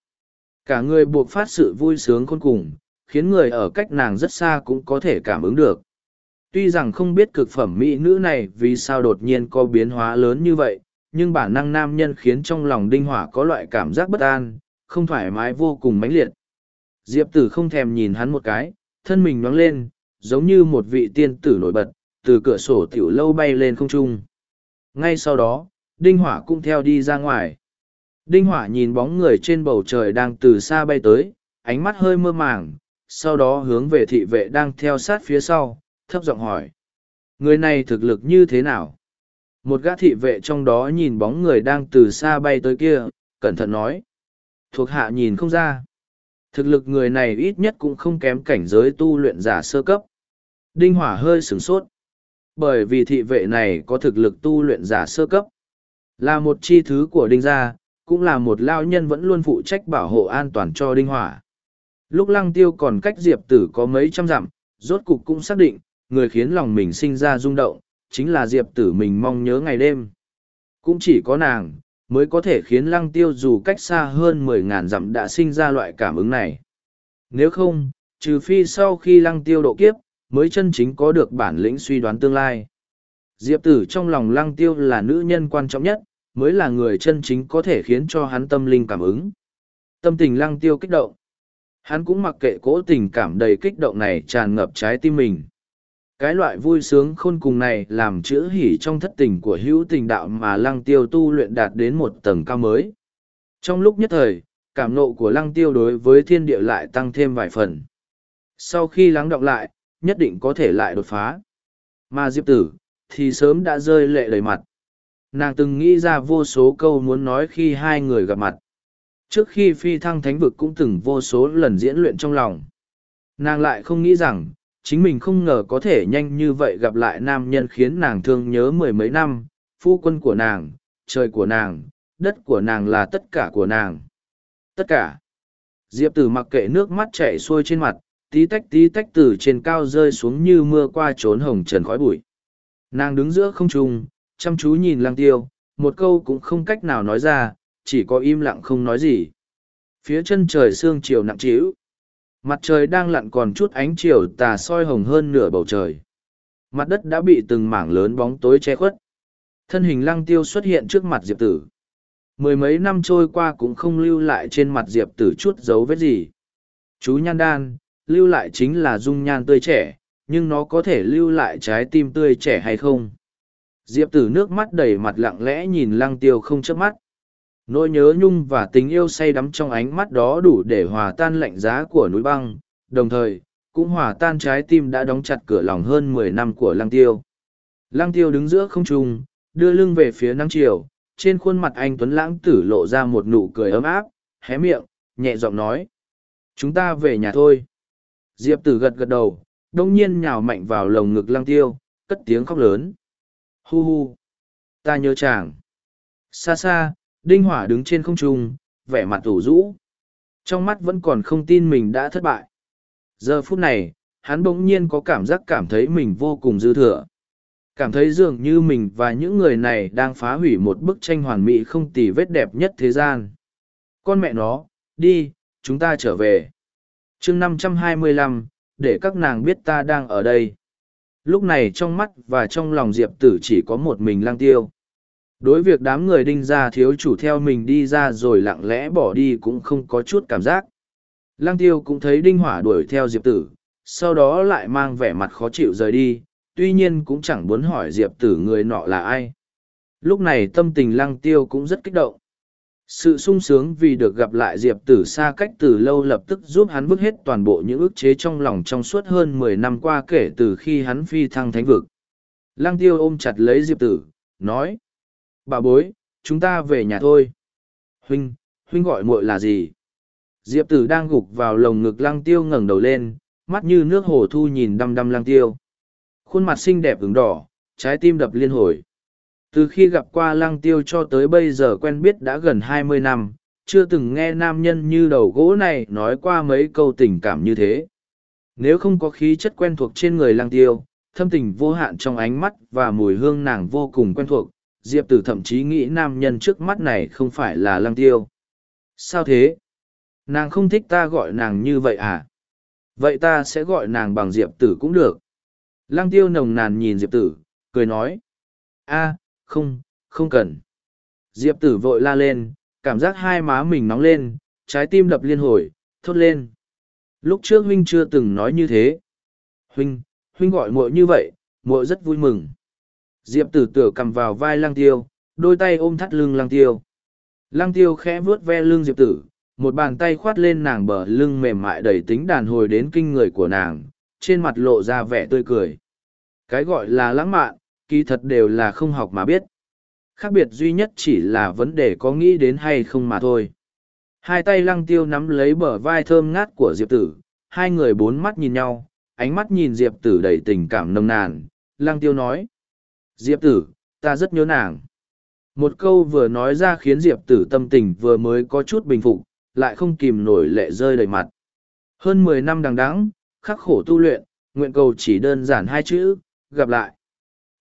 Cả người buộc phát sự vui sướng khôn cùng, khiến người ở cách nàng rất xa cũng có thể cảm ứng được. Tuy rằng không biết cực phẩm mỹ nữ này vì sao đột nhiên có biến hóa lớn như vậy, nhưng bản năng nam nhân khiến trong lòng đinh hỏa có loại cảm giác bất an, không thoải mái vô cùng mãnh liệt. Diệp tử không thèm nhìn hắn một cái, thân mình nhoáng lên, giống như một vị tiên tử nổi bật, từ cửa sổ tiểu lâu bay lên không trung. Ngay sau đó, đinh hỏa cũng theo đi ra ngoài. Đinh hỏa nhìn bóng người trên bầu trời đang từ xa bay tới, ánh mắt hơi mơ màng, sau đó hướng về thị vệ đang theo sát phía sau, thấp giọng hỏi. Người này thực lực như thế nào? Một gã thị vệ trong đó nhìn bóng người đang từ xa bay tới kia, cẩn thận nói. Thuộc hạ nhìn không ra. Thực lực người này ít nhất cũng không kém cảnh giới tu luyện giả sơ cấp. Đinh Hỏa hơi sửng sốt. Bởi vì thị vệ này có thực lực tu luyện giả sơ cấp. Là một chi thứ của Đinh gia, cũng là một lao nhân vẫn luôn phụ trách bảo hộ an toàn cho Đinh Hỏa. Lúc lăng tiêu còn cách Diệp Tử có mấy trăm dặm, rốt cục cũng xác định, người khiến lòng mình sinh ra rung động, chính là Diệp Tử mình mong nhớ ngày đêm. Cũng chỉ có nàng, mới có thể khiến lăng tiêu dù cách xa hơn mười ngàn dặm đã sinh ra loại cảm ứng này. Nếu không, trừ phi sau khi lăng tiêu độ kiếp, mới chân chính có được bản lĩnh suy đoán tương lai. Diệp tử trong lòng lăng tiêu là nữ nhân quan trọng nhất, mới là người chân chính có thể khiến cho hắn tâm linh cảm ứng. Tâm tình lăng tiêu kích động. Hắn cũng mặc kệ cố tình cảm đầy kích động này tràn ngập trái tim mình. Cái loại vui sướng khôn cùng này làm chữ hỉ trong thất tình của hữu tình đạo mà lăng tiêu tu luyện đạt đến một tầng cao mới. Trong lúc nhất thời, cảm nộ của lăng tiêu đối với thiên địa lại tăng thêm vài phần. Sau khi lắng đọng lại, nhất định có thể lại đột phá. Mà Diệp Tử, thì sớm đã rơi lệ đầy mặt. Nàng từng nghĩ ra vô số câu muốn nói khi hai người gặp mặt. Trước khi phi thăng thánh vực cũng từng vô số lần diễn luyện trong lòng. Nàng lại không nghĩ rằng, chính mình không ngờ có thể nhanh như vậy gặp lại nam nhân khiến nàng thương nhớ mười mấy năm, phu quân của nàng, trời của nàng, đất của nàng là tất cả của nàng. Tất cả. Diệp tử mặc kệ nước mắt chảy xuôi trên mặt, tí tách tí tách từ trên cao rơi xuống như mưa qua trốn hồng trần khói bụi. Nàng đứng giữa không trung, chăm chú nhìn lang tiêu, một câu cũng không cách nào nói ra, chỉ có im lặng không nói gì. Phía chân trời sương chiều nặng trĩu, Mặt trời đang lặn còn chút ánh chiều tà soi hồng hơn nửa bầu trời. Mặt đất đã bị từng mảng lớn bóng tối che khuất. Thân hình lăng tiêu xuất hiện trước mặt Diệp Tử. Mười mấy năm trôi qua cũng không lưu lại trên mặt Diệp Tử chút dấu vết gì. Chú nhan đan, lưu lại chính là dung nhan tươi trẻ, nhưng nó có thể lưu lại trái tim tươi trẻ hay không? Diệp Tử nước mắt đầy mặt lặng lẽ nhìn lăng tiêu không chớp mắt. Nỗi nhớ nhung và tình yêu say đắm trong ánh mắt đó đủ để hòa tan lạnh giá của núi băng, đồng thời, cũng hòa tan trái tim đã đóng chặt cửa lòng hơn mười năm của lăng tiêu. Lăng tiêu đứng giữa không trung, đưa lưng về phía nắng chiều, trên khuôn mặt anh Tuấn Lãng tử lộ ra một nụ cười ấm áp, hé miệng, nhẹ giọng nói. Chúng ta về nhà thôi. Diệp tử gật gật đầu, đông nhiên nhào mạnh vào lồng ngực lăng tiêu, cất tiếng khóc lớn. Hu hu. Ta nhớ chàng. Xa xa, Đinh Hỏa đứng trên không trung, vẻ mặt ủ rũ. Trong mắt vẫn còn không tin mình đã thất bại. Giờ phút này, hắn bỗng nhiên có cảm giác cảm thấy mình vô cùng dư thừa. Cảm thấy dường như mình và những người này đang phá hủy một bức tranh hoàn mỹ không tì vết đẹp nhất thế gian. Con mẹ nó, đi, chúng ta trở về. chương năm trăm hai mươi lăm, để các nàng biết ta đang ở đây. Lúc này trong mắt và trong lòng Diệp Tử chỉ có một mình lang tiêu. Đối việc đám người đinh ra thiếu chủ theo mình đi ra rồi lặng lẽ bỏ đi cũng không có chút cảm giác. Lang tiêu cũng thấy đinh hỏa đuổi theo diệp tử, sau đó lại mang vẻ mặt khó chịu rời đi, tuy nhiên cũng chẳng muốn hỏi diệp tử người nọ là ai. Lúc này tâm tình lăng tiêu cũng rất kích động sự sung sướng vì được gặp lại diệp tử xa cách từ lâu lập tức giúp hắn vứt hết toàn bộ những ức chế trong lòng trong suốt hơn mười năm qua kể từ khi hắn phi thăng thánh vực. Lăng tiêu ôm chặt lấy diệp tử, nói, bà bối, chúng ta về nhà thôi. Huynh huynh gọi muội là gì? Diệp tử đang gục vào lồng ngực lăng tiêu ngẩng đầu lên, mắt như nước hồ thu nhìn đăm đăm lăng tiêu. Khuôn mặt xinh đẹp ửng đỏ, trái tim đập liên hồi từ khi gặp qua lăng tiêu cho tới bây giờ quen biết đã gần hai mươi năm, chưa từng nghe nam nhân như đầu gỗ này nói qua mấy câu tình cảm như thế. Nếu không có khí chất quen thuộc trên người lăng tiêu, thâm tình vô hạn trong ánh mắt và mùi hương nàng vô cùng quen thuộc, diệp tử thậm chí nghĩ nam nhân trước mắt này không phải là lăng tiêu. Sao thế? Nàng không thích ta gọi nàng như vậy à? Vậy ta sẽ gọi nàng bằng diệp tử cũng được. Lăng tiêu nồng nàn nhìn diệp tử, cười nói. A không không cần. Diệp tử vội la lên, cảm giác hai má mình nóng lên, trái tim đập liên hồi, thốt lên. Lúc trước huynh chưa từng nói như thế. Huynh huynh gọi muội như vậy, muội rất vui mừng. Diệp tử tử cầm vào vai lăng tiêu, đôi tay ôm thắt lưng lăng tiêu. Lăng tiêu khẽ vuốt ve lưng diệp tử, một bàn tay khoát lên nàng bờ lưng mềm mại đầy tính đàn hồi đến kinh người của nàng, trên mặt lộ ra vẻ tươi cười. Cái gọi là lãng mạn kỳ thật đều là không học mà biết. Khác biệt duy nhất chỉ là vấn đề có nghĩ đến hay không mà thôi. Hai tay lăng tiêu nắm lấy bờ vai thơm ngát của diệp tử, hai người bốn mắt nhìn nhau, ánh mắt nhìn diệp tử đầy tình cảm nồng nàn. Lăng tiêu nói, diệp tử, ta rất nhớ nàng. Một câu vừa nói ra khiến diệp tử tâm tình vừa mới có chút bình phục, lại không kìm nổi lệ rơi đầy mặt. Hơn mười năm đằng đẵng, khắc khổ tu luyện, nguyện cầu chỉ đơn giản hai chữ, gặp lại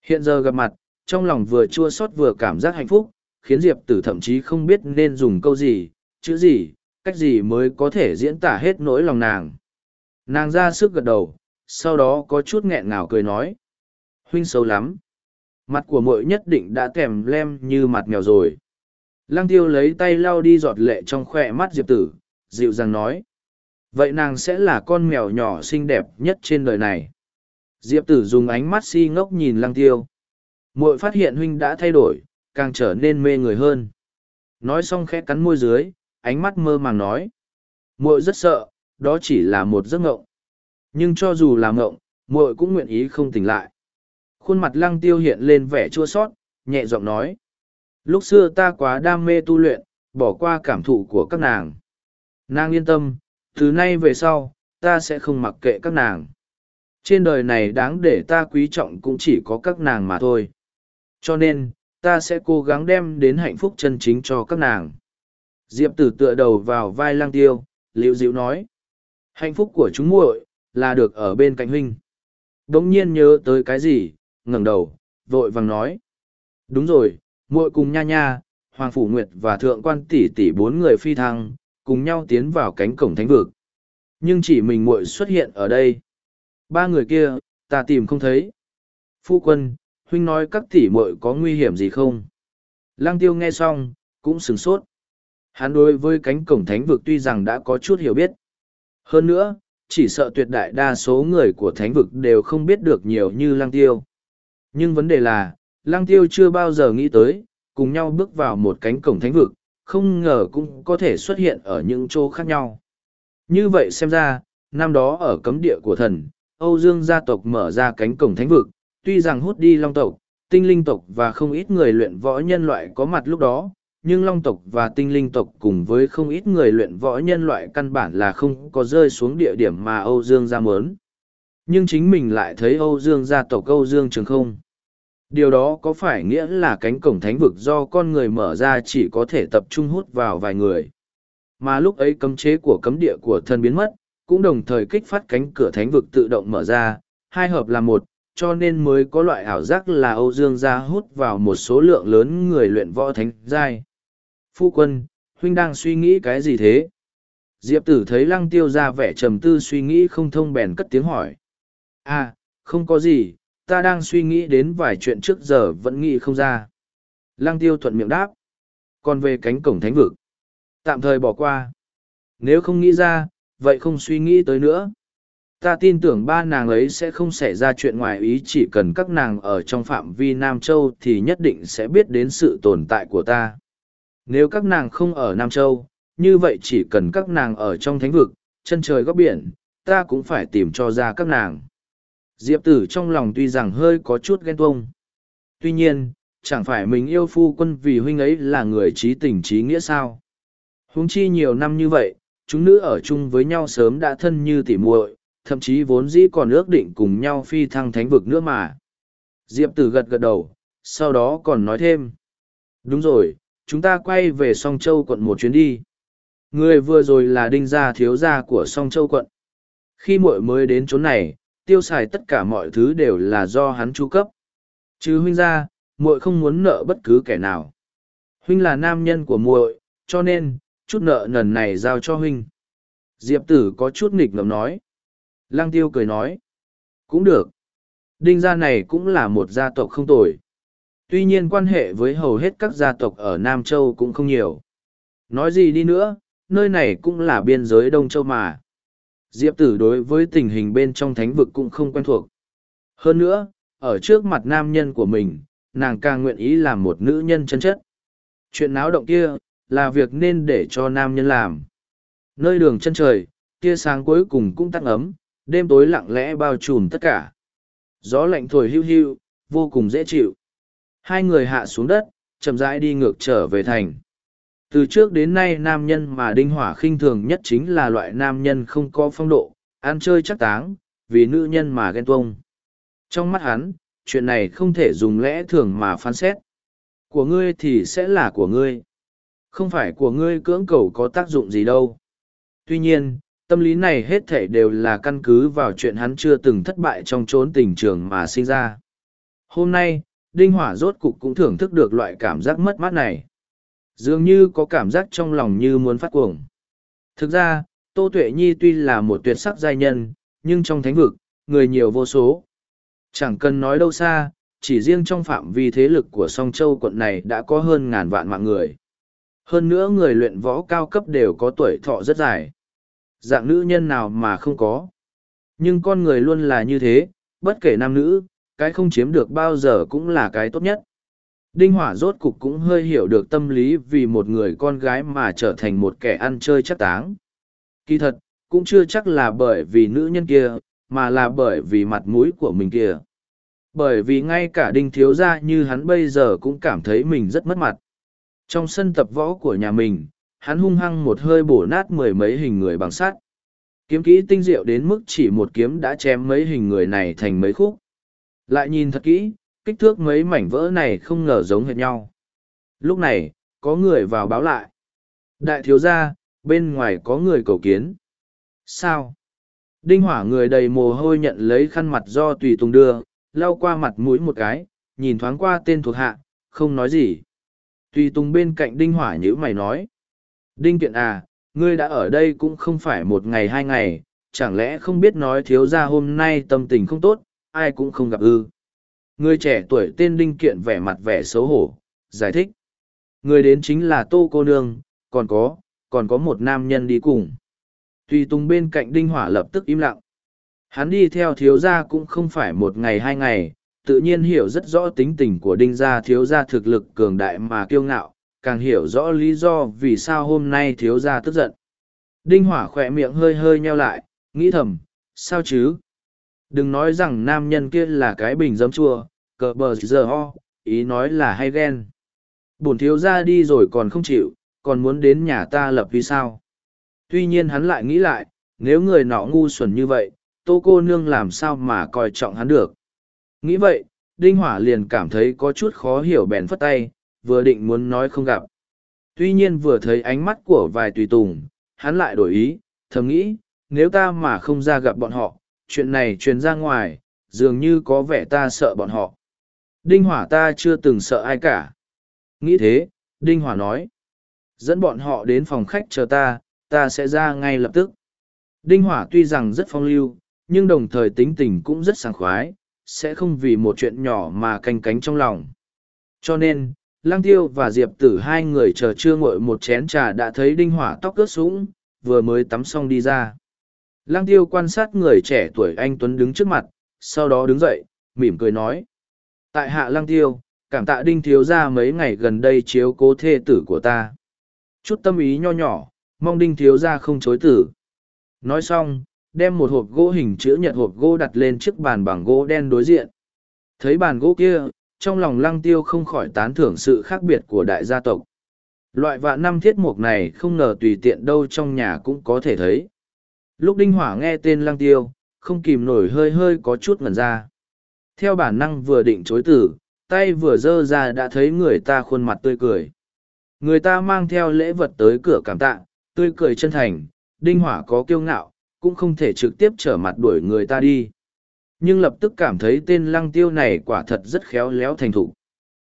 hiện giờ gặp mặt, trong lòng vừa chua xót vừa cảm giác hạnh phúc, khiến diệp tử thậm chí không biết nên dùng câu gì, chữ gì, cách gì mới có thể diễn tả hết nỗi lòng nàng. Nàng ra sức gật đầu, sau đó có chút nghẹn ngào cười nói. Huynh xấu lắm. Mặt của mội nhất định đã kèm lem như mặt mèo rồi. Lăng tiêu lấy tay lau đi giọt lệ trong khỏe mắt diệp tử, dịu dàng nói. Vậy nàng sẽ là con mèo nhỏ xinh đẹp nhất trên đời này diệp tử dùng ánh mắt si ngốc nhìn lăng tiêu. Muội phát hiện huynh đã thay đổi, càng trở nên mê người hơn. Nói xong khẽ cắn môi dưới, ánh mắt mơ màng nói. Muội rất sợ, đó chỉ là một giấc ngộng. Nhưng cho dù là ngộng, muội cũng nguyện ý không tỉnh lại. Khuôn mặt lăng tiêu hiện lên vẻ chua sót, nhẹ giọng nói. Lúc xưa ta quá đam mê tu luyện, bỏ qua cảm thụ của các nàng. Nàng yên tâm, từ nay về sau, ta sẽ không mặc kệ các nàng trên đời này đáng để ta quý trọng cũng chỉ có các nàng mà thôi. Cho nên, ta sẽ cố gắng đem đến hạnh phúc chân chính cho các nàng. Diệp tử tựa đầu vào vai lang tiêu, liễu dịu nói, hạnh phúc của chúng muội là được ở bên cạnh huynh. Đ ỗ n g nhiên nhớ tới cái gì, ngẩng đầu, vội vàng nói, đúng rồi, muội cùng nha nha, hoàng phủ nguyệt và thượng quan tỷ tỷ bốn người phi thăng, cùng nhau tiến vào cánh cổng thánh vực. Nhưng chỉ mình muội xuất hiện ở đây ba người kia ta tìm không thấy phu quân huynh nói các tỷ muội có nguy hiểm gì không? Lang tiêu nghe xong, cũng sửng sốt. Hắn đối với cánh cổng thánh vực tuy rằng đã có chút hiểu biết. Hơn nữa, chỉ sợ tuyệt đại đa số người của thánh vực đều không biết được nhiều như Lang tiêu. Nhưng vấn đề là, Lang tiêu chưa bao giờ nghĩ tới, cùng nhau bước vào một cánh cổng thánh vực, không ngờ cũng có thể xuất hiện ở những chỗ khác nhau. Như vậy xem ra, năm đó ở cấm địa của thần, Âu Dương gia tộc mở ra cánh cổng thánh vực, tuy rằng hút đi long tộc, tinh linh tộc và không ít người luyện võ nhân loại có mặt lúc đó, nhưng long tộc và tinh linh tộc cùng với không ít người luyện võ nhân loại căn bản là không có rơi xuống địa điểm mà Âu Dương gia mớn. Nhưng chính mình lại thấy Âu Dương gia tộc Âu Dương trường không. Điều đó có phải nghĩa là cánh cổng thánh vực do con người mở ra chỉ có thể tập trung hút vào vài người. Mà lúc ấy cấm chế của cấm địa của thân biến mất, cũng đồng thời kích phát cánh cửa thánh vực tự động mở ra, hai hợp là một, cho nên mới có loại ảo giác là Âu Dương gia hút vào một số lượng lớn người luyện võ thánh giai. Phu quân, huynh đang suy nghĩ cái gì thế? Diệp tử thấy lăng tiêu ra vẻ trầm tư suy nghĩ không thông bèn cất tiếng hỏi. À, không có gì, ta đang suy nghĩ đến vài chuyện trước giờ vẫn nghĩ không ra. Lăng tiêu thuận miệng đáp. Còn về cánh cổng thánh vực, tạm thời bỏ qua. Nếu không nghĩ ra, vậy không suy nghĩ tới nữa ta tin tưởng ba nàng ấy sẽ không xảy ra chuyện ngoài ý chỉ cần các nàng ở trong phạm vi nam châu thì nhất định sẽ biết đến sự tồn tại của ta Nếu các nàng không ở Nam Châu, như vậy chỉ cần các nàng ở trong thánh vực, chân trời góc biển, ta cũng phải tìm cho ra các nàng. Diệp tử trong lòng tuy rằng hơi có chút ghen tuông. Tuy nhiên, chẳng phải mình yêu phu quân vì huynh ấy là người trí tình trí nghĩa sao. Huống chi nhiều năm như vậy, chúng nữ ở chung với nhau sớm đã thân như tỉ muội, thậm chí vốn dĩ còn ước định cùng nhau phi thăng thánh vực nữa mà. Diệp tử gật gật đầu, sau đó còn nói thêm. Đúng rồi, chúng ta quay về song châu quận một chuyến đi người vừa rồi là đinh gia thiếu gia của song châu quận khi muội mới đến chốn này tiêu xài tất cả mọi thứ đều là do hắn chu cấp chứ huynh gia muội không muốn nợ bất cứ kẻ nào huynh là nam nhân của muội cho nên chút nợ nần này giao cho huynh. Diệp tử có chút nghịch ngợm nói. Lang tiêu cười nói. Cũng được. Đinh gia này cũng là một gia tộc không tồi. Tuy nhiên quan hệ với hầu hết các gia tộc ở nam châu cũng không nhiều. Nói gì đi nữa, nơi này cũng là biên giới đông châu mà. Diệp tử đối với tình hình bên trong thánh vực cũng không quen thuộc. Hơn nữa, ở trước mặt nam nhân của mình, nàng càng nguyện ý làm một nữ nhân chân chất. Chuyện náo động kia là việc nên để cho nam nhân làm. Nơi đường chân trời, tia sáng cuối cùng cũng tắt ấm, đêm tối lặng lẽ bao trùm tất cả. Gió lạnh thổi hiu hiu, vô cùng dễ chịu. Hai người hạ xuống đất, chậm rãi đi ngược trở về thành. Từ trước đến nay nam nhân mà đinh hỏa khinh thường nhất chính là loại nam nhân không có phong độ, ăn chơi chắc táng, vì nữ nhân mà ghen tuông. Trong mắt hắn, chuyện này không thể dùng lẽ thường mà phán xét. Của ngươi thì sẽ là của ngươi không phải của ngươi cưỡng cầu có tác dụng gì đâu tuy nhiên tâm lý này hết thể đều là căn cứ vào chuyện hắn chưa từng thất bại trong trốn tình trường mà sinh ra hôm nay đinh hỏa rốt cục cũng thưởng thức được loại cảm giác mất mát này Dường như có cảm giác trong lòng như muốn phát cuồng. Thực ra, Tô Tuệ Nhi tuy là một tuyệt sắc giai nhân, nhưng trong thánh vực, người nhiều vô số. Chẳng cần nói đâu xa, chỉ riêng trong phạm vi thế lực của song châu quận này đã có hơn ngàn vạn mạng người. Hơn nữa người luyện võ cao cấp đều có tuổi thọ rất dài. Dạng nữ nhân nào mà không có. Nhưng con người luôn là như thế, bất kể nam nữ, cái không chiếm được bao giờ cũng là cái tốt nhất. Đinh Hỏa rốt cục cũng hơi hiểu được tâm lý vì một người con gái mà trở thành một kẻ ăn chơi chắc táng. Kỳ thật, cũng chưa chắc là bởi vì nữ nhân kia, mà là bởi vì mặt mũi của mình kia. Bởi vì ngay cả đinh thiếu gia như hắn bây giờ cũng cảm thấy mình rất mất mặt. Trong sân tập võ của nhà mình, hắn hung hăng một hơi bổ nát mười mấy hình người bằng sắt. Kiếm kỹ tinh diệu đến mức chỉ một kiếm đã chém mấy hình người này thành mấy khúc. Lại nhìn thật kỹ, kích thước mấy mảnh vỡ này không ngờ giống hệt nhau. Lúc này, có người vào báo lại. Đại thiếu gia, bên ngoài có người cầu kiến. Sao? Đinh hỏa người đầy mồ hôi nhận lấy khăn mặt do tùy tùng đưa, lau qua mặt mũi một cái, nhìn thoáng qua tên thuộc hạ, không nói gì. Tùy tùng bên cạnh đinh hỏa nhữ mày nói. Đinh kiện à, ngươi đã ở đây cũng không phải một ngày hai ngày, chẳng lẽ không biết nói thiếu gia hôm nay tâm tình không tốt, ai cũng không gặp ư. Người trẻ tuổi tên Đinh Kiện vẻ mặt vẻ xấu hổ, giải thích. Người đến chính là Tô Cô Nương, còn có, còn có một nam nhân đi cùng. Tùy Tùng bên cạnh Đinh Hỏa lập tức im lặng. Hắn đi theo thiếu gia cũng không phải một ngày hai ngày, tự nhiên hiểu rất rõ tính tình của Đinh gia thiếu gia thực lực cường đại mà kiêu ngạo, càng hiểu rõ lý do vì sao hôm nay thiếu gia tức giận. Đinh Hỏa khỏe miệng hơi hơi nheo lại, nghĩ thầm, sao chứ, Đừng nói rằng nam nhân kia là cái bình dấm chua, cờ bờ giờ ho, ý nói là hay ghen. Bổn thiếu gia đi rồi còn không chịu, còn muốn đến nhà ta lập vì sao. Tuy nhiên hắn lại nghĩ lại, nếu người nọ ngu xuẩn như vậy, tô cô nương làm sao mà coi trọng hắn được. Nghĩ vậy, Đinh Hỏa liền cảm thấy có chút khó hiểu bèn phất tay, vừa định muốn nói không gặp. Tuy nhiên vừa thấy ánh mắt của vài tùy tùng, hắn lại đổi ý, thầm nghĩ, nếu ta mà không ra gặp bọn họ, chuyện này truyền ra ngoài, dường như có vẻ ta sợ bọn họ. Đinh Hỏa ta chưa từng sợ ai cả. Nghĩ thế, Đinh Hỏa nói. Dẫn bọn họ đến phòng khách chờ ta, ta sẽ ra ngay lập tức. Đinh Hỏa tuy rằng rất phong lưu, nhưng đồng thời tính tình cũng rất sảng khoái, sẽ không vì một chuyện nhỏ mà canh cánh trong lòng. Cho nên, Lăng Tiêu và Diệp Tử hai người chờ chưa ngội một chén trà đã thấy Đinh Hỏa tóc ướt sũng, vừa mới tắm xong đi ra. Lăng tiêu quan sát người trẻ tuổi anh Tuấn đứng trước mặt, sau đó đứng dậy, mỉm cười nói. Tại hạ lăng tiêu, cảm tạ đinh thiếu ra mấy ngày gần đây chiếu cố thê tử của ta. Chút tâm ý nho nhỏ, mong đinh thiếu ra không chối tử. Nói xong, đem một hộp gỗ hình chữ nhật hộp gỗ đặt lên chiếc bàn bằng gỗ đen đối diện. Thấy bàn gỗ kia, trong lòng lăng tiêu không khỏi tán thưởng sự khác biệt của đại gia tộc. Loại vạn năm thiết mục này không ngờ tùy tiện đâu trong nhà cũng có thể thấy. Lúc đinh hỏa nghe tên lăng tiêu, không kìm nổi hơi hơi có chút ngần ra. Theo bản năng vừa định chối tử, tay vừa dơ ra đã thấy người ta khuôn mặt tươi cười. Người ta mang theo lễ vật tới cửa cảm tạ, tươi cười chân thành, đinh hỏa có kiêu ngạo, cũng không thể trực tiếp trở mặt đuổi người ta đi. Nhưng lập tức cảm thấy tên lăng tiêu này quả thật rất khéo léo thành thủ.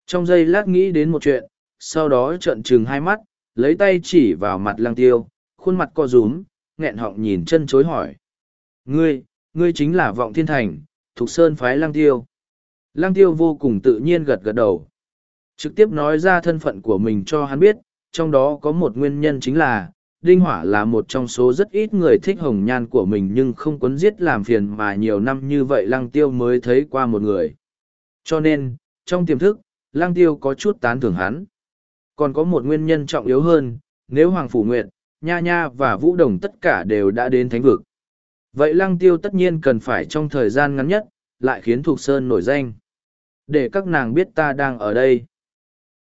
Trong giây lát nghĩ đến một chuyện, sau đó trợn trừng hai mắt, lấy tay chỉ vào mặt lăng tiêu, khuôn mặt co rúm, nghẹn họng nhìn chân chối hỏi. Ngươi, ngươi chính là vọng thiên thành, thuộc sơn phái lăng tiêu. Lăng tiêu vô cùng tự nhiên gật gật đầu. Trực tiếp nói ra thân phận của mình cho hắn biết, trong đó có một nguyên nhân chính là, Đinh Hỏa là một trong số rất ít người thích hồng nhan của mình nhưng không quấn giết làm phiền mà nhiều năm như vậy Lăng Tiêu mới thấy qua một người. Cho nên, trong tiềm thức, Lăng Tiêu có chút tán thưởng hắn. Còn có một nguyên nhân trọng yếu hơn, nếu Hoàng Phủ Nguyệt, Nha Nha và Vũ Đồng tất cả đều đã đến thánh vực. Vậy Lăng Tiêu tất nhiên cần phải trong thời gian ngắn nhất, lại khiến Thục Sơn nổi danh. Để các nàng biết ta đang ở đây.